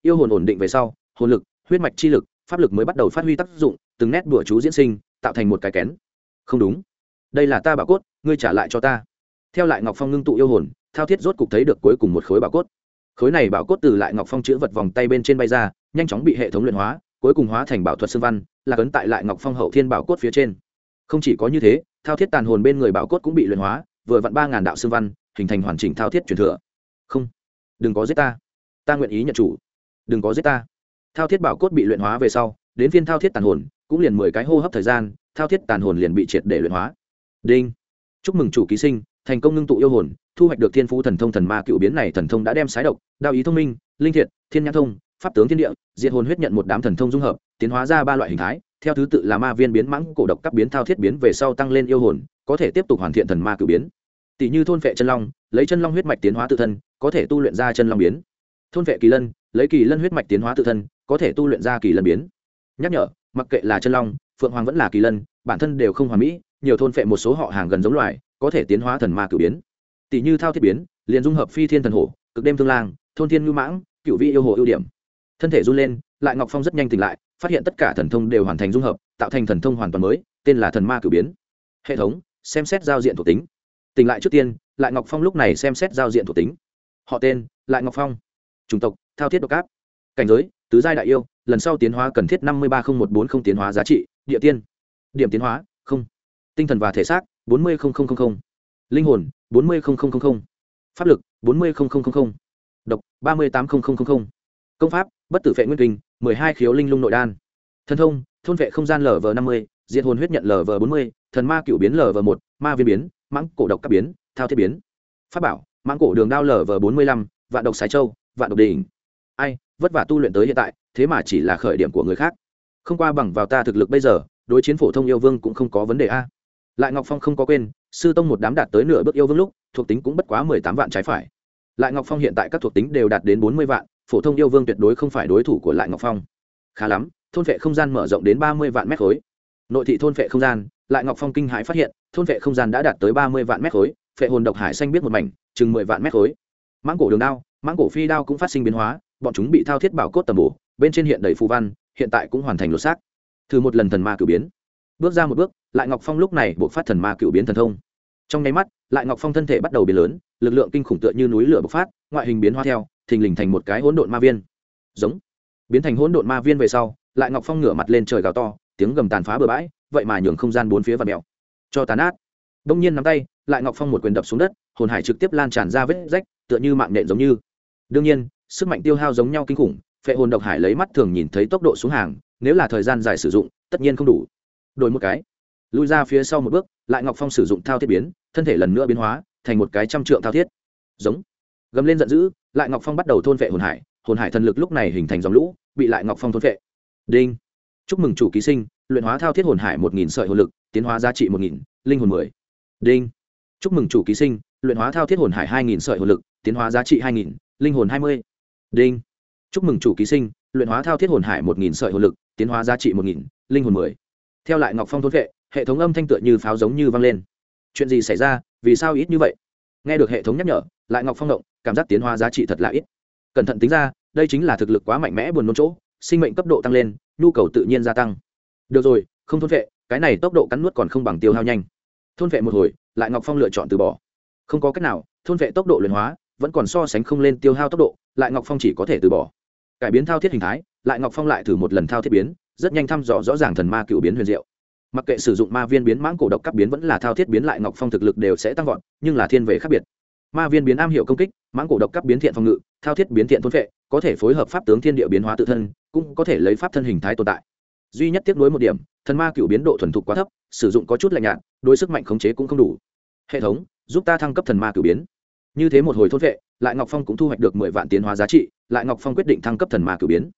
yêu hồn ổn định về sau hồn lực huyết mạch chi lực pháp lực mới bắt đầu phát huy tác dụng từng nét đùa chú diễn sinh tạo thành một cái kén. Không đúng. Đây là ta bảo cốt, ngươi trả lại cho ta. Theo lại ngọc phong ngưng tụ yêu hồn, thao thiết rốt cục thấy được cuối cùng một khối bảo cốt. Khối này bảo cốt từ lại ngọc phong chữ vật vòng tay bên trên bay ra, nhanh chóng bị hệ thống luyện hóa, cuối cùng hóa thành bảo thuật xương văn, là cấn tại lại ngọc phong hậu thiên bảo cốt phía trên. Không chỉ có như thế, thao thiết tàn hồn bên người bảo cốt cũng bị luyện hóa, vừa vặn ba ngàn đạo xương văn, hình thành hoàn chỉnh thao thiết truyền thừa. Không. Đừng có giết ta. Ta nguyện ý nhận chủ. Đừng có giết ta. Thao thiết bảo cốt bị luyện hóa về sau đến phiên thao thiết tàn hồn, cũng liền mười cái hô hấp thời gian, thao thiết tàn hồn liền bị triệt để luyện hóa. Đinh. Chúc mừng chủ ký sinh, thành công ngưng tụ yêu hồn, thu hoạch được thiên phú thần thông thần ma cựu biến này thần thông đã đem sái độc đạo ý thông minh, linh thiện, thiên nhãn thông, pháp tướng thiên địa, diệt hồn huyết nhận một đám thần thông dung hợp, tiến hóa ra ba loại hình thái, theo thứ tự là ma viên biến mãng, cổ độc các biến thao thiết biến về sau tăng lên yêu hồn, có thể tiếp tục hoàn thiện thần ma cử biến. Tỷ như thôn vệ chân long, lấy chân long huyết mạch tiến hóa tự thân, có thể tu luyện ra chân long biến. Thôn vệ kỳ lân, lấy kỳ lân huyết mạch tiến hóa tự thân, có thể tu luyện ra kỳ lân biến nhắc nhở, mặc kệ là chân long, phượng hoàng vẫn là kỳ lân, bản thân đều không hoàn mỹ, nhiều thôn phệ một số họ hàng gần giống loài, có thể tiến hóa thần ma cử biến. Tỷ như thao thiết biến, liền dung hợp phi thiên thần hổ, cực đêm thương lang, thôn thiên ngưu mãng cựu vị yêu hồ ưu điểm. Thân thể run lên, lại ngọc phong rất nhanh tỉnh lại, phát hiện tất cả thần thông đều hoàn thành dung hợp, tạo thành thần thông hoàn toàn mới, tên là thần ma cử biến. Hệ thống, xem xét giao diện thuộc tính. Tỉnh lại trước tiên, lại ngọc phong lúc này xem xét giao diện thuộc tính. Họ tên, lại ngọc phong. Chủng tộc, thao thiết độc áp. Cảnh giới tứ giai đại yêu, lần sau tiến hóa cần thiết năm mươi ba một bốn không tiến hóa giá trị, địa tiên. Điểm tiến hóa, không. Tinh thần và thể xác, bốn mươi linh hồn, bốn mươi pháp lực, bốn mươi độc, ba mươi tám công pháp, bất tử vệ nguyên kinh, mười hai khiếu linh lung nội đan. Thần thông, thôn vệ không gian lv năm mươi diện hồn huyết nhận lv bốn mươi, thần ma cựu biến lv một, ma viên biến, mãng cổ độc các biến, thao thiết biến. Pháp bảo, mãng cổ đường đao lv bốn mươi lăm, vạn độc sái châu, vạn độc đỉnh. Ai vất vả tu luyện tới hiện tại, thế mà chỉ là khởi điểm của người khác. Không qua bằng vào ta thực lực bây giờ, đối chiến phổ thông yêu vương cũng không có vấn đề a. Lại ngọc phong không có quên, sư tông một đám đạt tới nửa bước yêu vương lúc, thuộc tính cũng bất quá mười tám vạn trái phải. Lại ngọc phong hiện tại các thuộc tính đều đạt đến bốn mươi vạn, phổ thông yêu vương tuyệt đối không phải đối thủ của lại ngọc phong. Khá lắm, thôn vệ không gian mở rộng đến ba mươi vạn mét khối. Nội thị thôn vệ không gian, lại ngọc phong kinh hãi phát hiện, thôn vệ không gian đã đạt tới ba mươi vạn mét khối, phệ hồn độc hải xanh biết một mảnh, chừng mười vạn mét khối. Mãng cổ đường đao, mãng cổ phi đao cũng phát sinh biến hóa bọn chúng bị thao thiết bảo cốt tầm bổ, bên trên hiện đầy phù văn, hiện tại cũng hoàn thành lột xác. Thử một lần thần ma cử biến. Bước ra một bước, lại ngọc phong lúc này buộc phát thần ma cử biến thần thông. Trong nháy mắt, lại ngọc phong thân thể bắt đầu biến lớn, lực lượng kinh khủng tựa như núi lửa bộc phát, ngoại hình biến hoa theo, thình lình thành một cái hỗn độn ma viên. Giống. Biến thành hỗn độn ma viên về sau, lại ngọc phong ngửa mặt lên trời gào to, tiếng gầm tàn phá bừa bãi, vậy mà nhường không gian bốn phía và mèo. Cho tàn át đông nhiên nắm tay, lại ngọc phong một quyền đập xuống đất, hồn hải trực tiếp lan tràn ra vết rách, tựa như mạng nện giống như. Đương nhiên sức mạnh tiêu hao giống nhau kinh khủng, phệ hồn độc hải lấy mắt thường nhìn thấy tốc độ xuống hàng, nếu là thời gian dài sử dụng, tất nhiên không đủ. Đổi một cái. Lui ra phía sau một bước, lại ngọc phong sử dụng thao thiết biến, thân thể lần nữa biến hóa, thành một cái trăm trượng thao thiết. Giống. Gầm lên giận dữ, lại ngọc phong bắt đầu thôn vệ hồn hải hồn hải thần lực lúc này hình thành dòng lũ, bị lại ngọc phong thôn vệ đinh. Chúc mừng chủ ký sinh, luyện hóa thao thiết hồn hải một nghìn sợi hồn lực, tiến hóa giá trị một nghìn, linh hồn mười. Đinh. Chúc mừng chủ ký sinh, luyện hóa thao thiết hồn hải hai nghìn sợi hồn lực, tiến hóa giá trị hai nghìn, linh hồn hai mươi đinh. Chúc mừng chủ ký sinh, luyện hóa thao thiết hồn hải một nghìn sợi hồn lực, tiến hóa giá trị một nghìn, linh hồn mười. Theo lại ngọc phong thôn vệ, hệ thống âm thanh tựa như pháo giống như vang lên. Chuyện gì xảy ra, vì sao ít như vậy? Nghe được hệ thống nhắc nhở, lại ngọc phong động, cảm giác tiến hóa giá trị thật là ít. Cẩn thận tính ra, đây chính là thực lực quá mạnh mẽ buồn nôn chỗ, sinh mệnh cấp độ tăng lên, nhu cầu tự nhiên gia tăng. Được rồi, không thôn vệ, cái này tốc độ cắn nuốt còn không bằng tiêu hao nhanh. Thôn vệ một hồi, lại ngọc phong lựa chọn từ bỏ. Không có cách nào, thôn vệ tốc độ luyện hóa, vẫn còn so sánh không lên tiêu hao tốc độ lại ngọc phong chỉ có thể từ bỏ cải biến thao thiết hình thái lại ngọc phong lại thử một lần thao thiết biến rất nhanh thăm dò rõ ràng thần ma cựu biến huyền diệu mặc kệ sử dụng ma viên biến mãng cổ độc cấp biến vẫn là thao thiết biến lại ngọc phong thực lực đều sẽ tăng vọt, nhưng là thiên về khác biệt. Ma viên biến am hiệu công kích, mãng cổ độc cấp biến thiện phòng ngự, thao thiết biến thiện thôn vệ có thể phối hợp pháp tướng thiên địa biến hóa tự thân, cũng có thể lấy pháp thân hình thái tồn tại. Duy nhất tiếp nối một điểm, thần ma cựu biến độ thuần thục quá thấp, sử dụng có chút lạnh nhạt, đối sức mạnh khống chế cũng không đủ. Hệ thống, giúp ta thăng cấp thần ma cựu biến như thế một hồi thốt vệ, lại ngọc phong cũng thu hoạch được mười vạn tiến hóa giá trị, lại ngọc phong quyết định thăng cấp thần ma cựu biến.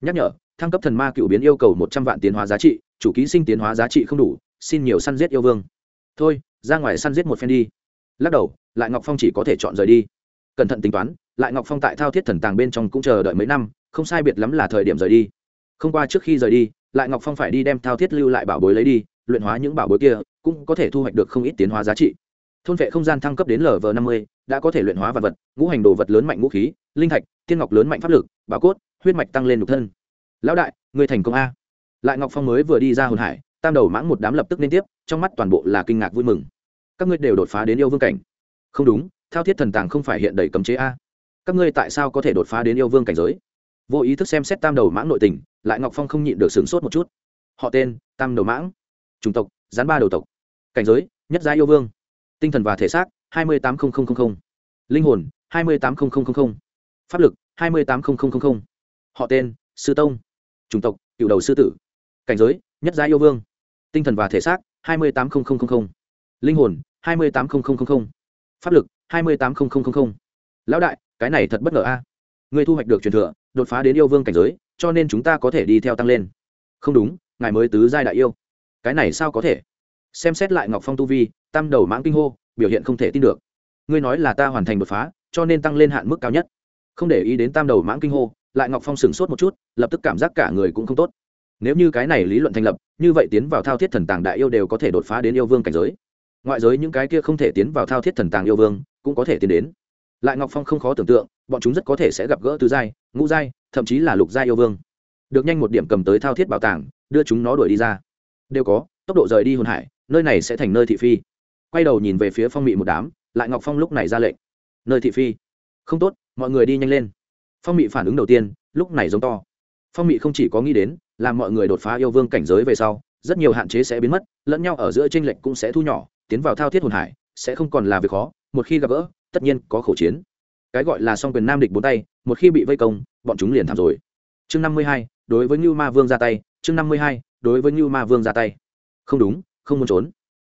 Nhắc nhở, thăng cấp thần ma cựu biến yêu cầu một trăm vạn tiến hóa giá trị, chủ ký sinh tiến hóa giá trị không đủ, xin nhiều săn giết yêu vương. Thôi, ra ngoài săn giết một phen đi. Lắc đầu, lại ngọc phong chỉ có thể chọn rời đi. Cẩn thận tính toán, lại ngọc phong tại thao thiết thần tàng bên trong cũng chờ đợi mấy năm, không sai biệt lắm là thời điểm rời đi. Không qua trước khi rời đi, lại ngọc phong phải đi đem thao thiết lưu lại bảo bối lấy đi, luyện hóa những bảo bối kia, cũng có thể thu hoạch được không ít tiến hóa giá trị thôn vệ không gian thăng cấp đến lv năm mươi, đã có thể luyện hóa vật vật, ngũ hành đồ vật lớn mạnh ngũ khí, linh thạch, tiên ngọc lớn mạnh pháp lực bà cốt, huyết mạch tăng lên nhục thân. Lão đại, người thành công a. Lại ngọc phong mới vừa đi ra hồn hải, tam đầu mãng một đám lập tức liên tiếp, trong mắt toàn bộ là kinh ngạc vui mừng. Các ngươi đều đột phá đến yêu vương cảnh. Không đúng, thao thiết thần tàng không phải hiện đầy cấm chế a. Các ngươi tại sao có thể đột phá đến yêu vương cảnh giới? Vô ý thức xem xét tam đầu mãng nội tình, lại ngọc phong không nhịn được sửng sốt một chút. Họ tên, tam đầu mãng. Chủng tộc, gián ba đầu tộc. Cảnh giới, nhất gia yêu vương tinh thần và thể xác hai mươi tám nghìn linh hồn hai mươi tám nghìn pháp lực hai mươi tám nghìn họ tên sư tông chủng tộc cựu đầu sư tử cảnh giới nhất gia yêu vương tinh thần và thể xác hai mươi tám nghìn linh hồn hai mươi tám nghìn pháp lực hai mươi tám nghìn lão đại cái này thật bất ngờ a người thu hoạch được truyền thừa đột phá đến yêu vương cảnh giới cho nên chúng ta có thể đi theo tăng lên không đúng ngài mới tứ giai đại yêu cái này sao có thể xem xét lại ngọc phong tu vi, tam đầu mãng kinh hô, biểu hiện không thể tin được. Ngươi nói là ta hoàn thành đột phá, cho nên tăng lên hạn mức cao nhất. Không để ý đến tam đầu mãng kinh hô, lại ngọc phong sửng sốt một chút, lập tức cảm giác cả người cũng không tốt. Nếu như cái này lý luận thành lập, như vậy tiến vào thao thiết thần tàng đại yêu đều có thể đột phá đến yêu vương cảnh giới. Ngoại giới những cái kia không thể tiến vào thao thiết thần tàng yêu vương, cũng có thể tiến đến. Lại ngọc phong không khó tưởng tượng, bọn chúng rất có thể sẽ gặp gỡ tứ giai, ngũ giai, thậm chí là lục giai yêu vương. Được nhanh một điểm cầm tới thao thiết bảo tàng, đưa chúng nó đuổi đi ra. Đều có, tốc độ rời đi hồn hải nơi này sẽ thành nơi thị phi. Quay đầu nhìn về phía phong mị một đám, lại ngọc phong lúc này ra lệnh. Nơi thị phi? Không tốt, mọi người đi nhanh lên. Phong mị phản ứng đầu tiên, lúc này giống to. Phong mị không chỉ có nghĩ đến, làm mọi người đột phá yêu vương cảnh giới về sau, rất nhiều hạn chế sẽ biến mất, lẫn nhau ở giữa tranh lệch cũng sẽ thu nhỏ, tiến vào thao thiết hồn hải, sẽ không còn là việc khó, một khi gặp gỡ, tất nhiên có khẩu chiến. Cái gọi là song quyền nam địch bốn tay, một khi bị vây công, bọn chúng liền thảm rồi. Chương năm mươi hai, đối với như ma vương ra tay, chương năm mươi hai, đối với như ma vương ra tay. Không đúng không muốn trốn.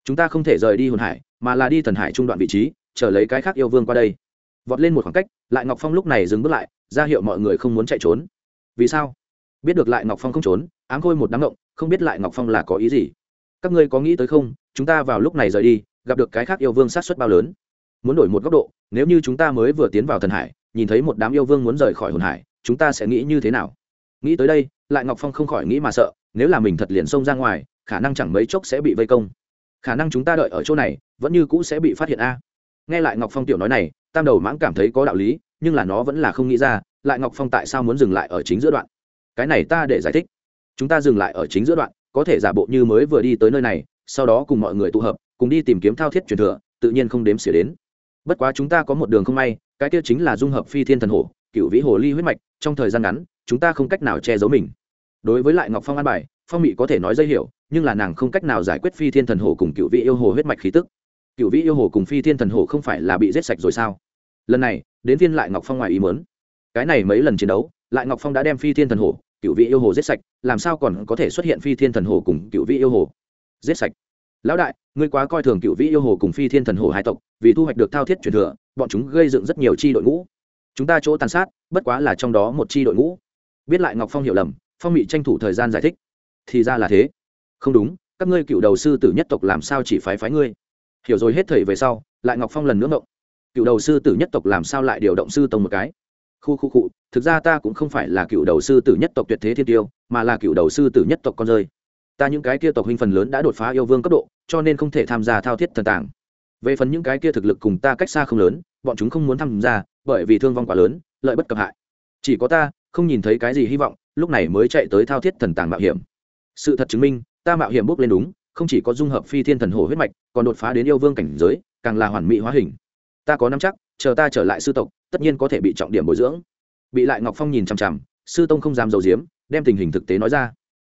Chúng ta không thể rời đi hồn hải, mà là đi thần hải trung đoạn vị trí, chờ lấy cái khác yêu vương qua đây. Vọt lên một khoảng cách, lại ngọc phong lúc này dừng bước lại, ra hiệu mọi người không muốn chạy trốn. Vì sao? Biết được lại ngọc phong không trốn áng khôi một đám động không biết lại ngọc phong là có ý gì. Các ngươi có nghĩ tới không? Chúng ta vào lúc này rời đi, gặp được cái khác yêu vương sát xuất bao lớn. Muốn đổi một góc độ, nếu như chúng ta mới vừa tiến vào thần hải, nhìn thấy một đám yêu vương muốn rời khỏi hồn hải, chúng ta sẽ nghĩ như thế nào? Nghĩ tới đây, lại ngọc phong không khỏi nghĩ mà sợ, nếu là mình thật liền xông ra ngoài khả năng chẳng mấy chốc sẽ bị vây công. Khả năng chúng ta đợi ở chỗ này, vẫn như cũ sẽ bị phát hiện a. Nghe lại ngọc phong tiểu nói này, tam đầu mãng cảm thấy có đạo lý, nhưng là nó vẫn là không nghĩ ra, lại ngọc phong tại sao muốn dừng lại ở chính giữa đoạn? Cái này ta để giải thích. Chúng ta dừng lại ở chính giữa đoạn, có thể giả bộ như mới vừa đi tới nơi này, sau đó cùng mọi người tụ hợp, cùng đi tìm kiếm thao thiết truyền thừa, tự nhiên không đếm xỉa đến. Bất quá chúng ta có một đường không may, cái kia chính là dung hợp phi thiên thần hổ, cựu vĩ hồ ly huyết mạch, trong thời gian ngắn, chúng ta không cách nào che giấu mình. Đối với lại ngọc phong an bài phong mị có thể nói dây hiểu, nhưng là nàng không cách nào giải quyết phi thiên thần hồ cùng cựu vị yêu hồ huyết mạch khí tức. Cựu vị yêu hồ cùng phi thiên thần hồ không phải là bị giết sạch rồi sao? Lần này, đến viên lại ngọc phong ngoài ý mớn cái này mấy lần chiến đấu, lại ngọc phong đã đem phi thiên thần hồ cựu vị yêu hồ giết sạch, làm sao còn có thể xuất hiện phi thiên thần hồ cùng cựu vị yêu hồ? Giết sạch. Lão đại, ngươi quá coi thường cựu vị yêu hồ cùng phi thiên thần hồ hai tộc, vì thu hoạch được thao thiết truyền thừa, bọn chúng gây dựng rất nhiều chi đội ngũ. Chúng ta chỗ tàn sát, bất quá là trong đó một chi đội ngũ. Biết lại ngọc phong hiểu lầm, phong bị tranh thủ thời gian giải thích thì ra là thế. Không đúng, các ngươi cựu đầu sư tử nhất tộc làm sao chỉ phái phái ngươi? Hiểu rồi hết thầy về sau, lại ngọc phong lần nữa ngộng cựu đầu sư tử nhất tộc làm sao lại điều động sư tông một cái? Khu khu cụ thực ra ta cũng không phải là cựu đầu sư tử nhất tộc tuyệt thế thiên tiêu, mà là cựu đầu sư tử nhất tộc con rơi. Ta những cái kia tộc huynh phần lớn đã đột phá yêu vương cấp độ, cho nên không thể tham gia thao thiết thần tàng. Về phần những cái kia thực lực cùng ta cách xa không lớn, bọn chúng không muốn tham gia, bởi vì thương vong quá lớn, lợi bất cập hại. Chỉ có ta, không nhìn thấy cái gì hy vọng, lúc này mới chạy tới thao thiết thần tàng mạo hiểm sự thật chứng minh, ta mạo hiểm bốc lên đúng, không chỉ có dung hợp phi thiên thần hồ huyết mạch, còn đột phá đến yêu vương cảnh giới, càng là hoàn mỹ hóa hình. Ta có nắm chắc, chờ ta trở lại sư tộc, tất nhiên có thể bị trọng điểm bồi dưỡng. Bị lại ngọc phong nhìn chằm chằm, sư tông không dám dầu diếm đem tình hình thực tế nói ra.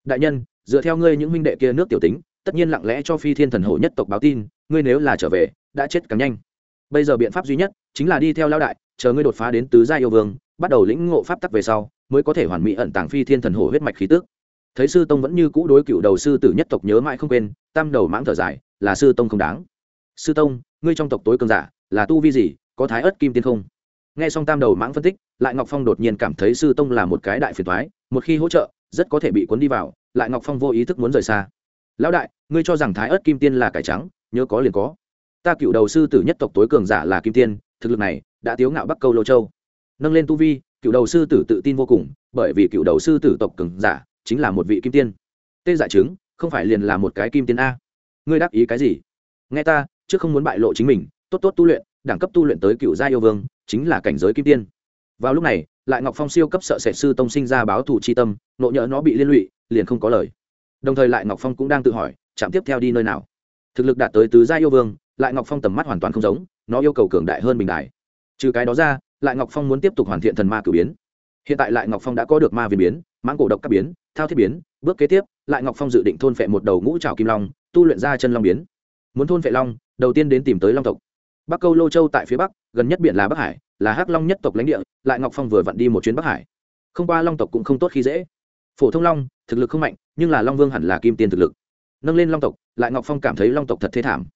Đại nhân, dựa theo ngươi những huynh đệ kia nước tiểu tính, tất nhiên lặng lẽ cho phi thiên thần hồ nhất tộc báo tin, ngươi nếu là trở về, đã chết càng nhanh. Bây giờ biện pháp duy nhất, chính là đi theo lao đại, chờ ngươi đột phá đến tứ gia yêu vương, bắt đầu lĩnh ngộ pháp tắc về sau, mới có thể hoàn mỹ ẩn tàng phi thiên thần hồ huyết mạch khí tức thấy sư tông vẫn như cũ đối cựu đầu sư tử nhất tộc nhớ mãi không quên, tam đầu mãng thở dài, là sư tông không đáng. Sư tông, ngươi trong tộc tối cường giả, là tu vi gì, có thái ớt kim tiên không? Nghe xong tam đầu mãng phân tích, lại ngọc phong đột nhiên cảm thấy sư tông là một cái đại phiền thoái một khi hỗ trợ, rất có thể bị cuốn đi vào, lại ngọc phong vô ý thức muốn rời xa. Lão đại, ngươi cho rằng thái ớt kim tiên là cải trắng, nhớ có liền có. Ta cựu đầu sư tử nhất tộc tối cường giả là kim tiên, thực lực này đã tiếu ngạo bắc câu lô châu. Nâng lên tu vi, cựu đầu sư tử tự tin vô cùng, bởi vì cựu đầu sư tử tộc cường giả chính là một vị kim tiên. Tê giải chứng, không phải liền là một cái kim tiên a. Ngươi đáp ý cái gì? Nghe ta, trước không muốn bại lộ chính mình, tốt tốt tu luyện, đẳng cấp tu luyện tới cựu gia yêu vương, chính là cảnh giới kim tiên. Vào lúc này, lại ngọc phong siêu cấp sợ sệt sư tông sinh ra báo thù chi tâm, nộ nhỡ nó bị liên lụy, liền không có lời. Đồng thời lại ngọc phong cũng đang tự hỏi, chạm tiếp theo đi nơi nào? Thực lực đạt tới tứ gia yêu vương, lại ngọc phong tầm mắt hoàn toàn không giống, nó yêu cầu cường đại hơn bình đại. Trừ cái đó ra, lại ngọc phong muốn tiếp tục hoàn thiện thần ma cử biến hiện tại lại ngọc phong đã có được ma viên biến, mãng cổ độc các biến, thao thiết biến, bước kế tiếp, lại ngọc phong dự định thôn phệ một đầu ngũ trào kim long, tu luyện ra chân long biến. Muốn thôn phệ long, đầu tiên đến tìm tới long tộc. Bắc câu lô châu tại phía bắc, gần nhất biển là bắc hải, là hắc long nhất tộc lãnh địa, lại ngọc phong vừa vặn đi một chuyến bắc hải. Không qua long tộc cũng không tốt khi dễ. Phổ thông long, thực lực không mạnh, nhưng là long vương hẳn là kim tiên thực lực. Nâng lên long tộc, lại ngọc phong cảm thấy long tộc thật thế thảm.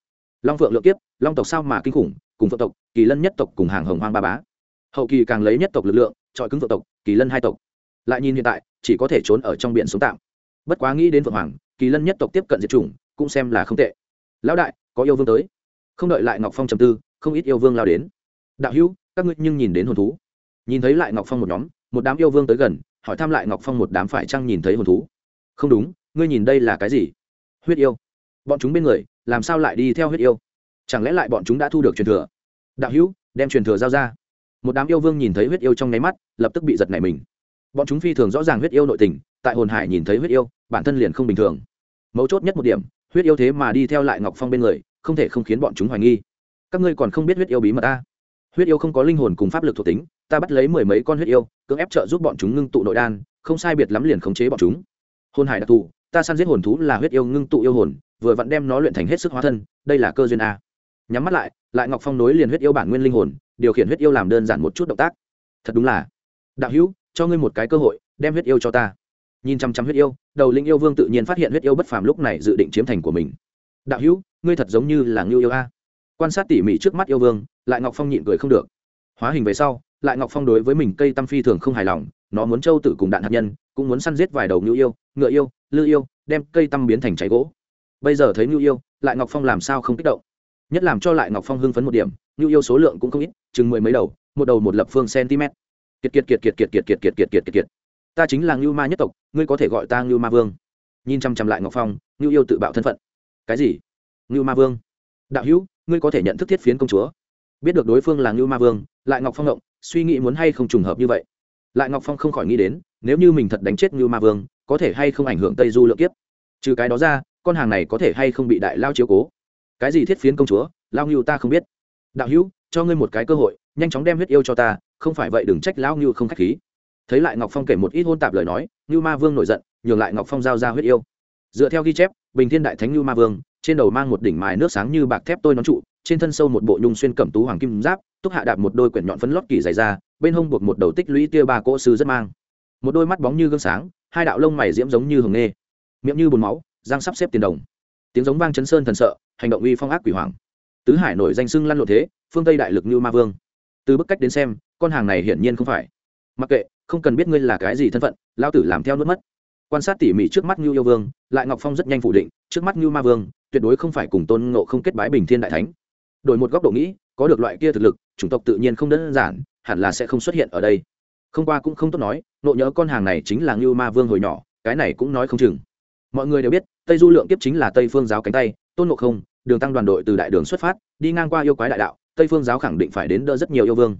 Long phượng lượng kiếp, long tộc sao mà kinh khủng, cùng phượng tộc, kỳ lân nhất tộc cùng hàng hồng hoang ba bá. Hậu kỳ càng lấy nhất tộc lực lượng trọi cứng phượng tộc, kỳ lân hai tộc. Lại nhìn hiện tại, chỉ có thể trốn ở trong biển sống tạm. Bất quá nghĩ đến phượng hoàng, kỳ lân nhất tộc tiếp cận diệt chủng, cũng xem là không tệ. Lão đại, có yêu vương tới. Không đợi lại ngọc phong trầm tư, không ít yêu vương lao đến. Đạo hữu, các ngươi nhưng nhìn đến hồn thú. Nhìn thấy lại ngọc phong một nhóm, một đám yêu vương tới gần, hỏi thăm lại ngọc phong một đám phải chăng nhìn thấy hồn thú. Không đúng, ngươi nhìn đây là cái gì? Huyết yêu. Bọn chúng bên người, làm sao lại đi theo huyết yêu? Chẳng lẽ lại bọn chúng đã thu được truyền thừa? Đạo hữu, đem truyền thừa giao ra một đám yêu vương nhìn thấy huyết yêu trong nháy mắt, lập tức bị giật nảy mình. Bọn chúng phi thường rõ ràng huyết yêu nội tình, tại hồn hải nhìn thấy huyết yêu, bản thân liền không bình thường. Mấu chốt nhất một điểm, huyết yêu thế mà đi theo lại ngọc phong bên người, không thể không khiến bọn chúng hoài nghi. Các ngươi còn không biết huyết yêu bí mật ta. Huyết yêu không có linh hồn cùng pháp lực thuộc tính, ta bắt lấy mười mấy con huyết yêu, cưỡng ép trợ giúp bọn chúng ngưng tụ nội đan, không sai biệt lắm liền khống chế bọn chúng. Hồn hải đặc thù, ta săn giết hồn thú là huyết yêu ngưng tụ yêu hồn, vừa vặn đem nó luyện thành hết sức hóa thân, đây là cơ duyên a. Nhắm mắt lại lại ngọc phong nối liền huyết yêu bản nguyên linh hồn điều khiển huyết yêu làm đơn giản một chút động tác. Thật đúng là. Đạo hữu, cho ngươi một cái cơ hội, đem huyết yêu cho ta. Nhìn chăm chăm huyết yêu, đầu linh yêu vương tự nhiên phát hiện huyết yêu bất phàm lúc này dự định chiếm thành của mình. Đạo hữu, ngươi thật giống như là ngưu yêu a. Quan sát tỉ mỉ trước mắt yêu vương, lại ngọc phong nhịn cười không được. Hóa hình về sau, lại ngọc phong đối với mình cây tam phi thường không hài lòng, nó muốn châu tử cùng đạn hạt nhân, cũng muốn săn giết vài đầu ngưu yêu, ngựa yêu, lư yêu, đem cây tam biến thành cháy gỗ. Bây giờ thấy ngưu yêu, lại ngọc phong làm sao không kích động? Nhất làm cho lại ngọc phong hưng phấn một điểm ngưu yêu số lượng cũng không ít chừng mười mấy đầu một đầu một lập phương cm kiệt kiệt kiệt kiệt kiệt kiệt kiệt kiệt kiệt kiệt kiệt kiệt ta chính là ngưu ma nhất tộc ngươi có thể gọi ta ngưu ma vương nhìn chăm chăm lại ngọc phong ngưu yêu tự bạo thân phận cái gì ngưu ma vương đạo hữu ngươi có thể nhận thức thiết phiến công chúa biết được đối phương là ngưu ma vương lại ngọc phong động suy nghĩ muốn hay không trùng hợp như vậy lại ngọc phong không khỏi nghĩ đến nếu như mình thật đánh chết ngưu ma vương có thể hay không ảnh hưởng tây du lượng kiếp trừ cái đó ra con hàng này có thể hay không bị đại lao chiếu cố cái gì thiết phiến công chúa lao ngưu ta không biết. Đạo hữu, cho ngươi một cái cơ hội, nhanh chóng đem huyết yêu cho ta, không phải vậy đừng trách lao ngưu không k h á c h khí. Thấy lại ngọc phong kể một ít hôn tạp lời nói, ngưu ma vương nổi giận, nhường lại ngọc phong giao ra huyết yêu. Dựa theo ghi chép, bình thiên đại thánh ngưu ma vương, trên đầu mang một đỉnh mài nước sáng như bạc thép tôi nón trụ, trên thân sâu một bộ nhung xuyên cẩm tú hoàng kim giáp, túc hạ đạp một đôi quyển nhọn phấn lót kỳ dày ra, bên hông buộc một đầu tích lũy tia ba cỗ sư rất mang. Một đôi mắt bóng như gương sáng, hai đạo lông mày diễm giống như hồng nghê, miệng như bùn máu giang sắp xếp tiền đồng. Tiếng giống vang chấn sơn thần sợ hành động uy phong ác quỷ hoàng tứ hải nổi danh sưng lăn lộ thế, phương tây đại lực như ma vương. Từ bức cách đến xem, con hàng này hiển nhiên không phải. Mặc kệ, không cần biết ngươi là cái gì thân phận lao tử làm theo nuốt mất. Quan sát tỉ mỉ trước mắt như yêu vương, lại ngọc phong rất nhanh phủ định, trước mắt như ma vương, tuyệt đối không phải cùng tôn ngộ không kết bái bình thiên đại thánh. Đổi một góc độ nghĩ, có được loại kia thực lực, chủng tộc tự nhiên không đơn giản, hẳn là sẽ không xuất hiện ở đây. Không qua cũng không tốt nói, nộ nhớ con hàng này chính là như ma vương hồi nhỏ, cái này cũng nói không chừng. Mọi người đều biết, tây du lượng kiếp chính là tây phương giáo cánh tay tôn ngộ không, đường tăng đoàn đội từ đại đường xuất phát, đi ngang qua yêu quái đại đạo, tây phương giáo khẳng định phải đến đỡ rất nhiều yêu vương.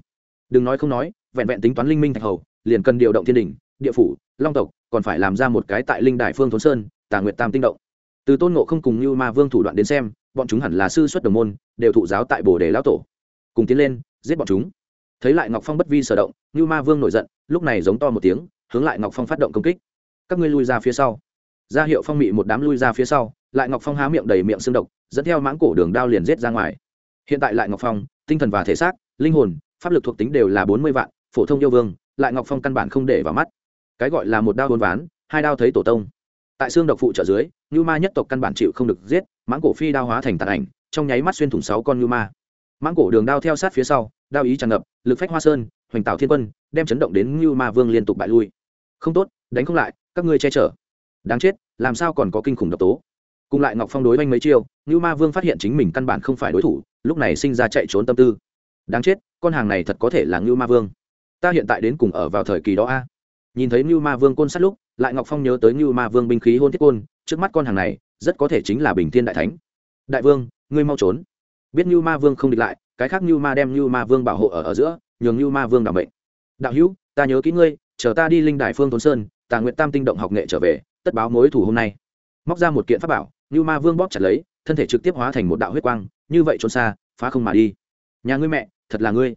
Đừng nói không nói, vẹn vẹn tính toán linh minh thạch hầu, liền cần điều động thiên đình, địa phủ, long tộc, còn phải làm ra một cái tại linh đài phương thốn sơn, tà nguyệt tam tinh động. Từ tôn ngộ không cùng như ma vương thủ đoạn đến xem, bọn chúng hẳn là sư xuất đồng môn, đều thụ giáo tại bồ đề lão tổ. Cùng tiến lên, giết bọn chúng. Thấy lại ngọc phong bất vi sở động, như ma vương nổi giận, lúc này giống to một tiếng, hướng lại ngọc phong phát động công kích. Các ngươi lui ra phía sau. Ra hiệu phong mị một đám lui ra phía sau lại ngọc phong há miệng đầy miệng xương độc, dẫn theo mãng cổ đường đao liền giết ra ngoài. Hiện tại lại ngọc phong, tinh thần và thể xác, linh hồn, pháp lực thuộc tính đều là bốn mươi vạn, phổ thông yêu vương, lại ngọc phong căn bản không để vào mắt. Cái gọi là một đao hôn ván, hai đao thấy tổ tông. Tại xương độc phụ trợ dưới như ma nhất tộc căn bản chịu không được giết, mãng cổ phi đao hóa thành tàn ảnh, trong nháy mắt xuyên thủng sáu con như ma. Mãng cổ đường đao theo sát phía sau, đao ý tràn ngập, lực phách hoa sơn, hoành tạo thiên quân, đem chấn động đến như ma vương liên tục bại lui. Không tốt, đánh không lại, các ngươi che chở. Đáng chết, làm sao còn có kinh khủng độc tố? Cùng lại ngọc phong đối oanh mấy chiêu như ma vương phát hiện chính mình căn bản không phải đối thủ, lúc này sinh ra chạy trốn tâm tư. Đáng chết, con hàng này thật có thể là như ma vương. Ta hiện tại đến cùng ở vào thời kỳ đó a. Nhìn thấy như ma vương côn sát lúc, lại ngọc phong nhớ tới như ma vương binh khí hôn thiết côn, trước mắt con hàng này, rất có thể chính là bình thiên đại thánh. Đại vương, ngươi mau trốn. Biết như ma vương không địch lại, cái khác như ma đem như ma vương bảo hộ ở ở giữa, nhường như ma vương đảm bệnh đạo hữu, ta nhớ kỹ ngươi, chờ ta đi linh đài phương tốn sơn, tà nguyện tam tinh động học nghệ trở về, tất báo mối thủ hôm nay. Móc ra một kiện pháp bảo như ma vương bóp chặt lấy, thân thể trực tiếp hóa thành một đạo huyết quang, như vậy trốn xa, phá không mà đi. Nhà ngươi mẹ, thật là ngươi.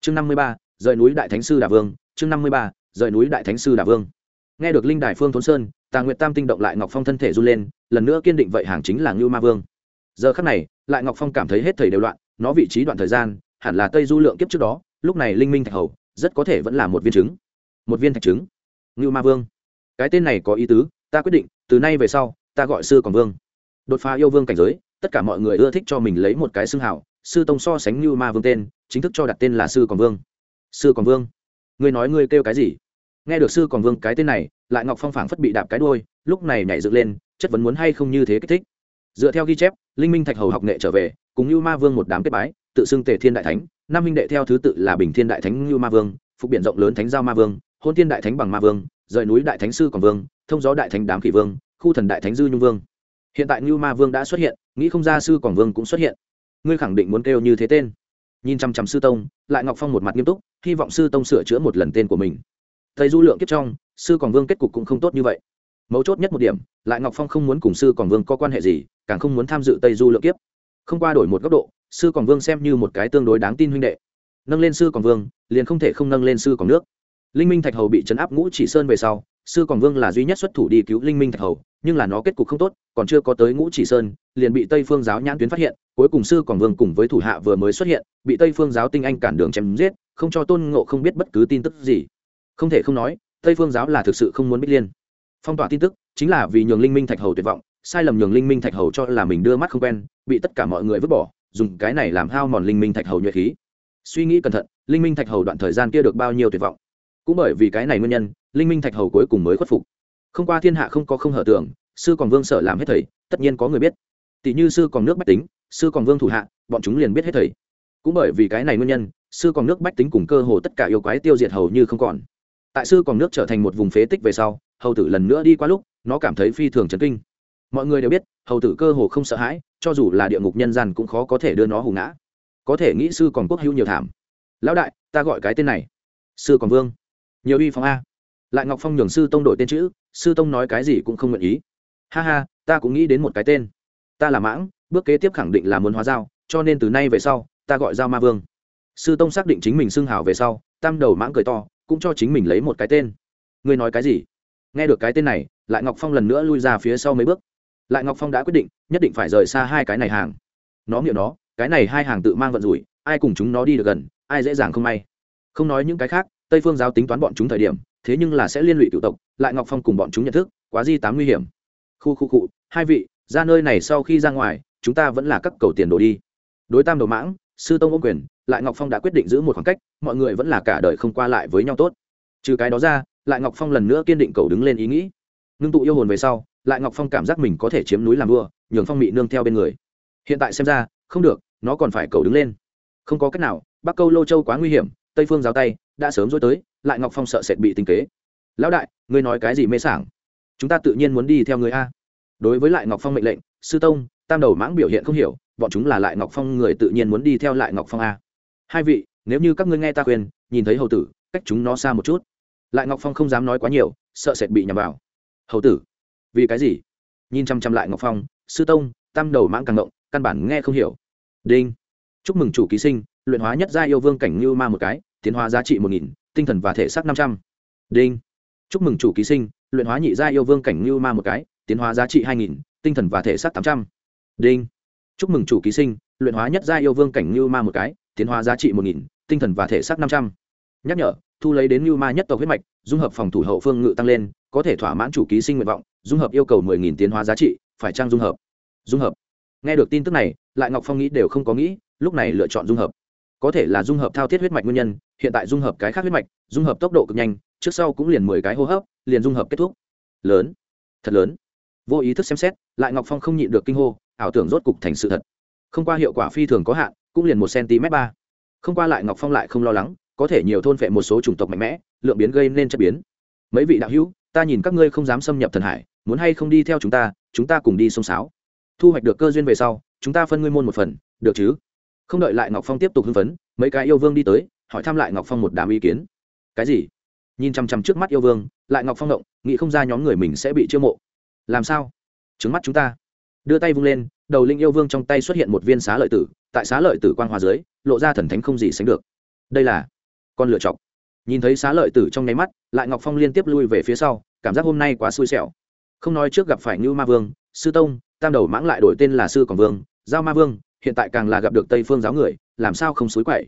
Chương năm mươi ba, rời núi đại thánh sư đà vương, chương năm mươi ba, rời núi đại thánh sư đà vương. Nghe được linh đài phương thốn sơn, tà nguyệt tam tinh động lại ngọc phong thân thể run lên, lần nữa kiên định vậy hàng chính là ngưu ma vương. Giờ khắc này, lại ngọc phong cảm thấy hết thầy đều loạn, nó vị trí đoạn thời gian, hẳn là tây du lượng kiếp trước đó, lúc này linh minh thạch hầu, rất có thể vẫn là một viên trứng. Một viên thạch trứng. Ngưu ma vương. Cái tên này có ý tứ, ta quyết định, từ nay về sau, ta gọi sư còn vương đột phá yêu vương cảnh giới, tất cả mọi người ưa thích cho mình lấy một cái xưng hảo sư tông so sánh như ma vương tên, chính thức cho đặt tên là sư còn vương. Sư còn vương? Ngươi nói ngươi kêu cái gì? Nghe được sư còn vương cái tên này, lại ngọc phong phảng phất bị đạp cái đôi lúc này nhảy dựng lên, chất vấn muốn hay không như thế kích thích. Dựa theo ghi chép, linh minh thạch hầu học nghệ trở về, cùng như ma vương một đám kết bái, tự xưng tề thiên đại thánh, năm minh đệ theo thứ tự là bình thiên đại thánh như ma vương, phục biển rộng lớn thánh giao ma vương, hôn thiên đại thánh bằng ma vương, rời núi đại thánh sư còn vương, thông gió đại thánh đám kỷ vương, khu thần đại thánh dư nhung vương hiện tại ngưu ma vương đã xuất hiện, nghĩ không ra sư quảng vương cũng xuất hiện. Ngươi khẳng định muốn kêu như thế tên. Nhìn chăm chăm sư tông, lại ngọc phong một mặt nghiêm túc, hy vọng sư tông sửa chữa một lần tên của mình. Thầy du lượng kiếp trong, sư quảng vương kết cục cũng không tốt như vậy. Mấu chốt nhất một điểm, lại ngọc phong không muốn cùng sư quảng vương có quan hệ gì, càng không muốn tham dự tây du lượng kiếp. Không qua đổi một góc độ, sư quảng vương xem như một cái tương đối đáng tin huynh đệ. Nâng lên sư quảng vương, liền không thể không nâng lên sư quảng nước. Linh minh thạch hầu bị chấn áp ngũ chỉ sơn về sau sư còn vương là duy nhất xuất thủ đi cứu linh minh thạch hầu, nhưng là nó kết cục không tốt, còn chưa có tới ngũ chỉ sơn, liền bị tây phương giáo nhãn tuyến phát hiện, cuối cùng sư còn vương cùng với thủ hạ vừa mới xuất hiện, bị tây phương giáo tinh anh cản đường chém giết, không cho tôn ngộ không biết bất cứ tin tức gì. Không thể không nói, tây phương giáo là thực sự không muốn biết liên. Phong tỏa tin tức, chính là vì nhường linh minh thạch hầu tuyệt vọng, sai lầm nhường linh minh thạch hầu cho là mình đưa mắt không quen, bị tất cả mọi người vứt bỏ, dùng cái này làm hao mòn linh minh thạch hầu nhuệ khí. Suy nghĩ cẩn thận, linh minh thạch hầu đoạn thời gian kia được bao nhiêu tuyệt vọng cũng bởi vì cái này nguyên nhân, linh minh thạch hầu cuối cùng mới khuất phục. Không qua thiên hạ không có không hở tưởng, sư còn vương sợ làm hết thầy, tất nhiên có người biết. Tỷ như sư còn nước bách tính, sư còn vương thủ hạ, bọn chúng liền biết hết thầy. Cũng bởi vì cái này nguyên nhân, sư còn nước bách tính cùng cơ hồ tất cả yêu quái tiêu diệt hầu như không còn. Tại sư còn nước trở thành một vùng phế tích về sau, hầu tử lần nữa đi qua lúc, nó cảm thấy phi thường chấn kinh. Mọi người đều biết, hầu tử cơ hồ không sợ hãi, cho dù là địa ngục nhân gian cũng khó có thể đưa nó hù ngã. Có thể nghĩ sư còn quốc hữu nhiều thảm. Lão đại, ta gọi cái tên này. Sư còn vương nhiều uy phong a. Lại ngọc phong nhường sư tông đổi tên chữ, sư tông nói cái gì cũng không nguyện ý. Ha ha, ta cũng nghĩ đến một cái tên. Ta là mãng, bước kế tiếp khẳng định là muốn hóa dao cho nên từ nay về sau, ta gọi dao ma vương. Sư tông xác định chính mình xưng hào về sau, tam đầu mãng cười to, cũng cho chính mình lấy một cái tên. Ngươi nói cái gì? Nghe được cái tên này, lại ngọc phong lần nữa lui ra phía sau mấy bước. Lại ngọc phong đã quyết định, nhất định phải rời xa hai cái này hàng. Nó nghiệm nó, cái này hai hàng tự mang vận rủi, ai cùng chúng nó đi được gần, ai dễ dàng không may. Không nói những cái khác tây phương giáo tính toán bọn chúng thời điểm, thế nhưng là sẽ liên lụy cựu tộc, lại ngọc phong cùng bọn chúng nhận thức, quá di tám nguy hiểm. Khu khu cụ hai vị, ra nơi này sau khi ra ngoài, chúng ta vẫn là các cầu tiền đồ đi. Đối tam đồ mãng, sư tông ôm quyền, lại ngọc phong đã quyết định giữ một khoảng cách, mọi người vẫn là cả đời không qua lại với nhau tốt. Trừ cái đó ra, lại ngọc phong lần nữa kiên định cầu đứng lên ý nghĩ. Ngưng tụ yêu hồn về sau, lại ngọc phong cảm giác mình có thể chiếm núi làm vua, nhường phong mị nương theo bên người. Hiện tại xem ra, không được, nó còn phải cầu đứng lên. Không có cách nào, bắc câu lô châu quá nguy hiểm, tây phương giáo tay đã sớm dối tới, lại ngọc phong sợ sệt bị tinh kế. Lão đại, ngươi nói cái gì mê sảng? Chúng ta tự nhiên muốn đi theo người a. Đối với lại ngọc phong mệnh lệnh, sư tông, tam đầu mãng biểu hiện không hiểu, bọn chúng là lại ngọc phong người tự nhiên muốn đi theo lại ngọc phong a. Hai vị, nếu như các ngươi nghe ta khuyên, nhìn thấy hầu tử, cách chúng nó xa một chút. Lại ngọc phong không dám nói quá nhiều, sợ sệt bị nhầm vào. Hầu tử, vì cái gì? Nhìn chăm chăm lại ngọc phong, sư tông, tam đầu mãng càng động, căn bản nghe không hiểu. Đinh, chúc mừng chủ ký sinh, luyện hóa nhất gia yêu vương cảnh như ma một cái tiến hóa giá trị một nghìn, tinh thần và thể xác năm trăm. Đinh. Chúc mừng chủ ký sinh, luyện hóa nhị gia yêu vương cảnh ngưu ma một cái, tiến hóa giá trị hai nghìn, tinh thần và thể xác tám trăm. Đinh. Chúc mừng chủ ký sinh, luyện hóa nhất gia yêu vương cảnh ngưu ma một cái, tiến hóa giá trị một nghìn, tinh thần và thể xác năm trăm. Nhắc nhở, thu lấy đến ngưu ma nhất tộc huyết mạch, dung hợp phòng thủ hậu phương ngự tăng lên, có thể thỏa mãn chủ ký sinh nguyện vọng, dung hợp yêu cầu mười nghìn tiến hóa giá trị, phải trang dung hợp? Dung hợp. Nghe được tin tức này, lại ngọc phong nghĩ đều không có nghĩ, lúc này lựa chọn dung hợp có thể là dung hợp thao thiết huyết mạch nguyên nhân, hiện tại dung hợp cái khác huyết mạch, dung hợp tốc độ cực nhanh, trước sau cũng liền mười cái hô hấp, liền dung hợp kết thúc. Lớn. Thật lớn. Vô ý thức xem xét, lại ngọc phong không nhịn được kinh hô, ảo tưởng rốt cục thành sự thật. Không qua hiệu quả phi thường có hạn, cũng liền một cm ba. Không qua lại ngọc phong lại không lo lắng, có thể nhiều thôn vệ một số chủng tộc mạnh mẽ, lượng biến gây nên chất biến. Mấy vị đạo hữu, ta nhìn các ngươi không dám xâm nhập thần hải, muốn hay không đi theo chúng ta chúng ta cùng đi sông sáo. Thu hoạch được cơ duyên về sau, chúng ta phân ngươi môn một phần, được chứ? Không đợi lại ngọc phong tiếp tục hưng phấn, mấy cái yêu vương đi tới, hỏi thăm lại ngọc phong một đám ý kiến. Cái gì? Nhìn chằm chằm trước mắt yêu vương, lại ngọc phong động nghĩ không ra nhóm người mình sẽ bị chiêu mộ. Làm sao? Trứng mắt chúng ta. Đưa tay vung lên, đầu linh yêu vương trong tay xuất hiện một viên xá lợi tử, tại xá lợi tử quan hòa dưới, lộ ra thần thánh không gì sánh được. Đây là con lựa chọc. Nhìn thấy xá lợi tử trong nháy mắt, lại ngọc phong liên tiếp lui về phía sau, cảm giác hôm nay quá xui xẻo. Không nói trước gặp phải như ma vương, sư tông, tam đầu mãng lại đổi tên là sư còn vương, giao ma vương hiện tại càng là gặp được tây phương giáo người, làm sao không xối quậy?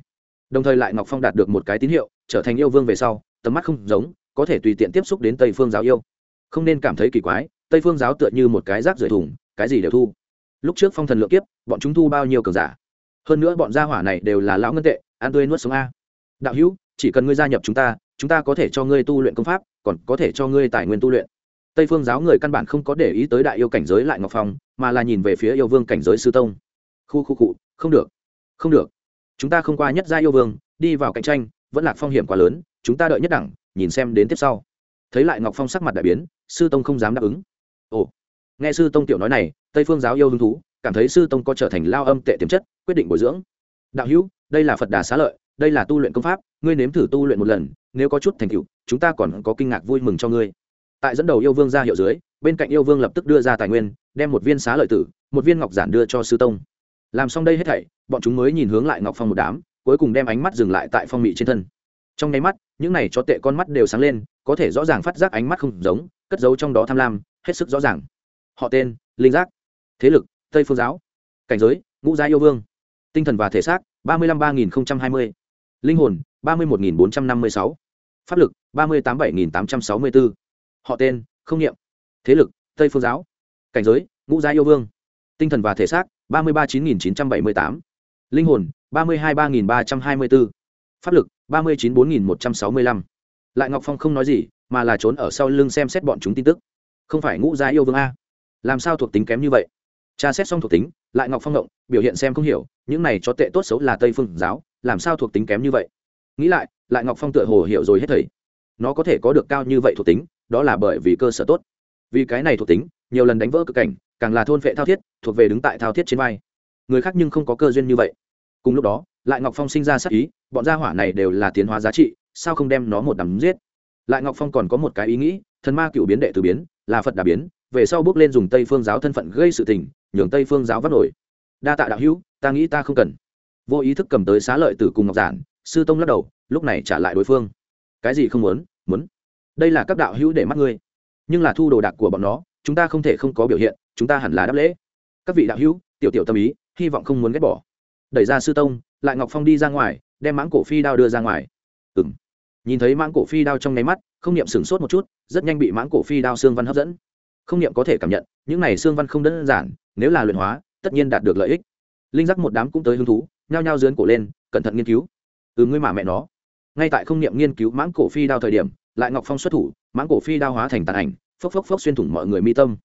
Đồng thời lại ngọc phong đạt được một cái tín hiệu, trở thành yêu vương về sau, tầm mắt không giống, có thể tùy tiện tiếp xúc đến tây phương giáo yêu. Không nên cảm thấy kỳ quái, tây phương giáo tựa như một cái rác rưởi thùng, cái gì đều thu. Lúc trước phong thần lượng kiếp, bọn chúng thu bao nhiêu cường giả? Hơn nữa bọn gia hỏa này đều là lão ngân tệ an tươi nuốt sống a. Đạo hữu, chỉ cần ngươi gia nhập chúng ta chúng ta có thể cho ngươi tu luyện công pháp, còn có thể cho ngươi tài nguyên tu luyện. Tây phương giáo người căn bản không có để ý tới đại yêu cảnh giới lại ngọc phong, mà là nhìn về phía yêu vương cảnh giới sư tông khu khu cụ, không được không được. Chúng ta không qua nhất gia yêu vương, đi vào cạnh tranh, vẫn là phong hiểm quá lớn, chúng ta đợi nhất đẳng, nhìn xem đến tiếp sau. Thấy lại ngọc phong sắc mặt đại biến, sư tông không dám đáp ứng. Ồ, nghe sư tông tiểu nói này, tây phương giáo yêu hứng thú, cảm thấy sư tông có trở thành lao âm tệ tiềm chất, quyết định bồi dưỡng. Đạo hữu, đây là phật đà xá lợi, đây là tu luyện công pháp, ngươi nếm thử tu luyện một lần, nếu có chút thành tựu, chúng ta còn có kinh ngạc vui mừng cho ngươi. Tại dẫn đầu yêu vương ra hiệu dưới, bên cạnh yêu vương lập tức đưa ra tài nguyên, đem một viên xá lợi tử, một viên ngọc giản đưa cho sư tông làm xong đây hết thảy, bọn chúng mới nhìn hướng lại ngọc phong một đám, cuối cùng đem ánh mắt dừng lại tại phong mị trên thân. Trong nháy mắt, những này cho tệ con mắt đều sáng lên, có thể rõ ràng phát giác ánh mắt không giống, cất giấu trong đó tham lam, hết sức rõ ràng. Họ tên, linh giác. Thế lực, tây phương giáo. Cảnh giới, ngũ gia yêu vương. Tinh thần và thể xác, ba mươi năm ba nghìn hai mươi. Linh hồn, ba mươi một nghìn bốn trăm năm mươi sáu. Pháp lực, ba mươi tám bảy nghìn tám trăm sáu mươi bốn họ tên, không nghiệm thế lực, tây phương giáo. Cảnh giới, ngũ gia yêu vương. Tinh thần và thể xác ba mươi ba chín nghìn chín trăm bảy mươi tám. Linh hồn, ba mươi hai ba nghìn ba trăm hai mươi bốn pháp lực, ba mươi chín bốn nghìn một trăm sáu mươi lăm. Lại ngọc phong không nói gì, mà là trốn ở sau lưng xem xét bọn chúng tin tức. Không phải ngũ gia yêu vương a. Làm sao thuộc tính kém như vậy? Tra xét xong thuộc tính, lại ngọc phong động, biểu hiện xem không hiểu, những này cho tệ tốt xấu là tây phương giáo, làm sao thuộc tính kém như vậy? Nghĩ lại lại ngọc phong tựa hồ hiểu rồi hết thầy. Nó có thể có được cao như vậy thuộc tính, đó là bởi vì cơ sở tốt. Vì cái này thuộc tính, nhiều lần đánh vỡ cực cảnh càng là thôn vệ thao thiết, thuộc về đứng tại thao thiết trên vai. Người khác nhưng không có cơ duyên như vậy. Cùng lúc đó, lại ngọc phong sinh ra sắc ý, bọn gia hỏa này đều là tiến hóa giá trị, sao không đem nó một đắm giết? Lại ngọc phong còn có một cái ý nghĩ, thần ma cựu biến đệ từ biến, là phật đà biến, về sau bước lên dùng tây phương giáo thân phận gây sự tình, nhường tây phương giáo vắt nổi. Đa tạ đạo hữu, ta nghĩ ta không cần. Vô ý thức cầm tới xá lợi tử cùng ngọc giản, sư tông lắc đầu, lúc này trả lại đối phương. Cái gì không muốn? Muốn. Đây là các đạo hữu để mắt ngươi, nhưng là thu đồ đạc của bọn nó chúng ta không thể không có biểu hiện, chúng ta hẳn là đáp lễ. Các vị đạo hữu, tiểu tiểu tâm ý, hy vọng không muốn ghét bỏ. Đẩy ra sư tông, lại ngọc phong đi ra ngoài, đem mãng cổ phi đao đưa ra ngoài. Ừ m nhìn thấy mãng cổ phi đao trong nháy mắt, không niệm sửng sốt một chút, rất nhanh bị mãng cổ phi đao xương văn hấp dẫn. Không niệm có thể cảm nhận, những này xương văn không đơn giản, nếu là luyện hóa, tất nhiên đạt được lợi ích. Linh giác một đám cũng tới hứng thú, nhao nhao dướn cổ lên, cẩn thận nghiên cứu. Ừ ngươi mà mẹ nó. Ngay tại không niệm nghiên cứu mãng cổ phi đao thời điểm, lại ngọc phong xuất thủ, mãng cổ phi đao hóa thành tàn ảnh phốc phốc phốc xuyên thủng mọi người mi tâm.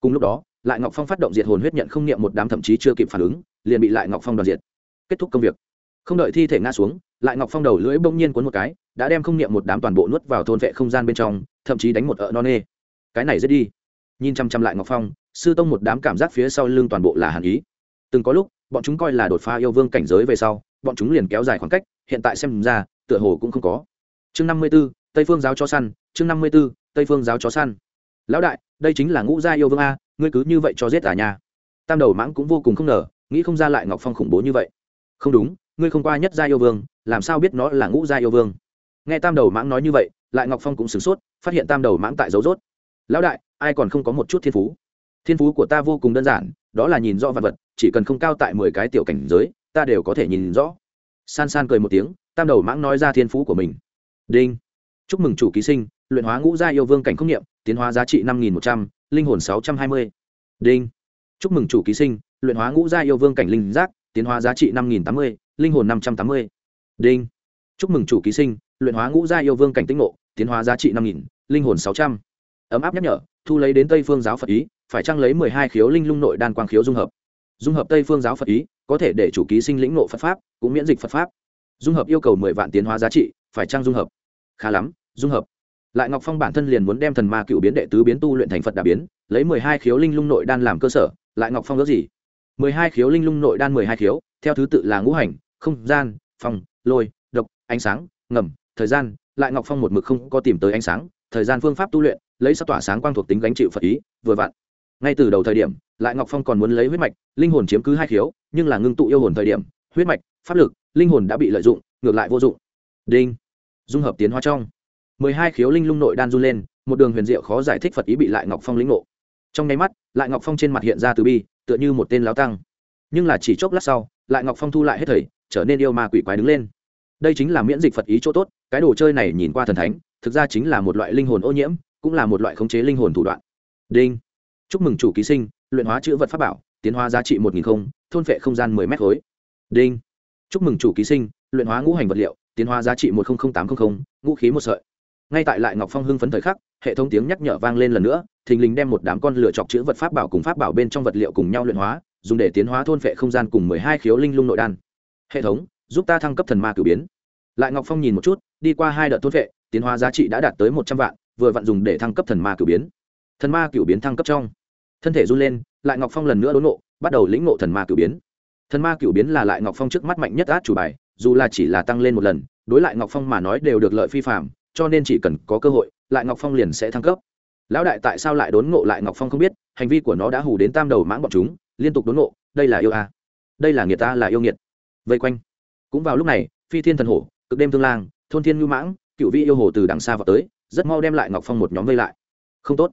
Cùng lúc đó, lại ngọc phong phát động diệt hồn huyết nhận không niệm một đám thậm chí chưa kịp phản ứng, liền bị lại ngọc phong đoàn diệt. Kết thúc công việc. Không đợi thi thể ngã xuống, lại ngọc phong đầu lưỡi bỗng nhiên cuốn một cái, đã đem không niệm một đám toàn bộ nuốt vào thôn vệ không gian bên trong, thậm chí đánh một ợ non nê. Cái này dễ đi. Nhìn chăm chăm lại ngọc phong, sư tông một đám cảm giác phía sau lưng toàn bộ là hàn ý. Từng có lúc, bọn chúng coi là đột phá yêu vương cảnh giới về sau, bọn chúng liền kéo dài khoảng cách, hiện tại xem ra, tựa hồ cũng không có. Chương năm mươi b ố tây phương giáo cho săn, chương năm mươi b ố tây phương giáo chó săn lão đại, đây chính là ngũ gia yêu vương a, ngươi cứ như vậy cho giết à nhà tam đầu mãng cũng vô cùng không ngờ, nghĩ không ra lại ngọc phong khủng bố như vậy. Không đúng, ngươi không qua nhất gia yêu vương, làm sao biết nó là ngũ gia yêu vương? Nghe tam đầu mãng nói như vậy, lại ngọc phong cũng sửng sốt, phát hiện tam đầu mãng tại dấu rốt. Lão đại, ai còn không có một chút thiên phú? Thiên phú của ta vô cùng đơn giản, đó là nhìn rõ vật vật, chỉ cần không cao tại mười cái tiểu cảnh giới, ta đều có thể nhìn rõ. San san cười một tiếng, tam đầu mãng nói ra thiên phú của mình. Đinh chúc mừng chủ ký sinh, luyện hóa ngũ gia yêu vương cảnh không nghiệm tiến hóa giá trị năm nghìn một trăm, linh hồn sáu trăm hai mươi. Đinh. Chúc mừng chủ ký sinh, luyện hóa ngũ gia yêu vương cảnh linh giác, tiến hóa giá trị năm nghìn tám mươi, linh hồn năm trăm tám mươi. Đinh. Chúc mừng chủ ký sinh, luyện hóa ngũ gia yêu vương cảnh tinh ngộ, tiến hóa giá trị năm nghìn, linh hồn sáu trăm. Ấm áp nhắc nhở, thu lấy đến tây phương giáo phật ý, phải trăng lấy mười hai khiếu linh lung nội đan quang khiếu dung hợp? Dung hợp tây phương giáo phật ý, có thể để chủ ký sinh lĩnh nộ phật pháp, cũng miễn dịch phật pháp. Dung hợp yêu cầu mười vạn tiến hóa giá trị, phải trăng dung hợp? Khá lắm dung hợp. Lại ngọc phong bản thân liền muốn đem thần ma cựu biến đệ tứ biến tu luyện thành phật đà biến, lấy mười hai khiếu linh lung nội đan làm cơ sở. Lại ngọc phong ước gì? mười hai khiếu linh lung nội đan mười hai khiếu, theo thứ tự là ngũ hành, không gian phong lôi, độc, ánh sáng, ngầm, thời gian. Lại ngọc phong một mực không có tìm tới ánh sáng, thời gian phương pháp tu luyện, lấy sắc tỏa sáng quang thuộc tính gánh chịu phật ý, vừa vặn. Ngay từ đầu thời điểm, lại ngọc phong còn muốn lấy huyết mạch, linh hồn chiếm cứ hai khiếu, nhưng là ngưng tụ yêu hồn thời điểm, huyết mạch, pháp lực, linh hồn đã bị lợi dụng, ngược lại vô dụng. Đinh. Dung hợp tiến hóa trong mười hai khiếu linh lung nội đan run lên, một đường huyền diệu khó giải thích phật ý bị lại ngọc phong lĩnh ngộ. Trong nháy mắt, lại ngọc phong trên mặt hiện ra từ bi, tựa như một tên láo tăng. Nhưng là chỉ chốc lát sau, lại ngọc phong thu lại hết thầy, trở nên yêu ma quỷ quái đứng lên. Đây chính là miễn dịch phật ý chỗ tốt, cái đồ chơi này nhìn qua thần thánh, thực ra chính là một loại linh hồn ô nhiễm, cũng là một loại khống chế linh hồn thủ đoạn. Đinh. Chúc mừng chủ ký sinh, luyện hóa chữ vật pháp bảo, tiến hóa giá trị một nghìn không, thôn phệ không gian mười mét khối. Đinh. Chúc mừng chủ ký sinh, luyện hóa ngũ hành vật liệu, tiến hóa giá trị một nghìn tám trăm linh ngũ khí một sợi ngay tại lại ngọc phong hưng phấn thời khắc, hệ thống tiếng nhắc nhở vang lên lần nữa, thình lình đem một đám con lửa chọc chữ vật pháp bảo cùng pháp bảo bên trong vật liệu cùng nhau luyện hóa, dùng để tiến hóa thôn phệ không gian cùng mười hai khiếu linh lung nội đan. Hệ thống, giúp ta thăng cấp thần ma cử biến. Lại ngọc phong nhìn một chút, đi qua hai đợt thôn phệ tiến hóa giá trị đã đạt tới một trăm vạn, vừa vặn dùng để thăng cấp thần ma cử biến. Thần ma cử biến thăng cấp trong. Thân thể run lên, lại ngọc phong lần nữa đốn ngộ, bắt đầu lĩnh ngộ thần ma cử biến. Thần ma cử biến là lại ngọc phong trước mắt mạnh nhất át chủ bài, dù là chỉ là tăng lên một lần, đối lại ngọc phong mà nói đều được lợi phi phạm cho nên chỉ cần có cơ hội, lại ngọc phong liền sẽ thăng cấp. Lão đại tại sao lại đốn ngộ lại ngọc phong không biết, hành vi của nó đã hù đến tam đầu mãng bọn chúng, liên tục đốn ngộ, đây là yêu a. Đây là nghiệt ta, là yêu nghiệt. Vây quanh. Cũng vào lúc này, phi thiên thần hổ, cực đêm thương lang, thôn thiên ngưu mãng, cựu vị yêu hồ từ đằng xa vào tới, rất mau đem lại ngọc phong một nhóm vây lại. Không tốt.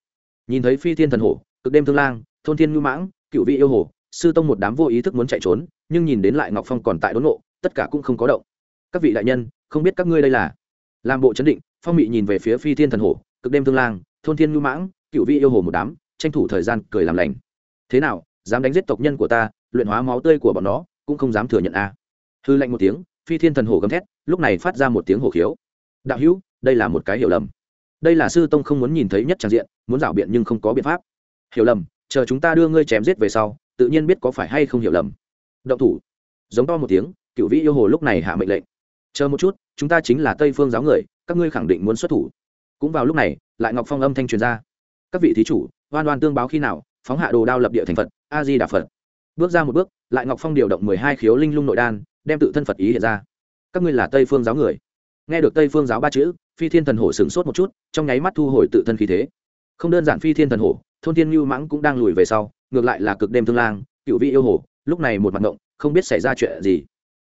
Nhìn thấy phi thiên thần hổ, cực đêm thương lang, thôn thiên ngưu mãng, cựu vị yêu hồ, sư tông một đám vô ý thức muốn chạy trốn, nhưng nhìn đến lại ngọc phong còn tại đốn ngộ, tất cả cũng không có động. Các vị đại nhân, không biết các ngươi đây là làm bộ chấn định phong mị nhìn về phía phi thiên thần hổ, cực đêm thương lang, thôn thiên ngưu mãng, cựu vị yêu hồ một đám, tranh thủ thời gian cười làm lành. Thế nào, dám đánh giết tộc nhân của ta, luyện hóa máu tươi của bọn nó, cũng không dám thừa nhận a à. hư lạnh một tiếng, phi thiên thần hổ gầm thét, lúc này phát ra một tiếng hổ khiếu. Đạo hữu, đây là một cái hiểu lầm. Đây là sư tông không muốn nhìn thấy nhất tràn diện, muốn rảo biện nhưng không có biện pháp. Hiểu lầm, chờ chúng ta đưa ngươi chém giết về sau, tự nhiên biết có phải hay không hiểu lầm. Động thủ. Giống to một tiếng, cựu vĩ yêu hồ lúc này hạ mệnh lệnh chờ một chút, chúng ta chính là tây phương giáo người, các ngươi khẳng định muốn xuất thủ. Cũng vào lúc này, lại ngọc phong âm thanh truyền ra. Các vị thí chủ oan oan tương báo khi nào, phóng hạ đồ đao lập địa thành phật a di đà phật. Bước ra một bước, lại ngọc phong điều động mười hai khiếu linh lung nội đan, đem tự thân phật ý hiện ra. Các ngươi là tây phương giáo người. Nghe được tây phương giáo ba chữ, phi thiên thần hổ sửng sốt một chút, trong nháy mắt thu hồi tự thân khí thế. Không đơn giản phi thiên thần hổ, thôn thiên mưu mãng cũng đang lùi về sau, ngược lại là cực đêm thương lang, cựu vị yêu hổ lúc này một mặt ngộng, không biết xảy ra chuyện gì.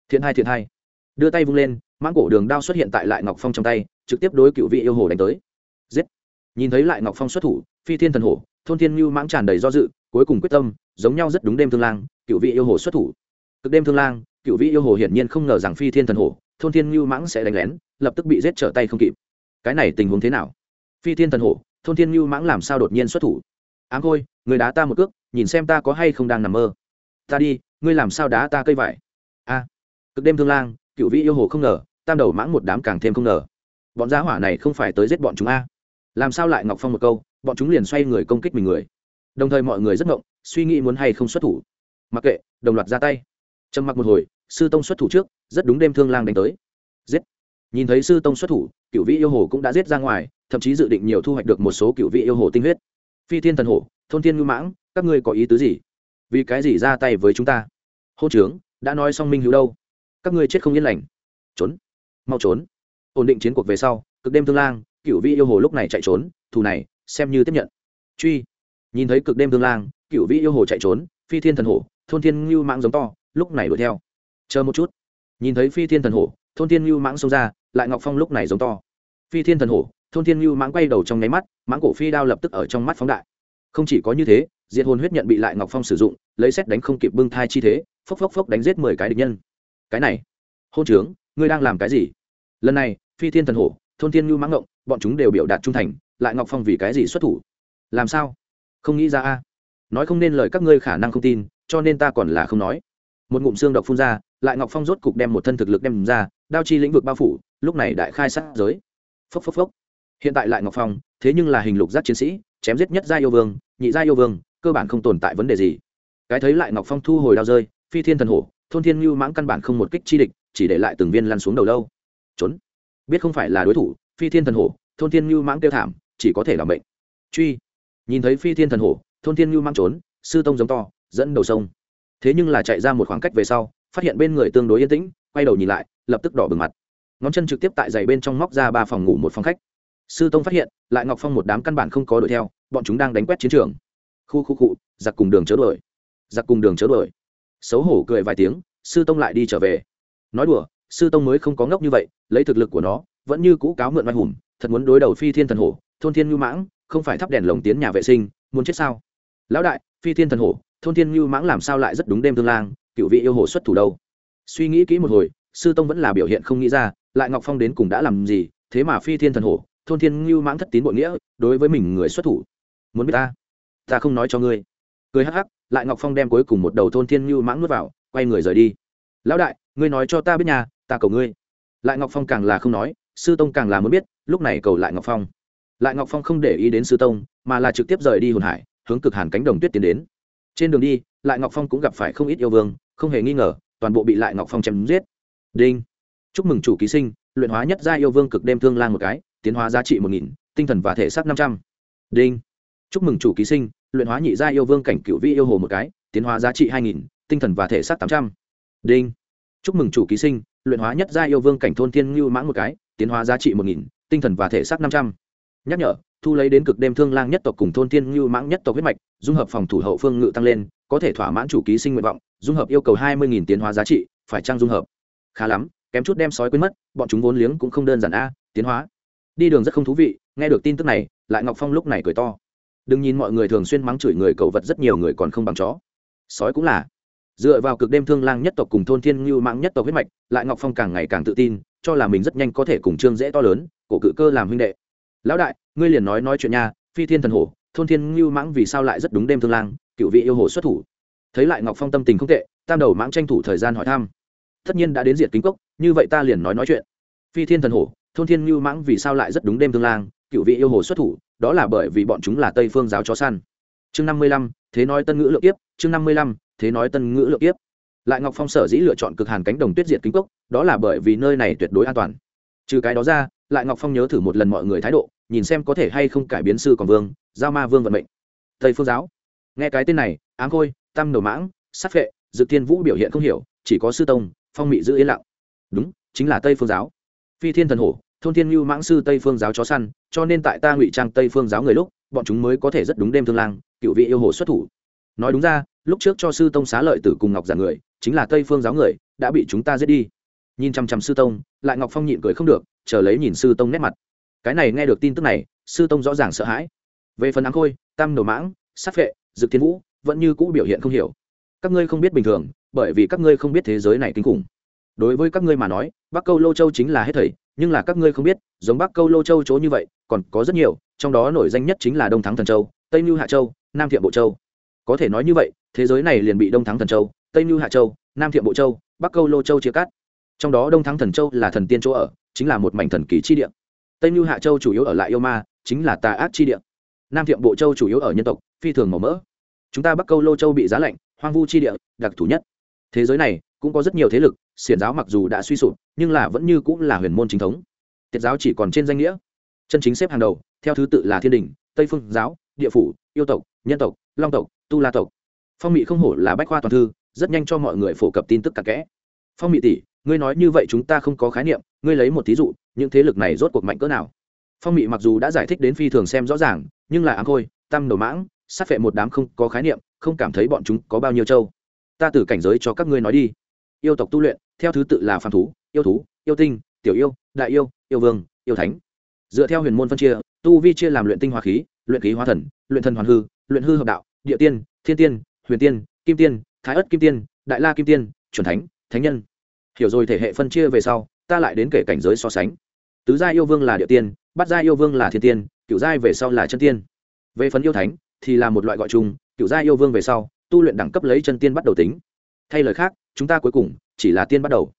Thiện hai thiện hai đưa tay vung lên, mãng cổ đường đao xuất hiện tại lại ngọc phong trong tay, trực tiếp đối cựu vị yêu hồ đánh tới. Giết! Nhìn thấy lại ngọc phong xuất thủ, phi thiên thần hổ, thôn thiên mưu mãng tràn đầy do dự, cuối cùng quyết tâm, giống nhau rất đúng đêm thương lang, cựu vị yêu hồ xuất thủ. Cực đêm thương lang, cựu vị yêu hồ hiển nhiên không ngờ rằng phi thiên thần hổ, thôn thiên mưu mãng sẽ đánh lén, lập tức bị giết trở tay không kịp. Cái này tình huống thế nào? Phi thiên thần hổ, thôn thiên mưu mãng làm sao đột nhiên xuất thủ? Ám khôi, người đá ta một cước, nhìn xem ta có hay không đang nằm mơ. Ta đi, ngươi làm sao đá ta cây vải? A! Cực đêm thương lang cựu vị yêu hồ không ngờ, tam đầu mãng một đám càng thêm không ngờ. Bọn gia hỏa này không phải tới giết bọn chúng a. Làm sao lại ngọc phong một câu, bọn chúng liền xoay người công kích mình người. Đồng thời mọi người rất ngộng, suy nghĩ muốn hay không xuất thủ. Mặc kệ, đồng loạt ra tay. Trầm mặc một hồi, sư tông xuất thủ trước, rất đúng đêm thương lang đánh tới. Giết. Nhìn thấy sư tông xuất thủ, cựu vị yêu hồ cũng đã giết ra ngoài, thậm chí dự định nhiều thu hoạch được một số cựu vị yêu hồ tinh huyết. Phi thiên thần hồ thôn thiên ngư mãng, các ngươi có ý tứ gì? Vì cái gì ra tay với chúng ta? Hô trướng đã nói xong minh hữu đâu? Các ngươi chết không yên lành. Trốn. Mau trốn. Ổn định chiến cuộc về sau, cực đêm thương lang cựu vị yêu hồ lúc này chạy trốn, thù này, xem như tiếp nhận. Truy. Nhìn thấy cực đêm thương lang cựu vị yêu hồ chạy trốn, phi thiên thần hồ thôn thiên ngưu mãng giống to, lúc này đuổi theo. Chờ một chút. Nhìn thấy phi thiên thần hồ thôn thiên ngưu mãng xông ra, lại ngọc phong lúc này giống to. Phi thiên thần hồ thôn thiên ngưu mãng quay đầu trong nháy mắt, mãng cổ phi đao lập tức ở trong mắt phóng đại. Không chỉ có như thế, diệt hồn huyết nhận bị lại ngọc phong sử dụng, lấy xét đánh không kịp bưng thai chi thế, phốc phốc phốc đánh giết mười cái địch nhân cái này. Hôn trướng, ngươi đang làm cái gì? Lần này, phi thiên thần hổ, thôn thiên ngưu mãng ngộng, bọn chúng đều biểu đạt trung thành, lại ngọc phong vì cái gì xuất thủ? Làm sao? Không nghĩ ra a. Nói không nên lời các ngươi khả năng không tin, cho nên ta còn là không nói. Một ngụm xương độc phun ra, lại ngọc phong rốt cục đem một thân thực lực đem ra, đao chi lĩnh vực bao phủ, lúc này đại khai sát giới. Phốc phốc phốc. Hiện tại lại ngọc phong, thế nhưng là hình lục giác chiến sĩ, chém giết nhất gia yêu vương, nhị gia yêu vương, cơ bản không tồn tại vấn đề gì. Cái thấy lại ngọc phong thu hồi đao rơi, phi thiên thần hổ thôn thiên lưu mãng căn bản không một kích chi địch, chỉ để lại từng viên lăn xuống đầu lâu. Trốn. Biết không phải là đối thủ, phi thiên thần hổ, thôn thiên lưu mãng tiêu thảm, chỉ có thể làm bệnh truy. Nhìn thấy phi thiên thần hổ, thôn thiên lưu mãng trốn, sư tông giống to, dẫn đầu sông. Thế nhưng là chạy ra một khoảng cách về sau, phát hiện bên người tương đối yên tĩnh, quay đầu nhìn lại, lập tức đỏ bừng mặt. Ngón chân trực tiếp tại giày bên trong móc ra ba phòng ngủ một phòng khách. Sư tông phát hiện, lại ngọc phong một đám căn bản không có đuổi theo, bọn chúng đang đánh quét chiến trường. Khu khu cụ giặc cùng đường chớ đuổi. Giặc cùng đường chớ đuổi xấu hổ cười vài tiếng, sư tông lại đi trở về. Nói đùa, sư tông mới không có ngốc như vậy, lấy thực lực của nó, vẫn như cũ cáo mượn mai hùng, thật muốn đối đầu phi thiên thần hổ, thôn thiên ngưu mãng, không phải thắp đèn lồng tiến nhà vệ sinh, muốn chết sao? Lão đại, phi thiên thần hổ, thôn thiên ngưu mãng làm sao lại rất đúng đêm tương lang, cựu vị yêu hồ xuất thủ đâu? Suy nghĩ kỹ một hồi, sư tông vẫn là biểu hiện không nghĩ ra, lại ngọc phong đến cùng đã làm gì, thế mà phi thiên thần hổ, thôn thiên ngưu mãng thất tín bội nghĩa, đối với mình người xuất thủ. Muốn biết ta? Ta không nói cho ngươi. Cười hắc hắc lại ngọc phong đem cuối cùng một đầu thôn thiên như mãng nuốt vào, quay người rời đi. Lão đại, ngươi nói cho ta biết nhà, ta cầu ngươi. Lại ngọc phong càng là không nói, sư tông càng là muốn biết, lúc này cầu lại ngọc phong. Lại ngọc phong không để ý đến sư tông, mà là trực tiếp rời đi hồn hải, hướng cực hàn cánh đồng tuyết tiến đến. Trên đường đi, lại ngọc phong cũng gặp phải không ít yêu vương, không hề nghi ngờ, toàn bộ bị lại ngọc phong chém giết. Đinh, chúc mừng chủ ký sinh, luyện hóa nhất gia yêu vương cực đêm thương lang một cái, tiến hóa giá trị một nghìn, tinh thần và thể xác năm trăm. Đinh, chúc mừng chủ ký sinh luyện hóa nhị gia yêu vương cảnh cựu vi yêu hồ một cái, tiến hóa giá trị hai nghìn, tinh thần và thể xác tám trăm. Đinh. Chúc mừng chủ ký sinh, luyện hóa nhất gia yêu vương cảnh thôn thiên ngưu mãng một cái, tiến hóa giá trị một nghìn, tinh thần và thể xác năm trăm. Nhắc nhở, thu lấy đến cực đêm thương lang nhất tộc cùng thôn thiên ngưu mãng nhất tộc huyết mạch, dung hợp phòng thủ hậu phương ngự tăng lên, có thể thỏa mãn chủ ký sinh nguyện vọng, dung hợp yêu cầu hai mươi tiến hóa giá trị, phải trang dung hợp? Khá lắm, kém chút đem sói quên mất, bọn chúng vốn liếng cũng không đơn giản a, tiến hóa. Đi đường rất không thú vị, nghe được tin tức này, lại ngọc phong lúc này cười to đừng nhìn mọi người thường xuyên mắng chửi người cầu vật, rất nhiều người còn không bằng chó. Sói cũng là. Dựa vào cực đêm thương lang nhất tộc cùng thôn thiên ngưu mãng nhất tộc huyết mạch, lại ngọc phong càng ngày càng tự tin, cho là mình rất nhanh có thể cùng trương dễ to lớn, cổ cự cơ làm huynh đệ. Lão đại, ngươi liền nói nói chuyện nha, phi thiên thần hổ, thôn thiên ngưu mãng vì sao lại rất đúng đêm thương lang, cựu vị yêu hồ xuất thủ. Thấy lại ngọc phong tâm tình không tệ, tam đầu mãng tranh thủ thời gian hỏi thăm. Tất nhiên đã đến diện kính cốc, như vậy ta liền nói nói chuyện. Phi thiên thần hổ, thôn thiên ngưu mãng vì sao lại rất đúng đêm thương lang, cựu vị yêu hồ xuất thủ đó là bởi vì bọn chúng là tây phương giáo chó săn. Chương năm mươi lăm, thế nói tân ngữ lượng tiếp chương năm mươi lăm, thế nói tân ngữ lượng tiếp lại ngọc phong sở dĩ lựa chọn cực hàn cánh đồng tuyết diệt kính cốc, đó là bởi vì nơi này tuyệt đối an toàn. Trừ cái đó ra, lại ngọc phong nhớ thử một lần mọi người thái độ, nhìn xem có thể hay không cải biến sư còn vương, giao ma vương vận mệnh. Tây phương giáo. Nghe cái tên này áng khôi, tam nổ mãng, sát phệ dự thiên vũ biểu hiện không hiểu, chỉ có sư tông, phong mị giữ yên lặng. Đúng, chính là tây phương giáo. Phi thiên thần hổ thôn thiên mưu mãng sư tây phương giáo chó săn, cho nên tại ta ngụy trang tây phương giáo người lúc, bọn chúng mới có thể rất đúng đêm thương lang, cựu vị yêu hồ xuất thủ. Nói đúng ra, lúc trước cho sư tông xá lợi tử cùng ngọc giả người, chính là tây phương giáo người, đã bị chúng ta giết đi. Nhìn chăm chăm sư tông, lại ngọc phong nhịn cười không được, chờ lấy nhìn sư tông nét mặt. Cái này nghe được tin tức này, sư tông rõ ràng sợ hãi. Về phần áng khôi, tam nổ mãng, sát vệ dực thiên vũ, vẫn như cũ biểu hiện không hiểu. Các ngươi không biết bình thường, bởi vì các ngươi không biết thế giới này kinh khủng đối với các ngươi mà nói, bắc câu lô châu chính là hết thầy, nhưng là các ngươi không biết, giống bắc câu lô châu chỗ như vậy, còn có rất nhiều, trong đó nổi danh nhất chính là đông thắng thần châu, tây mưu hạ châu, nam Thiện bộ châu. Có thể nói như vậy, thế giới này liền bị đông thắng thần châu, tây mưu hạ châu, nam Thiện bộ châu, bắc câu lô châu chia cắt. Trong đó đông thắng thần châu là thần tiên chỗ ở, chính là một mảnh thần kỳ chi địa. Tây mưu hạ châu chủ yếu ở lại yêu ma, chính là tà ác chi địa. Nam thiệm bộ châu chủ yếu ở nhân tộc, phi thường màu mỡ. Chúng ta bắc câu lô châu bị giá lạnh, hoang vu chi địa, đặc thù nhất. Thế giới này cũng có rất nhiều thế lực, xiển giáo mặc dù đã suy sụp, nhưng là vẫn như cũng là huyền môn chính thống. Tiết giáo chỉ còn trên danh nghĩa. Chân chính xếp hàng đầu, theo thứ tự là thiên đình, tây phương giáo, địa phủ, yêu tộc, nhân tộc, long tộc, tu la tộc. Phong mỹ không hổ là bách khoa toàn thư, rất nhanh cho mọi người phổ cập tin tức cặn kẽ. Phong mỹ tỷ, ngươi nói như vậy chúng ta không có khái niệm, ngươi lấy một thí dụ, những thế lực này rốt cuộc mạnh cỡ nào? Phong mỹ mặc dù đã giải thích đến phi thường xem rõ ràng, nhưng là áng khôi, tam đầu mãng, sát phệ một đám không có khái niệm, không cảm thấy bọn chúng có bao nhiêu châu ta từ cảnh giới cho các ngươi nói đi yêu tộc tu luyện, theo thứ tự là phàm thú, yêu thú, yêu tinh, tiểu yêu, đại yêu yêu vương, yêu thánh. Dựa theo huyền môn phân chia, tu vi chia làm luyện tinh hoa khí, luyện khí hóa thần, luyện thần hoàn hư, luyện hư hợp đạo, địa tiên, thiên tiên, huyền tiên, kim tiên, thái ất kim tiên, đại la kim tiên, chuẩn thánh thánh nhân. Hiểu rồi thể hệ phân chia về sau, ta lại đến kể cảnh giới so sánh. Tứ gia yêu vương là địa tiên, bát gia yêu vương là thiên tiên cựu giai về sau là chân tiên. Về phần yêu thánh, thì là một loại gọi chung cựu gia yêu vương về sau, tu luyện đẳng cấp lấy chân tiên bắt đầu tính. Thay lời khác chúng ta cuối cùng chỉ là tiên bắt đầu.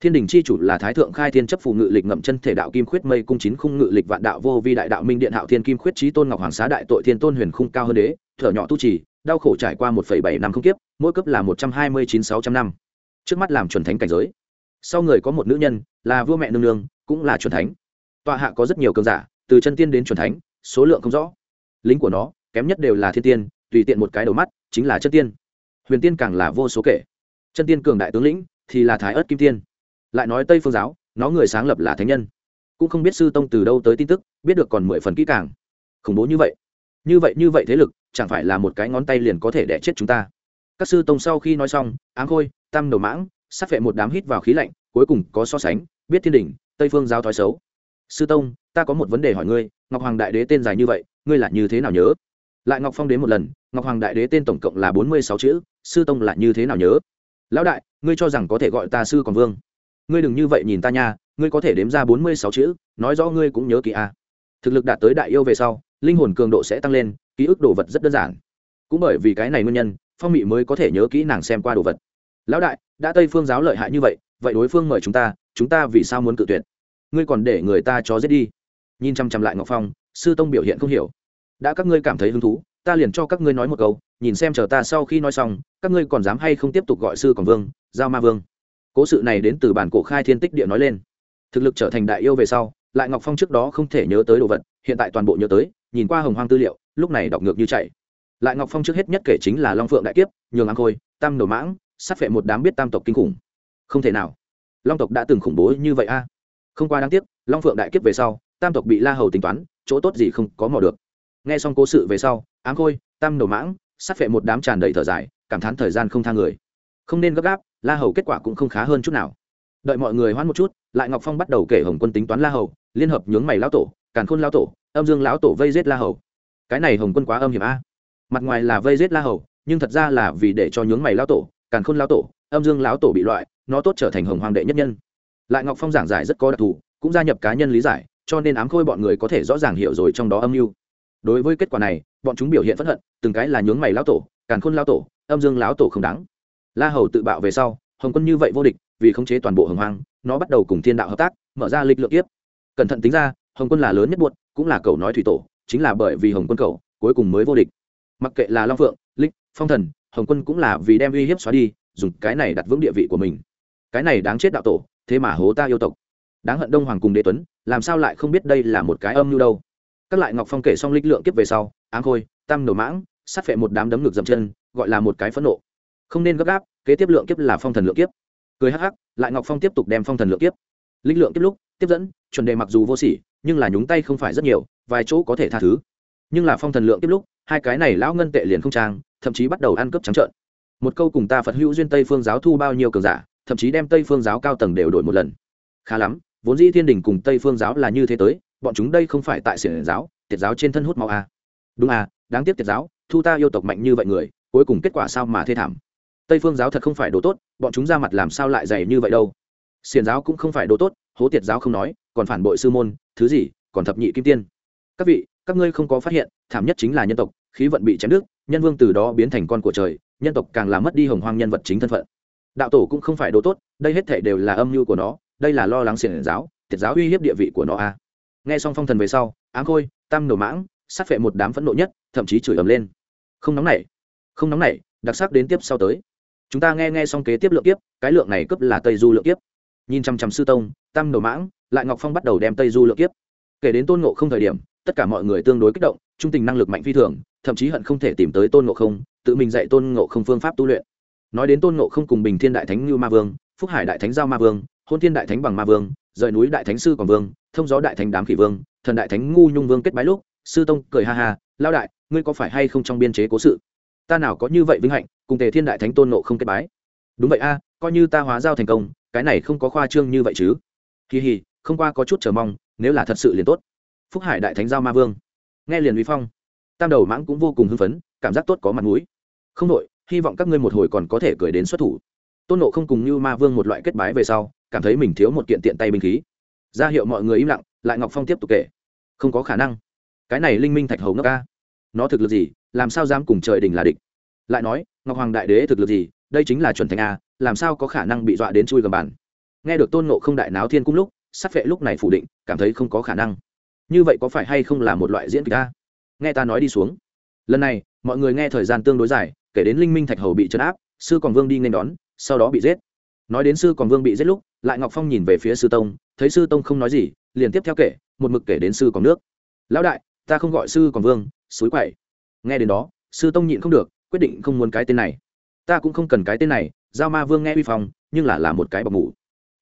Thiên đình c h i chủ là thái thượng khai thiên chấp phù ngự lịch ngậm chân thể đạo kim khuyết mây cung chín khung ngự lịch vạn đạo vô vi đại đạo minh điện hạo thiên kim khuyết trí tôn ngọc hoàng xá đại tội thiên tôn huyền khung cao hơn đế, thở nhỏ tu trì, đau khổ trải qua một bảy năm không kiếp, mỗi cấp là một trăm hai mươi chín sáu trăm năm. Trước mắt làm chuẩn thánh cảnh giới. Sau người có một nữ nhân, là vua mẹ nương nương, cũng là chuẩn thánh. Tọa hạ có rất nhiều cường giả, từ chân tiên đến chuẩn thánh, số lượng không rõ. Lính của nó, kém nhất đều là thiên tiên, tùy tiện một cái đầu mắt, chính là chân tiên. Huyền tiên càng là vô số kể chân tiên cường đại tướng lĩnh thì là thái ớt kim tiên. Lại nói tây phương giáo, nó người sáng lập là thánh nhân. Cũng không biết sư tông từ đâu tới tin tức, biết được còn mười phần kỹ càng. Khủng bố như vậy. Như vậy như vậy thế lực, chẳng phải là một cái ngón tay liền có thể đẻ chết chúng ta. Các sư tông sau khi nói xong, áng khôi, tam đầu mãng, sát phệ một đám hít vào khí lạnh, cuối cùng có so sánh, biết thiên đình tây phương giáo thói xấu. Sư tông, ta có một vấn đề hỏi ngươi, ngọc hoàng đại đế tên dài như vậy, ngươi là như thế nào nhớ? Lại ngọc phong đến một lần, ngọc hoàng đại đế tên tổng cộng là bốn mươi sáu chữ, sư tông là như thế nào nhớ? Lão đại, ngươi cho rằng có thể gọi ta sư còn vương. Ngươi đừng như vậy nhìn ta nha, ngươi có thể đếm ra bốn mươi sáu chữ, nói rõ ngươi cũng nhớ kỹ a thực lực đạt tới đại yêu về sau, linh hồn cường độ sẽ tăng lên, ký ức đồ vật rất đơn giản. Cũng bởi vì cái này nguyên nhân, phong mị mới có thể nhớ kỹ nàng xem qua đồ vật. Lão đại, đã tây phương giáo lợi hại như vậy vậy đối phương mời chúng ta chúng ta vì sao muốn cự tuyệt? Ngươi còn để người ta cho giết đi. Nhìn chăm chăm lại ngọc phong, sư tông biểu hiện không hiểu. Đã các ngươi cảm thấy hứng thú ta liền cho các ngươi nói một câu, nhìn xem chờ ta sau khi nói xong, các ngươi còn dám hay không tiếp tục gọi sư còn vương, giao ma vương. Cố sự này đến từ bản cổ khai thiên tích địa nói lên. Thực lực trở thành đại yêu về sau, lại ngọc phong trước đó không thể nhớ tới đồ vật, hiện tại toàn bộ nhớ tới, nhìn qua hồng hoang tư liệu, lúc này đọc ngược như chạy. Lại ngọc phong trước hết nhất kể chính là long phượng đại kiếp, nhường ăn khôi, tam nổ mãng, sát phệ một đám biết tam tộc kinh khủng. Không thể nào. Long tộc đã từng khủng bố như vậy a. Không qua đáng tiếc, long phượng đại kiếp về sau, tam tộc bị la hầu tính toán, chỗ tốt gì không có mò được nghe xong cố sự về sau áng khôi, tam đầu mãng, sát phệ một đám tràn đầy thở dài, cảm thán thời gian không thang người. Không nên gấp gáp, la hầu kết quả cũng không khá hơn chút nào. Đợi mọi người hoãn một chút, lại ngọc phong bắt đầu kể hồng quân tính toán la hầu, liên hợp nhướng mày lão tổ, càn khôn lão tổ, âm dương lão tổ vây giết la hầu. Cái này hồng quân quá âm hiểm a. Mặt ngoài là vây giết la hầu, nhưng thật ra là vì để cho nhướng mày lão tổ, càn khôn lão tổ, âm dương lão tổ bị loại, nó tốt trở thành hồng hoàng đệ nhất nhân. Lại ngọc phong giảng giải rất có đặc thù, cũng gia nhập cá nhân lý giải, cho nên ám khôi bọn người có thể rõ ràng hiểu rồi trong đó âm mưu đối với kết quả này, bọn chúng biểu hiện phẫn hận, từng cái là nhướng mày lão tổ, càn khôn lão tổ, âm dương lão tổ không đáng. La hầu tự bạo về sau, hồng quân như vậy vô địch, vì khống chế toàn bộ hồng hoang, nó bắt đầu cùng thiên đạo hợp tác, mở ra lịch lượng tiếp cẩn thận tính ra, hồng quân là lớn nhất buốt cũng là cầu nói thủy tổ, chính là bởi vì hồng quân cầu, cuối cùng mới vô địch. Mặc kệ là long phượng, lịch, phong thần, hồng quân cũng là vì đem uy hiếp xóa đi, dùng cái này đặt vững địa vị của mình. Cái này đáng chết đạo tổ, thế mà hố ta yêu tộc. Đáng hận đông hoàng cùng đế tuấn, làm sao lại không biết đây là một cái âm mưu đâu? Các lại ngọc phong kể xong lịch lượng kiếp về sau áng khôi, tam nổ mãng, sát phệ một đám đấm ngược dậm chân, gọi là một cái phẫn nộ. Không nên gấp gáp, kế tiếp lượng kiếp là phong thần lượng kiếp. Cười hắc hắc, lại ngọc phong tiếp tục đem phong thần lượng kiếp. Linh lượng kiếp lúc, tiếp dẫn, chuẩn đề mặc dù vô sỉ, nhưng là nhúng tay không phải rất nhiều, vài chỗ có thể tha thứ. Nhưng là phong thần lượng kiếp lúc, hai cái này lão ngân tệ liền không trang, thậm chí bắt đầu ăn cướp trắng trợn. Một câu cùng ta phật hữu duyên tây phương giáo thu bao nhiêu cường giả, thậm chí đem tây phương giáo cao tầng đều đổi một lần. Khá lắm, vốn dĩ thiên đình cùng tây phương giáo là như thế tới bọn chúng đây không phải tại xiển giáo, tiệt giáo trên thân hút máu à. đúng à đáng tiếc tiệt giáo, thu ta yêu tộc mạnh như vậy người, cuối cùng kết quả sao mà thê thảm. Tây phương giáo thật không phải đồ tốt, bọn chúng ra mặt làm sao lại dày như vậy đâu. Xiền giáo cũng không phải đồ tốt, hố tiệt giáo không nói, còn phản bội sư môn, thứ gì, còn thập nhị kim tiên. Các vị, các ngươi không có phát hiện, thảm nhất chính là nhân tộc, khí vận bị chém đứt, nhân vương từ đó biến thành con của trời, nhân tộc càng làm mất đi hồng hoang nhân vật chính thân phận. Đạo tổ cũng không phải đồ tốt, đây hết thể đều là âm mưu của nó, đây là lo lắng xiển giáo, tiệt giáo uy hiếp địa vị của nó a nghe xong phong thần về sau, áng khôi, tam nổ mãng, sát phệ một đám phẫn nộ nhất, thậm chí chửi ầm lên. Không nóng nảy, không nóng nảy, đặc sắc đến tiếp sau tới. Chúng ta nghe nghe xong kế tiếp lượng tiếp cái lượng này cấp là tây du lượng tiếp nhìn chăm chăm sư tông, tam nổ mãng, lại ngọc phong bắt đầu đem tây du lượng tiếp kể đến tôn ngộ không thời điểm, tất cả mọi người tương đối kích động, trung tình năng lực mạnh phi thường, thậm chí hận không thể tìm tới tôn ngộ không, tự mình dạy tôn ngộ không phương pháp tu luyện. Nói đến tôn ngộ không cùng bình thiên đại thánh như ma vương, phúc hải đại thánh giao ma vương, hôn thiên đại thánh bằng ma vương rời núi đại thánh sư còn vương, thông gió đại thánh đám khỉ vương, thần đại thánh ngu nhung vương kết bái lúc, sư tông cười ha ha lao đại, ngươi có phải hay không trong biên chế cố sự? Ta nào có như vậy vinh hạnh, cùng tề thiên đại thánh tôn nộ không kết bái. Đúng vậy a, coi như ta hóa giao thành công, cái này không có khoa trương như vậy chứ. Kỳ hì, không qua có chút chờ mong, nếu là thật sự liền tốt. Phúc hải đại thánh giao ma vương. Nghe liền uy phong. Tam đầu mãng cũng vô cùng hưng phấn, cảm giác tốt có mặt mũi. Không đội hy vọng các ngươi một hồi còn có thể cười đến xuất thủ. Tôn nộ không cùng như ma vương một loại kết bái về sau cảm thấy mình thiếu một kiện tiện tay binh khí. Ra hiệu mọi người im lặng, lại ngọc phong tiếp tục kể. Không có khả năng. Cái này linh minh thạch hầu ngốc ca. Nó thực lực gì, làm sao dám cùng trời đình là địch? Lại nói, ngọc hoàng đại đế thực lực gì, đây chính là chuẩn thành a, làm sao có khả năng bị dọa đến chui gầm bàn? Nghe được tôn nộ không đại náo thiên cung lúc sắc vệ lúc này phủ định, cảm thấy không có khả năng. Như vậy có phải hay không là một loại diễn kịch a? Nghe ta nói đi xuống. Lần này, mọi người nghe thời gian tương đối dài, kể đến linh minh thạch hầu bị trấn áp, sư còn vương đi nên đón, sau đó bị giết nói đến sư còn vương bị giết lúc, lại ngọc phong nhìn về phía sư tông, thấy sư tông không nói gì, liền tiếp theo kể, một mực kể đến sư còn nước. Lão đại, ta không gọi sư còn vương, suối quậy. Nghe đến đó, sư tông nhịn không được, quyết định không muốn cái tên này. Ta cũng không cần cái tên này, giao ma vương nghe uy phong, nhưng là là một cái bọc ngủ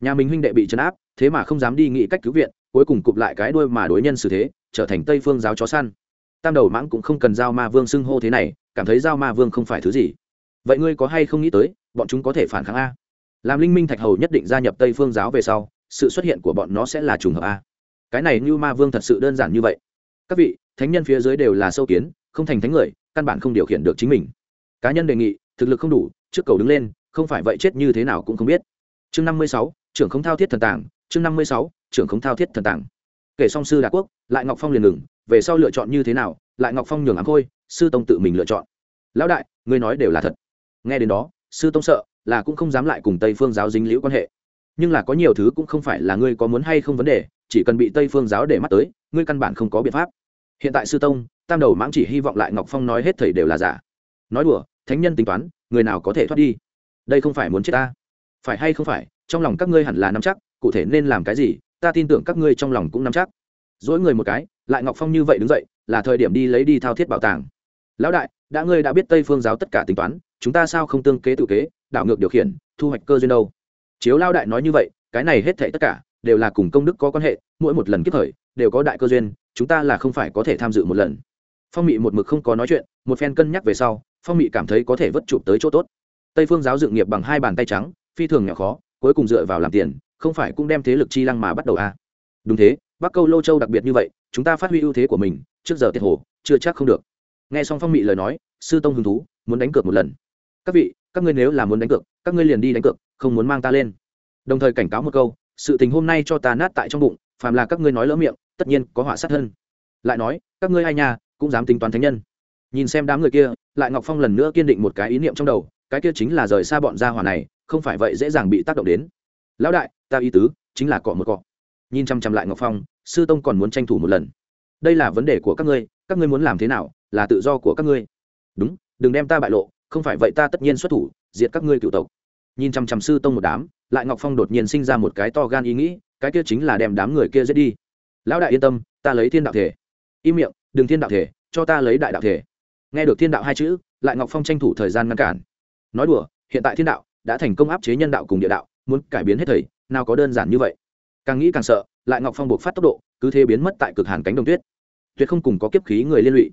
nhà mình huynh đệ bị trấn áp, thế mà không dám đi nghĩ cách cứu viện, cuối cùng cụp lại cái đuôi mà đối nhân xử thế, trở thành tây phương giáo chó săn. Tam đầu mãng cũng không cần giao ma vương xưng hô thế này, cảm thấy giao ma vương không phải thứ gì. Vậy ngươi có hay không nghĩ tới, bọn chúng có thể phản kháng a? Làm linh minh thạch hầu nhất định gia nhập tây phương giáo về sau, sự xuất hiện của bọn nó sẽ là trùng hợp a. Cái này như ma vương thật sự đơn giản như vậy. Các vị, thánh nhân phía dưới đều là sâu kiến, không thành thánh người, căn bản không điều khiển được chính mình. Cá nhân đề nghị, thực lực không đủ, trước cầu đứng lên, không phải vậy chết như thế nào cũng không biết. Chương năm mươi sáu, trưởng không thao thiết thần tàng, chương năm mươi sáu, trưởng không thao thiết thần tàng. Kể song sư đà quốc, lại ngọc phong liền ngừng, về sau lựa chọn như thế nào, lại ngọc phong nhường ám khôi, sư tông tự mình lựa chọn. Lão đại, ngươi nói đều là thật. Nghe đến đó, sư tông sợ là cũng không dám lại cùng tây phương giáo dính liễu quan hệ. Nhưng là có nhiều thứ cũng không phải là ngươi có muốn hay không vấn đề, chỉ cần bị tây phương giáo để mắt tới, ngươi căn bản không có biện pháp. Hiện tại sư tông, tam đầu mãng chỉ hy vọng lại ngọc phong nói hết thầy đều là giả. Nói đùa, thánh nhân tính toán, người nào có thể thoát đi? Đây không phải muốn chết ta. Phải hay không phải, trong lòng các ngươi hẳn là nắm chắc, cụ thể nên làm cái gì, ta tin tưởng các ngươi trong lòng cũng nắm chắc. Dỗi người một cái, lại ngọc phong như vậy đứng dậy, là thời điểm đi lấy đi thao thiết bảo tàng. Lão đại, đã ngươi đã biết tây phương giáo tất cả tính toán, chúng ta sao không tương kế tự kế đảo ngược điều khiển, thu hoạch cơ duyên đâu. Chiếu lao đại nói như vậy, cái này hết thệ tất cả đều là cùng công đức có quan hệ, mỗi một lần kiếp thời đều có đại cơ duyên, chúng ta là không phải có thể tham dự một lần. Phong mị một mực không có nói chuyện, một phen cân nhắc về sau, phong mị cảm thấy có thể vất chụp tới chỗ tốt. Tây phương giáo dựng nghiệp bằng hai bàn tay trắng, phi thường nhỏ khó, cuối cùng dựa vào làm tiền, không phải cũng đem thế lực chi lăng mà bắt đầu à. đúng thế, bắc câu lô châu đặc biệt như vậy, chúng ta phát huy ưu thế của mình, trước giờ tiết hồ, chưa chắc không được. Nghe xong phong mị lời nói, sư tông hứng thú, muốn đánh cược một lần. Các vị các ngươi nếu là muốn đánh cược, các ngươi liền đi đánh cược, không muốn mang ta lên. Đồng thời cảnh cáo một câu, sự tình hôm nay cho ta nát tại trong bụng, phàm là các ngươi nói lỡ miệng, tất nhiên có họa sát hơn lại nói, các ngươi ai nhà cũng dám tính toán thánh nhân. Nhìn xem đám người kia, lại ngọc phong lần nữa kiên định một cái ý niệm trong đầu, cái kia chính là rời xa bọn gia hỏa này, không phải vậy dễ dàng bị tác động đến. Lão đại, ta ý tứ, chính là cọ một cọ. Nhìn chăm chăm lại ngọc phong, sư tông còn muốn tranh thủ một lần. Đây là vấn đề của các ngươi các ngươi muốn làm thế nào, là tự do của các ngươi. Đúng, đừng đem ta bại lộ không phải vậy ta tất nhiên xuất thủ, diệt các ngươi cựu tộc. Nhìn chăm chăm sư tông một đám, lại ngọc phong đột nhiên sinh ra một cái to gan ý nghĩ, cái kia chính là đem đám người kia giết đi. Lão đại yên tâm, ta lấy thiên đạo thể. Im miệng, đừng thiên đạo thể, cho ta lấy đại đạo thể. Nghe được thiên đạo hai chữ, lại ngọc phong tranh thủ thời gian ngăn cản. Nói đùa, hiện tại thiên đạo đã thành công áp chế nhân đạo cùng địa đạo, muốn cải biến hết thầy, nào có đơn giản như vậy. Càng nghĩ càng sợ, lại ngọc phong buộc phát tốc độ, cứ thế biến mất tại cực hàn cánh đồng tuyết. Tuyệt không cùng có kiếp khí người liên lụy.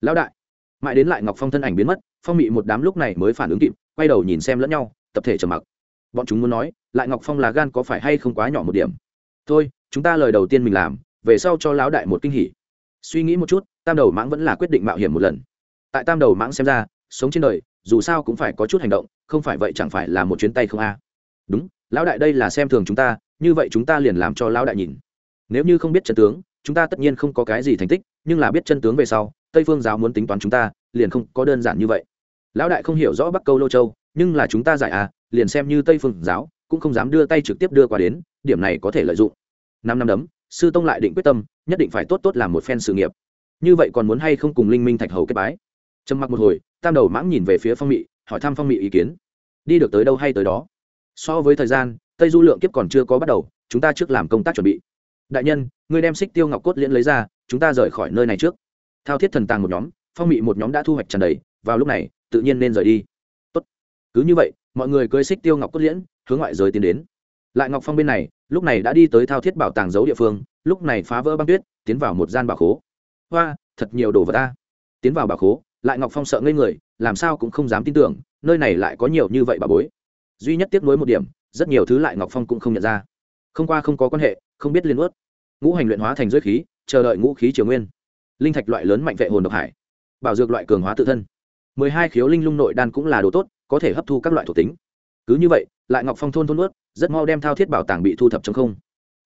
Lão đại mãi đến lại ngọc phong thân ảnh biến mất, phong mị một đám lúc này mới phản ứng kịp, quay đầu nhìn xem lẫn nhau, tập thể trầm mặc. Bọn chúng muốn nói, lại ngọc phong là gan có phải hay không quá nhỏ một điểm? Thôi, chúng ta lời đầu tiên mình làm, về sau cho lão đại một kinh hỉ. Suy nghĩ một chút, tam đầu mãng vẫn là quyết định mạo hiểm một lần. Tại tam đầu mãng xem ra, sống trên đời, dù sao cũng phải có chút hành động, không phải vậy chẳng phải là một chuyến tay không a. Đúng, lão đại đây là xem thường chúng ta, như vậy chúng ta liền làm cho lão đại nhìn. Nếu như không biết chân tướng, chúng ta tất nhiên không có cái gì thành tích, nhưng là biết chân tướng về sau tây phương giáo muốn tính toán chúng ta, liền không có đơn giản như vậy. Lão đại không hiểu rõ bắc câu lô châu, nhưng là chúng ta giải à liền xem như tây phương giáo, cũng không dám đưa tay trực tiếp đưa qua đến, điểm này có thể lợi dụng. Năm năm đấm, sư tông lại định quyết tâm, nhất định phải tốt tốt làm một phen sự nghiệp. Như vậy còn muốn hay không cùng linh minh thạch hầu kết bái? Trầm mặc một hồi, tam đầu mãng nhìn về phía phong mị, hỏi thăm phong mị ý kiến. Đi được tới đâu hay tới đó? So với thời gian, tây du lượng kiếp còn chưa có bắt đầu, chúng ta trước làm công tác chuẩn bị. Đại nhân, ngươi đem xích tiêu ngọc cốt liễn lấy ra, chúng ta rời khỏi nơi này trước thao thiết thần tàng một nhóm, phong mị một nhóm đã thu hoạch tràn đầy, vào lúc này, tự nhiên nên rời đi. Tốt. cứ như vậy, mọi người cưới xích tiêu ngọc cốt liễn, hướng ngoại giới tiến đến. Lại ngọc phong bên này, lúc này đã đi tới thao thiết bảo tàng giấu địa phương, lúc này phá vỡ băng tuyết, tiến vào một gian bảo khố. Hoa, thật nhiều đồ vật ta. Tiến vào bảo khố, lại ngọc phong sợ ngây người, làm sao cũng không dám tin tưởng, nơi này lại có nhiều như vậy bà bối. Duy nhất tiếp nối một điểm, rất nhiều thứ lại ngọc phong cũng không nhận ra. Không qua không có quan hệ, không biết liên ướt ngũ hành luyện hóa thành dưới khí, chờ đợi ngũ khí triều nguyên linh thạch loại lớn mạnh vệ hồn độc hải, bảo dược loại cường hóa tự thân. mười hai khiếu linh lung nội đan cũng là đồ tốt, có thể hấp thu các loại thuộc tính. Cứ như vậy, lại ngọc phong thôn thôn ướt rất mau đem thao thiết bảo tàng bị thu thập trong không.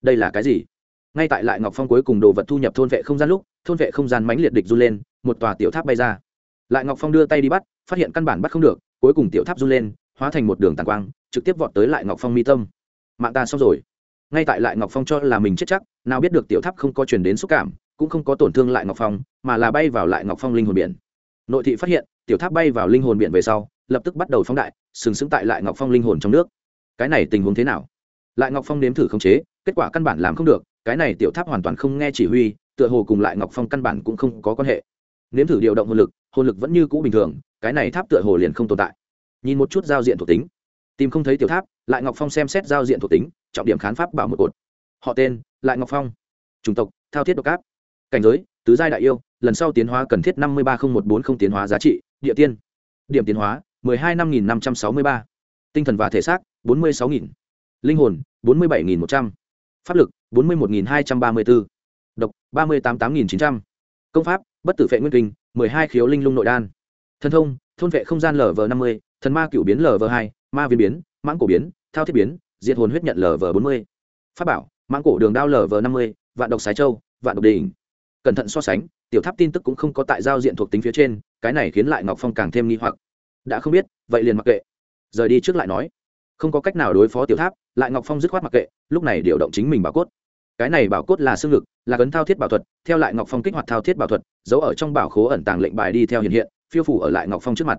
Đây là cái gì? Ngay tại lại ngọc phong cuối cùng đồ vật thu nhập thôn vệ không gian lúc, thôn vệ không gian mãnh liệt địch run lên, một tòa tiểu tháp bay ra. Lại ngọc phong đưa tay đi bắt, phát hiện căn bản bắt không được, cuối cùng tiểu tháp run lên, hóa thành một đường tàn quang, trực tiếp vọt tới lại ngọc phong mi tâm. Mạng ta xong rồi. Ngay tại lại ngọc phong cho là mình chết chắc, nào biết được tiểu tháp không có chuyển đến xúc cảm cũng không có tổn thương lại ngọc phong, mà là bay vào lại ngọc phong linh hồn biển. Nội thị phát hiện, tiểu tháp bay vào linh hồn biển về sau, lập tức bắt đầu phóng đại, sừng sững tại lại ngọc phong linh hồn trong nước. Cái này tình huống thế nào? Lại ngọc phong nếm thử khống chế, kết quả căn bản làm không được, cái này tiểu tháp hoàn toàn không nghe chỉ huy, tựa hồ cùng lại ngọc phong căn bản cũng không có quan hệ. Nếm thử điều động hồn lực hồn lực vẫn như cũ bình thường, cái này tháp tựa hồ liền không tồn tại. Nhìn một chút giao diện thuộc tính. Tìm không thấy tiểu tháp, lại ngọc phong xem xét giao diện thuộc tính, trọng điểm khán pháp bảo một cột. Họ tên, lại ngọc phong. Chủng tộc, thao thiết độc áp cảnh giới, tứ giai đại yêu, lần sau tiến hóa cần thiết năm mươi ba nghìn một bốn không tiến hóa giá trị, địa tiên. Điểm tiến hóa, mười hai năm nghìn năm trăm sáu mươi ba. Tinh thần và thể xác, bốn mươi sáu nghìn. Linh hồn, bốn mươi bảy nghìn một trăm. Pháp lực, bốn mươi một nghìn hai trăm ba mươi bốn độc, ba mươi tám tám nghìn chín trăm. Công pháp, bất tử vệ nguyên kinh, mười hai khiếu linh lung nội đan. Thân thông, thôn vệ không gian lv năm mươi, thần ma cựu biến lv hai, ma viên biến, mãng cổ biến, thao thiết biến, diệt hồn huyết nhận lv bốn mươi. Pháp bảo, mãng cổ đường đao lv năm mươi, vạn độc sái châu, vạn độc đỉnh cẩn thận so sánh, tiểu tháp tin tức cũng không có tại giao diện thuộc tính phía trên, cái này khiến lại ngọc phong càng thêm nghi hoặc. Đã không biết, vậy liền mặc kệ. Rời đi trước lại nói. Không có cách nào đối phó tiểu tháp, lại ngọc phong dứt khoát mặc kệ, lúc này điều động chính mình bảo cốt. Cái này bảo cốt là xương ngực, là cấn thao thiết bảo thuật, theo lại ngọc phong kích hoạt thao thiết bảo thuật, giấu ở trong bảo khố ẩn tàng lệnh bài đi theo hiện hiện, phiêu phủ ở lại ngọc phong trước mặt.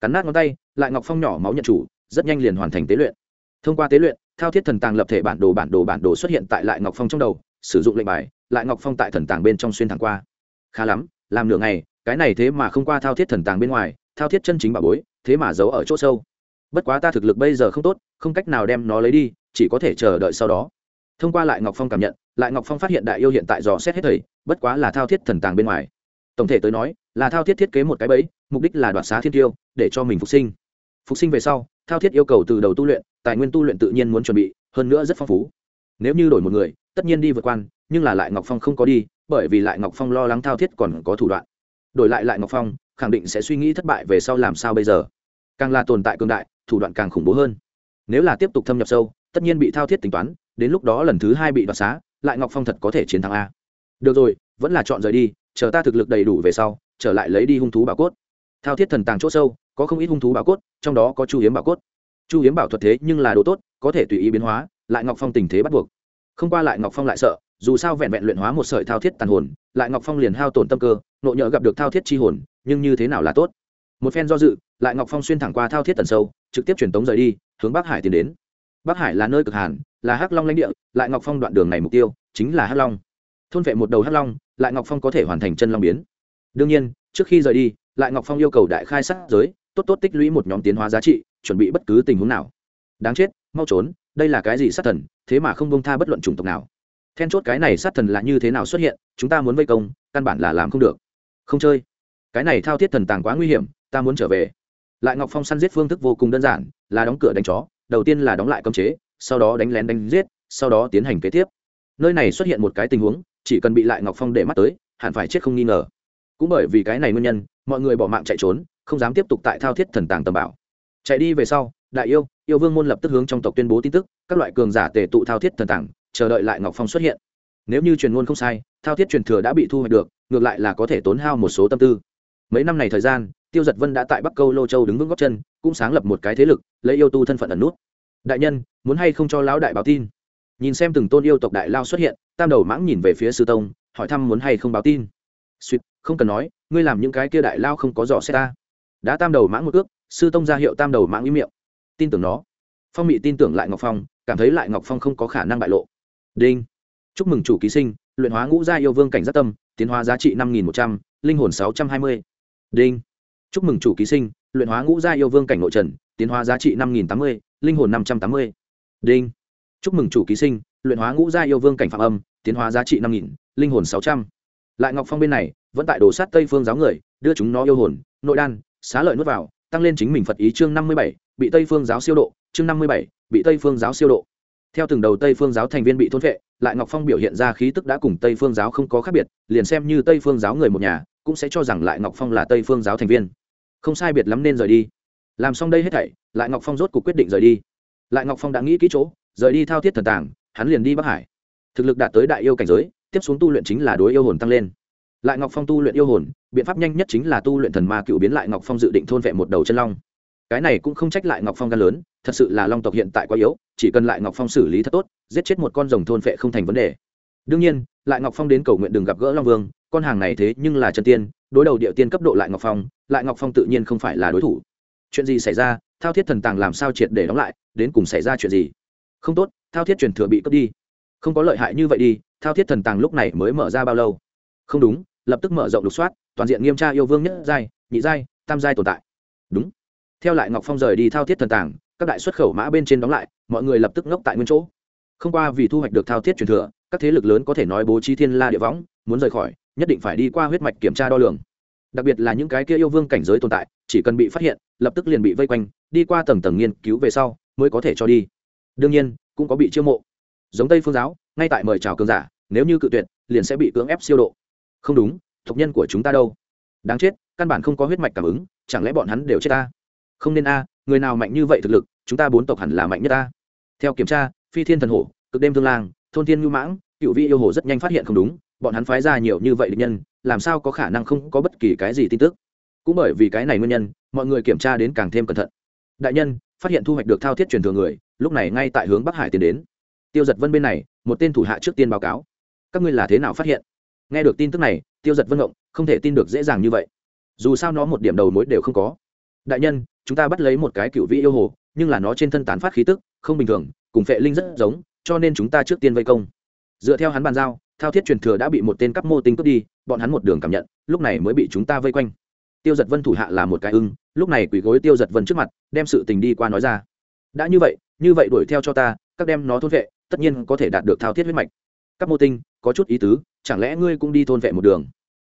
Cắn nát ngón tay, lại ngọc phong nhỏ máu nhận chủ, rất nhanh liền hoàn thành tế luyện. Thông qua tế luyện, thao thiết thần tàng lập thể bản đồ bản đồ bản đồ xuất hiện tại lại ngọc phong trong đầu, sử dụng lệnh bài lại ngọc phong tại thần tàng bên trong xuyên thẳng qua. Khá lắm, làm nửa ngày, cái này thế mà không qua thao thiết thần tàng bên ngoài, thao thiết chân chính bảo bối, thế mà giấu ở chỗ sâu. Bất quá ta thực lực bây giờ không tốt, không cách nào đem nó lấy đi, chỉ có thể chờ đợi sau đó. Thông qua lại ngọc phong cảm nhận, lại ngọc phong phát hiện đại yêu hiện tại dò xét hết thầy, bất quá là thao thiết thần tàng bên ngoài. Tổng thể tới nói, là thao thiết thiết kế một cái bẫy, mục đích là đoạt xá thiên tiêu, để cho mình phục sinh. Phục sinh về sau, thao thiết yêu cầu từ đầu tu luyện, tài nguyên tu luyện tự nhiên muốn chuẩn bị, hơn nữa rất phong phú. Nếu như đổi một người tất nhiên đi vượt quan, nhưng là lại ngọc phong không có đi, bởi vì lại ngọc phong lo lắng thao thiết còn có thủ đoạn. Đổi lại lại ngọc phong, khẳng định sẽ suy nghĩ thất bại về sau làm sao bây giờ. Càng là tồn tại cường đại, thủ đoạn càng khủng bố hơn. Nếu là tiếp tục thâm nhập sâu, tất nhiên bị thao thiết tính toán, đến lúc đó lần thứ hai bị đoạt xá, lại ngọc phong thật có thể chiến thắng a. Được rồi, vẫn là chọn rời đi, chờ ta thực lực đầy đủ về sau, trở lại lấy đi hung thú bảo cốt. Thao thiết thần tàng chỗ sâu, có không ít hung thú bảo cốt, trong đó có chu hiếm bảo cốt. Chu hiếm bảo thuật thế nhưng là đồ tốt, có thể tùy ý biến hóa, lại ngọc phong tình thế bắt buộc không qua lại ngọc phong lại sợ, dù sao vẹn vẹn luyện hóa một sợi thao thiết tàn hồn, lại ngọc phong liền hao tổn tâm cơ, nộ nhỡ gặp được thao thiết chi hồn, nhưng như thế nào là tốt? Một phen do dự, lại ngọc phong xuyên thẳng qua thao thiết tần sâu, trực tiếp truyền tống rời đi, hướng bắc hải tiến đến. Bắc hải là nơi cực hàn, là hắc long lãnh địa, lại ngọc phong đoạn đường này mục tiêu chính là hắc long. Thôn vệ một đầu hắc long, lại ngọc phong có thể hoàn thành chân long biến. Đương nhiên, trước khi rời đi, lại ngọc phong yêu cầu đại khai sát giới, tốt tốt tích lũy một nhóm tiến hóa giá trị, chuẩn bị bất cứ tình huống nào. Đáng chết, mau trốn đây là cái gì sát thần, thế mà không bông tha bất luận chủng tộc nào. Then chốt cái này sát thần là như thế nào xuất hiện, chúng ta muốn vây công, căn bản là làm không được. Không chơi. Cái này thao thiết thần tàng quá nguy hiểm, ta muốn trở về. Lại ngọc phong săn giết phương thức vô cùng đơn giản, là đóng cửa đánh chó, đầu tiên là đóng lại cấm chế, sau đó đánh lén đánh giết, sau đó tiến hành kế tiếp. Nơi này xuất hiện một cái tình huống, chỉ cần bị lại ngọc phong để mắt tới, hẳn phải chết không nghi ngờ. Cũng bởi vì cái này nguyên nhân, mọi người bỏ mạng chạy trốn, không dám tiếp tục tại thao thiết thần tàng tầm bảo. Chạy đi về sau, đại yêu yêu vương môn lập tức hướng trong tộc tuyên bố tin tức, các loại cường giả tề tụ thao thiết thần tảng chờ đợi lại ngọc phong xuất hiện. Nếu như truyền ngôn không sai, thao thiết truyền thừa đã bị thu hoạch được, ngược lại là có thể tốn hao một số tâm tư. Mấy năm này thời gian, tiêu giật vân đã tại bắc câu lô châu đứng vững góc chân, cũng sáng lập một cái thế lực, lấy yêu tu thân phận ẩn nút. Đại nhân, muốn hay không cho lão đại báo tin? Nhìn xem từng tôn yêu tộc đại lao xuất hiện, tam đầu mãng nhìn về phía sư tông, hỏi thăm muốn hay không báo tin. Suýt, không cần nói, ngươi làm những cái kia đại lao không có dò xét ta. Đã tam đầu mãng một ước sư tông ra hiệu tam đầu mãng ý miệng tin tưởng nó. Phong mị tin tưởng lại ngọc phong, cảm thấy lại ngọc phong không có khả năng bại lộ. Đinh. Chúc mừng chủ ký sinh, luyện hóa ngũ gia yêu vương cảnh giác tâm, tiến hóa giá trị năm nghìn một trăm, linh hồn sáu trăm hai mươi. Đinh. Chúc mừng chủ ký sinh, luyện hóa ngũ gia yêu vương cảnh nội trần, tiến hóa giá trị năm nghìn tám mươi, linh hồn năm trăm tám mươi. Đinh. Chúc mừng chủ ký sinh, luyện hóa ngũ gia yêu vương cảnh phạm âm, tiến hóa giá trị năm nghìn, linh hồn sáu trăm. Lại ngọc phong bên này, vẫn tại đồ sát tây phương giáo người, đưa chúng nó yêu hồn, nội đan, xá lợi nuốt vào tăng lên chính mình phật ý chương năm mươi bảy, bị tây phương giáo siêu độ, chương năm mươi bảy, bị tây phương giáo siêu độ. Theo từng đầu tây phương giáo thành viên bị thôn vệ, lại ngọc phong biểu hiện ra khí tức đã cùng tây phương giáo không có khác biệt, liền xem như tây phương giáo người một nhà, cũng sẽ cho rằng lại ngọc phong là tây phương giáo thành viên. Không sai biệt lắm nên rời đi. Làm xong đây hết thảy, lại ngọc phong rốt cuộc quyết định rời đi. Lại ngọc phong đã nghĩ kỹ chỗ, rời đi thao thiết thần tàng, hắn liền đi bắc hải. Thực lực đạt tới đại yêu cảnh giới, tiếp xuống tu luyện chính là đối yêu hồn tăng lên lại ngọc phong tu luyện yêu hồn, biện pháp nhanh nhất chính là tu luyện thần ma cựu biến lại ngọc phong dự định thôn vệ một đầu chân long. Cái này cũng không trách lại ngọc phong gan lớn, thật sự là long tộc hiện tại quá yếu, chỉ cần lại ngọc phong xử lý thật tốt, giết chết một con rồng thôn vệ không thành vấn đề. Đương nhiên, lại ngọc phong đến cầu nguyện đừng gặp gỡ long vương, con hàng này thế nhưng là chân tiên, đối đầu địa tiên cấp độ lại ngọc phong, lại ngọc phong tự nhiên không phải là đối thủ. Chuyện gì xảy ra, thao thiết thần tàng làm sao triệt để đóng lại, đến cùng xảy ra chuyện gì? Không tốt, thao thiết truyền thừa bị cướp đi. Không có lợi hại như vậy đi, thao thiết thần tàng lúc này mới mở ra bao lâu? Không đúng lập tức mở rộng lục soát, toàn diện nghiêm tra yêu vương nhất giai, nhị giai, tam giai tồn tại. Đúng. Theo lại ngọc phong rời đi thao thiết thần tàng, các đại xuất khẩu mã bên trên đóng lại, mọi người lập tức ngốc tại nguyên chỗ. Không qua vì thu hoạch được thao thiết truyền thừa, các thế lực lớn có thể nói bố trí thiên la địa võng, muốn rời khỏi, nhất định phải đi qua huyết mạch kiểm tra đo lường. Đặc biệt là những cái kia yêu vương cảnh giới tồn tại, chỉ cần bị phát hiện, lập tức liền bị vây quanh, đi qua tầng tầng nghiên cứu về sau, mới có thể cho đi. Đương nhiên, cũng có bị chiêu mộ. Giống tây phương giáo, ngay tại mời chào cường giả, nếu như cự tuyệt, liền sẽ bị cưỡng ép siêu độ không đúng, tộc nhân của chúng ta đâu? Đáng chết, căn bản không có huyết mạch cảm ứng, chẳng lẽ bọn hắn đều chết ta? Không nên a, người nào mạnh như vậy thực lực, chúng ta bốn tộc hẳn là mạnh nhất ta. Theo kiểm tra, phi thiên thần hổ, cực đêm thương lang, thôn thiên ngưu mãng, cựu vị yêu hồ rất nhanh phát hiện không đúng, bọn hắn phái ra nhiều như vậy định nhân, làm sao có khả năng không có bất kỳ cái gì tin tức? Cũng bởi vì cái này nguyên nhân, mọi người kiểm tra đến càng thêm cẩn thận. Đại nhân, phát hiện thu hoạch được thao thiết truyền thừa người, lúc này ngay tại hướng bắc hải tiến đến. Tiêu giật vân bên này, một tên thủ hạ trước tiên báo cáo. Các ngươi là thế nào phát hiện? Nghe được tin tức này, tiêu giật vân ngộng không thể tin được dễ dàng như vậy. Dù sao nó một điểm đầu mối đều không có. Đại nhân, chúng ta bắt lấy một cái cựu vĩ yêu hồ, nhưng là nó trên thân tán phát khí tức, không bình thường, cùng phệ linh rất giống, cho nên chúng ta trước tiên vây công. Dựa theo hắn bàn giao, thao thiết truyền thừa đã bị một tên cắp mô tinh cướp đi, bọn hắn một đường cảm nhận, lúc này mới bị chúng ta vây quanh. Tiêu giật vân thủ hạ là một cái ưng, lúc này quỳ gối tiêu giật vân trước mặt, đem sự tình đi qua nói ra. Đã như vậy như vậy đuổi theo cho ta, các đem nó thôn vệ, tất nhiên có thể đạt được thao thiết huyết mạch các mô tinh, có chút ý tứ, chẳng lẽ ngươi cũng đi thôn vệ một đường?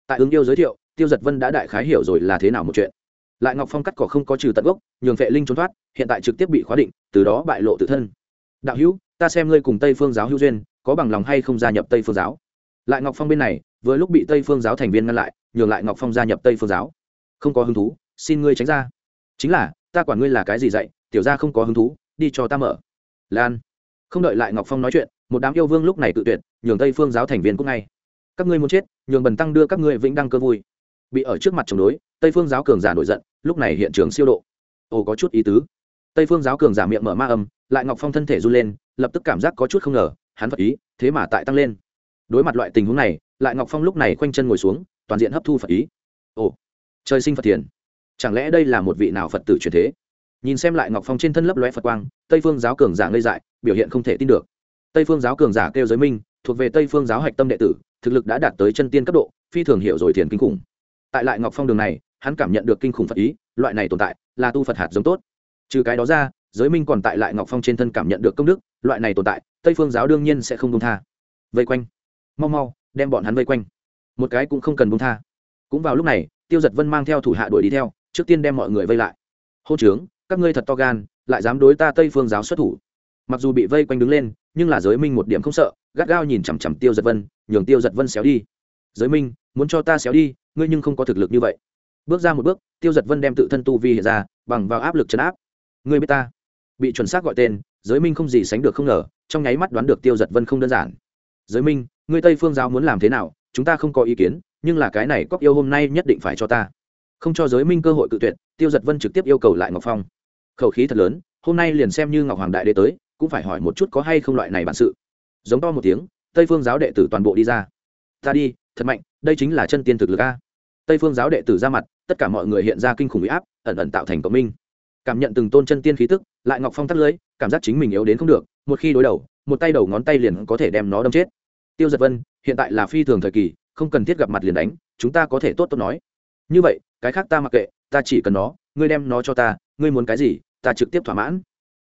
Tại ứng yêu giới thiệu, tiêu giật vân đã đại khái hiểu rồi là thế nào một chuyện. Lại ngọc phong cắt cỏ không có trừ tận gốc, nhường vệ linh trốn thoát, hiện tại trực tiếp bị khóa định, từ đó bại lộ tự thân. Đạo hữu, ta xem ngươi cùng tây phương giáo hữu duyên, có bằng lòng hay không gia nhập tây phương giáo? Lại ngọc phong bên này, vừa lúc bị tây phương giáo thành viên ngăn lại, nhường lại ngọc phong gia nhập tây phương giáo. Không có hứng thú, xin ngươi tránh ra. Chính là, ta quản ngươi là cái gì dạy, tiểu ra không có hứng thú, đi cho ta mở. Lan. Không đợi lại ngọc phong nói chuyện một đám yêu vương lúc này tự tuyệt, nhường tây phương giáo thành viên cũng ngay. Các ngươi muốn chết, nhường bần tăng đưa các ngươi vĩnh đăng cơ vui. Bị ở trước mặt chống đối, tây phương giáo cường giả nổi giận, lúc này hiện trường siêu độ. Ồ, có chút ý tứ. Tây phương giáo cường giả miệng mở ma âm, lại ngọc phong thân thể run lên, lập tức cảm giác có chút không ngờ, hắn phật ý, thế mà tại tăng lên. Đối mặt loại tình huống này, lại ngọc phong lúc này khoanh chân ngồi xuống, toàn diện hấp thu phật ý. Ồ, trời sinh phật thiền. Chẳng lẽ đây là một vị nào phật tử truyền thế? Nhìn xem lại ngọc phong trên thân lấp loe phật quang, tây phương giáo cường giả ngây dại, biểu hiện không thể tin được tây phương giáo cường giả kêu giới minh, thuộc về tây phương giáo hạch tâm đệ tử, thực lực đã đạt tới chân tiên cấp độ, phi thường hiểu rồi thiền kinh khủng. Tại lại ngọc phong đường này, hắn cảm nhận được kinh khủng phật ý, loại này tồn tại, là tu phật hạt giống tốt. Trừ cái đó ra, giới minh còn tại lại ngọc phong trên thân cảm nhận được công đức, loại này tồn tại, tây phương giáo đương nhiên sẽ không công tha. Vây quanh. Mau mau, đem bọn hắn vây quanh. Một cái cũng không cần bông tha. Cũng vào lúc này, tiêu giật vân mang theo thủ hạ đuổi đi theo, trước tiên đem mọi người vây lại. Hô trướng, các ngươi thật to gan, lại dám đối ta tây phương giáo xuất thủ mặc dù bị vây quanh đứng lên, nhưng là giới minh một điểm không sợ, gắt gao nhìn chằm chằm tiêu giật vân, nhường tiêu giật vân xéo đi. Giới minh, muốn cho ta xéo đi, ngươi nhưng không có thực lực như vậy. Bước ra một bước, tiêu giật vân đem tự thân tu vi hiện ra, bằng vào áp lực chấn áp. Ngươi biết ta. Bị chuẩn xác gọi tên, giới minh không gì sánh được không ngờ, trong nháy mắt đoán được tiêu giật vân không đơn giản. Giới minh, ngươi tây phương giáo muốn làm thế nào, chúng ta không có ý kiến, nhưng là cái này cóc yêu hôm nay nhất định phải cho ta. Không cho giới minh cơ hội cự tuyệt, tiêu giật vân trực tiếp yêu cầu lại ngọc phong. Khẩu khí thật lớn, hôm nay liền xem như ngọc hoàng đại đế tới cũng phải hỏi một chút có hay không loại này bản sự. Giống to một tiếng, tây phương giáo đệ tử toàn bộ đi ra. Ta đi, thật mạnh, đây chính là chân tiên thực lực a. Tây phương giáo đệ tử ra mặt, tất cả mọi người hiện ra kinh khủng huy áp, ẩn ẩn tạo thành cộng minh. Cảm nhận từng tôn chân tiên khí tức, lại ngọc phong tắt lưới cảm giác chính mình yếu đến không được, một khi đối đầu, một tay đầu ngón tay liền có thể đem nó đâm chết. Tiêu giật vân, hiện tại là phi thường thời kỳ, không cần thiết gặp mặt liền đánh, chúng ta có thể tốt tốt nói. Như vậy, cái khác ta mặc kệ, ta chỉ cần nó, ngươi đem nó cho ta, ngươi muốn cái gì, ta trực tiếp thỏa mãn.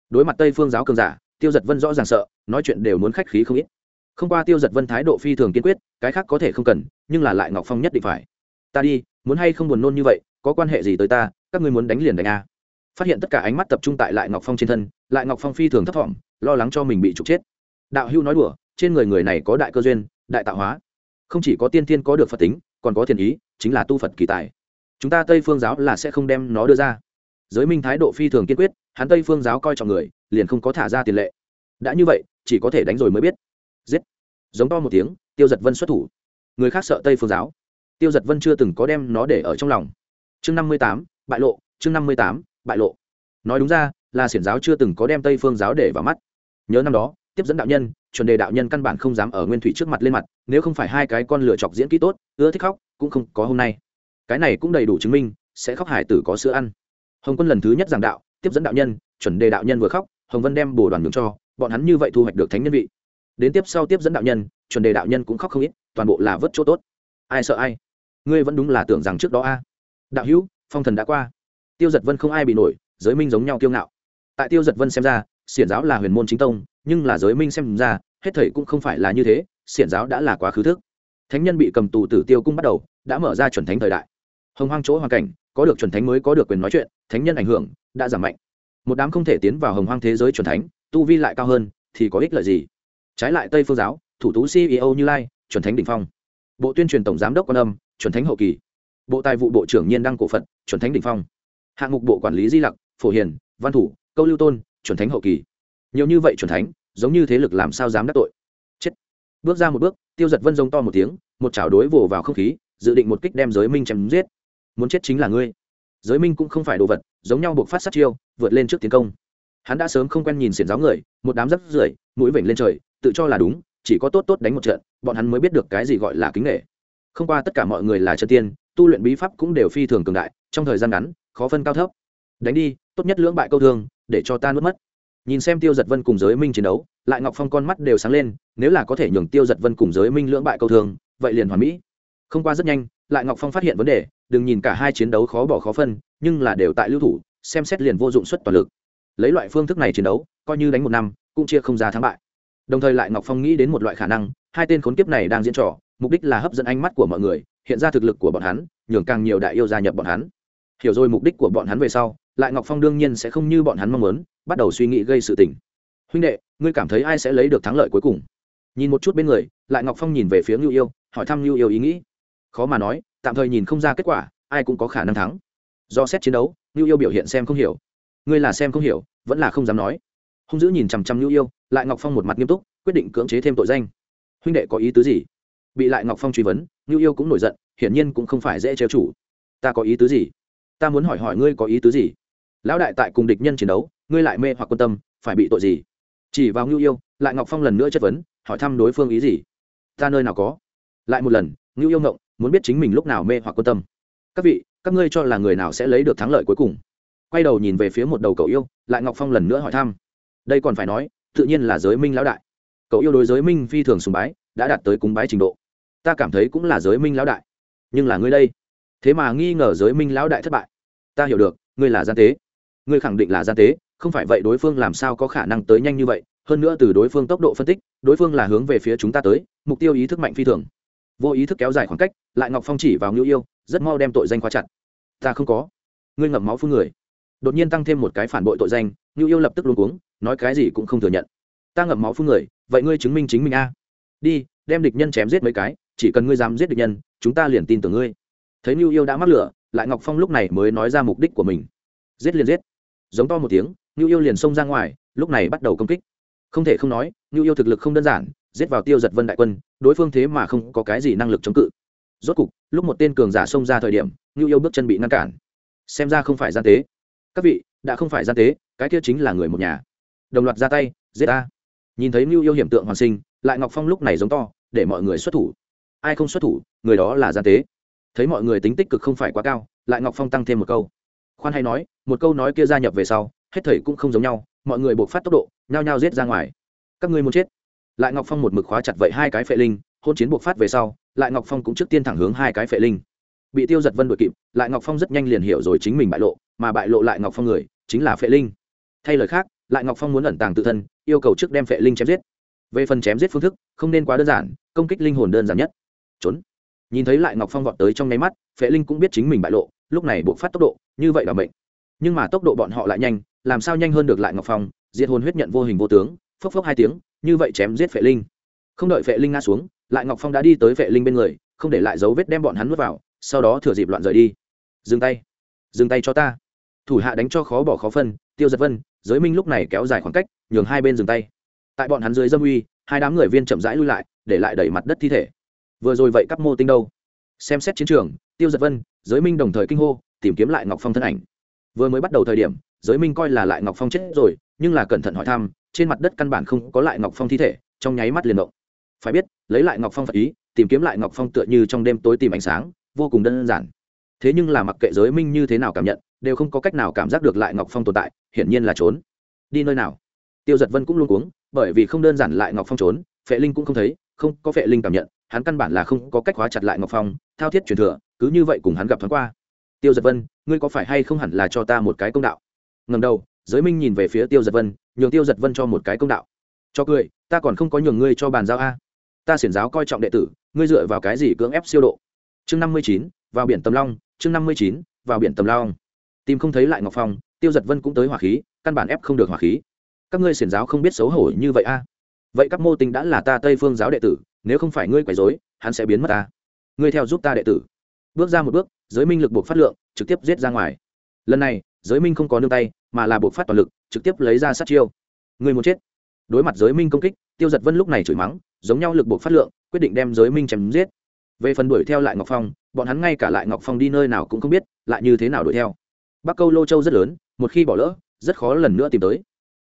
Đối mặt tây phương giáo cường giả tiêu giật vân rõ ràng sợ, nói chuyện đều muốn khách khí không ít. Không qua tiêu giật vân thái độ phi thường kiên quyết, cái khác có thể không cần, nhưng là lại ngọc phong nhất định phải. Ta đi, muốn hay không buồn nôn như vậy, có quan hệ gì tới ta, các ngươi muốn đánh liền đánh a. Phát hiện tất cả ánh mắt tập trung tại lại ngọc phong trên thân, lại ngọc phong phi thường thấp thỏm, lo lắng cho mình bị trục chết. Đạo hưu nói đùa, trên người người này có đại cơ duyên, đại tạo hóa. Không chỉ có tiên tiên có được phật tính, còn có thiền ý, chính là tu phật kỳ tài. Chúng ta tây phương giáo là sẽ không đem nó đưa ra giới minh thái độ phi thường kiên quyết, hắn tây phương giáo coi trọng người, liền không có thả ra tiền lệ. Đã như vậy, chỉ có thể đánh rồi mới biết. Giết! Giống to một tiếng, tiêu giật vân xuất thủ. Người khác sợ tây phương giáo. Tiêu giật vân chưa từng có đem nó để ở trong lòng. Chương năm mươi tám, bại lộ, chương năm mươi tám, bại lộ. Nói đúng ra, là xiển giáo chưa từng có đem tây phương giáo để vào mắt. Nhớ năm đó, tiếp dẫn đạo nhân, chuẩn đề đạo nhân căn bản không dám ở nguyên thủy trước mặt lên mặt, nếu không phải hai cái con lửa chọc diễn kỹ tốt, ưa thích khóc, cũng không có hôm nay. Cái này cũng đầy đủ chứng minh, sẽ khóc hải tử có sữa ăn hồng quân lần thứ nhất giảng đạo, tiếp dẫn đạo nhân, chuẩn đề đạo nhân vừa khóc, hồng vân đem bồ đoàn nhường cho, bọn hắn như vậy thu hoạch được thánh nhân vị. Đến tiếp sau tiếp dẫn đạo nhân, chuẩn đề đạo nhân cũng khóc không ít, toàn bộ là vớt chỗ tốt. Ai sợ ai? Ngươi vẫn đúng là tưởng rằng trước đó a. Đạo hữu, phong thần đã qua. Tiêu giật vân không ai bị nổi, giới minh giống nhau kiêu ngạo. Tại tiêu giật vân xem ra, xiển giáo là huyền môn chính tông, nhưng là giới minh xem ra, hết thầy cũng không phải là như thế, xiển giáo đã là quá khứ thức. Thánh nhân bị cầm tù tử tiêu cung bắt đầu, đã mở ra chuẩn thánh thời đại. Hồng hoang chỗ hoàn cảnh, có được chuẩn thánh mới có được quyền nói chuyện thánh nhân ảnh hưởng, đã giảm mạnh. Một đám không thể tiến vào hồng hoang thế giới chuẩn thánh, tu vi lại cao hơn, thì có ích lợi gì? Trái lại tây phương giáo, thủ tú ceo như lai, chuẩn thánh đ ỉ n h phong. Bộ tuyên truyền tổng giám đốc quan âm, chuẩn thánh hậu kỳ. Bộ tài vụ bộ trưởng nhiên đăng cổ phật, chuẩn thánh đ ỉ n h phong. Hạng mục bộ quản lý di lặc, phổ hiền, văn thủ, câu lưu tôn, chuẩn thánh hậu kỳ. Nhiều như vậy chuẩn thánh, giống như thế lực làm sao dám đắc tội? Chết. Bước ra một bước, tiêu giật vân giống to một tiếng, một chảo đối vồ vào không khí, dự định một kích đem giới minh chém giết. Muốn chết chính là ngươi giới minh cũng không phải đồ vật, giống nhau buộc phát sát chiêu, vượt lên trước tiến công. Hắn đã sớm không quen nhìn xiển giáo người, một đám rắp rưởi, mũi vểnh lên trời, tự cho là đúng, chỉ có tốt tốt đánh một trận, bọn hắn mới biết được cái gì gọi là kính nghệ không qua tất cả mọi người là chân tiên, tu luyện bí pháp cũng đều phi thường cường đại, trong thời gian ngắn, khó phân cao thấp. Đánh đi, tốt nhất lưỡng bại câu thương, để cho ta nuốt mất. Nhìn xem tiêu giật vân cùng giới minh chiến đấu, lại ngọc phong con mắt đều sáng lên, nếu là có thể nhường tiêu giật vân cùng giới minh lưỡng bại câu thương, vậy liền hoàn mỹ. Không qua rất nhanh lại ngọc phong phát hiện vấn đề, đừng nhìn cả hai chiến đấu khó bỏ khó phân, nhưng là đều tại lưu thủ, xem xét liền vô dụng suất toàn lực. Lấy loại phương thức này chiến đấu, coi như đánh một năm, cũng chia không ra thắng bại. Đồng thời lại ngọc phong nghĩ đến một loại khả năng, hai tên khốn kiếp này đang diễn trò, mục đích là hấp dẫn ánh mắt của mọi người, hiện ra thực lực của bọn hắn, nhường càng nhiều đại yêu gia nhập bọn hắn. Hiểu rồi mục đích của bọn hắn về sau, lại ngọc phong đương nhiên sẽ không như bọn hắn mong muốn, bắt đầu suy nghĩ gây sự tình. Huynh đệ, ngươi cảm thấy ai sẽ lấy được thắng lợi cuối cùng? Nhìn một chút bên người, lại ngọc phong nhìn về phía ngưu yêu, hỏi thăm ngưu yêu ý nghĩ khó mà nói, tạm thời nhìn không ra kết quả, ai cũng có khả năng thắng. Do xét chiến đấu ngưu yêu biểu hiện xem không hiểu. Ngươi là xem không hiểu, vẫn là không dám nói. Hung dữ nhìn chằm chằm ngưu yêu, lại ngọc phong một mặt nghiêm túc, quyết định cưỡng chế thêm tội danh. Huynh đệ có ý tứ gì? Bị lại ngọc phong truy vấn ngưu yêu cũng nổi giận, hiển nhiên cũng không phải dễ trêu chủ. Ta có ý tứ gì? Ta muốn hỏi hỏi ngươi có ý tứ gì? Lão đại tại cùng địch nhân chiến đấu, ngươi lại mê hoặc quan tâm, phải bị tội gì? Chỉ vào ngưu yêu, lại ngọc phong lần nữa chất vấn, hỏi thăm đối phương ý gì? Ta nơi nào có? Lại một lần ngưu yêu ngộng muốn biết chính mình lúc nào mê hoặc quan tâm. Các vị, các ngươi cho là người nào sẽ lấy được thắng lợi cuối cùng? Quay đầu nhìn về phía một đầu cậu yêu, lại ngọc phong lần nữa hỏi thăm. Đây còn phải nói, tự nhiên là giới minh lão đại. Cậu yêu đối giới minh phi thường sùng bái, đã đạt tới cúng bái trình độ. Ta cảm thấy cũng là giới minh lão đại. Nhưng là ngươi đây. Thế mà nghi ngờ giới minh lão đại thất bại. Ta hiểu được, ngươi là gian tế. Ngươi khẳng định là gian tế, không phải vậy đối phương làm sao có khả năng tới nhanh như vậy. Hơn nữa từ đối phương tốc độ phân tích, đối phương là hướng về phía chúng ta tới, mục tiêu ý thức mạnh phi thường vô ý thức kéo dài khoảng cách, lại ngọc phong chỉ vào ngưu yêu, rất mau đem tội danh khóa chặt. Ta không có. Ngươi ngậm máu phun người. Đột nhiên tăng thêm một cái phản bội tội danh, ngưu yêu lập tức luôn cuống, nói cái gì cũng không thừa nhận. Ta ngậm máu phun người, vậy ngươi chứng minh chính mình a? Đi, đem địch nhân chém giết mấy cái, chỉ cần ngươi dám giết địch nhân, chúng ta liền tin tưởng ngươi. Thấy ngưu yêu đã mắc lửa, lại ngọc phong lúc này mới nói ra mục đích của mình. Giết liền giết. Giống to một tiếng, ngưu yêu liền xông ra ngoài, lúc này bắt đầu công kích. Không thể không nói, ngưu yêu thực lực không đơn giản giết vào tiêu giật vân đại quân, đối phương thế mà không có cái gì năng lực chống cự. Rốt cục, lúc một tên cường giả xông ra thời điểm, ngưu yêu bước chân bị ngăn cản. Xem ra không phải gian tế. Các vị, đã không phải gian tế, cái kia chính là người một nhà. Đồng loạt ra tay, giết ta. Nhìn thấy ngưu yêu hiểm tượng hoàn sinh, lại ngọc phong lúc này giống to, để mọi người xuất thủ. Ai không xuất thủ, người đó là gian tế. Thấy mọi người tính tích cực không phải quá cao, lại ngọc phong tăng thêm một câu. Khoan hay nói, một câu nói kia gia nhập về sau, hết thầy cũng không giống nhau, mọi người buộc phát tốc độ, nhao nhao giết ra ngoài. Các ngươi muốn chết lại ngọc phong một mực khóa chặt vậy hai cái phệ linh, hôn chiến buộc phát về sau, lại ngọc phong cũng trước tiên thẳng hướng hai cái phệ linh. Bị tiêu giật vân đội kịp, lại ngọc phong rất nhanh liền hiểu rồi chính mình bại lộ, mà bại lộ lại ngọc phong người, chính là phệ linh. Thay lời khác, lại ngọc phong muốn ẩn tàng tự thân, yêu cầu trước đem phệ linh chém giết. Về phần chém giết phương thức, không nên quá đơn giản, công kích linh hồn đơn giản nhất. Trốn. Nhìn thấy lại ngọc phong vọt tới trong nháy mắt, phệ linh cũng biết chính mình bại lộ, lúc này buộc phát tốc độ, như vậy là mệnh. Nhưng mà tốc độ bọn họ lại nhanh, làm sao nhanh hơn được lại ngọc phong, diệt hồn huyết nhận vô hình vô tướng, phốc phốc hai tiếng như vậy chém giết phệ linh. Không đợi phệ linh ngã xuống, lại ngọc phong đã đi tới phệ linh bên người, không để lại dấu vết đem bọn hắn nuốt vào, sau đó thừa dịp loạn rời đi. Dừng tay. Dừng tay cho ta. Thủ hạ đánh cho khó bỏ khó phân, tiêu giật vân, giới minh lúc này kéo dài khoảng cách, nhường hai bên dừng tay. Tại bọn hắn dưới dâm uy, hai đám người viên chậm rãi lui lại, để lại đẩy mặt đất thi thể. Vừa rồi vậy cắp mô tinh đâu? Xem xét chiến trường, tiêu giật vân, giới minh đồng thời kinh hô, tìm kiếm lại ngọc phong thân ảnh. Vừa mới bắt đầu thời điểm, giới minh coi là lại ngọc phong chết rồi nhưng là cẩn thận hỏi thăm, trên mặt đất căn bản không có lại ngọc phong thi thể, trong nháy mắt liền động. Phải biết, lấy lại ngọc phong phật ý, tìm kiếm lại ngọc phong tựa như trong đêm tối tìm ánh sáng, vô cùng đơn giản. Thế nhưng là mặc kệ giới minh như thế nào cảm nhận, đều không có cách nào cảm giác được lại ngọc phong tồn tại, hiển nhiên là trốn. Đi nơi nào? Tiêu giật vân cũng luôn cuống, bởi vì không đơn giản lại ngọc phong trốn, phệ linh cũng không thấy, không có phệ linh cảm nhận, hắn căn bản là không có cách hóa chặt lại ngọc phong, thao thiết truyền thừa, cứ như vậy cùng hắn gặp thoáng qua. Tiêu giật vân, ngươi có phải hay không hẳn là cho ta một cái công đạo? Ngầm đầu giới minh nhìn về phía tiêu giật vân, nhường tiêu giật vân cho một cái công đạo. Cho cười, ta còn không có nhường ngươi cho bàn giao a. Ta xiển giáo coi trọng đệ tử, ngươi dựa vào cái gì cưỡng ép siêu độ? Chương năm mươi chín, vào biển tầm long, chương năm mươi chín, vào biển tầm long. Tìm không thấy lại ngọc phong, tiêu giật vân cũng tới hỏa khí, căn bản ép không được hỏa khí. Các ngươi xiển giáo không biết xấu hổ như vậy a. Vậy các mô tình đã là ta tây phương giáo đệ tử, nếu không phải ngươi quấy dối hắn sẽ biến mất ta. Ngươi theo giúp ta đệ tử. Bước ra một bước, giới minh lực buộc phát lượng, trực tiếp giết ra ngoài. Lần này giới minh không có nương tay, mà là buộc phát toàn lực, trực tiếp lấy ra sát chiêu. Người muốn chết. Đối mặt giới minh công kích, tiêu giật vân lúc này chửi mắng, giống nhau lực buộc phát lượng, quyết định đem giới minh chém giết. Về phần đuổi theo lại ngọc phong, bọn hắn ngay cả lại ngọc phong đi nơi nào cũng không biết, lại như thế nào đuổi theo. Bắc câu lô châu rất lớn, một khi bỏ lỡ, rất khó lần nữa tìm tới.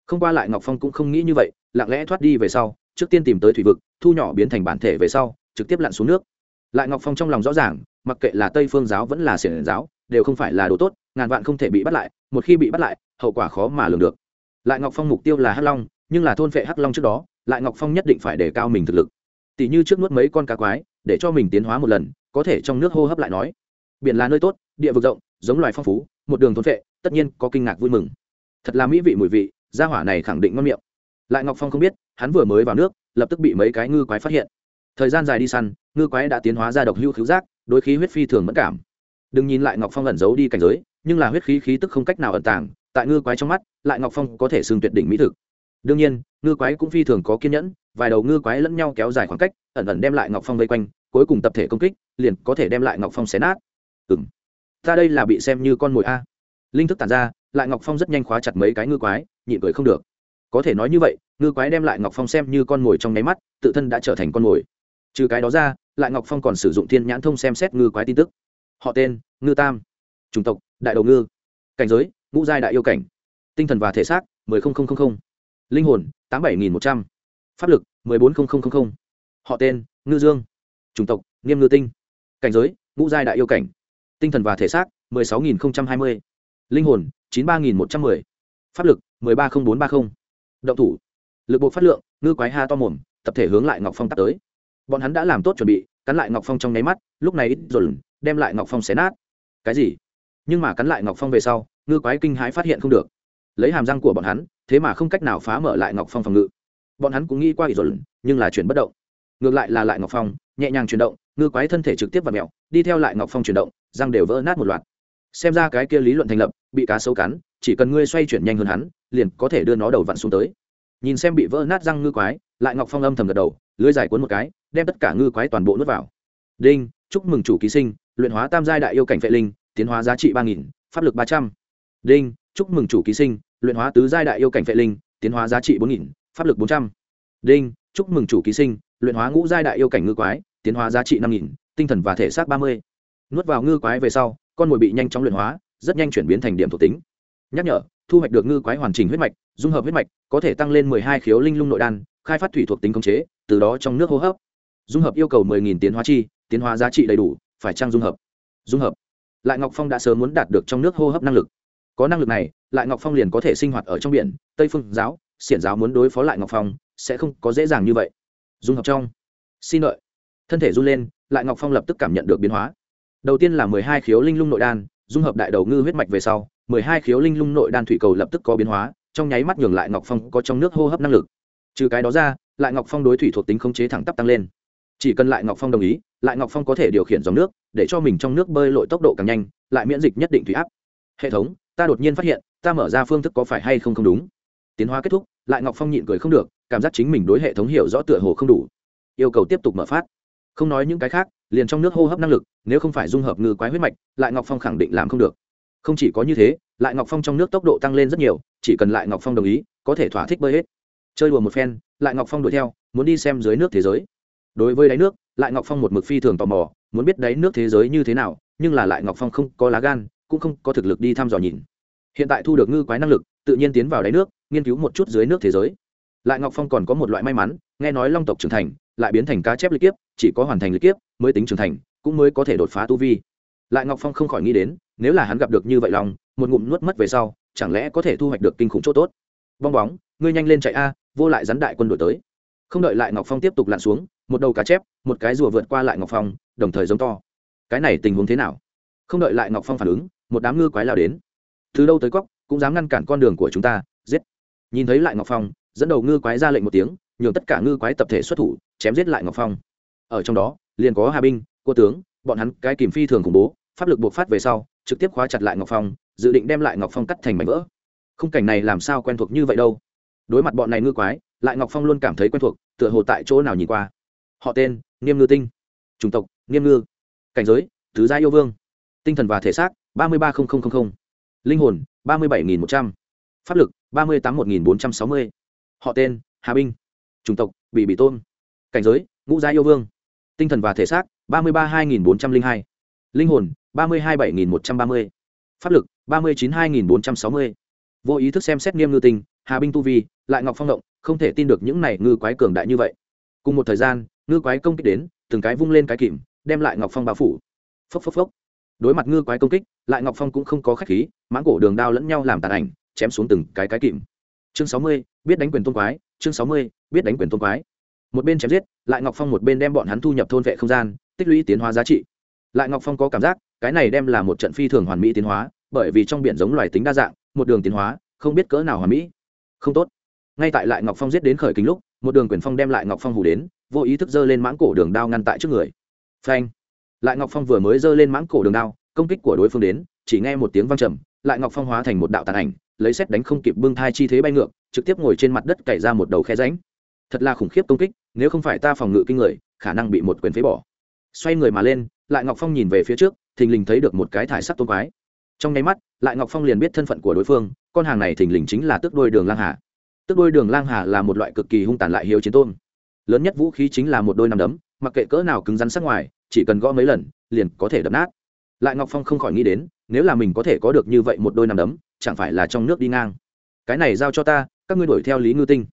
Không qua lại ngọc phong cũng không nghĩ như vậy, lặng lẽ thoát đi về sau, trước tiên tìm tới thủy vực, thu nhỏ biến thành bản thể về sau, trực tiếp lặn xuống nước. Lại ngọc phong trong lòng rõ ràng, mặc kệ là tây phương giáo vẫn là xiển giáo, đều không phải là đồ tốt ngàn vạn không thể bị bắt lại, một khi bị bắt lại, hậu quả khó mà lường được. Lại ngọc phong mục tiêu là hắc long, nhưng là thôn vệ hắc long trước đó, lại ngọc phong nhất định phải đề cao mình thực lực. Tỷ như trước nuốt mấy con cá quái, để cho mình tiến hóa một lần, có thể trong nước hô hấp lại nói. Biển là nơi tốt, địa vực rộng, giống loài phong phú, một đường thôn vệ tất nhiên có kinh ngạc vui mừng. Thật là mỹ vị mùi vị, gia hỏa này khẳng định ngon miệng. Lại ngọc phong không biết, hắn vừa mới vào nước, lập tức bị mấy cái ngư quái phát hiện. Thời gian dài đi săn, ngư quái đã tiến hóa ra độc hưu cứu giác đôi khí huyết phi thường mất cảm. Đừng nhìn lại ngọc phong ẩn giấu đi cảnh giới nhưng là huyết khí khí tức không cách nào ẩn tàng, tại ngư quái trong mắt, lại ngọc phong có thể xương tuyệt đỉnh mỹ thực. Đương nhiên, ngư quái cũng phi thường có kiên nhẫn, vài đầu ngư quái lẫn nhau kéo dài khoảng cách, ẩn ẩn đem lại ngọc phong vây quanh, cuối cùng tập thể công kích, liền có thể đem lại ngọc phong xé nát. Ừng ta đây là bị xem như con mồi a. Linh thức tàn ra, lại ngọc phong rất nhanh khóa chặt mấy cái ngư quái, nhịn cười không được. Có thể nói như vậy, ngư quái đem lại ngọc phong xem như con mồi trong nháy mắt, tự thân đã trở thành con mồi. Trừ cái đó ra, lại ngọc phong còn sử dụng thiên nhãn thông xem xét ngư quái tin tức. Họ tên, ngư tam. Chủng tộc đại đầu ngư, cảnh giới, ngũ giai đại yêu cảnh, tinh thần và thể xác, mười linh hồn, tám bảy nghìn một trăm, pháp lực, mười bốn họ tên, ngư dương, chủng tộc, nghiêm ngư tinh, cảnh giới, ngũ giai đại yêu cảnh, tinh thần và thể xác, mười sáu hai mươi, linh hồn, chín ba nghìn một trăm mười, pháp lực, mười ba nghìn bốn ba mươi động thủ, lực bộ phát lượng, ngư quái ha to mồm, tập thể hướng lại ngọc phong tắt tới. Bọn hắn đã làm tốt chuẩn bị, cắn lại ngọc phong trong nháy mắt, lúc này ít rồi đem lại ngọc phong xé nát. Cái gì? Nhưng mà cắn lại ngọc phong về sau ngư quái kinh hãi phát hiện không được lấy hàm răng của bọn hắn thế mà không cách nào phá mở lại ngọc phong phòng ngự bọn hắn cũng nghĩ qua ỷ rồi, nhưng là chuyển bất động ngược lại là lại ngọc phong nhẹ nhàng chuyển động ngư quái thân thể trực tiếp và mẹo đi theo lại ngọc phong chuyển động răng đều vỡ nát một loạt xem ra cái kia lý luận thành lập bị cá sấu cắn chỉ cần ngươi xoay chuyển nhanh hơn hắn liền có thể đưa nó đầu vặn xuống tới nhìn xem bị vỡ nát răng ngư quái lại ngọc phong âm thầm gật đầu lưới dài cuốn một cái đem tất cả ngư quái toàn bộ nuốt vào đinh chúc mừng chủ ký sinh luyện hóa tam giai đại yêu cảnh vệ linh tiến hóa giá trị ba nghìn, pháp lực ba trăm. Đinh, chúc mừng chủ ký sinh, luyện hóa tứ giai đại yêu cảnh vệ linh, tiến hóa giá trị bốn nghìn, pháp lực bốn trăm. Đinh, chúc mừng chủ ký sinh, luyện hóa ngũ giai đại yêu cảnh ngư quái, tiến hóa giá trị năm nghìn, tinh thần và thể xác ba mươi. Nuốt vào ngư quái về sau, con mồi bị nhanh chóng luyện hóa, rất nhanh chuyển biến thành điểm thuộc tính. Nhắc nhở, thu hoạch được ngư quái hoàn chỉnh huyết mạch, dung hợp huyết mạch, có thể tăng lên mười hai khiếu linh lung nội đan, khai phát thủy thuộc tính khống chế, từ đó trong nước hô hấp. Dung hợp yêu cầu mười nghìn tiến hóa chi, tiến hóa giá trị đầy đủ, phải trang dung hợp? Dung hợp lại ngọc phong đã sớm muốn đạt được trong nước hô hấp năng lực. Có năng lực này, lại ngọc phong liền có thể sinh hoạt ở trong biển, tây phương giáo, xiển giáo muốn đối phó lại ngọc phong, sẽ không có dễ dàng như vậy. Dung hợp trong. Xin lợi thân thể run lên, lại ngọc phong lập tức cảm nhận được biến hóa. Đầu tiên là mười hai khiếu linh lung nội đan, dung hợp đại đầu ngư huyết mạch về sau, mười hai khiếu linh lung nội đan thủy cầu lập tức có biến hóa, trong nháy mắt nhường lại ngọc phong có trong nước hô hấp năng lực. Trừ cái đó ra, lại ngọc phong đối thủy thuộc tính khống chế thẳng tắp tăng lên chỉ cần lại ngọc phong đồng ý, lại ngọc phong có thể điều khiển dòng nước, để cho mình trong nước bơi lội tốc độ càng nhanh, lại miễn dịch nhất định thủy áp. Hệ thống, ta đột nhiên phát hiện, ta mở ra phương thức có phải hay không không đúng. Tiến hóa kết thúc, lại ngọc phong nhịn cười không được, cảm giác chính mình đối hệ thống hiểu rõ tựa hồ không đủ. Yêu cầu tiếp tục mở phát. Không nói những cái khác, liền trong nước hô hấp năng lực, nếu không phải dung hợp ngư quái huyết mạch, lại ngọc phong khẳng định làm không được. Không chỉ có như thế, lại ngọc phong trong nước tốc độ tăng lên rất nhiều, chỉ cần lại ngọc phong đồng ý, có thể thỏa thích bơi hết. Chơi đùa một phen, lại ngọc phong đuổi theo, muốn đi xem dưới nước thế giới đối với đáy nước, lại ngọc phong một mực phi thường tò mò, muốn biết đáy nước thế giới như thế nào, nhưng là lại ngọc phong không có lá gan, cũng không có thực lực đi thăm dò nhìn. Hiện tại thu được ngư quái năng lực, tự nhiên tiến vào đáy nước, nghiên cứu một chút dưới nước thế giới. Lại ngọc phong còn có một loại may mắn, nghe nói long tộc trưởng thành, lại biến thành cá chép lịch kiếp, chỉ có hoàn thành lịch kiếp mới tính trưởng thành, cũng mới có thể đột phá tu vi. Lại ngọc phong không khỏi nghĩ đến, nếu là hắn gặp được như vậy lòng, một ngụm nuốt mất về sau, chẳng lẽ có thể thu hoạch được kinh khủng chỗ tốt? Bong bóng, ngươi nhanh lên chạy a, vô lại rắn đại quân đổi tới. Không đợi lại ngọc phong tiếp tục lặn xuống một đầu cá chép, một cái rùa vượt qua lại ngọc phong, đồng thời giống to. Cái này tình huống thế nào? Không đợi lại ngọc phong phản ứng, một đám ngư quái lao đến. Từ đâu tới cóc cũng dám ngăn cản con đường của chúng ta, giết. Nhìn thấy lại ngọc phong, dẫn đầu ngư quái ra lệnh một tiếng, nhường tất cả ngư quái tập thể xuất thủ, chém giết lại ngọc phong. Ở trong đó, liền có hà binh, cô tướng, bọn hắn cái kìm phi thường khủng bố, pháp lực buộc phát về sau, trực tiếp khóa chặt lại ngọc phong, dự định đem lại ngọc phong cắt thành mảnh vỡ. Khung cảnh này làm sao quen thuộc như vậy đâu? Đối mặt bọn này ngư quái, lại ngọc phong luôn cảm thấy quen thuộc, tựa hồ tại chỗ nào nhìn qua họ tên niêm ngư tinh. Chủng tộc niêm ngư. Cảnh giới, tứ gia yêu vương. Tinh thần và thể xác, ba mươi ba linh hồn, ba mươi bảy một trăm. Pháp lực, ba mươi tám một bốn trăm sáu mươi. Họ tên, hà binh. Chủng tộc bị bị tôn. Cảnh giới, ngũ gia yêu vương. Tinh thần và thể xác, ba mươi ba hai nghìn bốn trăm linh hai. Linh hồn, ba mươi hai bảy nghìn một trăm ba mươi. Pháp lực, ba mươi chín hai nghìn bốn trăm sáu mươi. Vô ý thức xem xét niêm ngư tinh, hà binh tu vi, lại ngọc phong động, không thể tin được những này ngư quái cường đại như vậy. Cùng một thời gian ngư quái công kích đến, từng cái vung lên cái kìm, đem lại ngọc phong bao phủ. Phốc phốc phốc. Đối mặt ngư quái công kích, lại ngọc phong cũng không có khách khí, mãng cổ đường đao lẫn nhau làm tàn ảnh, chém xuống từng cái cái kìm. Chương sáu mươi, biết đánh quyền tôn quái, chương sáu mươi, biết đánh quyền tôn quái. Một bên chém giết, lại ngọc phong một bên đem bọn hắn thu nhập thôn vệ không gian, tích lũy tiến hóa giá trị. Lại ngọc phong có cảm giác, cái này đem là một trận phi thường hoàn mỹ tiến hóa, bởi vì trong biển giống loài tính đa dạng, một đường tiến hóa, không biết cỡ nào hoàn mỹ. Không tốt. Ngay tại lại ngọc phong giết đến khởi kính lúc một đường quyền phong đem lại ngọc phong hủ đến, vô ý thức giơ lên mãng cổ đường đao ngăn tại trước người. Phanh! Lại ngọc phong vừa mới giơ lên mãng cổ đường đao, công kích của đối phương đến, chỉ nghe một tiếng vang trầm, lại ngọc phong hóa thành một đạo tàn ảnh, lấy xét đánh không kịp bưng thai chi thế bay ngược, trực tiếp ngồi trên mặt đất cày ra một đầu khe ránh thật là khủng khiếp công kích, nếu không phải ta phòng ngự kinh người, khả năng bị một quyền phế bỏ. Xoay người mà lên, lại ngọc phong nhìn về phía trước, thình lình thấy được một cái thải sắc tôn quái. Trong nháy mắt, lại ngọc phong liền biết thân phận của đối phương, con hàng này thình lình chính là tước đôi đường lang hà tức đôi đường lang hà là một loại cực kỳ hung tàn lại hiếu chiến tôn lớn nhất vũ khí chính là một đôi nằm đấm, mặc kệ cỡ nào cứng rắn sắc ngoài, chỉ cần gõ mấy lần, liền có thể đập nát. Lại ngọc phong không khỏi nghĩ đến, nếu là mình có thể có được như vậy một đôi nằm đấm, chẳng phải là trong nước đi ngang. Cái này giao cho ta, các ngươi đuổi theo lý ngư tinh.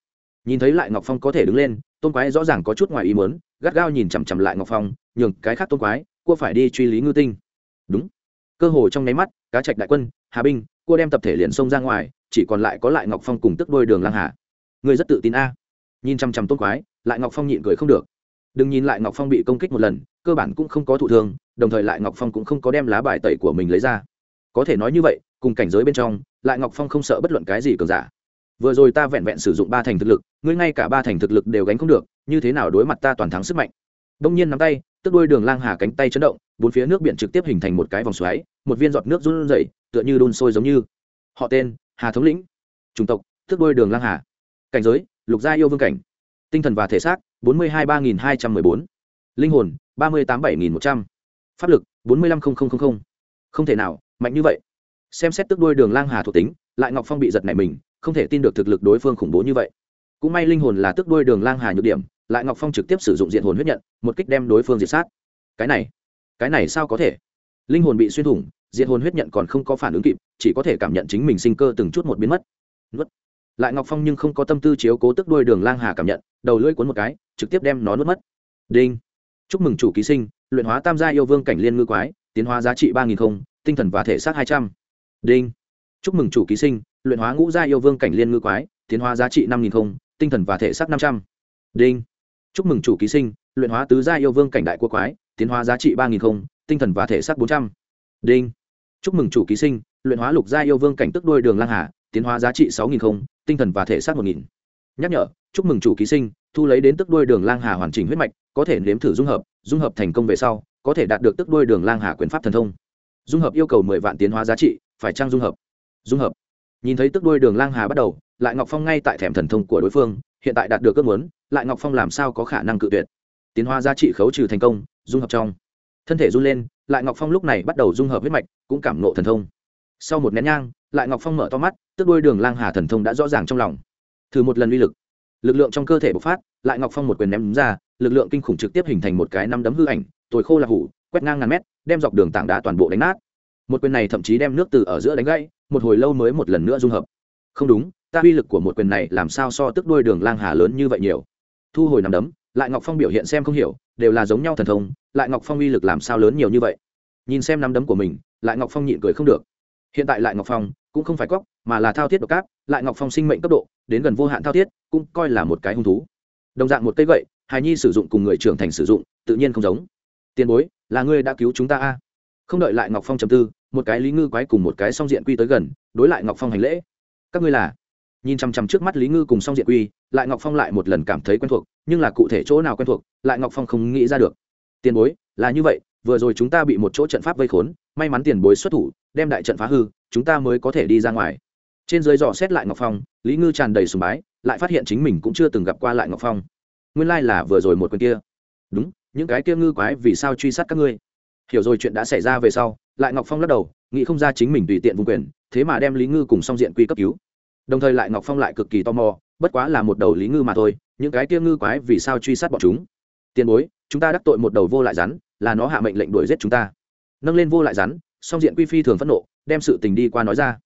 Nhìn thấy lại ngọc phong có thể đứng lên, tôn quái rõ ràng có chút ngoài ý mớn gắt gao nhìn chằm chằm lại ngọc phong, nhường cái khác tôn quái, cua phải đi truy lý ngư tinh. Đúng. Cơ hồ trong nháy mắt, cá trạch đại quân, hà binh, cua đem tập thể liền xông ra ngoài chỉ còn lại có lại ngọc phong cùng tức đôi đường lang hà. Người rất tự tin a. Nhìn chằm chằm tốt quái, lại ngọc phong nhịn cười không được. Đừng nhìn lại ngọc phong bị công kích một lần, cơ bản cũng không có thụ thương, đồng thời lại ngọc phong cũng không có đem lá bài tẩy của mình lấy ra. Có thể nói như vậy, cùng cảnh giới bên trong, lại ngọc phong không sợ bất luận cái gì cường giả. Vừa rồi ta vẹn vẹn sử dụng ba thành thực lực, ngươi ngay cả ba thành thực lực đều gánh không được, như thế nào đối mặt ta toàn thắng sức mạnh? Đông nhiên nắm tay, tức đuôi đường lang hà cánh tay chấn động, bốn phía nước biển trực tiếp hình thành một cái vòng xoáy, một viên giọt nước run rẩy, tựa như đun sôi giống như. Họ tên hà thống lĩnh, chủng tộc, thước đôi đường lang hà. Cảnh giới, lục gia yêu vương cảnh. Tinh thần và thể xác, bốn mươi hai ba nghìn hai trăm m ư ơ i bốn. Linh hồn, ba mươi tám bảy nghìn một trăm. Pháp lực, bốn mươi năm không thể nào, mạnh như vậy. Xem xét tức Đôi đường lang hà thuộc tính, lại ngọc phong bị giật này mình, không thể tin được thực lực đối phương khủng bố như vậy. Cũng may linh hồn là tức Đôi đường lang hà nhược điểm, lại ngọc phong trực tiếp sử dụng diện hồn huyết nhận, một kích đem đối phương diệt sát. Cái này cái này sao có thể? Linh hồn bị xuyên thủng diện hồn huyết nhận còn không có phản ứng kịp, chỉ có thể cảm nhận chính mình sinh cơ từng chút một biến mất. Nuốt. Lại ngọc phong nhưng không có tâm tư chiếu cố tức đuôi đường lang hà cảm nhận, đầu lưỡi cuốn một cái, trực tiếp đem nó nuốt mất. Đinh. Chúc mừng chủ ký sinh, luyện hóa tam gia yêu vương cảnh liên ngư quái, tiến hóa giá trị ba nghìn không, tinh thần và thể xác hai trăm. Đinh. Chúc mừng chủ ký sinh, luyện hóa ngũ gia yêu vương cảnh liên ngư quái, tiến hóa giá trị năm nghìn không, tinh thần và thể xác năm trăm. Đinh. Chúc mừng chủ ký sinh, luyện hóa tứ gia yêu vương cảnh đại cua quái, tiến hóa giá trị ba nghìn không, tinh thần và thể xác bốn trăm đinh. Chúc mừng chủ ký sinh, luyện hóa lục gia yêu vương cảnh tức đôi đường lang hà, tiến hóa giá trị sáu nghìn không, tinh thần và thể xác một nghìn. Nhắc nhở, chúc mừng chủ ký sinh, thu lấy đến tức đôi đường lang hà hoàn chỉnh huyết mạch, có thể nếm thử dung hợp dung hợp thành công về sau, có thể đạt được tức đôi đường lang hà quyền pháp thần thông. Dung hợp yêu cầu mười vạn tiến hóa giá trị, phải trang dung hợp? Dung hợp. Nhìn thấy tức đôi đường lang hà bắt đầu, lại ngọc phong ngay tại thẻm thần thông của đối phương, hiện tại đạt được ước muốn, lại ngọc phong làm sao có khả năng cự tuyệt? Tiến hóa giá trị khấu trừ thành công, dung hợp trong. Thân thể run lên lại ngọc phong lúc này bắt đầu dung hợp huyết mạch, cũng cảm nộ thần thông. Sau một nén nhang, lại ngọc phong mở to mắt, tức đôi đường lang hà thần thông đã rõ ràng trong lòng. Thử một lần uy lực. Lực lượng trong cơ thể bộc phát, lại ngọc phong một quyền ném ra, lực lượng kinh khủng trực tiếp hình thành một cái năm đấm hư ảnh, tồi khô là hủ, quét ngang ngàn mét, đem dọc đường tảng đá toàn bộ đánh nát. Một quyền này thậm chí đem nước từ ở giữa đánh gãy, một hồi lâu mới một lần nữa dung hợp. Không đúng, ta uy lực của một quyền này làm sao so tức đôi đường lang hà lớn như vậy nhiều? Thu hồi nằm đấm, lại ngọc phong biểu hiện xem không hiểu, đều là giống nhau thần thông lại ngọc phong uy lực làm sao lớn nhiều như vậy? Nhìn xem nắm đấm của mình, lại ngọc phong nhịn cười không được. Hiện tại lại ngọc phong cũng không phải cóc, mà là thao thiết độc cáp lại ngọc phong sinh mệnh cấp độ, đến gần vô hạn thao thiết, cũng coi là một cái hung thú. Đồng dạng một cây gậy hài nhi sử dụng cùng người trưởng thành sử dụng, tự nhiên không giống. Tiền bối, là ngươi đã cứu chúng ta a? Không đợi lại ngọc phong trầm tư, một cái lý ngư quái cùng một cái song diện quy tới gần, đối lại ngọc phong hành lễ. Các ngươi là? Nhìn chằm chằm trước mắt lý ngư cùng song diện quy, lại ngọc phong lại một lần cảm thấy quen thuộc, nhưng là cụ thể chỗ nào quen thuộc, lại ngọc phong không nghĩ ra được tiền bối, là như vậy, vừa rồi chúng ta bị một chỗ trận pháp vây khốn, may mắn tiền bối xuất thủ, đem đại trận phá hư, chúng ta mới có thể đi ra ngoài. Trên dưới dò xét lại ngọc phong, lý ngư tràn đầy sùng bái, lại phát hiện chính mình cũng chưa từng gặp qua lại ngọc phong. Nguyên lai là vừa rồi một quyền kia. Đúng, những cái kia ngư quái vì sao truy sát các ngươi? Hiểu rồi chuyện đã xảy ra về sau, lại ngọc phong lắc đầu, nghĩ không ra chính mình tùy tiện vùng quyền, thế mà đem lý ngư cùng song diện quy cấp cứu. Đồng thời lại ngọc phong lại cực kỳ tò mò, bất quá là một đầu lý ngư mà thôi, những cái kia ngư quái vì sao truy sát bọn chúng? Tiền bối, chúng ta đắc tội một đầu vô lại rắn, là nó hạ mệnh lệnh đuổi giết chúng ta. Nâng lên vô lại rắn, song diện quy phi thường phẫn nộ, đem sự tình đi qua nói ra.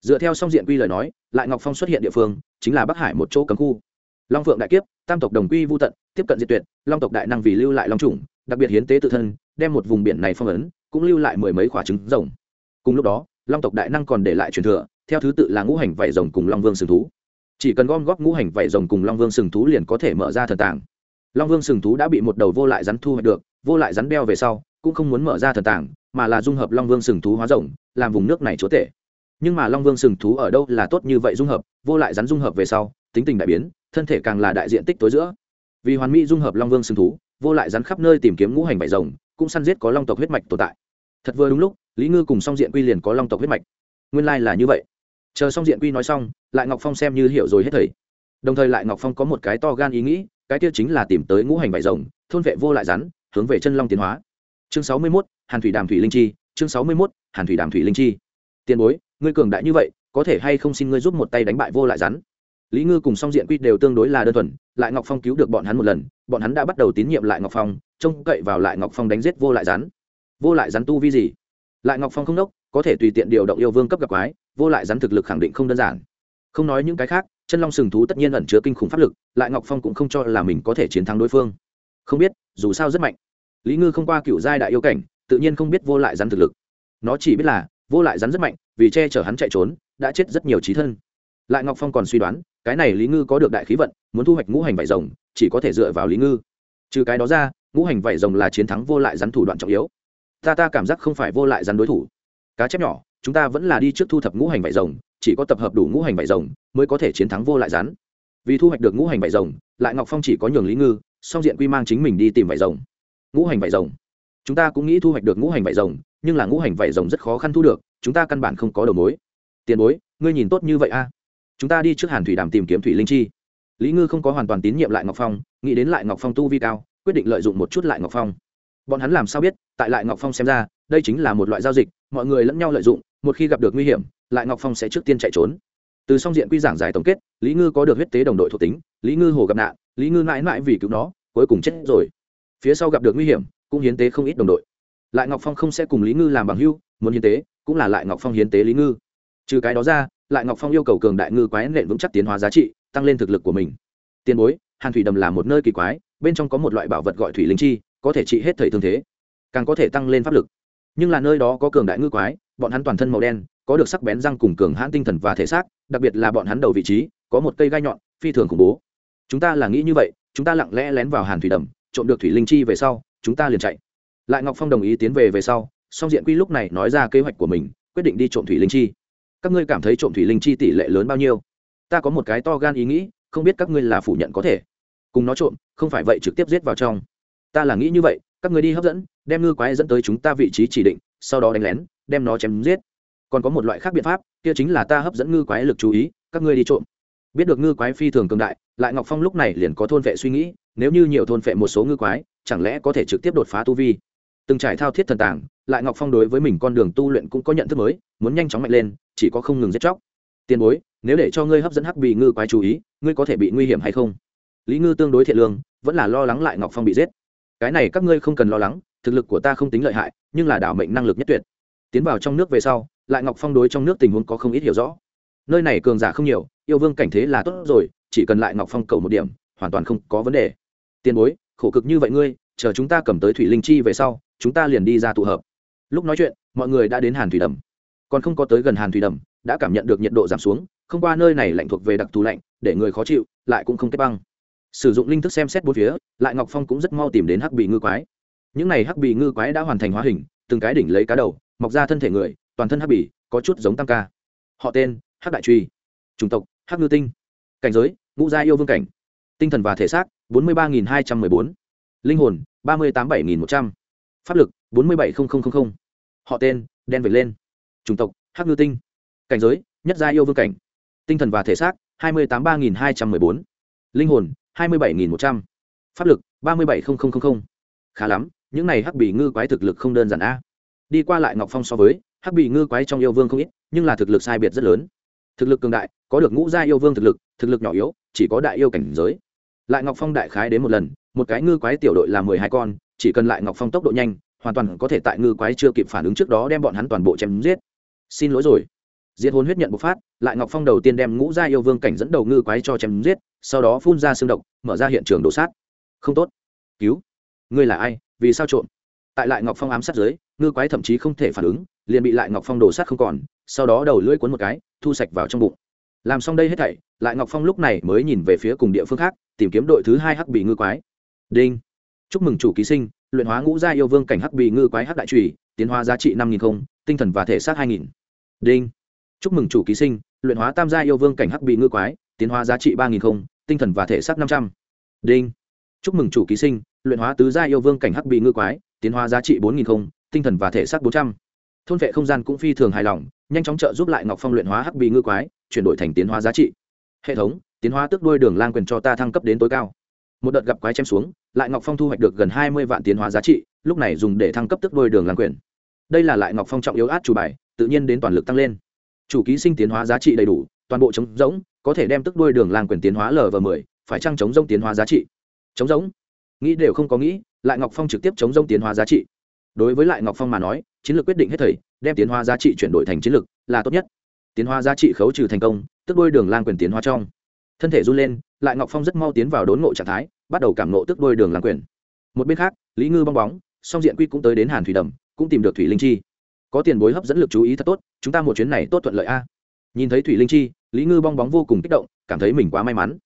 Dựa theo song diện quy lời nói, lại ngọc phong xuất hiện địa phương, chính là bắc hải một chỗ cấm khu. Long phượng đại kiếp, tam tộc đồng quy vô tận, tiếp cận diệt tuyệt, long tộc đại năng vì lưu lại long trùng đặc biệt hiến tế tự thân, đem một vùng biển này phong ấn, cũng lưu lại mười mấy quả trứng rồng. Cùng lúc đó, long tộc đại năng còn để lại truyền thừa, theo thứ tự là ngũ hành vảy rồng cùng long vương sừng thú. Chỉ cần gom góp ngũ hành vảy rồng cùng long vương sừng thú liền có thể mở ra thần tàng long vương sừng thú đã bị một đầu vô lại rắn thu hoạch được, vô lại rắn đeo về sau, cũng không muốn mở ra thần tàng mà là dung hợp long vương sừng thú hóa rồng, làm vùng nước này chúa tể. Nhưng mà long vương sừng thú ở đâu là tốt như vậy dung hợp, vô lại rắn dung hợp về sau, tính tình đại biến, thân thể càng là đại diện tích tối giữa. Vì hoàn mỹ dung hợp long vương sừng thú, vô lại rắn khắp nơi tìm kiếm ngũ hành vảy rồng, cũng săn giết có long tộc huyết mạch tồn tại. Thật vừa đúng lúc, lý ngư cùng song diện quy liền có long tộc huyết mạch. Nguyên lai là như vậy. Chờ song diện quy nói xong, lại ngọc phong xem như hiểu rồi hết thầy. Đồng thời lại ngọc phong có một cái to gan ý nghĩ cái kia chính là tìm tới ngũ hành vải rồng thôn vệ vô lại rắn hướng về chân long tiến hóa. Chương sáu mươi 61, hàn thủy đàm thủy linh chi chương sáu mươi 61, hàn thủy đàm thủy linh chi. Tiền bối ngươi cường đại như vậy có thể hay không xin ngươi giúp một tay đánh bại vô lại rắn? Lý ngư cùng song diện quy đều tương đối là đơn thuần lại ngọc phong cứu được bọn hắn một lần bọn hắn đã bắt đầu tín nhiệm lại ngọc phong trông cậy vào lại ngọc phong đánh giết vô lại rắn. Vô lại rắn tu vi gì? Lại ngọc phong không đốc có thể tùy tiện điều động yêu vương cấp gặp quái vô lại rắn thực lực khẳng định không đơn giản không nói những cái khác, chân long sừng thú tất nhiên ẩn chứa kinh khủng pháp lực, lại ngọc phong cũng không cho là mình có thể chiến thắng đối phương. Không biết, dù sao rất mạnh. Lý ngư không qua cựu giai đại yêu cảnh, tự nhiên không biết vô lại rắn thực lực. Nó chỉ biết là, vô lại rắn rất mạnh, vì che chở hắn chạy trốn, đã chết rất nhiều trí thân. Lại ngọc phong còn suy đoán, cái này lý ngư có được đại khí vận, muốn thu hoạch ngũ hành vải rồng, chỉ có thể dựa vào lý ngư. Trừ cái đó ra, ngũ hành vải rồng là chiến thắng vô lại rắn thủ đoạn trọng yếu. Ta ta cảm giác không phải vô lại rắn đối thủ. Cá chép nhỏ, chúng ta vẫn là đi trước thu thập ngũ hành vải rồng chỉ có tập hợp đủ ngũ hành vải rồng mới có thể chiến thắng vô lại rắn. Vì thu hoạch được ngũ hành vải rồng, lại ngọc phong chỉ có nhường lý ngư, song diện quy mang chính mình đi tìm vải rồng. Ngũ hành vải rồng. Chúng ta cũng nghĩ thu hoạch được ngũ hành vải rồng, nhưng là ngũ hành vải rồng rất khó khăn thu được, chúng ta căn bản không có đầu mối. Tiền bối, ngươi nhìn tốt như vậy a. Chúng ta đi trước hàn thủy đàm tìm kiếm thủy linh chi. Lý ngư không có hoàn toàn tín nhiệm lại ngọc phong, nghĩ đến lại ngọc phong tu vi cao, quyết định lợi dụng một chút lại ngọc phong. Bọn hắn làm sao biết, tại lại ngọc phong xem ra, đây chính là một loại giao dịch, mọi người lẫn nhau lợi dụng, một khi gặp được nguy hiểm lại ngọc phong sẽ trước tiên chạy trốn. Từ song diện quy giảng giải tổng kết, lý ngư có được huyết tế đồng đội thuộc tính, lý ngư hồ gặp nạn, lý ngư mãi mãi vì cứu nó, cuối cùng chết rồi. Phía sau gặp được nguy hiểm, cũng hiến tế không ít đồng đội. Lại ngọc phong không sẽ cùng lý ngư làm bằng hưu muốn hiến tế, cũng là lại ngọc phong hiến tế lý ngư. Trừ cái đó ra, lại ngọc phong yêu cầu cường đại ngư quái nện vững chắc tiến hóa giá trị, tăng lên thực lực của mình. Tiền bối, hàn thủy đầm là một nơi kỳ quái, bên trong có một loại bảo vật gọi thủy linh chi, có thể trị hết thời thương thế, càng có thể tăng lên pháp lực. Nhưng là nơi đó có cường đại ngư quái, bọn hắn toàn thân màu đen có được sắc bén răng cùng cường hãn tinh thần và thể xác, đặc biệt là bọn hắn đầu vị trí, có một cây gai nhọn, phi thường khủng bố. Chúng ta là nghĩ như vậy, chúng ta lặng lẽ lén vào hàn thủy đầm, trộm được thủy linh chi về sau, chúng ta liền chạy. Lại ngọc phong đồng ý tiến về về sau, song diện quy lúc này nói ra kế hoạch của mình, quyết định đi trộm thủy linh chi. Các ngươi cảm thấy trộm thủy linh chi tỷ lệ lớn bao nhiêu? Ta có một cái to gan ý nghĩ, không biết các ngươi là phủ nhận có thể. Cùng nó trộm, không phải vậy trực tiếp giết vào trong. Ta là nghĩ như vậy, các ngươi đi hấp dẫn, đem ngư quái dẫn tới chúng ta vị trí chỉ định, sau đó đánh lén, đem nó chém giết còn có một loại khác biện pháp, kia chính là ta hấp dẫn ngư quái lực chú ý, các ngươi đi trộm. Biết được ngư quái phi thường cường đại, lại ngọc phong lúc này liền có thôn vệ suy nghĩ, nếu như nhiều thôn vệ một số ngư quái, chẳng lẽ có thể trực tiếp đột phá tu vi? Từng trải thao thiết thần tàng, lại ngọc phong đối với mình con đường tu luyện cũng có nhận thức mới, muốn nhanh chóng mạnh lên, chỉ có không ngừng giết chóc. Tiền bối, nếu để cho ngươi hấp dẫn hắc bị ngư quái chú ý, ngươi có thể bị nguy hiểm hay không? Lý ngư tương đối thiện lương, vẫn là lo lắng lại ngọc phong bị giết. Cái này các ngươi không cần lo lắng, thực lực của ta không tính lợi hại, nhưng là đảo mệnh năng lực nhất tuyệt. Tiến vào trong nước về sau lại ngọc phong đối trong nước tình huống có không ít hiểu rõ. Nơi này cường giả không nhiều, yêu vương cảnh thế là tốt rồi, chỉ cần lại ngọc phong cầu một điểm, hoàn toàn không có vấn đề. Tiền bối, khổ cực như vậy ngươi, chờ chúng ta cầm tới thủy linh chi về sau, chúng ta liền đi ra tụ hợp. Lúc nói chuyện, mọi người đã đến hàn thủy đầm. Còn không có tới gần hàn thủy đầm, đã cảm nhận được nhiệt độ giảm xuống, không qua nơi này lạnh thuộc về đặc thù lạnh, để người khó chịu, lại cũng không kết băng. Sử dụng linh thức xem xét bốn phía, lại ngọc phong cũng rất mau tìm đến hắc bị ngư quái. Những này hắc bị ngư quái đã hoàn thành hóa hình, từng cái đỉnh lấy cá đầu, mọc ra thân thể người toàn thân hắc bỉ, có chút giống tam ca. Họ tên hắc đại truy. Chủng tộc hắc ngư tinh. Cảnh giới ngũ gia yêu vương cảnh. Tinh thần và thể xác bốn mươi ba hai trăm m ư ơ i bốn. Linh hồn ba mươi tám bảy một trăm. Pháp lực bốn mươi bảy họ tên đen vệt lên. Chủng tộc hắc ngư tinh. Cảnh giới nhất gia yêu vương cảnh. Tinh thần và thể xác hai mươi tám ba nghìn hai trăm m ư ơ i bốn. Linh hồn hai mươi bảy nghìn một trăm. Pháp lực ba mươi bảy khá lắm những này hắc bị ngư quái thực lực không đơn giản a. Đi qua lại ngọc phong so với hắc bị ngư quái trong yêu vương không ít, nhưng là thực lực sai biệt rất lớn. Thực lực cường đại, có được ngũ gia yêu vương thực lực thực lực nhỏ yếu, chỉ có đại yêu cảnh giới. Lại ngọc phong đại khái đến một lần, một cái ngư quái tiểu đội là mười hai con, chỉ cần lại ngọc phong tốc độ nhanh, hoàn toàn có thể tại ngư quái chưa kịp phản ứng trước đó đem bọn hắn toàn bộ chém giết. Xin lỗi rồi. Diệt hồn huyết nhận bộc phát, lại ngọc phong đầu tiên đem ngũ gia yêu vương cảnh dẫn đầu ngư quái cho chém giết, sau đó phun ra xương độc, mở ra hiện trường đổ sát. Không tốt. Cứu. Ngươi là ai? Vì sao trộm? Tại lại ngọc phong ám sát giới ngư quái thậm chí không thể phản ứng liền bị lại ngọc phong đổ sát không còn, sau đó đầu lưỡi cuốn một cái, thu sạch vào trong bụng. Làm xong đây hết thảy, lại ngọc phong lúc này mới nhìn về phía cùng địa phương khác, tìm kiếm đội thứ hai hắc bị ngư quái. Đinh! Chúc mừng chủ ký sinh, luyện hóa ngũ gia yêu vương cảnh hắc bị ngư quái hắc đại trùy, tiến hóa giá trị năm nghìn không, tinh thần và thể xác hai nghìn. Đinh! Chúc mừng chủ ký sinh, luyện hóa tam gia yêu vương cảnh hắc bị ngư quái, tiến hóa giá trị ba nghìn không, tinh thần và thể xác năm trăm. Đinh! Chúc mừng chủ ký sinh, luyện hóa tứ gia yêu vương cảnh hắc bị ngư quái, tiến hóa giá trị bốn nghìn không, tinh thần và thể xác bốn trăm thôn vệ không gian cũng phi thường hài lòng, nhanh chóng trợ giúp lại ngọc phong luyện hóa hắc bì ngư quái, chuyển đổi thành tiến hóa giá trị. Hệ thống, tiến hóa tức đuôi đường lang quyền cho ta thăng cấp đến tối cao. Một đợt gặp quái chém xuống, lại ngọc phong thu hoạch được gần hai mươi vạn tiến hóa giá trị, lúc này dùng để thăng cấp tức đuôi đường lang quyền. Đây là lại ngọc phong trọng yếu át chủ bài, tự nhiên đến toàn lực tăng lên. Chủ ký sinh tiến hóa giá trị đầy đủ, toàn bộ chống rỗng, có thể đem tức đuôi đường lang quyền tiến hóa lv mười, phải trăng chống rông tiến hóa giá trị? Chống rỗng? Nghĩ đều không có nghĩ, lại ngọc phong trực tiếp chống rông tiến hóa giá trị. Đối với lại ngọc phong mà nói chiến lược quyết định hết thảy, đem tiến hóa giá trị chuyển đổi thành chiến lược là tốt nhất. Tiến hóa giá trị khấu trừ thành công tức đôi đường lang quyền tiến hóa trong. Thân thể run lên lại ngọc phong rất mau tiến vào đốn ngộ trạng thái bắt đầu cảm nộ tức đôi đường lang quyền. Một bên khác lý ngư bong bóng song diện quy cũng tới đến hàn thủy đầm cũng tìm được thủy linh chi. Có tiền bối hấp dẫn lực chú ý thật tốt chúng ta một chuyến này tốt thuận lợi a. Nhìn thấy thủy linh chi lý ngư bong bóng vô cùng kích động cảm thấy mình quá may mắn.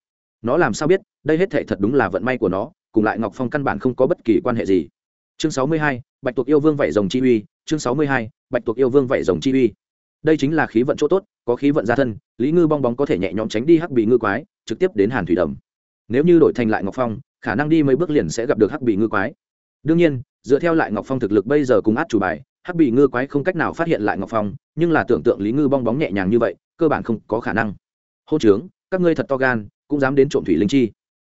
Nó làm sao biết đây hết thể thật đúng là vận may của nó cùng lại ngọc phong căn bản không có bất kỳ quan hệ gì. Chương sáu mươi hai bạch tuộc yêu vương vẩy rồng chi uy chương sáu mươi hai, bạch tuộc yêu vương vẩy rồng chi uy. Đây chính là khí vận chỗ tốt, có khí vận gia thân, lý ngư bong bóng có thể nhẹ nhõm tránh đi hắc bị ngư quái, trực tiếp đến hàn thủy đầm. Nếu như đổi thành lại ngọc phong, khả năng đi mấy bước liền sẽ gặp được hắc bị ngư quái. Đương nhiên, dựa theo lại ngọc phong thực lực bây giờ cùng át chủ bài, hắc bị ngư quái không cách nào phát hiện lại ngọc phong, nhưng là tưởng tượng lý ngư bong bóng nhẹ nhàng như vậy, cơ bản không có khả năng. Hô trướng, các ngươi thật to gan, cũng dám đến trộm thủy linh chi.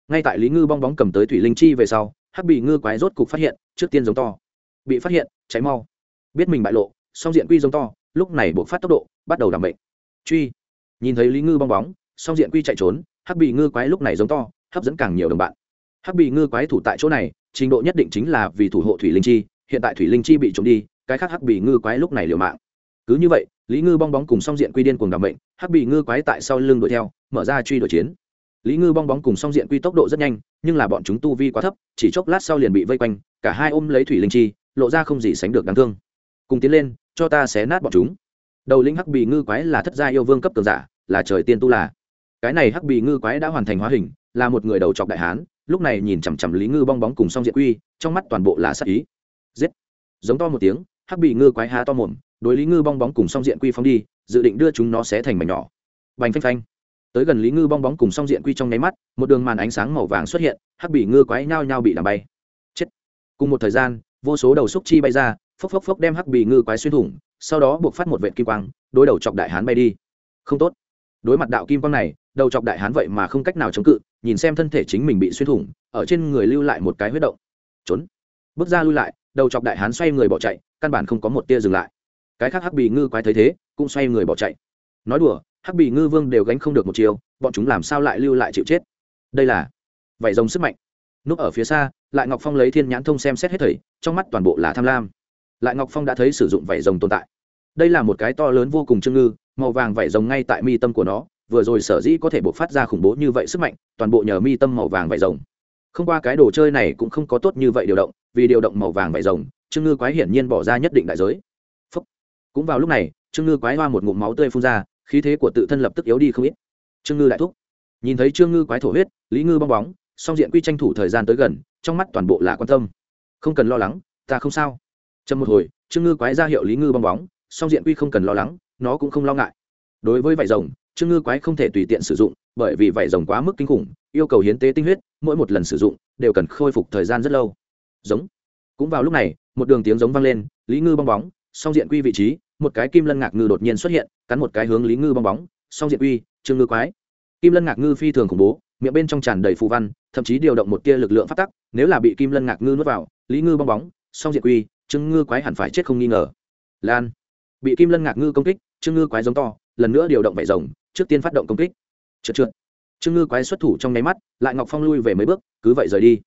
Ngay tại lý ngư bong bóng cầm tới thủy linh chi về sau, hắc bị ngư quái rốt cục phát hiện, trước tiên giống to. Bị phát hiện, cháy mau biết mình bại lộ, song diện quy giống to, lúc này buộc phát tốc độ, bắt đầu đảm bệnh truy. Nhìn thấy lý ngư bong bóng, song diện quy chạy trốn, hắc bị ngư quái lúc này giống to, hấp dẫn càng nhiều đồng bạn. Hắc bị ngư quái thủ tại chỗ này, trình độ nhất định chính là vì thủ hộ thủy linh chi, hiện tại thủy linh chi bị trộm đi, cái khác hắc bị ngư quái lúc này liều mạng. Cứ như vậy, lý ngư bong bóng cùng song diện quy điên cùng đảm bệnh hắc bị ngư quái tại sau lưng đuổi theo, mở ra truy đuổi chiến. Lý ngư bong bóng cùng song diện quy tốc độ rất nhanh, nhưng là bọn chúng tu vi quá thấp, chỉ chốc lát sau liền bị vây quanh, cả hai ôm lấy thủy linh chi, lộ ra không gì sánh được đáng thương cùng tiến lên, cho ta xé nát bọn chúng. Đầu lĩnh hắc bì ngư quái là thất gia yêu vương cấp cường giả, là trời tiên tu là. Cái này hắc bì ngư quái đã hoàn thành hóa hình, là một người đầu trọc đại hán, lúc này nhìn chằm chằm lý ngư bong bóng cùng song diện quy, trong mắt toàn bộ là sắc ý. Giết! Giống to một tiếng, hắc bì ngư quái há to mồm, đối lý ngư bong bóng cùng song diện quy phóng đi, dự định đưa chúng nó xé thành mảnh nhỏ. Bành phanh phanh! Tới gần lý ngư bong bóng cùng song diện quy trong nháy mắt, một đường màn ánh sáng màu vàng xuất hiện, hắc bì ngư quái nhao nhao bị làm bay. Chết! Cùng một thời gian, vô số đầu xúc chi bay ra phốc phốc phốc đem hắc bì ngư quái xuyên thủng, sau đó buộc phát một vệt kim quang, đối đầu chọc đại hán bay đi. Không tốt. Đối mặt đạo kim quang này, đầu chọc đại hán vậy mà không cách nào chống cự, nhìn xem thân thể chính mình bị xuyên thủng, ở trên người lưu lại một cái huyết động. Trốn. Bước ra lui lại, đầu chọc đại hán xoay người bỏ chạy, căn bản không có một tia dừng lại. Cái khác hắc bì ngư quái thấy thế, cũng xoay người bỏ chạy. Nói đùa, hắc bì ngư vương đều gánh không được một chiều bọn chúng làm sao lại lưu lại chịu chết? Đây là vảy rồng sức mạnh. Núp ở phía xa, lại ngọc phong lấy thiên nhãn thông xem xét hết thầy trong mắt toàn bộ là tham lam lại ngọc phong đã thấy sử dụng vảy rồng tồn tại. Đây là một cái to lớn vô cùng trương ngư, màu vàng vảy rồng ngay tại mi tâm của nó, vừa rồi sở dĩ có thể buộc phát ra khủng bố như vậy sức mạnh, toàn bộ nhờ mi tâm màu vàng vảy rồng. Không qua cái đồ chơi này cũng không có tốt như vậy điều động, vì điều động màu vàng vảy rồng trương ngư quái hiển nhiên bỏ ra nhất định đại giới. Phúc. cũng vào lúc này trương ngư quái hoa một ngụm máu tươi phun ra, khí thế của tự thân lập tức yếu đi không ít. Trương ngư lại thúc. Nhìn thấy trương ngư quái thổ huyết, lý ngư bong bóng, song diện quy tranh thủ thời gian tới gần, trong mắt toàn bộ là quan tâm. Không cần lo lắng, ta không sao chậm một hồi, trương ngư quái ra hiệu lý ngư bong bóng, song diện quy không cần lo lắng, nó cũng không lo ngại. Đối với vải rồng, trương ngư quái không thể tùy tiện sử dụng, bởi vì vải rồng quá mức kinh khủng, yêu cầu hiến tế tinh huyết, mỗi một lần sử dụng đều cần khôi phục thời gian rất lâu. Giống. Cũng vào lúc này, một đường tiếng giống vang lên, lý ngư bong bóng, song diện quy vị trí, một cái kim lân ngạc ngư đột nhiên xuất hiện, cắn một cái hướng lý ngư bong bóng, song diện quy, trương ngư quái. Kim lân ngạc ngư phi thường khủng bố, miệng bên trong tràn đầy phù văn, thậm chí điều động một tia lực lượng phát tắc, nếu là bị kim lân ngạc ngư nuốt vào, lý ngư bong bóng, song diện quy trương ngư quái hẳn phải chết không nghi ngờ. Lan. Bị kim lân ngạc ngư công kích, trương ngư quái giống to, lần nữa điều động vải rồng, trước tiên phát động công kích. Trượt trượt. Trương ngư quái xuất thủ trong nháy mắt, lại ngọc phong lui về mấy bước, cứ vậy rời đi.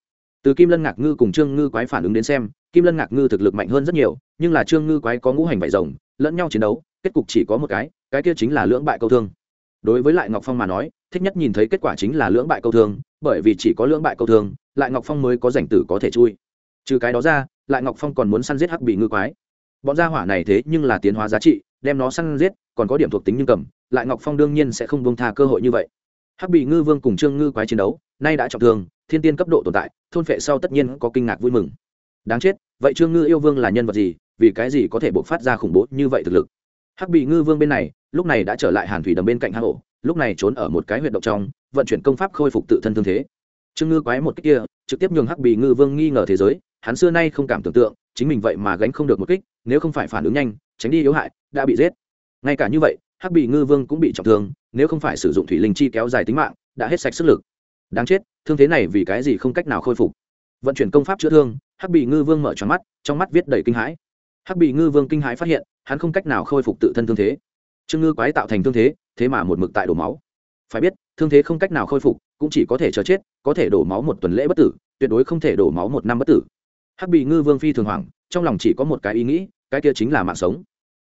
Từ kim lân ngạc ngư cùng trương ngư quái phản ứng đến xem, kim lân ngạc ngư thực lực mạnh hơn rất nhiều, nhưng là trương ngư quái có ngũ hành vải rồng, lẫn nhau chiến đấu, kết cục chỉ có một cái cái kia chính là lưỡng bại câu thương. Đối với lại ngọc phong mà nói, thích nhất nhìn thấy kết quả chính là lưỡng bại câu thương, bởi vì chỉ có lưỡng bại câu thương, lại ngọc phong mới có rảnh tử có thể chui. Trừ cái đó ra lại ngọc phong còn muốn săn giết hắc bị ngư quái. Bọn gia hỏa này thế nhưng là tiến hóa giá trị, đem nó săn giết, còn có điểm thuộc tính nhưng cầm, lại ngọc phong đương nhiên sẽ không bông tha cơ hội như vậy. Hắc bị ngư vương cùng trương ngư quái chiến đấu, nay đã trọng thương, thiên tiên cấp độ tồn tại, thôn phệ sau tất nhiên có kinh ngạc vui mừng. Đáng chết, vậy trương ngư yêu vương là nhân vật gì, vì cái gì có thể bộc phát ra khủng bố như vậy thực lực? Hắc bị ngư vương bên này, lúc này đã trở lại hàn thủy đầm bên cạnh hang ổ, lúc này trốn ở một cái huyệt động trong, vận chuyển công pháp khôi phục tự thân thương thế. Trương ngư quái một cách kia, trực tiếp nhường hắc bị ngư vương nghi ngờ thế giới hắn xưa nay không cảm tưởng tượng, chính mình vậy mà gánh không được một kích, nếu không phải phản ứng nhanh, tránh đi yếu hại, đã bị giết. Ngay cả như vậy, hắc bị ngư vương cũng bị trọng thương, nếu không phải sử dụng thủy linh chi kéo dài tính mạng, đã hết sạch sức lực. Đáng chết, thương thế này vì cái gì không cách nào khôi phục. Vận chuyển công pháp chữa thương, hắc bị ngư vương mở tròn mắt, trong mắt viết đầy kinh hãi. Hắc bị ngư vương kinh hãi phát hiện, hắn không cách nào khôi phục tự thân thương thế. Trương ngư quái tạo thành thương thế thế mà một mực tại đổ máu. Phải biết, thương thế không cách nào khôi phục, cũng chỉ có thể chờ chết, có thể đổ máu một tuần lễ bất tử, tuyệt đối không thể đổ máu một năm bất tử hắc bị ngư vương phi thường hoảng, trong lòng chỉ có một cái ý nghĩ, cái kia chính là mạng sống.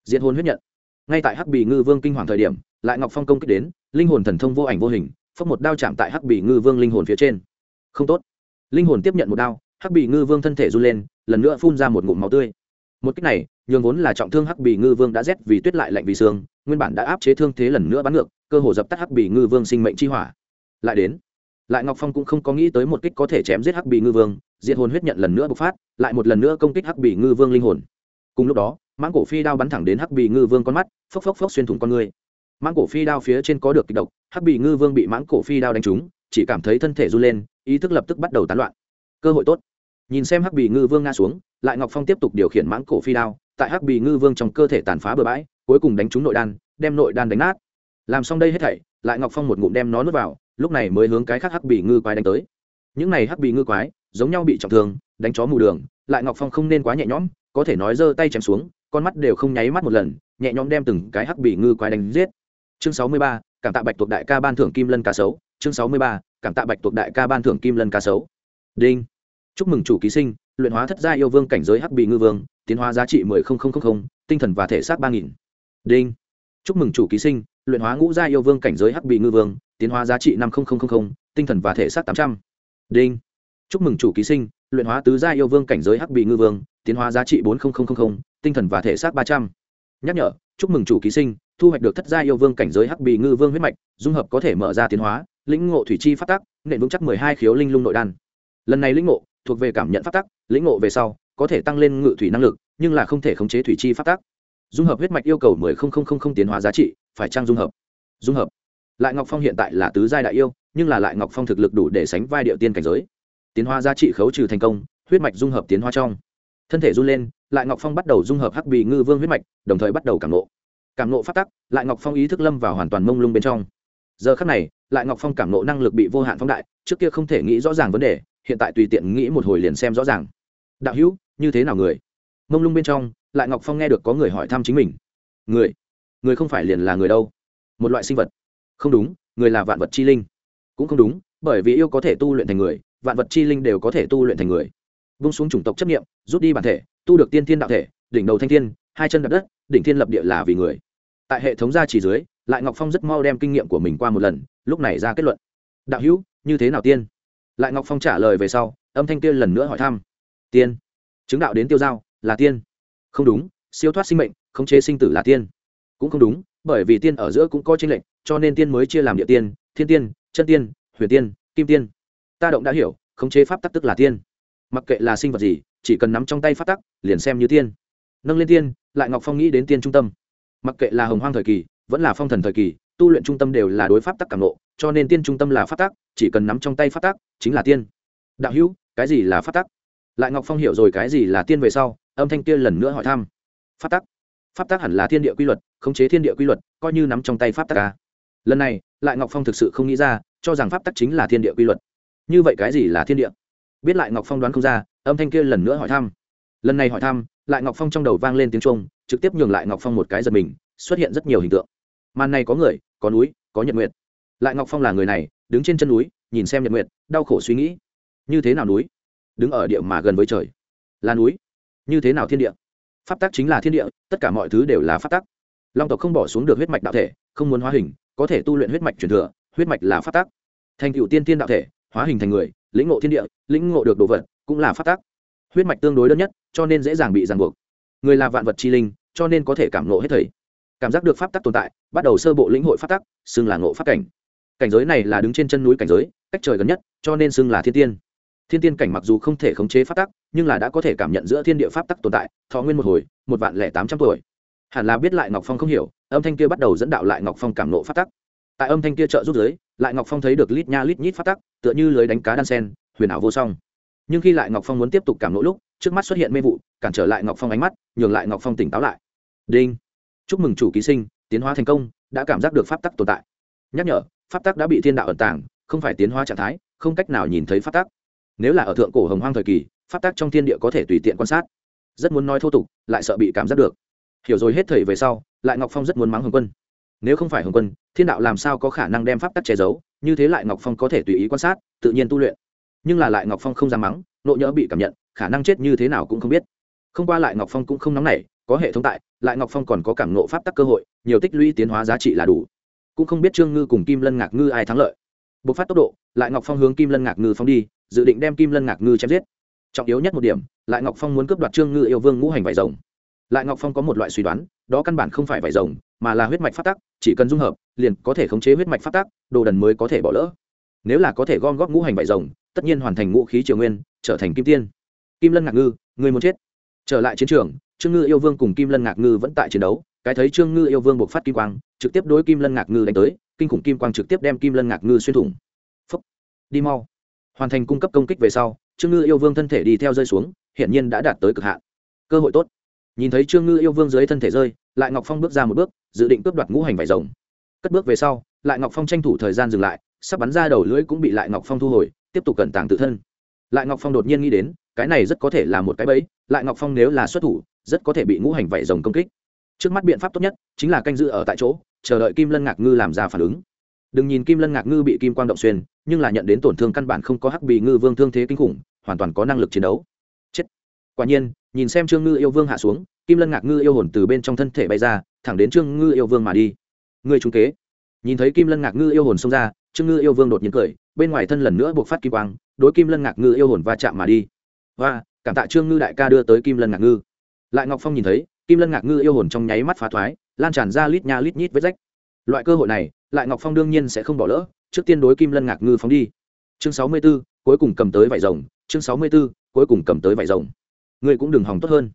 Diện hồn huyết nhận. Ngay tại hắc bị ngư vương kinh hoàng thời điểm, lại ngọc phong công kích đến, linh hồn thần thông vô ảnh vô hình phất một đao chạm tại hắc bị ngư vương linh hồn phía trên. Không tốt. Linh hồn tiếp nhận một đao, hắc bị ngư vương thân thể run lên, lần nữa phun ra một ngụm máu tươi. Một cách này, nhường vốn là trọng thương hắc bị ngư vương đã rét vì tuyết lại lạnh vì xương nguyên bản đã áp chế thương thế lần nữa bắn ngược, cơ hồ dập tắt hắc bị ngư vương sinh mệnh chi hỏa. Lại đến lại ngọc phong cũng không có nghĩ tới một kích có thể chém giết hắc Bì ngư vương, diệt hồn huyết nhận lần nữa bộc phát, lại một lần nữa công kích hắc Bì ngư vương linh hồn. Cùng lúc đó, mãng cổ phi đao bắn thẳng đến hắc Bì ngư vương con mắt, phốc phốc phốc xuyên thủng con người. Mãng cổ phi đao phía trên có được kịch độc, hắc Bì ngư vương bị mãng cổ phi đao đánh trúng, chỉ cảm thấy thân thể run lên, ý thức lập tức bắt đầu tán loạn. Cơ hội tốt. Nhìn xem hắc Bì ngư vương ngã xuống, lại ngọc phong tiếp tục điều khiển mãng cổ phi đao, tại hắc Bì ngư vương trong cơ thể tàn phá bừa bãi, cuối cùng đánh trúng nội đan, đem nội đan đánh nát. Làm xong đây hết thảy, lại ngọc phong một ngụm đem nó nuốt vào lúc này mới hướng cái khác hắc bị ngư quái đánh tới. Những này hắc bị ngư quái, giống nhau bị trọng thương, đánh chó mù đường, lại ngọc phong không nên quá nhẹ nhõm, có thể nói giơ tay chém xuống, con mắt đều không nháy mắt một lần, nhẹ nhõm đem từng cái hắc bị ngư quái đánh giết. Chương sáu mươi ba, cảm tạ bạch tuộc đại ca ban thưởng kim lân cá sấu. Chương sáu mươi ba, cảm tạ bạch tuộc đại ca ban thưởng kim lân cá sấu. Đinh. Chúc mừng chủ ký sinh, luyện hóa thất gia yêu vương cảnh giới hắc bị ngư vương, tiến hóa giá trị mười tinh thần và thể xác ba nghìn. Đinh. Chúc mừng chủ ký sinh, luyện hóa ngũ gia yêu vương cảnh giới hắc bị ngư vương tiến hóa giá trị năm tinh thần và thể xác tám trăm. Đinh. Chúc mừng chủ ký sinh, luyện hóa tứ gia yêu vương cảnh giới hắc bị ngư vương, tiến hóa giá trị bốn tinh thần và thể xác ba trăm. Nhắc nhở, chúc mừng chủ ký sinh, thu hoạch được thất gia yêu vương cảnh giới hắc bị ngư vương huyết mạch, dung hợp có thể mở ra tiến hóa, lĩnh ngộ thủy chi phát tắc, nện vững chắc mười hai khiếu linh lung nội đan. Lần này lĩnh ngộ, thuộc về cảm nhận phát tắc, lĩnh ngộ về sau, có thể tăng lên ngự thủy năng lực, nhưng là không thể khống chế thủy chi phát tắc. Dung hợp huyết mạch yêu cầu mười tiến hóa giá trị, phải trang dung hợp? Dung hợp lại ngọc phong hiện tại là tứ giai đại yêu, nhưng là lại ngọc phong thực lực đủ để sánh vai địa tiên cảnh giới. Tiến hóa giá trị khấu trừ thành công, huyết mạch dung hợp tiến hóa trong. Thân thể run lên, lại ngọc phong bắt đầu dung hợp hắc bì ngư vương huyết mạch, đồng thời bắt đầu cảm nộ cảm nộ phát tắc, lại ngọc phong ý thức lâm vào hoàn toàn mông lung bên trong. Giờ khắc này, lại ngọc phong cảm nộ năng lực bị vô hạn phóng đại, trước kia không thể nghĩ rõ ràng vấn đề, hiện tại tùy tiện nghĩ một hồi liền xem rõ ràng. Đạo hữu, như thế nào người? Mông lung bên trong, lại ngọc phong nghe được có người hỏi thăm chính mình. Người? Người không phải liền là người đâu? Một loại sinh vật không đúng, người là vạn vật chi linh. Cũng không đúng, bởi vì yêu có thể tu luyện thành người, vạn vật chi linh đều có thể tu luyện thành người. Vung xuống chủng tộc chấp nghiệm rút đi bản thể, tu được tiên thiên đạo thể, đỉnh đầu thanh thiên, hai chân đập đất, đỉnh thiên lập địa là vì người. Tại hệ thống gia chỉ dưới, lại ngọc phong rất mau đem kinh nghiệm của mình qua một lần, lúc này ra kết luận. Đạo hữu, như thế nào tiên? Lại ngọc phong trả lời về sau, âm thanh kia lần nữa hỏi thăm. Tiên. Chứng đạo đến tiêu giao, là tiên. Không đúng, siêu thoát sinh mệnh, khống chế sinh tử là tiên. Cũng không đúng bởi vì tiên ở giữa cũng có chênh lệch, cho nên tiên mới chia làm địa tiên, thiên tiên, chân tiên, huyền tiên, kim tiên. Ta động đã hiểu, khống chế pháp tắc tức là tiên. Mặc kệ là sinh vật gì, chỉ cần nắm trong tay pháp tắc, liền xem như tiên. Nâng lên tiên, lại ngọc phong nghĩ đến tiên trung tâm. Mặc kệ là hồng hoang thời kỳ, vẫn là phong thần thời kỳ, tu luyện trung tâm đều là đối pháp tắc cảm nộ cho nên tiên trung tâm là pháp tắc, chỉ cần nắm trong tay pháp tắc, chính là tiên. Đạo hữu, cái gì là pháp tắc? Lại ngọc phong hiểu rồi cái gì là tiên về sau, âm thanh kia lần nữa hỏi thăm. Pháp tắc pháp tắc hẳn là thiên địa quy luật, khống chế thiên địa quy luật, coi như nắm trong tay pháp tắc ca lần này, lại ngọc phong thực sự không nghĩ ra, cho rằng pháp tắc chính là thiên địa quy luật. Như vậy cái gì là thiên địa? Biết lại ngọc phong đoán không ra, âm thanh kia lần nữa hỏi thăm. Lần này hỏi thăm, lại ngọc phong trong đầu vang lên tiếng trung trực tiếp nhường lại ngọc phong một cái giật mình, xuất hiện rất nhiều hình tượng. Màn này có người, có núi, có nhật nguyệt. Lại ngọc phong là người này, đứng trên chân núi, nhìn xem nhật nguyệt, đau khổ suy nghĩ. Như thế nào núi? Đứng ở địa mà gần với trời. Là núi. Như thế nào thiên địa? Pháp tắc chính là thiên địa, tất cả mọi thứ đều là pháp tắc. Long tộc không bỏ xuống được huyết mạch đạo thể, không muốn hóa hình, có thể tu luyện huyết mạch truyền thừa, huyết mạch là pháp tắc. Thành cựu tiên tiên đạo thể, hóa hình thành người, lĩnh ngộ thiên địa, lĩnh ngộ được đồ vật, cũng là pháp tắc. Huyết mạch tương đối đơn nhất, cho nên dễ dàng bị ràng buộc. Người là vạn vật chi linh, cho nên có thể cảm ngộ hết thầy. Cảm giác được pháp tắc tồn tại, bắt đầu sơ bộ lĩnh hội pháp tắc, xưng là ngộ pháp cảnh. Cảnh giới này là đứng trên chân núi cảnh giới, cách trời gần nhất, cho nên xưng là thiên tiên thiên tiên cảnh mặc dù không thể khống chế pháp tắc, nhưng là đã có thể cảm nhận giữa thiên địa pháp tắc tồn tại, thọ nguyên một hồi, một vạn lẻ tám trăm tuổi. Hẳn là biết lại ngọc phong không hiểu, âm thanh kia bắt đầu dẫn đạo lại ngọc phong cảm nộ pháp tắc. Tại âm thanh kia trợ giúp giới lại ngọc phong thấy được lít nha lít nhít pháp tắc, tựa như lưới đánh cá đan sen, huyền ảo vô song. Nhưng khi lại ngọc phong muốn tiếp tục cảm nộ lúc, trước mắt xuất hiện mê vụ, cản trở lại ngọc phong ánh mắt, nhường lại ngọc phong tỉnh táo lại. Đinh! Chúc mừng chủ ký sinh, tiến hóa thành công, đã cảm giác được pháp tắc tồn tại. Nhắc nhở, pháp tắc đã bị thiên đạo ẩn tàng, không phải tiến hóa trạng thái, không cách nào nhìn thấy pháp tắc nếu là ở thượng cổ hồng hoang thời kỳ, pháp tắc trong thiên địa có thể tùy tiện quan sát. Rất muốn nói thô tục, lại sợ bị cảm giác được. Hiểu rồi hết thời về sau, lại ngọc phong rất muốn mắng hồng quân. Nếu không phải hồng quân, thiên đạo làm sao có khả năng đem pháp tắc che giấu, như thế lại ngọc phong có thể tùy ý quan sát, tự nhiên tu luyện. Nhưng là lại ngọc phong không dám mắng, nộ nhỡ bị cảm nhận, khả năng chết như thế nào cũng không biết. Không qua lại ngọc phong cũng không nóng nảy, có hệ thống tại, lại ngọc phong còn có cảm nộ pháp tắc cơ hội, nhiều tích lũy tiến hóa giá trị là đủ. Cũng không biết trương ngư cùng kim lân ngạc ngư ai thắng lợi. Bộc phát tốc độ, lại ngọc phong hướng kim lân ngạc ngư phong đi dự định đem kim lân ngạc ngư chém giết. Trọng yếu nhất một điểm, lại ngọc phong muốn cướp đoạt trương ngư yêu vương ngũ hành vải rồng. Lại ngọc phong có một loại suy đoán, đó căn bản không phải vải rồng, mà là huyết mạch phát tắc, chỉ cần dung hợp, liền có thể khống chế huyết mạch phát tắc, đồ đần mới có thể bỏ lỡ. Nếu là có thể gom góp ngũ hành vải rồng, tất nhiên hoàn thành ngũ khí triều nguyên, trở thành kim tiên. Kim lân ngạc ngư, người muốn chết. Trở lại chiến trường, trương ngư yêu vương cùng kim lân ngạc ngư vẫn tại chiến đấu, cái thấy trương ngư yêu vương buộc phát kim quang, trực tiếp đối kim lân ngạc ngư đánh tới, kinh khủng kim quang trực tiếp đem kim lân ngạc ngư xuyên thủng. Phấp đi mau hoàn thành cung cấp công kích về sau, trương ngư yêu vương thân thể đi theo rơi xuống hiện nhiên đã đạt tới cực hạn. Cơ hội tốt. Nhìn thấy trương ngư yêu vương dưới thân thể rơi, lại ngọc phong bước ra một bước, dự định cướp đoạt ngũ hành vải rồng. Cất bước về sau, lại ngọc phong tranh thủ thời gian dừng lại, sắp bắn ra đầu lưỡi cũng bị lại ngọc phong thu hồi, tiếp tục cẩn tàng tự thân. Lại ngọc phong đột nhiên nghĩ đến, cái này rất có thể là một cái bẫy, lại ngọc phong nếu là xuất thủ, rất có thể bị ngũ hành vảy rồng công kích. Trước mắt biện pháp tốt nhất chính là canh giữ ở tại chỗ, chờ đợi kim lân ngạc ngư làm ra phản ứng đừng nhìn kim lân ngạc ngư bị kim quang động xuyên, nhưng là nhận đến tổn thương căn bản không có hắc bì ngư vương thương thế kinh khủng, hoàn toàn có năng lực chiến đấu. Chết. Quả nhiên, nhìn xem trương ngư yêu vương hạ xuống, kim lân ngạc ngư yêu hồn từ bên trong thân thể bay ra, thẳng đến trương ngư yêu vương mà đi. Người trung kế. Nhìn thấy kim lân ngạc ngư yêu hồn xông ra, trương ngư yêu vương đột nhiên cười, bên ngoài thân lần nữa buộc phát kim quang, đối kim lân ngạc ngư yêu hồn va chạm mà đi. Và cảm tạ trương ngư đại ca đưa tới kim lân ngạc ngư. Lại ngọc phong nhìn thấy, kim lân ngạc ngư yêu hồn trong nháy mắt phá thoái, lan tràn ra lít nha lít nhít với rách. Loại cơ hội này lại ngọc phong đương nhiên sẽ không bỏ lỡ, trước tiên đối kim lân ngạc ngư phóng đi. Chương sáu mươi b ố cuối cùng cầm tới vải rồng. Chương sáu mươi b ố cuối cùng cầm tới vải rồng. Ngươi cũng đừng hòng tốt hơn.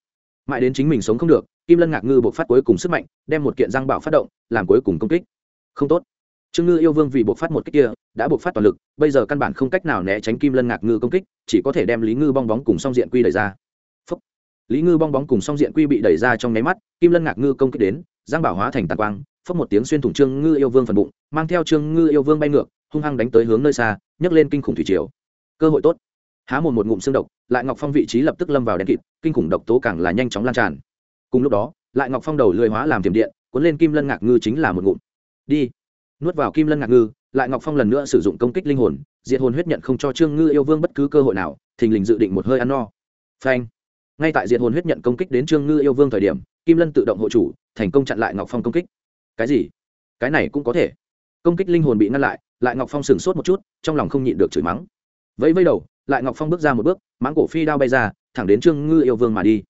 Mãi đến chính mình sống không được, kim lân ngạc ngư buộc phát cuối cùng sức mạnh, đem một kiện răng bảo phát động, làm cuối cùng công kích. Không tốt. Trương ngư yêu vương vì buộc phát một kích kia, đã buộc phát toàn lực, bây giờ căn bản không cách nào né tránh kim lân ngạc ngư công kích, chỉ có thể đem lý ngư bong bóng cùng song diện quy đẩy ra. Phúc. lý ngư bong bóng cùng song diện quy bị đẩy ra trong nháy mắt, kim lân ngạc ngư công kích đến giang bảo hóa thành tàn quang Phất một tiếng xuyên thủng trương ngư yêu vương phần bụng, mang theo trương ngư yêu vương bay ngược, hung hăng đánh tới hướng nơi xa, nhấc lên kinh khủng thủy triều. Cơ hội tốt. Há một một ngụm xương độc, lại ngọc phong vị trí lập tức lâm vào đen kịt, kinh khủng độc tố càng là nhanh chóng lan tràn. Cùng lúc đó, lại ngọc phong đầu lười hóa làm tiềm điện, cuốn lên kim lân ngạc ngư chính là một ngụm. Đi. Nuốt vào kim lân ngạc ngư, lại ngọc phong lần nữa sử dụng công kích linh hồn, diệt hồn huyết nhận không cho trương ngư yêu vương bất cứ cơ hội nào, thình lình dự định một hơi ăn no. Phanh. Ngay tại diệt hồn huyết nhận công kích đến trương ngư yêu vương thời điểm, kim lân tự động hộ chủ, thành công chặn lại ngọc phong công kích cái gì? Cái này cũng có thể. Công kích linh hồn bị ngăn lại lại ngọc phong sửng sốt một chút, trong lòng không nhịn được chửi mắng. Vẫy vẫy đầu, lại ngọc phong bước ra một bước, mãng cổ phi đao bay ra, thẳng đến trương ngư yêu vương mà đi.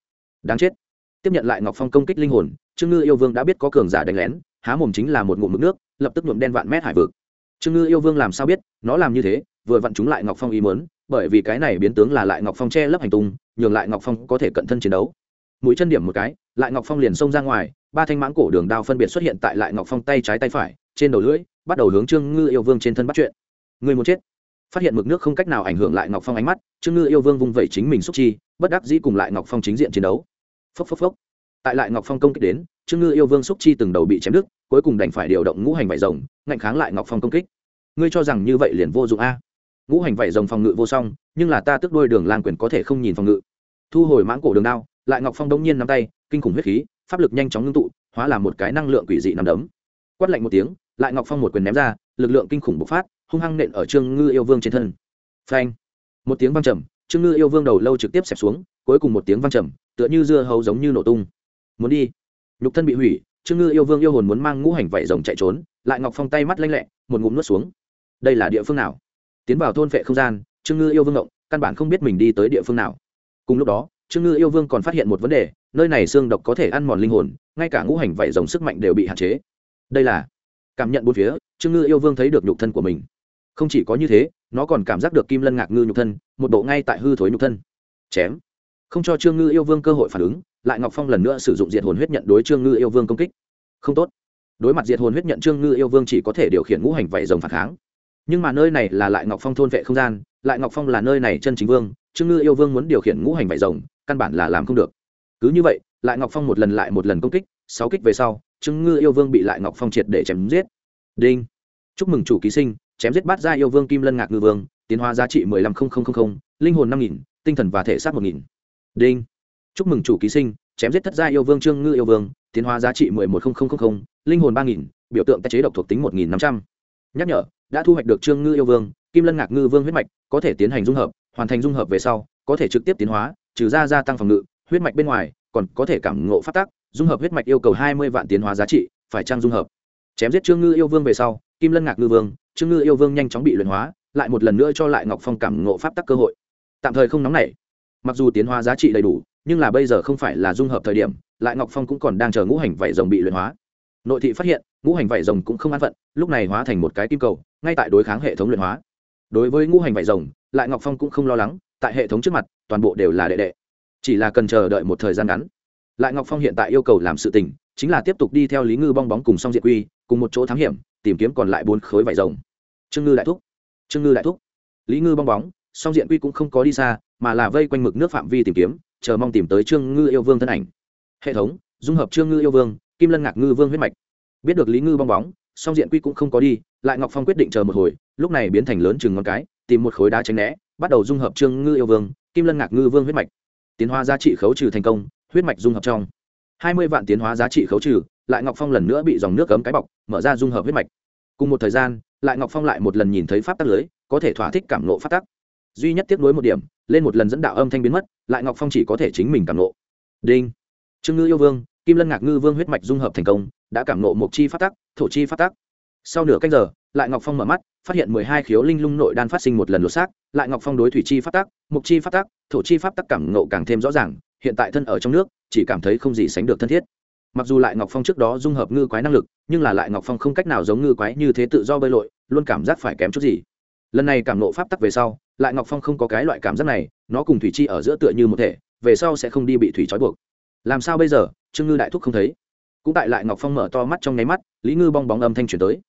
Đáng chết. Tiếp nhận lại ngọc phong công kích linh hồn, trương ngư yêu vương đã biết có cường giả đánh lén, há mồm chính là một ngụm mực nước, lập tức nhuộm đen vạn mét hải vực. Trương ngư yêu vương làm sao biết, nó làm như thế, vừa vặn chúng lại ngọc phong ý mớn bởi vì cái này biến tướng là lại ngọc phong che lấp hành tung, nhường lại ngọc phong có thể cận thân chiến đấu. Mũi chân điểm một cái, lại ngọc phong liền xông ra ngoài ba thanh mãng cổ đường đao phân biệt xuất hiện tại lại ngọc phong tay trái tay phải, trên đầu lưỡi, bắt đầu hướng trương ngư yêu vương trên thân bắt chuyện. Người muốn chết. Phát hiện mực nước không cách nào ảnh hưởng lại ngọc phong ánh mắt, trương ngư yêu vương vung vẩy chính mình xúc chi, bất đắc dĩ cùng lại ngọc phong chính diện chiến đấu. Phốc phốc phốc. Tại lại ngọc phong công kích đến, trương ngư yêu vương xúc chi từng đầu bị chém đứt, cuối cùng đành phải điều động ngũ hành vải rồng ngạnh kháng lại ngọc phong công kích. Ngươi cho rằng như vậy liền vô dụng a. Ngũ hành vải rồng phòng ngự vô song, nhưng là ta tức đôi đường lan quyền có thể không nhìn phòng ngự. Thu hồi mãng cổ đường đao, lại ngọc phong đông nhiên nắm tay, kinh khủng huyết khí pháp lực nhanh chóng ngưng tụ, hóa làm một cái năng lượng quỷ dị nằm đấm. Quát lạnh một tiếng, lại ngọc phong một quyền ném ra, lực lượng kinh khủng bộc phát, hung hăng nện ở trương ngư yêu vương trên thân. Phanh! Một tiếng vang trầm, trương ngư yêu vương đầu lâu trực tiếp xẹp xuống, cuối cùng một tiếng vang trầm, tựa như dưa hấu giống như nổ tung. Muốn đi! Nhục thân bị hủy, trương ngư yêu vương yêu hồn muốn mang ngũ hành vảy rồng chạy trốn, lại ngọc phong tay mắt lanh lẹ, một ngụm nuốt xuống. Đây là địa phương nào? Tiến vào thôn vệ không gian, trương ngư yêu vương ngộng căn bản không biết mình đi tới địa phương nào. Cùng lúc đó trương ngư yêu vương còn phát hiện một vấn đề, nơi này xương độc có thể ăn mòn linh hồn, ngay cả ngũ hành vảy rồng sức mạnh đều bị hạn chế. Đây là cảm nhận bốn phía, trương ngư yêu vương thấy được nhục thân của mình. Không chỉ có như thế, nó còn cảm giác được kim lân ngạc ngư nhục thân, một bộ ngay tại hư thối nhục thân. Chém. Không cho trương ngư yêu vương cơ hội phản ứng, lại ngọc phong lần nữa sử dụng diệt hồn huyết nhận đối trương ngư yêu vương công kích. Không tốt. Đối mặt diệt hồn huyết nhận trương ngư yêu vương chỉ có thể điều khiển ngũ hành vảy rồng phản kháng. Nhưng mà nơi này là lại ngọc phong thôn vệ không gian, lại ngọc phong là nơi này chân chính vương, trương ngư yêu vương muốn điều khiển ngũ hành vảy rồng căn bản là làm không được. Cứ như vậy lại ngọc phong một lần lại một lần công kích sáu kích về sau trương ngư yêu vương bị lại ngọc phong triệt để chém giết. Đinh. Chúc mừng chủ ký sinh chém giết bát gia yêu vương kim lân ngạc ngư vương tiến hóa giá trị mười lăm không không không không, linh hồn năm nghìn tinh thần và thể xác một nghìn. Đinh. Chúc mừng chủ ký sinh chém giết thất gia yêu vương trương ngư yêu vương tiến hóa giá trị mười một không không không không, linh hồn ba nghìn biểu tượng tái chế độc thuộc tính một nghìn năm trăm. Nhắc nhở đã thu hoạch được trương ngư yêu vương kim lân ngạc ngư vương huyết mạch có thể tiến hành dung hợp hoàn thành dung hợp về sau có thể trực tiếp tiến hóa trừ ra gia tăng phòng ngự, huyết mạch bên ngoài, còn có thể cảm ngộ phát tác dung hợp huyết mạch yêu cầu hai mươi vạn tiến hóa giá trị, phải trang dung hợp? Chém giết trương ngư yêu vương về sau, kim lân ngạc ngư vương, trương ngư yêu vương nhanh chóng bị luyện hóa, lại một lần nữa cho lại ngọc phong cảm ngộ pháp tắc cơ hội. Tạm thời không nóng nảy. Mặc dù tiến hóa giá trị đầy đủ, nhưng là bây giờ không phải là dung hợp thời điểm, lại ngọc phong cũng còn đang chờ ngũ hành vảy rồng bị luyện hóa. Nội thị phát hiện, ngũ hành vảy rồng cũng không an phận, lúc này hóa thành một cái kim cầu, ngay tại đối kháng hệ thống luyện hóa. Đối với ngũ hành vảy rồng, lại ngọc phong cũng không lo lắng, tại hệ thống trước mặt toàn bộ đều là đệ đệ. Chỉ là cần chờ đợi một thời gian ngắn. Lại ngọc phong hiện tại yêu cầu làm sự tình, chính là tiếp tục đi theo lý ngư bong bóng cùng song diệt quy, cùng một chỗ thám hiểm, tìm kiếm còn lại bốn khối vải rồng. Trương ngư đại thúc. Trương ngư đại thúc. Lý ngư bong bóng, song diện quy cũng không có đi xa, mà là vây quanh mực nước phạm vi tìm kiếm, chờ mong tìm tới trương ngư yêu vương thân ảnh. Hệ thống, dung hợp trương ngư yêu vương, kim lân ngạc ngư vương huyết mạch. Biết được lý ngư bong bóng, song diện quy cũng không có đi, lại ngọc phong quyết định chờ một hồi, lúc này biến thành lớn chừng ngón cái, tìm một khối đá tránh né, bắt đầu dung hợp trương ngư yêu vương kim lân ngạc ngư vương huyết mạch. Tiến hóa giá trị khấu trừ thành công, huyết mạch dung hợp trong. Hai mươi vạn tiến hóa giá trị khấu trừ, lại ngọc phong lần nữa bị dòng nước cấm cái bọc, mở ra dung hợp huyết mạch. Cùng một thời gian, lại ngọc phong lại một lần nhìn thấy pháp tắc lưới, có thể thỏa thích cảm nộ pháp tắc. Duy nhất tiếp nối một điểm, lên một lần dẫn đạo âm thanh biến mất, lại ngọc phong chỉ có thể chính mình cảm nộ đinh. Trương ngư yêu vương, kim lân ngạc ngư vương huyết mạch dung hợp thành công, đã cảm nộ một chi pháp tắc, thổ chi pháp tắc. Sau nửa cách giờ lại ngọc phong mở mắt, phát hiện mười hai khiếu linh lung nội đan phát sinh một lần lột xác, lại ngọc phong đối thủy chi phát tắc, mục chi phát tắc, thổ chi pháp tắc cảm nộ càng thêm rõ ràng, hiện tại thân ở trong nước, chỉ cảm thấy không gì sánh được thân thiết. Mặc dù lại ngọc phong trước đó dung hợp ngư quái năng lực, nhưng là lại ngọc phong không cách nào giống ngư quái như thế tự do bơi lội, luôn cảm giác phải kém chút gì. Lần này cảm nộ pháp tắc về sau, lại ngọc phong không có cái loại cảm giác này, nó cùng thủy chi ở giữa tựa như một thể, về sau sẽ không đi bị thủy trói buộc. Làm sao bây giờ, trương ngư đại thúc không thấy. Cũng tại lại ngọc phong mở to mắt trong nháy mắt, lý ngư bong bóng âm thanh chuyển tới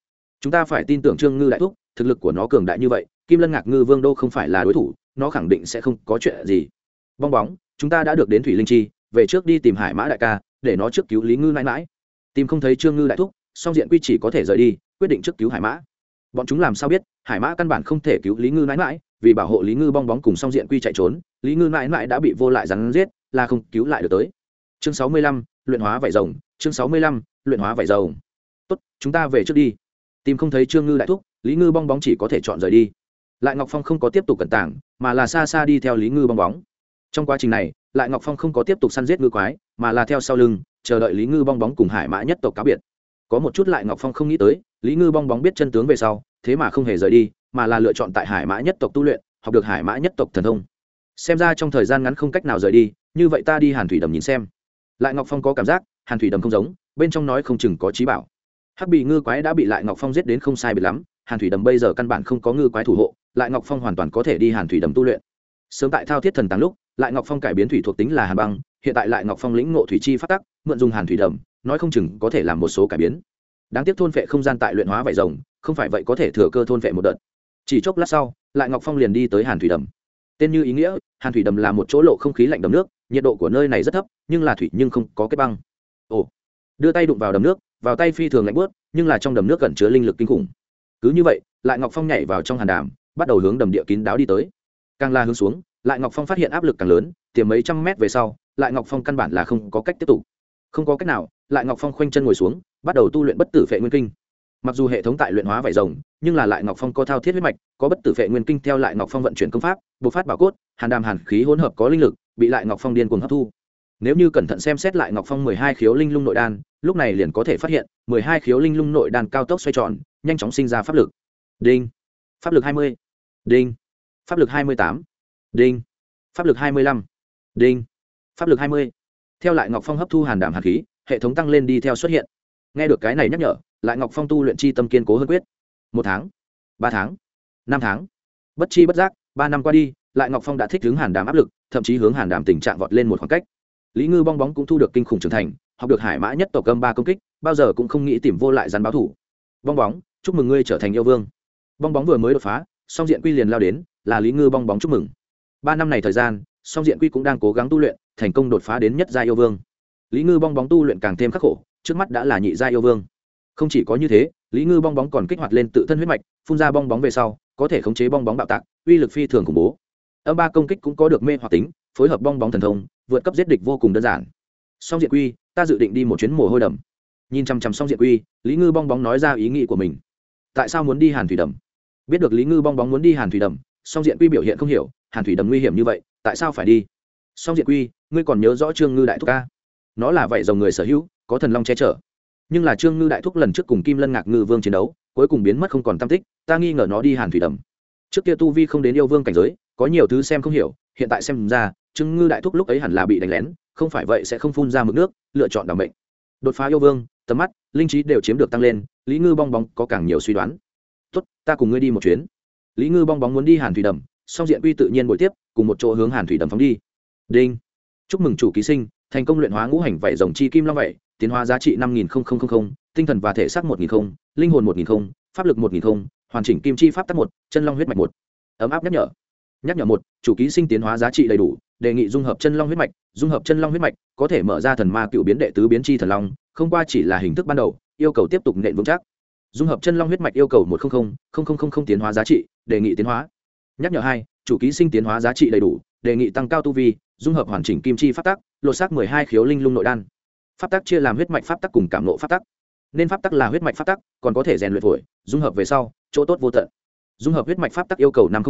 chúng ta phải tin tưởng trương ngư đại thúc, thực lực của nó cường đại như vậy, kim lân ngạc ngư vương đô không phải là đối thủ, nó khẳng định sẽ không có chuyện gì. Bong bóng, chúng ta đã được đến thủy linh chi, về trước đi tìm hải mã đại ca, để nó trước cứu lý ngư mãi mãi. Tìm không thấy trương ngư đại thúc, song diện quy chỉ có thể rời đi, quyết định trước cứu hải mã. Bọn chúng làm sao biết, hải mã căn bản không thể cứu lý ngư mãi mãi, vì bảo hộ lý ngư bong bóng cùng song diện quy chạy trốn, lý ngư mãi mãi đã bị vô lại rắn giết, là không cứu lại được tới. Chương sáu mươi lăm, luyện hóa vải rồng, chương sáu mươi lăm, luyện hóa vải rồng. Tốt, chúng ta về trước đi tìm không thấy trương ngư đại thúc, lý ngư bong bóng chỉ có thể chọn rời đi. Lại ngọc phong không có tiếp tục cẩn tảng, mà là xa xa đi theo lý ngư bong bóng. Trong quá trình này, lại ngọc phong không có tiếp tục săn giết ngư quái, mà là theo sau lưng, chờ đợi lý ngư bong bóng cùng hải mã nhất tộc cá biệt. Có một chút lại ngọc phong không nghĩ tới, lý ngư bong bóng biết chân tướng về sau, thế mà không hề rời đi, mà là lựa chọn tại hải mã nhất tộc tu luyện, học được hải mã nhất tộc thần thông. Xem ra trong thời gian ngắn không cách nào rời đi, như vậy ta đi hàn thủy đầm nhìn xem. Lại ngọc phong có cảm giác, hàn thủy đầm không giống, bên trong nói không chừng có trí bảo hắc bị ngư quái đã bị lại ngọc phong giết đến không sai biệt lắm, hàn thủy đầm bây giờ căn bản không có ngư quái thủ hộ, lại ngọc phong hoàn toàn có thể đi hàn thủy đầm tu luyện. Sớm tại thao thiết thần tàng lúc, lại ngọc phong cải biến thủy thuộc tính là hàn băng, hiện tại lại ngọc phong lĩnh ngộ thủy chi phát tắc, mượn dùng hàn thủy đầm, nói không chừng có thể làm một số cải biến. Đáng tiếc thôn vệ không gian tại luyện hóa vải rồng, không phải vậy có thể thừa cơ thôn vệ một đợt. Chỉ chốc lát sau, lại ngọc phong liền đi tới hàn thủy đầm. Tên như ý nghĩa, hàn thủy đầm là một chỗ lộ không khí lạnh đầm nước, nhiệt độ của nơi này rất thấp, nhưng là thủy nhưng không có kết băng. Ồ, đưa tay đụng vào đầm nước vào tay phi thường lạnh bớt nhưng là trong đầm nước gần chứa linh lực kinh khủng. Cứ như vậy, lại ngọc phong nhảy vào trong hàn đàm, bắt đầu hướng đầm địa kín đáo đi tới. Càng la hướng xuống, lại ngọc phong phát hiện áp lực càng lớn, tiềm mấy trăm mét về sau, lại ngọc phong căn bản là không có cách tiếp tục. Không có cách nào, lại ngọc phong khoanh chân ngồi xuống, bắt đầu tu luyện bất tử phệ nguyên kinh. Mặc dù hệ thống tại luyện hóa vải rồng, nhưng là lại ngọc phong có thao thiết huyết mạch, có bất tử phệ nguyên kinh theo lại ngọc phong vận chuyển công pháp, bộc phát bảo cốt, hàn đàm hàn khí hỗn hợp có linh lực, bị lại ngọc phong điên cuồng hấp thu nếu như cẩn thận xem xét lại ngọc phong mười hai khiếu linh lung nội đan, lúc này liền có thể phát hiện, mười hai khiếu linh lung nội đan cao tốc xoay tròn, nhanh chóng sinh ra pháp lực. Đinh. Pháp lực hai mươi. Đinh. Pháp lực hai mươi tám. Đinh. Pháp lực hai mươi lăm. Đinh. Pháp lực hai mươi. Theo lại ngọc phong hấp thu hàn đảm hạt khí, hệ thống tăng lên đi theo xuất hiện. Nghe được cái này nhắc nhở, lại ngọc phong tu luyện chi tâm kiên cố hơn quyết. Một tháng, ba tháng, năm tháng. Bất chi bất giác, ba năm qua đi, lại ngọc phong đã thích hướng hàn đàm áp lực, thậm chí hướng hàn đàm tình trạng vọt lên một khoảng cách lý ngư bong bóng cũng thu được kinh khủng trưởng thành, học được hải mã nhất tổ cầm ba công kích, bao giờ cũng không nghĩ tìm vô lại rắn báo thủ. Bong bóng, chúc mừng ngươi trở thành yêu vương. Bong bóng vừa mới đột phá, song diện quy liền lao đến, là lý ngư bong bóng chúc mừng. Ba năm này thời gian, song diện quy cũng đang cố gắng tu luyện, thành công đột phá đến nhất gia yêu vương. Lý ngư bong bóng tu luyện càng thêm khắc khổ, trước mắt đã là nhị gia yêu vương. Không chỉ có như thế, lý ngư bong bóng còn kích hoạt lên tự thân huyết mạch, phun ra bong bóng về sau, có thể khống chế bong bóng bạo tạc, uy lực phi thường khủng bố. Âm ba công kích cũng có được mê hoặc tính phối hợp bong bóng thần thông, vượt cấp giết địch vô cùng đơn giản. Song diện quy, ta dự định đi một chuyến mồ hôi đầm. Nhìn chăm chăm song diện quy, lý ngư bong bóng nói ra ý nghĩ của mình. Tại sao muốn đi hàn thủy đầm? Biết được lý ngư bong bóng muốn đi hàn thủy đầm, song diện quy biểu hiện không hiểu, hàn thủy đầm nguy hiểm như vậy, tại sao phải đi? Song diện quy, ngươi còn nhớ rõ trương ngư đại thúc ca? Nó là vậy dòng người sở hữu, có thần long che chở. Nhưng là trương ngư đại thúc lần trước cùng kim lân ngạc ngư vương chiến đấu, cuối cùng biến mất không còn tam tích, ta nghi ngờ nó đi hàn thủy đầm. Trước kia tu vi không đến yêu vương cảnh giới, có nhiều thứ xem không hiểu hiện tại xem ra, trương ngư đại thúc lúc ấy hẳn là bị đánh lén, không phải vậy sẽ không phun ra mực nước, lựa chọn đảm bệnh đột phá yêu vương, tầm mắt, linh trí đều chiếm được tăng lên, lý ngư bong bóng có càng nhiều suy đoán. Tốt, ta cùng ngươi đi một chuyến. Lý ngư bong bóng muốn đi hàn thủy đầm, song diện quy tự nhiên buổi tiếp, cùng một chỗ hướng hàn thủy đầm phóng đi. Đinh. Chúc mừng chủ ký sinh, thành công luyện hóa ngũ hành vảy rồng chi kim long vảy tiến hóa giá trị năm nghìn tinh thần và thể xác một nghìn linh hồn một nghìn pháp lực một nghìn hoàn chỉnh kim chi pháp tắc một, chân long huyết mạch một. Ấm áp nhắc nhở nhắc nhở một chủ ký sinh tiến hóa giá trị đầy đủ đề nghị dung hợp chân long huyết mạch. Dung hợp chân long huyết mạch có thể mở ra thần ma cựu biến đệ tứ biến chi thần long không qua chỉ là hình thức ban đầu yêu cầu tiếp tục nện vững chắc. Dung hợp chân long huyết mạch yêu cầu một tiến hóa giá trị đề nghị tiến hóa. Nhắc nhở hai chủ ký sinh tiến hóa giá trị đầy đủ đề nghị tăng cao tu vi dung hợp hoàn chỉnh kim chi phát tắc, lột xác mười hai khiếu linh lung nội đan. Pháp tắc chia làm huyết mạch pháp tắc cùng cảm nộ pháp tắc. Nên pháp tắc là huyết mạch pháp tắc còn có thể rèn luyện phổi dung hợp về sau chỗ tốt vô tận dung hợp huyết mạch pháp tắc yêu cầu năm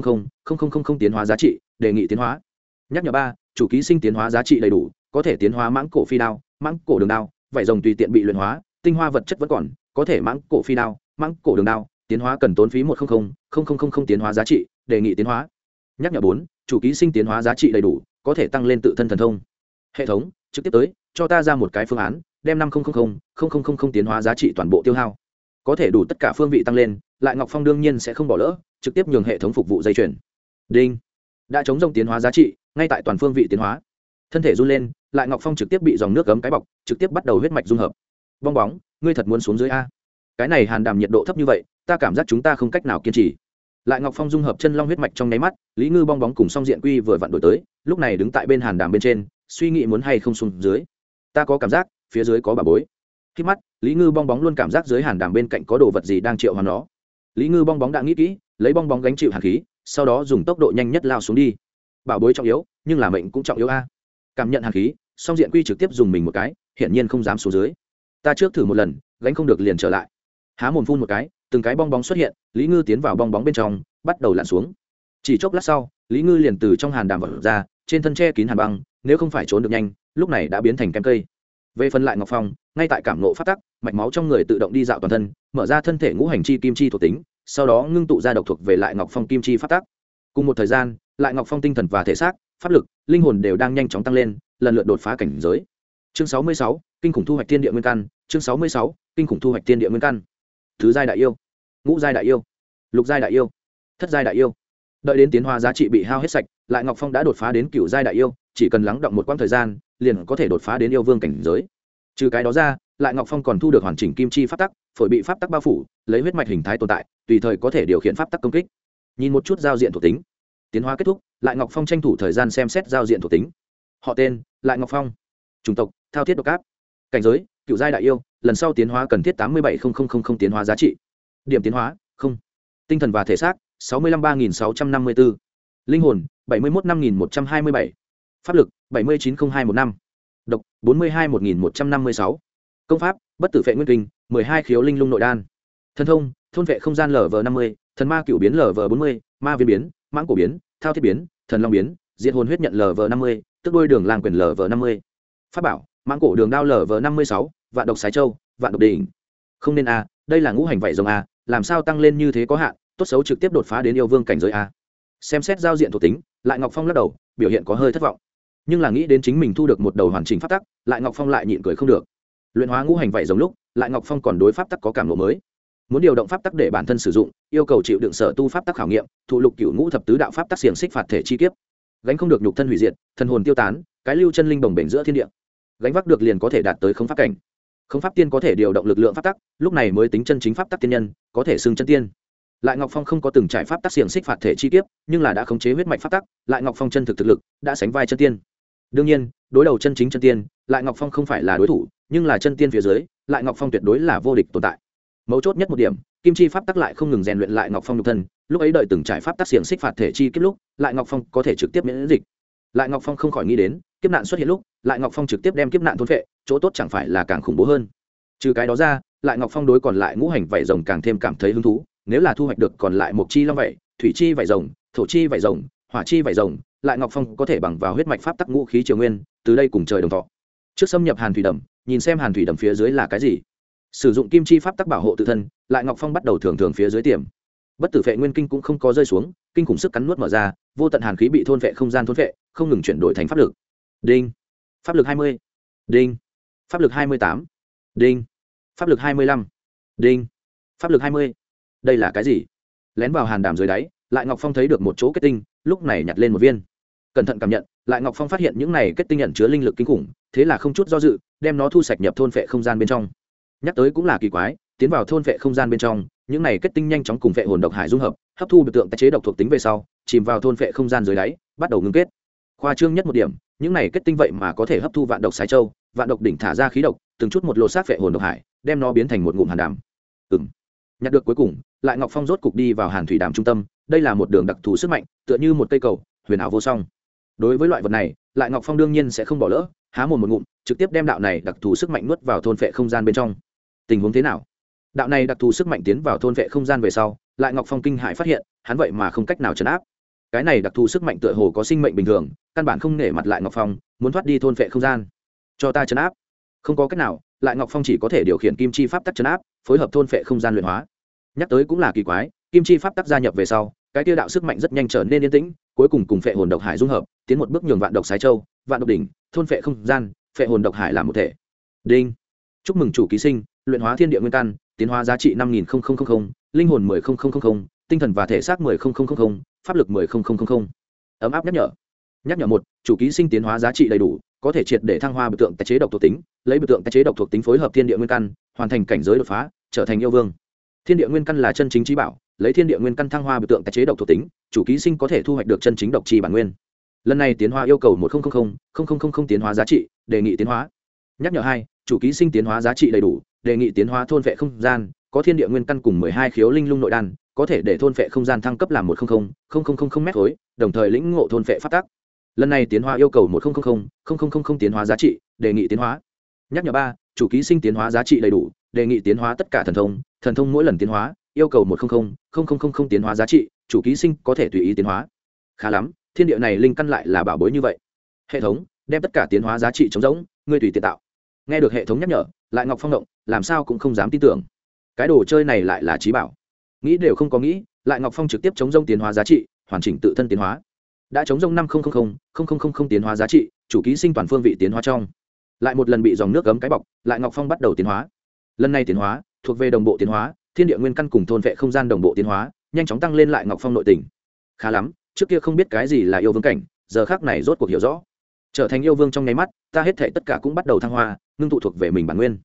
tiến hóa giá trị đề nghị tiến hóa nhắc nhở ba chủ ký sinh tiến hóa giá trị đầy đủ có thể tiến hóa mãng cổ phi đao mãng cổ đường đao vải rồng tùy tiện bị luyện hóa tinh hoa vật chất vẫn còn có thể mãng cổ phi đao mãng cổ đường đao tiến hóa cần tốn phí một tiến hóa giá trị đề nghị tiến hóa nhắc nhở bốn chủ ký sinh tiến hóa giá trị đầy đủ có thể tăng lên tự thân thần thông hệ thống trực tiếp tới cho ta ra một cái phương án đem năm tiến hóa giá trị toàn bộ tiêu hao có thể đủ tất cả phương vị tăng lên lại ngọc phong đương nhiên sẽ không bỏ lỡ, trực tiếp nhường hệ thống phục vụ dây chuyển đinh. Đã chống rông tiến hóa giá trị, ngay tại toàn phương vị tiến hóa. Thân thể run lên, lại ngọc phong trực tiếp bị dòng nước cấm cái bọc, trực tiếp bắt đầu huyết mạch dung hợp. Bong bóng, ngươi thật muốn xuống dưới a. Cái này hàn đàm nhiệt độ thấp như vậy, ta cảm giác chúng ta không cách nào kiên trì. Lại ngọc phong dung hợp chân long huyết mạch trong nháy mắt, lý ngư bong bóng cùng song diện quy vừa vặn đổi tới, lúc này đứng tại bên hàn đàm bên trên, suy nghĩ muốn hay không xuống dưới. Ta có cảm giác, phía dưới có bà bối. Khi mắt, lý ngư bong bóng luôn cảm giác dưới hàn đàm bên cạnh có đồ vật gì đang triệu hoàn nó lý ngư bong bóng đã nghĩ kỹ, lấy bong bóng gánh chịu hàn khí, sau đó dùng tốc độ nhanh nhất lao xuống đi. Bảo bối trọng yếu, nhưng là mệnh cũng trọng yếu a. Cảm nhận hàn khí, song diện quy trực tiếp dùng mình một cái, hiển nhiên không dám xuống dưới. Ta trước thử một lần, gánh không được liền trở lại. Há mồm phun một cái, từng cái bong bóng xuất hiện, lý ngư tiến vào bong bóng bên trong, bắt đầu lặn xuống. Chỉ chốc lát sau, lý ngư liền từ trong hàn đàm vật ra, trên thân tre kín hàn băng, nếu không phải trốn được nhanh, lúc này đã biến thành kem cây về phần lại ngọc phong, ngay tại cảm nộ phát tắc, mạch máu trong người tự động đi dạo toàn thân, mở ra thân thể ngũ hành chi kim chi thuộc tính, sau đó ngưng tụ ra độc thuộc về lại ngọc phong kim chi phát tắc. Cùng một thời gian, lại ngọc phong tinh thần và thể xác, pháp lực, linh hồn đều đang nhanh chóng tăng lên, lần lượt đột phá cảnh giới. Chương sáu mươi sáu, kinh khủng thu hoạch thiên địa nguyên căn, chương sáu mươi sáu, kinh khủng thu hoạch thiên địa nguyên căn. Thứ giai đại yêu, ngũ giai đại yêu, lục giai đại yêu, thất giai đại yêu. Đợi đến tiến hóa giá trị bị hao hết sạch, lại ngọc phong đã đột phá đến cựu giai đại yêu, chỉ cần lắng động một quãng thời gian liền có thể đột phá đến yêu vương cảnh giới. Trừ cái đó ra, lại ngọc phong còn thu được hoàn chỉnh kim chi pháp tắc, phổi bị pháp tắc bao phủ, lấy huyết mạch hình thái tồn tại, tùy thời có thể điều khiển pháp tắc công kích. Nhìn một chút giao diện thuộc tính. Tiến hóa kết thúc, lại ngọc phong tranh thủ thời gian xem xét giao diện thuộc tính. Họ tên, lại ngọc phong. Chủng tộc, thao thiết độc áp cảnh giới, cựu giai đại yêu, lần sau tiến hóa cần thiết tám mươi bảy tiến hóa giá trị. Điểm tiến hóa, không. Tinh thần và thể xác, sáu mươi năm ba nghìn sáu trăm năm mươi bốn. Linh hồn, bảy mươi một năm nghìn một trăm hai mươi bảy pháp lực, bảy mươi chín nghìn hai một năm. Độc, bốn mươi hai một nghìn một trăm năm mươi sáu. Công pháp, bất tử vệ nguyên kinh, mười hai khiếu linh lung nội đan. Thần thông, thôn vệ không gian lv năm mươi, thần ma cựu biến lv bốn mươi, ma viên biến, mãng cổ biến, thao thiết biến, thần long biến diện hồn huyết nhận lv năm mươi, tức đôi đường làng quyền lv năm mươi. Pháp bảo, mãng cổ đường đao lv năm mươi sáu, vạn độc sái châu, vạn độc đỉnh. Không nên a, đây là ngũ hành vậy rồng a, làm sao tăng lên như thế có hạn, tốt xấu trực tiếp đột phá đến yêu vương cảnh giới a. Xem xét giao diện thuộc tính, lại ngọc phong lắc đầu, biểu hiện có hơi thất vọng nhưng là nghĩ đến chính mình thu được một đầu hoàn chỉnh pháp tắc, lại ngọc phong lại nhịn cười không được. Luyện hóa ngũ hành vậy giống lúc, lại ngọc phong còn đối pháp tắc có cảm lộ mới. Muốn điều động pháp tắc để bản thân sử dụng, yêu cầu chịu đựng sở tu pháp tắc khảo nghiệm, thụ lục cựu ngũ thập tứ đạo pháp tắc xiềng xích phạt thể chi kiếp. Gánh không được nhục thân hủy diệt, thần hồn tiêu tán, cái lưu chân linh đồng bể giữa thiên địa. Gánh vác được liền có thể đạt tới không pháp cảnh. Không pháp tiên có thể điều động lực lượng pháp tắc, lúc này mới tính chân chính pháp tắc tiên nhân, có thể xưng chân tiên. Lại ngọc phong không có từng trải pháp tắc xiềng xích phạt thể chi kiếp, nhưng là đã khống chế huyết mạch pháp tắc, lại ngọc phong chân thực thực lực, đã sánh vai chân tiên đương nhiên, đối đầu chân chính chân tiên, lại ngọc phong không phải là đối thủ, nhưng là chân tiên phía dưới, lại ngọc phong tuyệt đối là vô địch tồn tại. Mấu chốt nhất một điểm, kim chi pháp tắc lại không ngừng rèn luyện lại ngọc phong nhục thân, lúc ấy đợi từng trải pháp tắc xiềng xích phạt thể chi kiếp lúc, lại ngọc phong có thể trực tiếp miễn dịch. Lại ngọc phong không khỏi nghĩ đến, kiếp nạn xuất hiện lúc, lại ngọc phong trực tiếp đem kiếp nạn thôn vệ chỗ tốt chẳng phải là càng khủng bố hơn. Trừ cái đó ra, lại ngọc phong đối còn lại ngũ hành vảy rồng càng thêm cảm thấy hứng thú, nếu là thu hoạch được còn lại một chi long vảy, thủy chi vảy rồng, thổ chi vảy rồng, hỏa chi vảy rồng lại ngọc phong có thể bằng vào huyết mạch pháp tắc ngũ khí triều nguyên, từ đây cùng trời đồng thọ. Trước xâm nhập hàn thủy đầm, nhìn xem hàn thủy đầm phía dưới là cái gì. Sử dụng kim chi pháp tắc bảo hộ tự thân, lại ngọc phong bắt đầu thường thường phía dưới tiềm. Bất tử vệ nguyên kinh cũng không có rơi xuống, kinh khủng sức cắn nuốt mở ra, vô tận hàn khí bị thôn vệ không gian thôn vệ, không ngừng chuyển đổi thành pháp lực. Đinh. Pháp lực hai mươi. Đinh. Pháp lực hai mươi tám. Đinh. Pháp lực hai mươi lăm. Đinh. Pháp lực hai mươi. Đây là cái gì? Lén vào hàn đàm dưới đáy, lại ngọc phong thấy được một chỗ kết tinh lúc này nhặt lên một viên. Cẩn thận cảm nhận, lại ngọc phong phát hiện những này kết tinh nhận chứa linh lực kinh khủng, thế là không chút do dự, đem nó thu sạch nhập thôn vệ không gian bên trong. Nhắc tới cũng là kỳ quái, tiến vào thôn vệ không gian bên trong, những này kết tinh nhanh chóng cùng vệ hồn độc hải dung hợp, hấp thu biểu tượng tái chế độc thuộc tính về sau, chìm vào thôn vệ không gian dưới đáy, bắt đầu ngưng kết. Khoa trương nhất một điểm, những này kết tinh vậy mà có thể hấp thu vạn độc sái châu, vạn độc đỉnh thả ra khí độc, từng chút một lô sát vệ hồn độc hải, đem nó biến thành một ngụm hàn đàm. Ừng nhặt được cuối cùng, lại ngọc phong rốt cục đi vào hàn thủy đàm trung tâm đây là một đường đặc thù sức mạnh, tựa như một cây cầu, huyền ảo vô song. Đối với loại vật này, lại ngọc phong đương nhiên sẽ không bỏ lỡ, há một một ngụm, trực tiếp đem đạo này đặc thù sức mạnh nuốt vào thôn phệ không gian bên trong. Tình huống thế nào? Đạo này đặc thù sức mạnh tiến vào thôn vệ không gian về sau, lại ngọc phong kinh hại phát hiện, hắn vậy mà không cách nào chấn áp. Cái này đặc thù sức mạnh tựa hồ có sinh mệnh bình thường, căn bản không nể mặt lại ngọc phong, muốn thoát đi thôn vệ không gian. Cho ta chấn áp. Không có cách nào, lại ngọc phong chỉ có thể điều khiển kim chi pháp tắc chấn áp, phối hợp thôn vệ không gian luyện hóa. Nhắc tới cũng là kỳ quái, kim chi pháp tắc gia nhập về sau cái tiêu đạo sức mạnh rất nhanh trở nên yên tĩnh, cuối cùng cùng phệ hồn độc hải dung hợp, tiến một bước nhường vạn độc sái châu, vạn độc đỉnh, thôn phệ không gian, phệ hồn độc hải làm một thể. Đinh. Chúc mừng chủ ký sinh, luyện hóa thiên địa nguyên căn, tiến hóa giá trị năm nghìn linh hồn mười tinh thần và thể xác mười pháp lực mười ấm áp nhắc nhở. Nhắc nhở một, chủ ký sinh tiến hóa giá trị đầy đủ, có thể triệt để thăng hoa biểu tượng tái chế độc thuộc tính, lấy biểu tượng tái chế độc thuộc tính phối hợp thiên địa nguyên căn, hoàn thành cảnh giới đột phá, trở thành yêu vương. Thiên địa nguyên căn là chân chính trí bảo lấy thiên địa nguyên căn thăng hoa biểu tượng tái chế độc thuộc tính chủ ký sinh có thể thu hoạch được chân chính độc trì bản nguyên lần này tiến hóa yêu cầu một tiến hóa giá trị đề nghị tiến hóa nhắc nhở hai chủ ký sinh tiến hóa giá trị đầy đủ đề nghị tiến hóa thôn vệ không gian có thiên địa nguyên căn cùng mười hai khiếu linh lung nội đan có thể để thôn vệ không gian thăng cấp làm một m khối đồng thời lĩnh ngộ thôn vệ phát tác lần này tiến hóa yêu cầu một tiến hóa giá trị đề nghị tiến hóa nhắc nhở ba chủ ký sinh tiến hóa giá trị đầy đủ đề nghị tiến hóa tất cả thần thông thần thông mỗi lần tiến hóa yêu cầu một tiến hóa giá trị, chủ ký sinh có thể tùy ý tiến hóa. Khá lắm, thiên địa này linh căn lại là bảo bối như vậy. Hệ thống, đem tất cả tiến hóa giá trị chống rỗng, ngươi tùy tiện tạo. Nghe được hệ thống nhắc nhở, lại ngọc phong động, làm sao cũng không dám tin tưởng. Cái đồ chơi này lại là trí bảo. Nghĩ đều không có nghĩ, lại ngọc phong trực tiếp chống rông tiến hóa giá trị, hoàn chỉnh tự thân tiến hóa. Đã chống rông năm tiến hóa giá trị, chủ ký sinh toàn phương vị tiến hóa trong. Lại một lần bị dòng nước cấm cái bọc, lại ngọc phong bắt đầu tiến hóa. Lần này tiến hóa, thuộc về đồng bộ tiến hóa thiên địa nguyên căn cùng thôn vệ không gian đồng bộ tiến hóa, nhanh chóng tăng lên lại ngọc phong nội tình. Khá lắm, trước kia không biết cái gì là yêu vương cảnh, giờ khác này rốt cuộc hiểu rõ. Trở thành yêu vương trong nháy mắt, ta hết thể tất cả cũng bắt đầu thăng hoa, ngưng tụ thuộc về mình bản nguyên.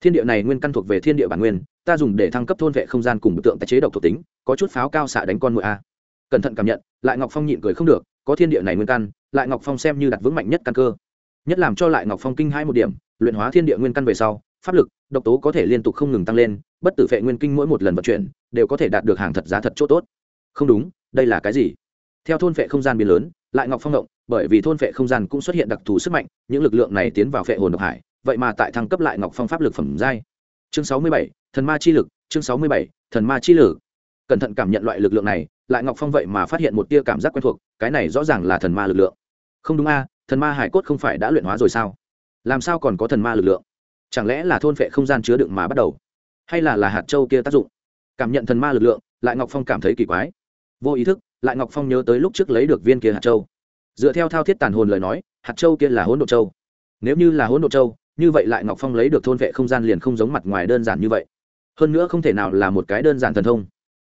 Thiên địa này nguyên căn thuộc về thiên địa bản nguyên, ta dùng để thăng cấp thôn vệ không gian cùng biểu tượng tái chế độc thuộc tính, có chút pháo cao xạ đánh con mụi a. Cẩn thận cảm nhận, lại ngọc phong nhịn cười không được, có thiên địa này nguyên căn, lại ngọc phong xem như đặt vững mạnh nhất căn cơ. Nhất làm cho lại ngọc phong kinh hai một điểm, luyện hóa thiên địa nguyên căn về sau, pháp lực độc tố có thể liên tục không ngừng tăng lên, bất tử vệ nguyên kinh mỗi một lần vận chuyển, đều có thể đạt được hàng thật giá thật chỗ tốt. Không đúng, đây là cái gì? Theo thôn vệ không gian biến lớn, lại ngọc phong động, bởi vì thôn vệ không gian cũng xuất hiện đặc thù sức mạnh, những lực lượng này tiến vào vệ hồn độc hải, vậy mà tại thăng cấp lại ngọc phong pháp lực phẩm giai. Chương sáu mươi bảy, thần ma chi lực, chương sáu mươi bảy, thần ma chi lực. Cẩn thận cảm nhận loại lực lượng này, lại ngọc phong vậy mà phát hiện một tia cảm giác quen thuộc, cái này rõ ràng là thần ma lực lượng. Không đúng a, thần ma hải cốt không phải đã luyện hóa rồi sao? Làm sao còn có thần ma lực lượng? Chẳng lẽ là thôn vệ không gian chứa đựng mà bắt đầu? Hay là là hạt châu kia tác dụng? Cảm nhận thần ma lực lượng, lại ngọc phong cảm thấy kỳ quái. Vô ý thức, lại ngọc phong nhớ tới lúc trước lấy được viên kia hạt châu. Dựa theo thao thiết tàn hồn lời nói, hạt châu kia là hỗn độ châu. Nếu như là hỗn độ châu, như vậy lại ngọc phong lấy được thôn vệ không gian liền không giống mặt ngoài đơn giản như vậy. Hơn nữa không thể nào là một cái đơn giản thần thông.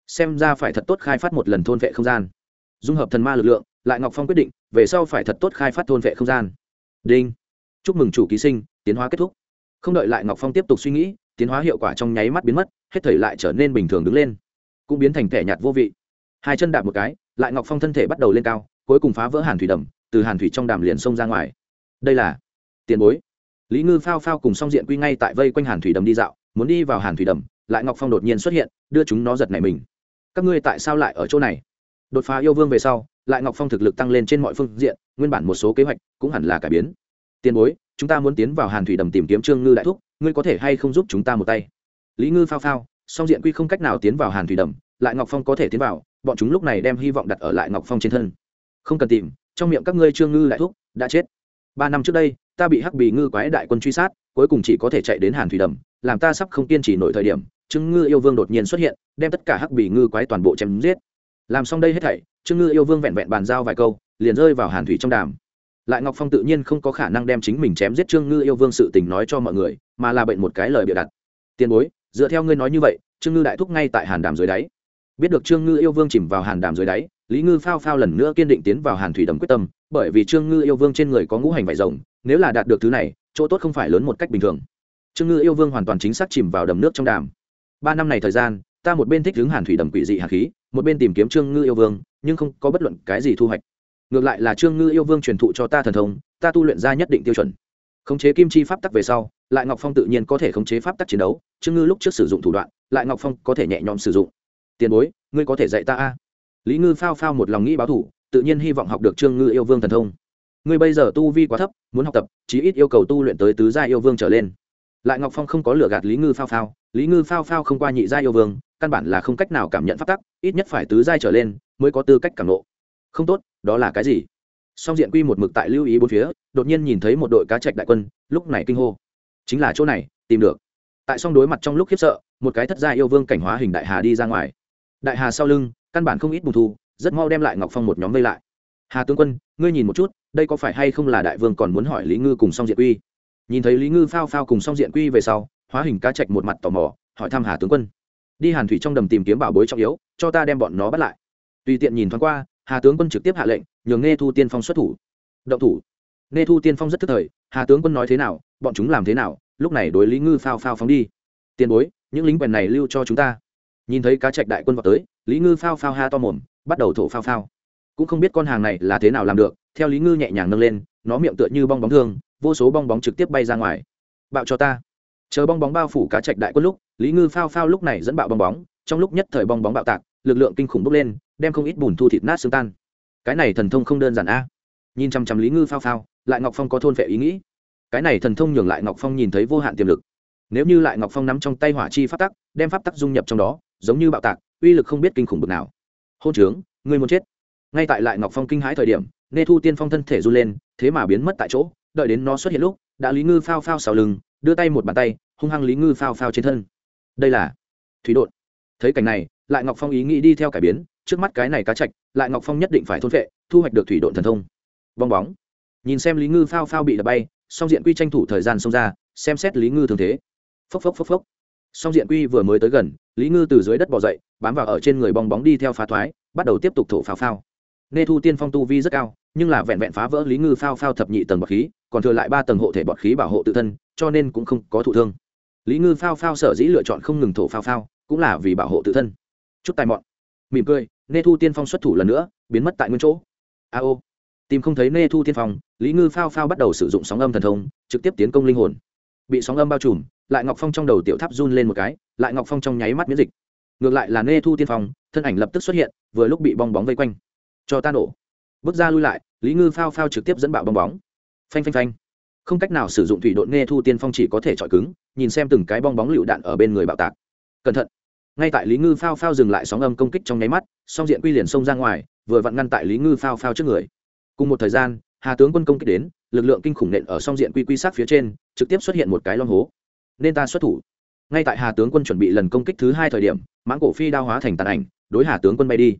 Xem ra phải thật tốt khai phát một lần thôn vệ không gian. Dung hợp thần ma lực lượng, lại ngọc phong quyết định, về sau phải thật tốt khai phát thôn vệ không gian. Đinh. Chúc mừng chủ ký sinh, tiến hóa kết thúc không đợi lại ngọc phong tiếp tục suy nghĩ, tiến hóa hiệu quả trong nháy mắt biến mất, hết thảy lại trở nên bình thường đứng lên. Cũng biến thành kẻ nhạt vô vị. Hai chân đạp một cái, lại ngọc phong thân thể bắt đầu lên cao, cuối cùng phá vỡ hàn thủy đầm, từ hàn thủy trong đàm liền xông ra ngoài. Đây là tiền bối. Lý ngư phao phao cùng song diện quy ngay tại vây quanh hàn thủy đầm đi dạo, muốn đi vào hàn thủy đầm, lại ngọc phong đột nhiên xuất hiện, đưa chúng nó giật nảy mình. Các ngươi tại sao lại ở chỗ này? Đột phá yêu vương về sau, lại ngọc phong thực lực tăng lên trên mọi phương diện, nguyên bản một số kế hoạch cũng hẳn là cải biến. Tiền bối chúng ta muốn tiến vào hàn thủy đầm tìm kiếm trương ngư đại thúc, ngươi có thể hay không giúp chúng ta một tay? Lý ngư phao phao, song diện quy không cách nào tiến vào hàn thủy đầm, lại ngọc phong có thể tiến vào, bọn chúng lúc này đem hy vọng đặt ở lại ngọc phong trên thân. Không cần tìm, trong miệng các ngươi trương ngư đại thúc đã chết. Ba năm trước đây, ta bị hắc bì ngư quái đại quân truy sát, cuối cùng chỉ có thể chạy đến hàn thủy đầm, làm ta sắp không kiên trì nổi thời điểm, trương ngư yêu vương đột nhiên xuất hiện, đem tất cả hắc bì ngư quái toàn bộ chém giết. Làm xong đây hết thảy, trương ngư yêu vương vẹn vẹn bàn giao vài câu, liền rơi vào hàn thủy trong đàm lại ngọc phong tự nhiên không có khả năng đem chính mình chém giết trương ngư yêu vương sự tình nói cho mọi người, mà là bệnh một cái lời bịa đặt. Tiền bối, dựa theo ngươi nói như vậy, trương ngư đại thúc ngay tại hàn đàm dưới đáy. Biết được trương ngư yêu vương chìm vào hàn đàm dưới đáy, lý ngư phao phao lần nữa kiên định tiến vào hàn thủy đầm quyết tâm, bởi vì trương ngư yêu vương trên người có ngũ hành vải rồng, nếu là đạt được thứ này, chỗ tốt không phải lớn một cách bình thường. Trương ngư yêu vương hoàn toàn chính xác chìm vào đầm nước trong đàm. Ba năm này thời gian, ta một bên thích hướng hàn thủy đầm quỷ dị hạt khí, một bên tìm kiếm trương ngư yêu vương, nhưng không có bất luận cái gì thu hoạch ngược lại là trương ngư yêu vương truyền thụ cho ta thần thông, ta tu luyện ra nhất định tiêu chuẩn. Khống chế kim chi pháp tắc về sau, lại ngọc phong tự nhiên có thể khống chế pháp tắc chiến đấu, trương ngư lúc trước sử dụng thủ đoạn, lại ngọc phong có thể nhẹ nhõm sử dụng. Tiền bối, ngươi có thể dạy ta a? Lý ngư phao phao một lòng nghĩ báo thủ, tự nhiên hy vọng học được trương ngư yêu vương thần thông. Ngươi bây giờ tu vi quá thấp, muốn học tập, chí ít yêu cầu tu luyện tới tứ gia yêu vương trở lên. Lại ngọc phong không có lửa gạt lý ngư phao phao, lý ngư phao phao không qua nhị gia yêu vương, căn bản là không cách nào cảm nhận pháp tắc, ít nhất phải tứ giai trở lên mới có tư cách cảm nộ không tốt, đó là cái gì? Song diện quy một mực tại lưu ý bốn phía, đột nhiên nhìn thấy một đội cá trạch đại quân, lúc này kinh hô. Chính là chỗ này, tìm được. Tại song đối mặt trong lúc khiếp sợ, một cái thất gia yêu vương cảnh hóa hình đại hà đi ra ngoài. Đại hà sau lưng, căn bản không ít bùn thu, rất mau đem lại ngọc phong một nhóm vây lại. Hà tướng quân, ngươi nhìn một chút, đây có phải hay không là đại vương còn muốn hỏi lý ngư cùng song diện quy? Nhìn thấy lý ngư phao phao cùng song diện quy về sau, hóa hình cá trạch một mặt tò mò, hỏi thăm hà tướng quân. Đi hàn thủy trong đầm tìm kiếm bảo bối trọng yếu, cho ta đem bọn nó bắt lại. Tùy tiện nhìn thoáng qua hà tướng quân trực tiếp hạ lệnh, nhường nghe thu tiên phong xuất thủ. Động thủ. Nghe thu tiên phong rất tức thời, hà tướng quân nói thế nào, bọn chúng làm thế nào, lúc này đối lý ngư phao phao phóng đi. Tiền bối, những lính quèn này lưu cho chúng ta. Nhìn thấy cá trạch đại quân vào tới, lý ngư phao phao ha to mồm, bắt đầu thổ phao phao. Cũng không biết con hàng này là thế nào làm được, theo lý ngư nhẹ nhàng nâng lên, nó miệng tựa như bong bóng thương, vô số bong bóng trực tiếp bay ra ngoài. Bạo cho ta. Chờ bong bóng bao phủ cá trạch đại quân lúc, lý ngư phao phao lúc này dẫn bạo bong bóng, trong lúc nhất thời bong bóng bạo tạc, lực lượng kinh khủng bốc lên đem không ít bùn thu thịt nát xương tan. Cái này thần thông không đơn giản a. Nhìn chăm chăm lý ngư phao phao, lại ngọc phong có thôn vệ ý nghĩ. Cái này thần thông nhường lại ngọc phong nhìn thấy vô hạn tiềm lực. Nếu như lại ngọc phong nắm trong tay hỏa chi pháp tắc, đem pháp tắc dung nhập trong đó, giống như bạo tạc, uy lực không biết kinh khủng bực nào. Hôn trướng người muốn chết. Ngay tại lại ngọc phong kinh hãi thời điểm, nê thu tiên phong thân thể run lên, thế mà biến mất tại chỗ, đợi đến nó xuất hiện lúc, đã lý ngư phao phao xào lưng, đưa tay một bàn tay, hung hăng lý ngư phao phao trên thân. Đây là thủy đột. Thấy cảnh này, lại ngọc phong ý nghĩ đi theo cải biến trước mắt cái này cá chạch, lại ngọc phong nhất định phải thôn vệ thu hoạch được thủy độn thần thông. Bong bóng. Nhìn xem lý ngư phao phao bị đập bay, song diện quy tranh thủ thời gian xông ra, xem xét lý ngư thường thế. Phốc phốc phốc phốc. Song diện quy vừa mới tới gần, lý ngư từ dưới đất bỏ dậy, bám vào ở trên người bong bóng đi theo phá thoái, bắt đầu tiếp tục thổ phao phao. Nê thu tiên phong tu vi rất cao, nhưng là vẹn vẹn phá vỡ lý ngư phao phao thập nhị tầng bọt khí, còn thừa lại ba tầng hộ thể bọt khí bảo hộ tự thân, cho nên cũng không có thụ thương. Lý ngư phao phao sở dĩ lựa chọn không ngừng thổ phao phao, cũng là vì bảo hộ tự thân. Chút tài mọn. Mỉm cười nê thu tiên phong xuất thủ lần nữa, biến mất tại nguyên chỗ. A ô. Tìm không thấy nê thu tiên phong, lý ngư phao phao bắt đầu sử dụng sóng âm thần thông, trực tiếp tiến công linh hồn. Bị sóng âm bao trùm, lại ngọc phong trong đầu tiểu tháp run lên một cái, lại ngọc phong trong nháy mắt miễn dịch. Ngược lại là nê thu tiên phong, thân ảnh lập tức xuất hiện, vừa lúc bị bong bóng vây quanh. Cho ta nổ. Bước ra lui lại, lý ngư phao phao trực tiếp dẫn bạo bong bóng. Phanh phanh phanh. Không cách nào sử dụng thủy độn nghe thu tiên phong chỉ có thể chọi cứng, nhìn xem từng cái bong bóng lựu đạn ở bên người bạo tạc. Cẩn thận ngay tại lý ngư phao phao dừng lại sóng âm công kích trong nháy mắt, song diện quy liền xông ra ngoài, vừa vặn ngăn tại lý ngư phao phao trước người. Cùng một thời gian, hà tướng quân công kích đến, lực lượng kinh khủng nện ở song diện quy quy sát phía trên, trực tiếp xuất hiện một cái lon hố. Nên ta xuất thủ. Ngay tại hà tướng quân chuẩn bị lần công kích thứ hai thời điểm, mãng cổ phi đao hóa thành tàn ảnh, đối hà tướng quân bay đi.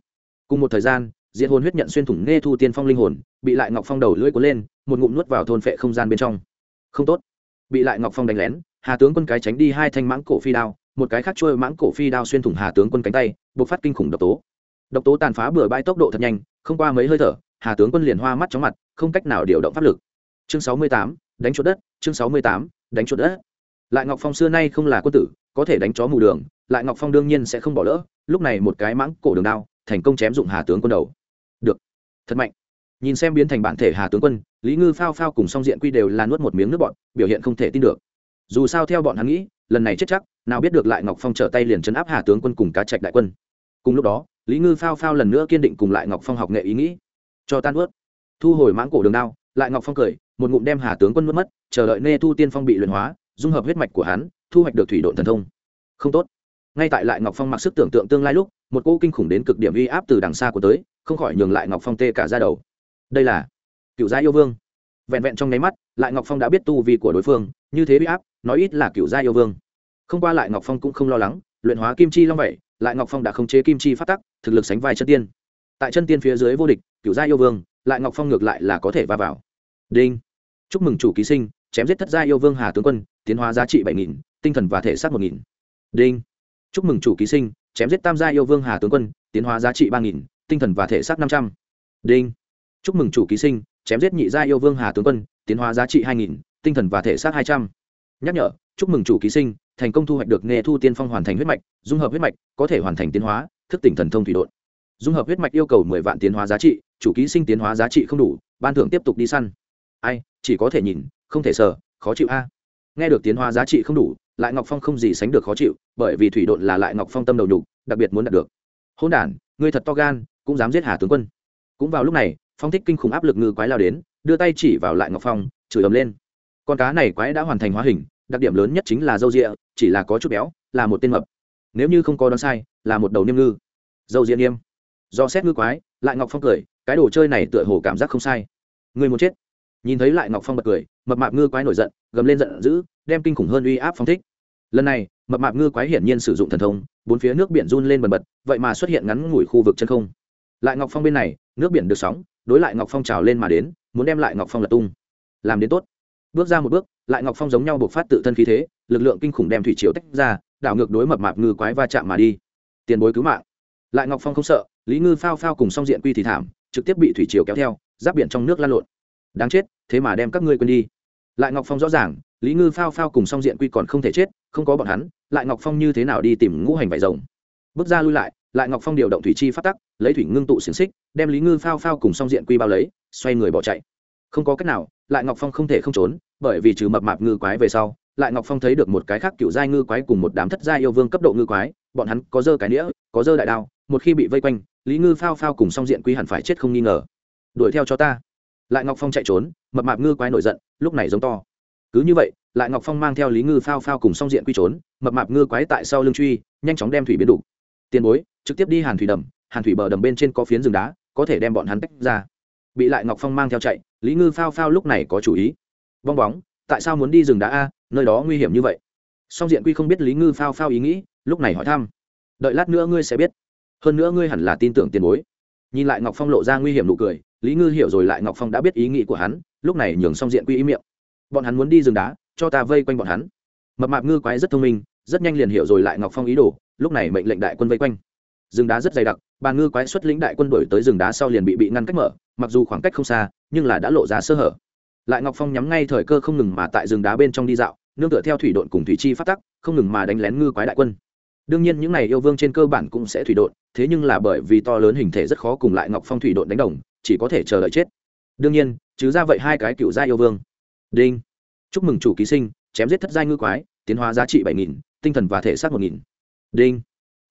Cùng một thời gian, diện hồn huyết nhận xuyên thủng nghe thu tiên phong linh hồn, bị lại ngọc phong đầu lưỡi cuốn lên, một ngụm nuốt vào thôn phệ không gian bên trong. Không tốt. Bị lại ngọc phong đánh lén, hà tướng quân cái tránh đi hai thanh mãng cổ phi đao một cái khác trôi mãng cổ phi đao xuyên thủng hà tướng quân cánh tay buộc phát kinh khủng độc tố. Độc tố tàn phá bừa bãi tốc độ thật nhanh, không qua mấy hơi thở, hà tướng quân liền hoa mắt chóng mặt, không cách nào điều động pháp lực. Chương sáu mươi tám, đánh chuột đất, chương sáu mươi tám, đánh chuột đất. Lại ngọc phong xưa nay không là quân tử, có thể đánh chó mù đường, lại ngọc phong đương nhiên sẽ không bỏ lỡ, lúc này một cái mãng cổ đường đao, thành công chém dụng hà tướng quân đầu. Được. Thật mạnh. Nhìn xem biến thành bản thể hà tướng quân, lý ngư phao phao cùng song diện quy đều là nuốt một miếng nước bọn biểu hiện không thể tin được. Dù sao theo bọn hắn nghĩ lần này chết chắc, nào biết được lại ngọc phong trở tay liền chấn áp hà tướng quân cùng cá trạch đại quân. Cùng lúc đó, lý ngư phao phao lần nữa kiên định cùng lại ngọc phong học nghệ ý nghĩ. Cho tan ướt. Thu hồi mãng cổ đường đao, lại ngọc phong cười, một ngụm đem hà tướng quân mất mất, chờ đợi nê thu tiên phong bị luyện hóa, dung hợp huyết mạch của hắn, thu hoạch được thủy độn thần thông. Không tốt. Ngay tại lại ngọc phong mặc sức tưởng tượng tương lai lúc, một cỗ kinh khủng đến cực điểm uy áp từ đằng xa của tới, không khỏi nhường lại ngọc phong tê cả ra đầu. Đây là cựu gia yêu vương. Vẹn vẹn trong nháy mắt, lại ngọc phong đã biết tu vi của đối phương, như thế uy áp nói ít là cựu gia yêu vương. Không qua lại ngọc phong cũng không lo lắng, luyện hóa kim chi long vậy, lại ngọc phong đã khống chế kim chi phát tắc, thực lực sánh vai chân tiên. Tại chân tiên phía dưới vô địch, cựu gia yêu vương, lại ngọc phong ngược lại là có thể va vào. Đinh. Chúc mừng chủ ký sinh, chém giết thất gia yêu vương hà tướng quân, tiến hóa giá trị bảy nghìn, tinh thần và thể xác một nghìn. Đinh. Chúc mừng chủ ký sinh, chém giết tam gia yêu vương hà tướng quân, tiến hóa giá trị ba nghìn, tinh thần và thể xác năm trăm. Đinh. Chúc mừng chủ ký sinh, chém giết nhị gia yêu vương hà tướng quân, tiến hóa giá trị hai nghìn, tinh thần và thể xác hai trăm nhắc nhở, chúc mừng chủ ký sinh, thành công thu hoạch được nghề thu tiên phong hoàn thành huyết mạch, dung hợp huyết mạch, có thể hoàn thành tiến hóa, thức tỉnh thần thông thủy đột dung hợp huyết mạch yêu cầu mười vạn tiến hóa giá trị, chủ ký sinh tiến hóa giá trị không đủ, ban thưởng tiếp tục đi săn. Ai, chỉ có thể nhìn, không thể sờ, khó chịu a. Nghe được tiến hóa giá trị không đủ, lại ngọc phong không gì sánh được khó chịu, bởi vì thủy độn là lại ngọc phong tâm đầu nhục, đặc biệt muốn đạt được. Hôn đản, ngươi thật to gan, cũng dám giết hà tướng quân. Cũng vào lúc này, phong thích kinh khủng áp lực ngư quái lao đến, đưa tay chỉ vào lại ngọc phong, chửi ầm lên con cá này quái đã hoàn thành hóa hình, đặc điểm lớn nhất chính là dâu rịa, chỉ là có chút béo, là một tên mập. Nếu như không có đoán sai, là một đầu niêm ngư. Dâu rịa niêm. Do xét ngư quái, lại ngọc phong cười, cái đồ chơi này tựa hồ cảm giác không sai. Người muốn chết. Nhìn thấy lại ngọc phong bật cười, mập mạp ngư quái nổi giận, gầm lên giận dữ, đem kinh khủng hơn uy áp phong thích. Lần này, mập mạp ngư quái hiển nhiên sử dụng thần thông, bốn phía nước biển run lên bần bật, vậy mà xuất hiện ngắn ngủi khu vực chân không. Lại ngọc phong bên này, nước biển được sóng, đối lại ngọc phong trào lên mà đến, muốn đem lại ngọc phong lật tung. Làm đến tốt bước ra một bước, lại ngọc phong giống nhau buộc phát tự thân khí thế, lực lượng kinh khủng đem thủy triều tách ra, đảo ngược đối mập mạp ngư quái va chạm mà đi. Tiền bối cứu mạng. Lại ngọc phong không sợ, lý ngư phao phao cùng song diện quy thì thảm, trực tiếp bị thủy triều kéo theo, giáp biển trong nước lan lộn. Đáng chết, thế mà đem các ngươi quên đi. Lại ngọc phong rõ ràng, lý ngư phao phao cùng song diện quy còn không thể chết, không có bọn hắn, lại ngọc phong như thế nào đi tìm ngũ hành vải rồng? Bước ra lui lại lại ngọc phong điều động thủy chi phát tắc, lấy thủy ngưng tụ xiềng xích, đem lý ngư phao phao cùng song diện quy bao lấy, xoay người bỏ chạy không có cách nào, lại ngọc phong không thể không trốn, bởi vì trừ mập mạp ngư quái về sau, lại ngọc phong thấy được một cái khác cựu giai ngư quái cùng một đám thất gia yêu vương cấp độ ngư quái, bọn hắn có dơ cái nĩa, có dơ đại đao, một khi bị vây quanh, lý ngư phao phao cùng song diện quy hẳn phải chết không nghi ngờ. Đuổi theo cho ta. Lại ngọc phong chạy trốn, mập mạp ngư quái nổi giận, lúc này giống to. Cứ như vậy, lại ngọc phong mang theo lý ngư phao phao cùng song diện quy trốn, mập mạp ngư quái tại sau lưng truy, nhanh chóng đem thủy biến đủ tiền bối, trực tiếp đi hàn thủy đầm, hàn thủy bờ đầm bên trên có phiến rừng đá, có thể đem bọn hắn tách ra. Bị lại ngọc phong mang theo chạy lý ngư phao phao lúc này có chủ ý. Bong bóng, tại sao muốn đi rừng đá a, nơi đó nguy hiểm như vậy? Song diện quy không biết lý ngư phao phao ý nghĩ, lúc này hỏi thăm. Đợi lát nữa ngươi sẽ biết. Hơn nữa ngươi hẳn là tin tưởng tiền bối. Nhìn lại ngọc phong lộ ra nguy hiểm nụ cười, lý ngư hiểu rồi lại ngọc phong đã biết ý nghĩ của hắn, lúc này nhường song diện quy ý miệng. Bọn hắn muốn đi rừng đá, cho ta vây quanh bọn hắn. Mập mạp ngư quái rất thông minh, rất nhanh liền hiểu rồi lại ngọc phong ý đồ, lúc này mệnh lệnh đại quân vây quanh. Rừng đá rất dày đặc bà ngư quái xuất lĩnh đại quân đổi tới rừng đá sau liền bị bị ngăn cách mở mặc dù khoảng cách không xa, nhưng là đã lộ ra sơ hở. Lại ngọc phong nhắm ngay thời cơ không ngừng mà tại rừng đá bên trong đi dạo, nương tựa theo thủy đội cùng thủy chi phát tắc, không ngừng mà đánh lén ngư quái đại quân. Đương nhiên những n à y yêu vương trên cơ bản cũng sẽ thủy đội thế nhưng là bởi vì to lớn hình thể rất khó cùng lại ngọc phong thủy đội đánh đồng, chỉ có thể chờ đợi chết. Đương nhiên, chứ ra vậy hai cái cựu gia yêu vương. Đinh. Chúc mừng chủ ký sinh, chém giết thất giai ngư quái, tiến hóa giá trị bảy nghìn, tinh thần và thể xác một nghìn. Đinh.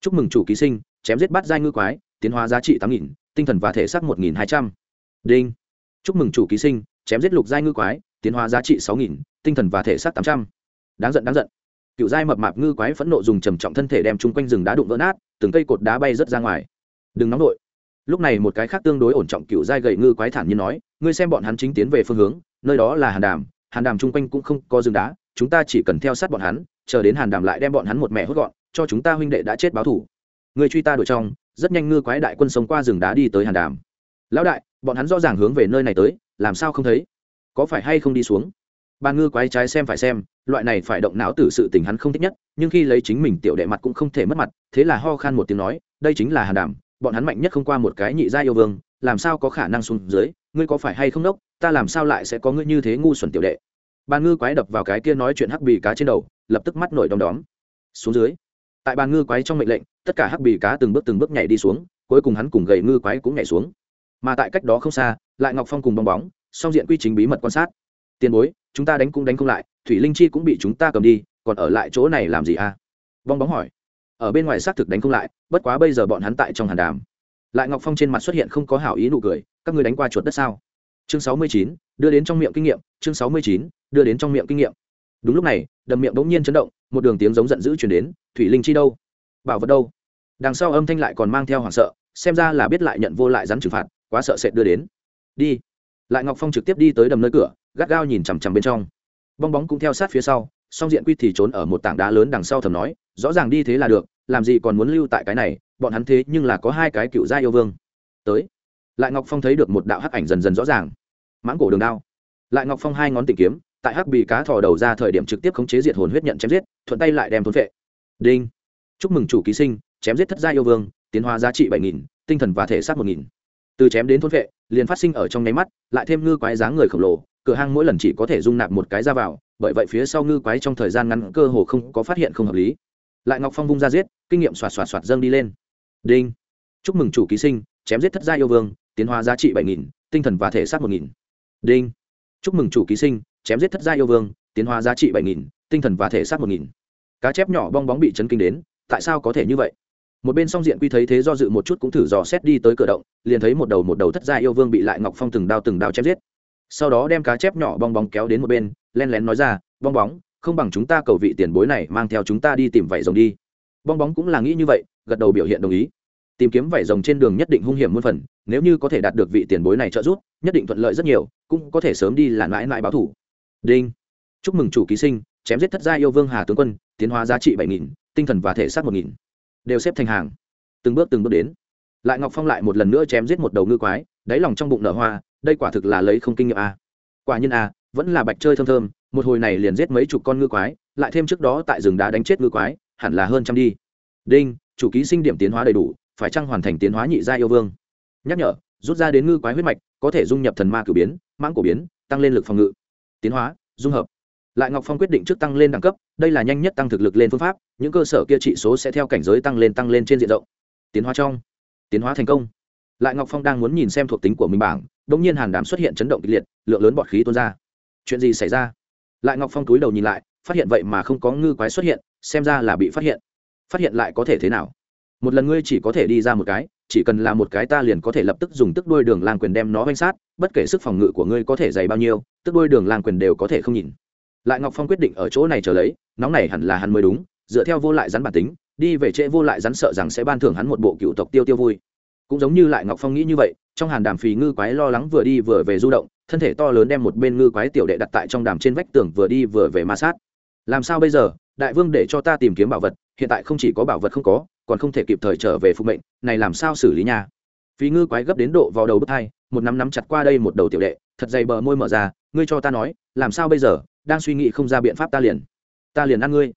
Chúc mừng chủ ký sinh, chém giết bắt giai ngư quái, tiến hóa giá trị tám nghìn, tinh thần và thể xác một nghìn hai trăm đinh. Chúc mừng chủ ký sinh, chém giết lục giai ngư quái, tiến hóa giá trị sáu nghìn, tinh thần và thể xác tám trăm. Đáng giận đáng giận. Cựu giai mập mạp ngư quái phẫn nộ dùng trầm trọng thân thể đem chung quanh rừng đá đụng vỡ nát, từng cây cột đá bay rớt ra ngoài. Đừng nóng nổi lúc này một cái khác tương đối ổn trọng cựu giai gậy ngư quái thản như nói, ngươi xem bọn hắn chính tiến về phương hướng, nơi đó là hàn đàm hàn đàm chung quanh cũng không có rừng đá, chúng ta chỉ cần theo sát bọn hắn, chờ đến hàn đàm lại đem bọn hắn một mẹ hốt gọn, cho chúng ta huynh đệ đã chết báo thủ người truy ta đuổi trong, rất nhanh ngư quái đại quân sống qua rừng đá đi tới hàn đàm. Lão đại bọn hắn rõ ràng hướng về nơi này tới làm sao không thấy? Có phải hay không đi xuống? Bàn ngư quái trái xem phải xem loại này phải động não từ sự tình hắn không thích nhất nhưng khi lấy chính mình tiểu đệ mặt cũng không thể mất mặt thế là ho khan một tiếng nói đây chính là hàn đảm, bọn hắn mạnh nhất không qua một cái nhị gia yêu vương làm sao có khả năng xuống dưới ngươi có phải hay không đốc ta làm sao lại sẽ có ngươi như thế ngu xuẩn tiểu đệ? Bàn ngư quái đập vào cái kia nói chuyện hắc bì cá trên đầu lập tức mắt nổi đom đóm. Xuống dưới. Tại bàn ngư quái trong mệnh lệnh tất cả hắc bì cá từng bước từng bước nhảy đi xuống cuối cùng hắn cùng gầy ngư quái cũng nhảy xuống mà tại cách đó không xa, lại ngọc phong cùng bong bóng, song diện quy trình bí mật quan sát. Tiền bối, chúng ta đánh cũng đánh không lại, thủy linh chi cũng bị chúng ta cầm đi, còn ở lại chỗ này làm gì à? Bong bóng hỏi. Ở bên ngoài xác thực đánh không lại, bất quá bây giờ bọn hắn tại trong hàn đàm. Lại ngọc phong trên mặt xuất hiện không có hảo ý nụ cười, các ngươi đánh qua chuột đất sao? Chương sáu mươi chín, đưa đến trong miệng kinh nghiệm, chương sáu mươi chín, đưa đến trong miệng kinh nghiệm. Đúng lúc này, đầm miệng bỗng nhiên chấn động, một đường tiếng giống giận dữ chuyển đến, thủy linh chi đâu? Bảo vật đâu? Đằng sau âm thanh lại còn mang theo hoảng sợ, xem ra là biết lại nhận vô lại rắn trừng phạt quá sợ sệt đưa đến. Đi. Lại ngọc phong trực tiếp đi tới đầm nơi cửa, gắt gao nhìn chằm chằm bên trong. Bong bóng cũng theo sát phía sau, song diện quy thì trốn ở một tảng đá lớn đằng sau thầm nói, rõ ràng đi thế là được, làm gì còn muốn lưu tại cái này, bọn hắn thế nhưng là có hai cái cựu gia yêu vương. Tới. Lại ngọc phong thấy được một đạo hắc ảnh dần dần rõ ràng. Mãng cổ đường đao. Lại ngọc phong hai ngón tìm kiếm, tại hắc bị cá thò đầu ra thời điểm trực tiếp khống chế diệt hồn huyết nhận chém giết, thuận tay lại đem thốn vệ đinh. Chúc mừng chủ ký sinh, chém giết thất gia yêu vương, tiến hóa giá trị bảy nghìn, tinh thần và thể xác một nghìn từ chém đến thôn vệ, liền phát sinh ở trong nháy mắt, lại thêm ngư quái dáng người khổng lồ, cửa hang mỗi lần chỉ có thể dung nạp một cái ra vào, bởi vậy phía sau ngư quái trong thời gian ngắn cơ hồ không có phát hiện không hợp lý. Lại ngọc phong vung ra giết, kinh nghiệm xoạt xoạt xoạt dâng đi lên. Đinh. Chúc mừng chủ ký sinh, chém giết thất gia yêu vương, tiến hóa giá trị bảy nghìn, tinh thần và thể xác một nghìn. Đinh. Chúc mừng chủ ký sinh, chém giết thất gia yêu vương, tiến hóa giá trị bảy nghìn, tinh thần và thể xác một nghìn. Cá chép nhỏ bong bóng bị chấn kinh đến, tại sao có thể như vậy? Một bên song diện quy thấy thế do dự một chút cũng thử dò xét đi tới cửa động, liền thấy một đầu một đầu thất gia yêu vương bị lại ngọc phong từng đao từng đao chém giết. Sau đó đem cá chép nhỏ bong bóng kéo đến một bên, len lén nói ra, bong bóng, không bằng chúng ta cầu vị tiền bối này mang theo chúng ta đi tìm vảy rồng đi. Bong bóng cũng là nghĩ như vậy, gật đầu biểu hiện đồng ý. Tìm kiếm vảy rồng trên đường nhất định hung hiểm muôn phần, nếu như có thể đạt được vị tiền bối này trợ giúp, nhất định thuận lợi rất nhiều, cũng có thể sớm đi là mãi mãi báo thủ. Đinh. Chúc mừng chủ ký sinh, chém giết thất gia yêu vương hà tướng quân, tiến hóa giá trị bảy nghìn, tinh thần và thể xác một nghìn đều xếp thành hàng. Từng bước từng bước đến. Lại ngọc phong lại một lần nữa chém giết một đầu ngư quái, đáy lòng trong bụng nở hoa, đây quả thực là lấy không kinh nghiệm a quả nhiên a vẫn là bạch chơi thơm thơm, một hồi này liền giết mấy chục con ngư quái, lại thêm trước đó tại rừng đá đánh chết ngư quái, hẳn là hơn trăm đi. Đinh, chủ ký sinh điểm tiến hóa đầy đủ, phải chăng hoàn thành tiến hóa nhị gia yêu vương? Nhắc nhở, rút ra đến ngư quái huyết mạch, có thể dung nhập thần ma cử biến, mãng cổ biến, tăng lên lực phòng ngự. Tiến hóa, dung hợp lại ngọc phong quyết định trước tăng lên đẳng cấp, đây là nhanh nhất tăng thực lực lên phương pháp, những cơ sở kia trị số sẽ theo cảnh giới tăng lên tăng lên trên diện rộng. Tiến hóa trong, tiến hóa thành công. Lại ngọc phong đang muốn nhìn xem thuộc tính của mình bảng đ ỗ n g nhiên hàn đàm xuất hiện chấn động kịch liệt, lượng lớn bọt khí tuôn ra. Chuyện gì xảy ra? Lại ngọc phong túi đầu nhìn lại, phát hiện vậy mà không có ngư quái xuất hiện, xem ra là bị phát hiện. Phát hiện lại có thể thế nào? Một lần ngươi chỉ có thể đi ra một cái, chỉ cần là một cái ta liền có thể lập tức dùng tức đôi đường lang quyền đem nó oanh sát, bất kể sức phòng ngự của ngươi có thể dày bao nhiêu, tức đôi đường lang quyền đều có thể không nhìn lại ngọc phong quyết định ở chỗ này chờ lấy, nóng này hẳn là hắn mới đúng, dựa theo vô lại rắn bản tính, đi về trễ vô lại rắn sợ rằng sẽ ban thưởng hắn một bộ cựu tộc tiêu tiêu vui. Cũng giống như lại ngọc phong nghĩ như vậy, trong hàn đàm phì ngư quái lo lắng vừa đi vừa về du động, thân thể to lớn đem một bên ngư quái tiểu đệ đặt tại trong đàm trên vách tường vừa đi vừa về ma sát. Làm sao bây giờ? Đại vương để cho ta tìm kiếm bảo vật, hiện tại không chỉ có bảo vật không có, còn không thể kịp thời trở về phục mệnh, này làm sao xử lý nha? Phí ngư quái gấp đến độ vào đầu bức thai một nắm nắm chặt qua đây một đầu tiểu đệ, thật dày bờ môi mở ra, ngươi cho ta nói, làm sao bây giờ? Đang suy nghĩ không ra biện pháp ta liền. Ta liền ăn ngươi.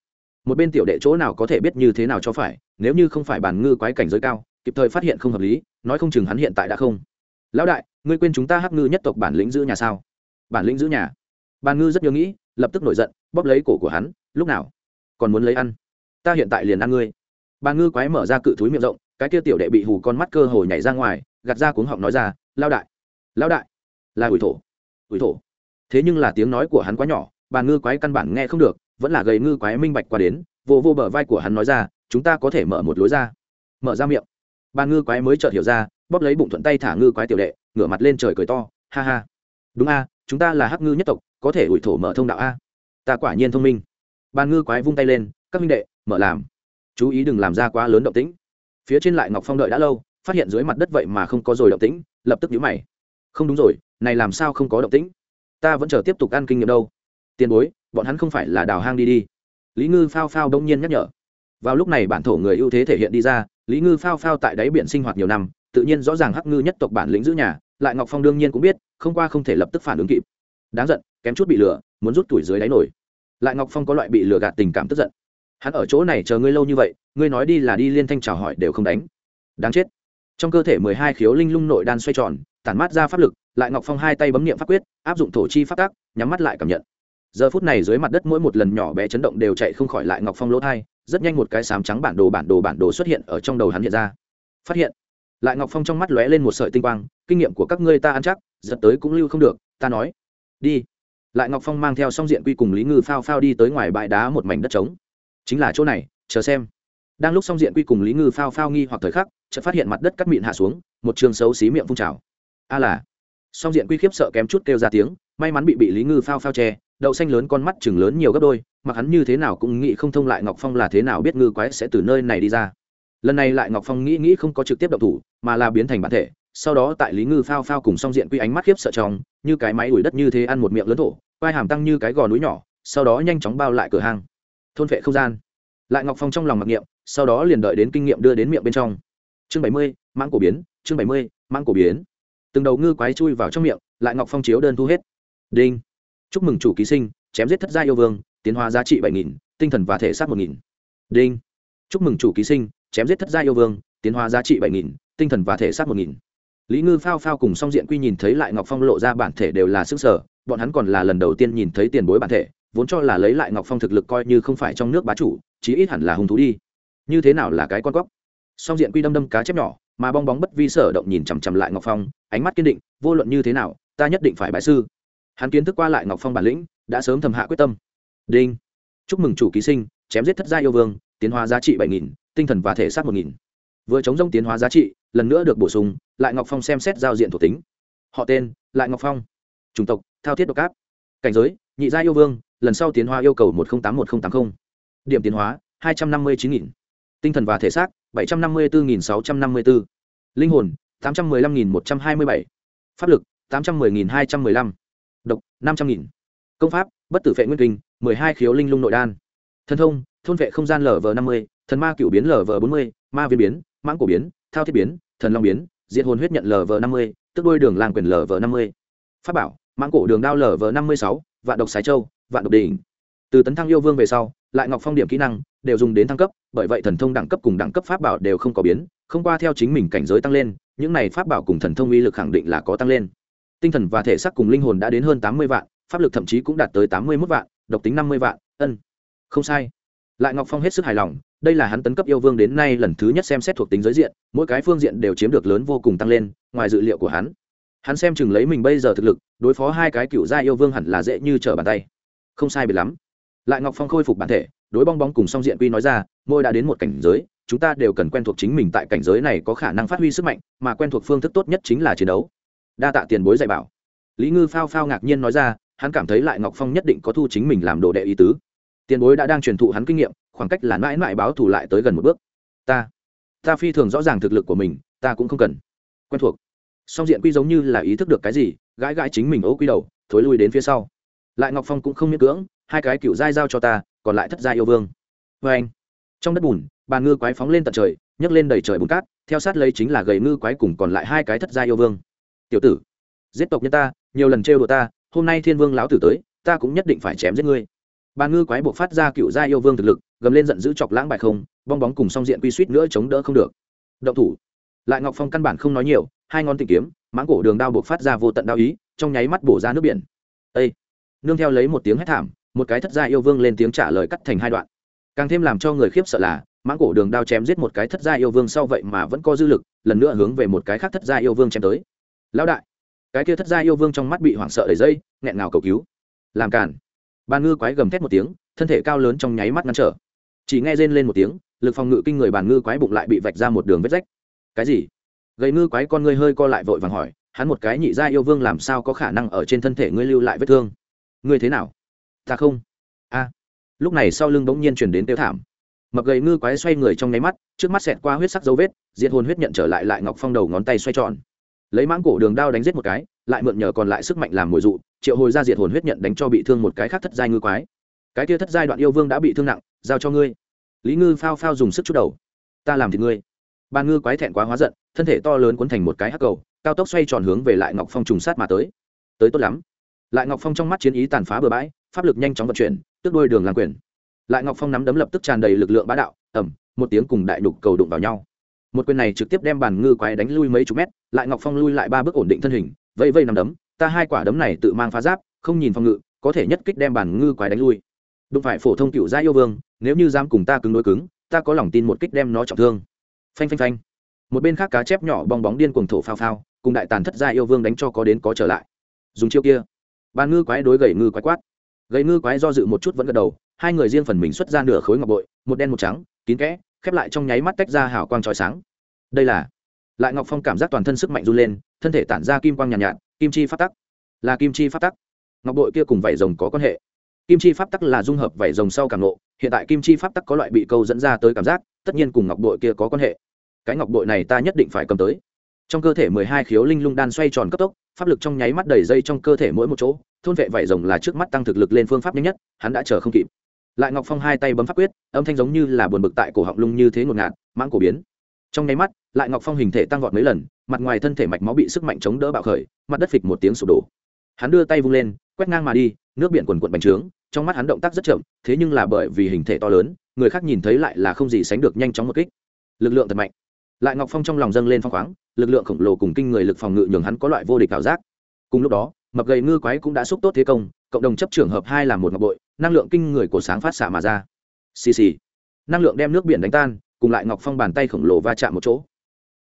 Một bên tiểu đệ chỗ nào có thể biết như thế nào cho phải, nếu như không phải bản ngư quái cảnh giới cao, kịp thời phát hiện không hợp lý, nói không chừng hắn hiện tại đã không. Lão đại, ngươi quên chúng ta hắc ngư nhất tộc bản lĩnh giữ nhà sao? Bản lĩnh giữ nhà. Bàn ngư rất nhớ nghĩ, lập tức nổi giận, bóp lấy cổ của hắn, lúc nào còn muốn lấy ăn? Ta hiện tại liền ăn ngươi. Bàn ngư quái mở ra cự thúi miệng rộng, cái kia tiểu đệ bị hù con mắt cơ hồ nhảy ra ngoài, gạt ra cuống họng nói ra lao đại lao đại, là ủi thổ ủi thổ. Thế nhưng là tiếng nói của hắn quá nhỏ bàn ngư quái căn bản nghe không được, vẫn là gầy ngư quái minh bạch qua đến, vô vô bờ vai của hắn nói ra, chúng ta có thể mở một lối ra. Mở ra miệng. Bàn ngư quái mới chợt hiểu ra, bóp lấy bụng thuận tay thả ngư quái tiểu đệ, ngửa mặt lên trời cười to, ha ha. Đúng a, chúng ta là hắc ngư nhất tộc, có thể ủi thổ mở thông đạo a. Ta quả nhiên thông minh. Bàn ngư quái vung tay lên, các minh đệ, mở làm. Chú ý đừng làm ra quá lớn động tĩnh. Phía trên lại ngọc phong đợi đã lâu, phát hiện dưới mặt đất vậy mà không có rồi động tĩnh, lập tức nhíu mày. Không đúng rồi, này làm sao không có động tĩnh? Ta vẫn chờ tiếp tục ăn kinh nghiệm đâu tiền bối, bọn hắn không phải là đào hang đi đi. Lý ngư phao phao đông nhiên nhắc nhở. Vào lúc này bản thổ người ưu thế thể hiện đi ra, lý ngư phao phao tại đáy biển sinh hoạt nhiều năm, tự nhiên rõ ràng hắc ngư nhất tộc bản lĩnh giữ nhà, lại ngọc phong đương nhiên cũng biết, không qua không thể lập tức phản ứng kịp. Đáng giận, kém chút bị lừa, muốn rút tuổi dưới đáy nổi. Lại ngọc phong có loại bị lừa gạt tình cảm tức giận. Hắn ở chỗ này chờ ngươi lâu như vậy, ngươi nói đi là đi liên thanh chào hỏi đều không đánh. Đáng chết. Trong cơ thể mười hai khiếu linh lung nội đan xoay tròn, tản mát ra pháp lực, lại ngọc phong hai tay bấm nghiệm pháp quyết, áp dụng thổ chi pháp tác nhắm mắt lại cảm nhận giờ phút này dưới mặt đất mỗi một lần nhỏ bé chấn động đều chạy không khỏi lại ngọc phong lỗ thai, rất nhanh một cái sám trắng bản đồ bản đồ bản đồ xuất hiện ở trong đầu hắn hiện ra. Phát hiện, lại ngọc phong trong mắt lóe lên một sợi tinh quang, kinh nghiệm của các ngươi ta ăn chắc, giật tới cũng lưu không được, ta nói, đi. Lại ngọc phong mang theo song diện quy cùng lý ngư phao phao đi tới ngoài bãi đá một mảnh đất trống. Chính là chỗ này, chờ xem. Đang lúc song diện quy cùng lý ngư phao phao nghi hoặc thời khắc, chợt phát hiện mặt đất cắt mịn hạ xuống, một trường xấu xí miệng phun trào. A là, song diện quy khiếp sợ kém chút kêu ra tiếng may mắn bị bị lý ngư phao phao che, đậu xanh lớn con mắt chừng lớn nhiều gấp đôi, mặc hắn như thế nào cũng nghĩ không thông lại ngọc phong là thế nào biết ngư quái sẽ từ nơi này đi ra. Lần này lại ngọc phong nghĩ nghĩ không có trực tiếp động thủ, mà là biến thành bản thể, sau đó tại lý ngư phao phao cùng song diện quy ánh mắt khiếp sợ trong, như cái máy ủi đất như thế ăn một miệng lớn thổ vai hàm tăng như cái gò núi nhỏ, sau đó nhanh chóng bao lại cửa hang. Thôn vệ không gian. Lại ngọc phong trong lòng mặc niệm, sau đó liền đợi đến kinh nghiệm đưa đến miệng bên trong. Chương bảy mươi, mãng cổ biến, chương bảy mươi, mãng cổ biến. Từng đầu ngư quái chui vào trong miệng, lại ngọc phong chiếu đơn thu hết đinh. Chúc mừng chủ ký sinh, chém giết thất gia yêu vương, tiến hóa giá trị bảy nghìn, tinh thần và thể xác một nghìn. Đinh. Chúc mừng chủ ký sinh, chém giết thất gia yêu vương, tiến hóa giá trị bảy nghìn, tinh thần và thể xác một nghìn. Lý ngư phao phao cùng song diện quy nhìn thấy lại ngọc phong lộ ra bản thể đều là sức sở, bọn hắn còn là lần đầu tiên nhìn thấy tiền bối bản thể, vốn cho là lấy lại ngọc phong thực lực coi như không phải trong nước bá chủ, chí ít hẳn là hung thú đi. Như thế nào là cái con cóc song diện quy đâm đâm cá chép nhỏ, mà bong bóng bất vi sở động nhìn chằm chằm lại ngọc phong, ánh mắt kiên định, vô luận như thế nào, ta nhất định phải bại sư hắn kiến thức qua lại ngọc phong bản lĩnh, đã sớm thầm hạ quyết tâm. Đinh. Chúc mừng chủ ký sinh, chém giết thất gia yêu vương, tiến hóa giá trị bảy nghìn, tinh thần và thể xác một nghìn. Vừa chống rông tiến hóa giá trị, lần nữa được bổ sung, lại ngọc phong xem xét giao diện thuộc tính. Họ tên, lại ngọc phong. Chủng tộc, thao thiết độc áp cảnh giới, nhị gia yêu vương, lần sau tiến hóa yêu cầu một trăm tám một nghìn tám mươi điểm tiến hóa, hai trăm năm mươi chín nghìn. Tinh thần và thể xác, bảy trăm năm mươi bốn nghìn sáu trăm năm mươi bốn linh hồn, tám trăm m ư ơ i năm nghìn một trăm hai mươi bảy. Pháp lực, tám trăm m ư ơ i nghìn hai trăm m ư ơ i năm năm trăm nghìn. Công pháp, bất tử vệ nguyên kinh m ộ ư ơ i hai khiếu linh lung nội đan. Thần thông, thôn vệ không gian lv năm mươi, thần ma cựu biến lv bốn mươi, ma viên biến, mãng cổ biến, thao thiết biến, thần long biến diện hồn huyết nhận lv năm mươi, tức đôi đường làng quyền lv năm mươi. Pháp bảo, mãng cổ đường đao lv năm mươi sáu, vạn độc sái châu, vạn độc đỉnh. Từ tấn thăng yêu vương về sau, lại ngọc phong điểm kỹ năng, đều dùng đến thăng cấp, bởi vậy thần thông đẳng cấp cùng đẳng cấp pháp bảo đều không có biến, không qua theo chính mình cảnh giới tăng lên, những này pháp bảo cùng thần thông uy lực khẳng định là có tăng lên tinh thần và thể xác cùng linh hồn đã đến hơn tám mươi vạn, pháp lực thậm chí cũng đạt tới tám mươi mốt vạn, độc tính năm mươi vạn, ân. Không sai. Lại ngọc phong hết sức hài lòng, đây là hắn tấn cấp yêu vương đến nay lần thứ nhất xem xét thuộc tính giới diện, mỗi cái phương diện đều chiếm được lớn vô cùng tăng lên, ngoài dự liệu của hắn. Hắn xem chừng lấy mình bây giờ thực lực, đối phó hai cái cựu gia yêu vương hẳn là dễ như trở bàn tay. Không sai biệt lắm. Lại ngọc phong khôi phục bản thể, đối bong bóng cùng song diện quy nói ra, môi đã đến một cảnh giới, chúng ta đều cần quen thuộc chính mình tại cảnh giới này có khả năng phát huy sức mạnh, mà quen thuộc phương thức tốt nhất chính là chiến đấu đa tạ tiền bối dạy bảo. Lý ngư phao phao ngạc nhiên nói ra, hắn cảm thấy lại ngọc phong nhất định có thu chính mình làm đồ đệ ý tứ. Tiền bối đã đang truyền thụ hắn kinh nghiệm, khoảng cách là mãi mãi báo thù lại tới gần một bước. Ta ta phi thường rõ ràng thực lực của mình, ta cũng không cần. Quen thuộc. Song diện quy giống như là ý thức được cái gì, gãi gãi chính mình ố quy đầu, thối lui đến phía sau. Lại ngọc phong cũng không miễn cưỡng, hai cái cựu giai giao cho ta, còn lại thất giai yêu vương. Vê anh. Trong đất bùn bàn ngư quái phóng lên tận trời, nhấc lên đầy trời bùn cát, theo sát lấy chính là gầy ngư quái cùng còn lại hai cái thất giai yêu vương tiểu tử, giết tộc nhân ta, nhiều lần trêu đùa ta, hôm nay thiên vương lão tử tới, ta cũng nhất định phải chém giết ngươi. Bàn ngư quái buộc phát ra cựu giai yêu vương thực lực, gầm lên giận dữ chọc lãng bại không, bong bóng cùng song diện quy suýt nữa chống đỡ không được. Động thủ. Lại ngọc phong căn bản không nói nhiều, hai ngón tìm kiếm, mãng cổ đường đao buộc phát ra vô tận đao ý, trong nháy mắt bổ ra nước biển. Ây nương theo lấy một tiếng hét thảm, một cái thất gia yêu vương lên tiếng trả lời cắt thành hai đoạn. Càng thêm làm cho người khiếp sợ là, mãng cổ đường đao chém giết một cái thất gia yêu vương sau vậy mà vẫn có dư lực, lần nữa hướng về một cái khác thất gia yêu vương chém tới lão đại, cái kia thất gia yêu vương trong mắt bị hoảng sợ đầy dây, nghẹn ngào cầu cứu. Làm cản bàn ngư quái gầm thét một tiếng, thân thể cao lớn trong nháy mắt ngăn trở. Chỉ nghe rên lên một tiếng, lực phòng ngự kinh người bàn ngư quái bụng lại bị vạch ra một đường vết rách. Cái gì? Gầy ngư quái con ngươi hơi co lại vội vàng hỏi, hắn một cái nhị gia yêu vương làm sao có khả năng ở trên thân thể ngươi lưu lại vết thương? Ngươi thế nào? Ta không. A. Lúc này sau lưng bỗng nhiên chuyển đến tiêu thảm. Mập gầy ngư quái xoay người trong nháy mắt, trước mắt xẹt qua huyết sắc dấu vết diện hồn huyết nhận trở lại lại ngọc phong đầu ngón tay xoay tròn lấy mãng cổ đường đao đánh giết một cái, lại mượn nhờ còn lại sức mạnh làm mồi dụ, triệu hồi ra diệt hồn huyết nhận đánh cho bị thương một cái khác thất giai ngư quái. Cái kia thất giai đoạn yêu vương đã bị thương nặng, giao cho ngươi. Lý ngư phao phao dùng sức chút đầu. Ta làm thì ngươi. Ba ngư quái thẹn quá hóa giận, thân thể to lớn cuốn thành một cái hắc cầu, cao tốc xoay tròn hướng về lại ngọc phong trùng sát mà tới. Tới tốt lắm. Lại ngọc phong trong mắt chiến ý tàn phá bừa bãi, pháp lực nhanh chóng vận chuyển tức đôi đường làm quyền. Lại ngọc phong nắm đấm lập tức tràn đầy lực lượng bá đạo ẩm một tiếng cùng đại đục cầu đụng vào nhau một quyền này trực tiếp đem bàn ngư quái đánh lui mấy chục mét, lại ngọc phong lui lại ba bước ổn định thân hình vây vây nằm đấm, ta hai quả đấm này tự mang phá giáp, không nhìn phòng ngự, có thể nhất kích đem bàn ngư quái đánh lui. Đụng phải phổ thông cựu gia yêu vương, nếu như dám cùng ta cứng đối cứng, ta có lòng tin một kích đem nó trọng thương. Phanh phanh phanh. Một bên khác cá chép nhỏ bong bóng điên cuồng thổ phao phao, cùng đại tàn thất gia yêu vương đánh cho có đến có trở lại. Dùng chiêu kia bàn ngư quái đối gầy ngư quái quát. Gầy ngư quái do dự một chút vẫn gật đầu, hai người riêng phần mình xuất ra nửa khối ngọc bội, một đen một trắng, kín kẽ khép lại trong nháy mắt tách ra hào quang trói sáng. Đây là lại ngọc phong cảm giác toàn thân sức mạnh run lên thân thể tản ra kim quang nhàn nhạt, nhạt kim chi phát tắc. Là kim chi phát tắc. Ngọc bội kia cùng vảy rồng có quan hệ. Kim chi pháp tắc là dung hợp vảy rồng sau cảm nộ hiện tại kim chi pháp tắc có loại bị câu dẫn ra tới cảm giác tất nhiên cùng ngọc bội kia có quan hệ. Cái ngọc bội này ta nhất định phải cầm tới. Trong cơ thể mười hai khiếu linh lung đan xoay tròn cấp tốc pháp lực trong nháy mắt đầy dây trong cơ thể mỗi một chỗ thôn vệ vảy rồng là trước mắt tăng thực lực lên phương pháp nhanh nhất hắn đã chờ không kịp lại ngọc phong hai tay bấm pháp quyết, âm thanh giống như là buồn bực tại cổ họng lung như thế ngột ngạt, mãng cổ biến. Trong nháy mắt, lại ngọc phong hình thể tăng vọt mấy lần, mặt ngoài thân thể mạch máu bị sức mạnh chống đỡ bạo khởi, mặt đất phịch một tiếng sụp đổ. Hắn đưa tay vung lên, quét ngang mà đi, nước biển quần quận bành trướng, trong mắt hắn động tác rất chậm, thế nhưng là bởi vì hình thể to lớn, người khác nhìn thấy lại là không gì sánh được nhanh chóng một kích. Lực lượng thật mạnh. Lại ngọc phong trong lòng dâng lên phong khoáng, lực lượng khổng lồ cùng kinh người lực phòng ngự nhường hắn có loại vô địch ảo giác. Cùng lúc đó, mập gầy ngư quái cũng đã xúc tốt thế công, cộng đồng chấp trường hợp hai là một ngọc bội năng lượng kinh người của sáng phát xạ mà ra. Xì xì. Năng lượng đem nước biển đánh tan, cùng lại ngọc phong bàn tay khổng lồ va chạm một chỗ.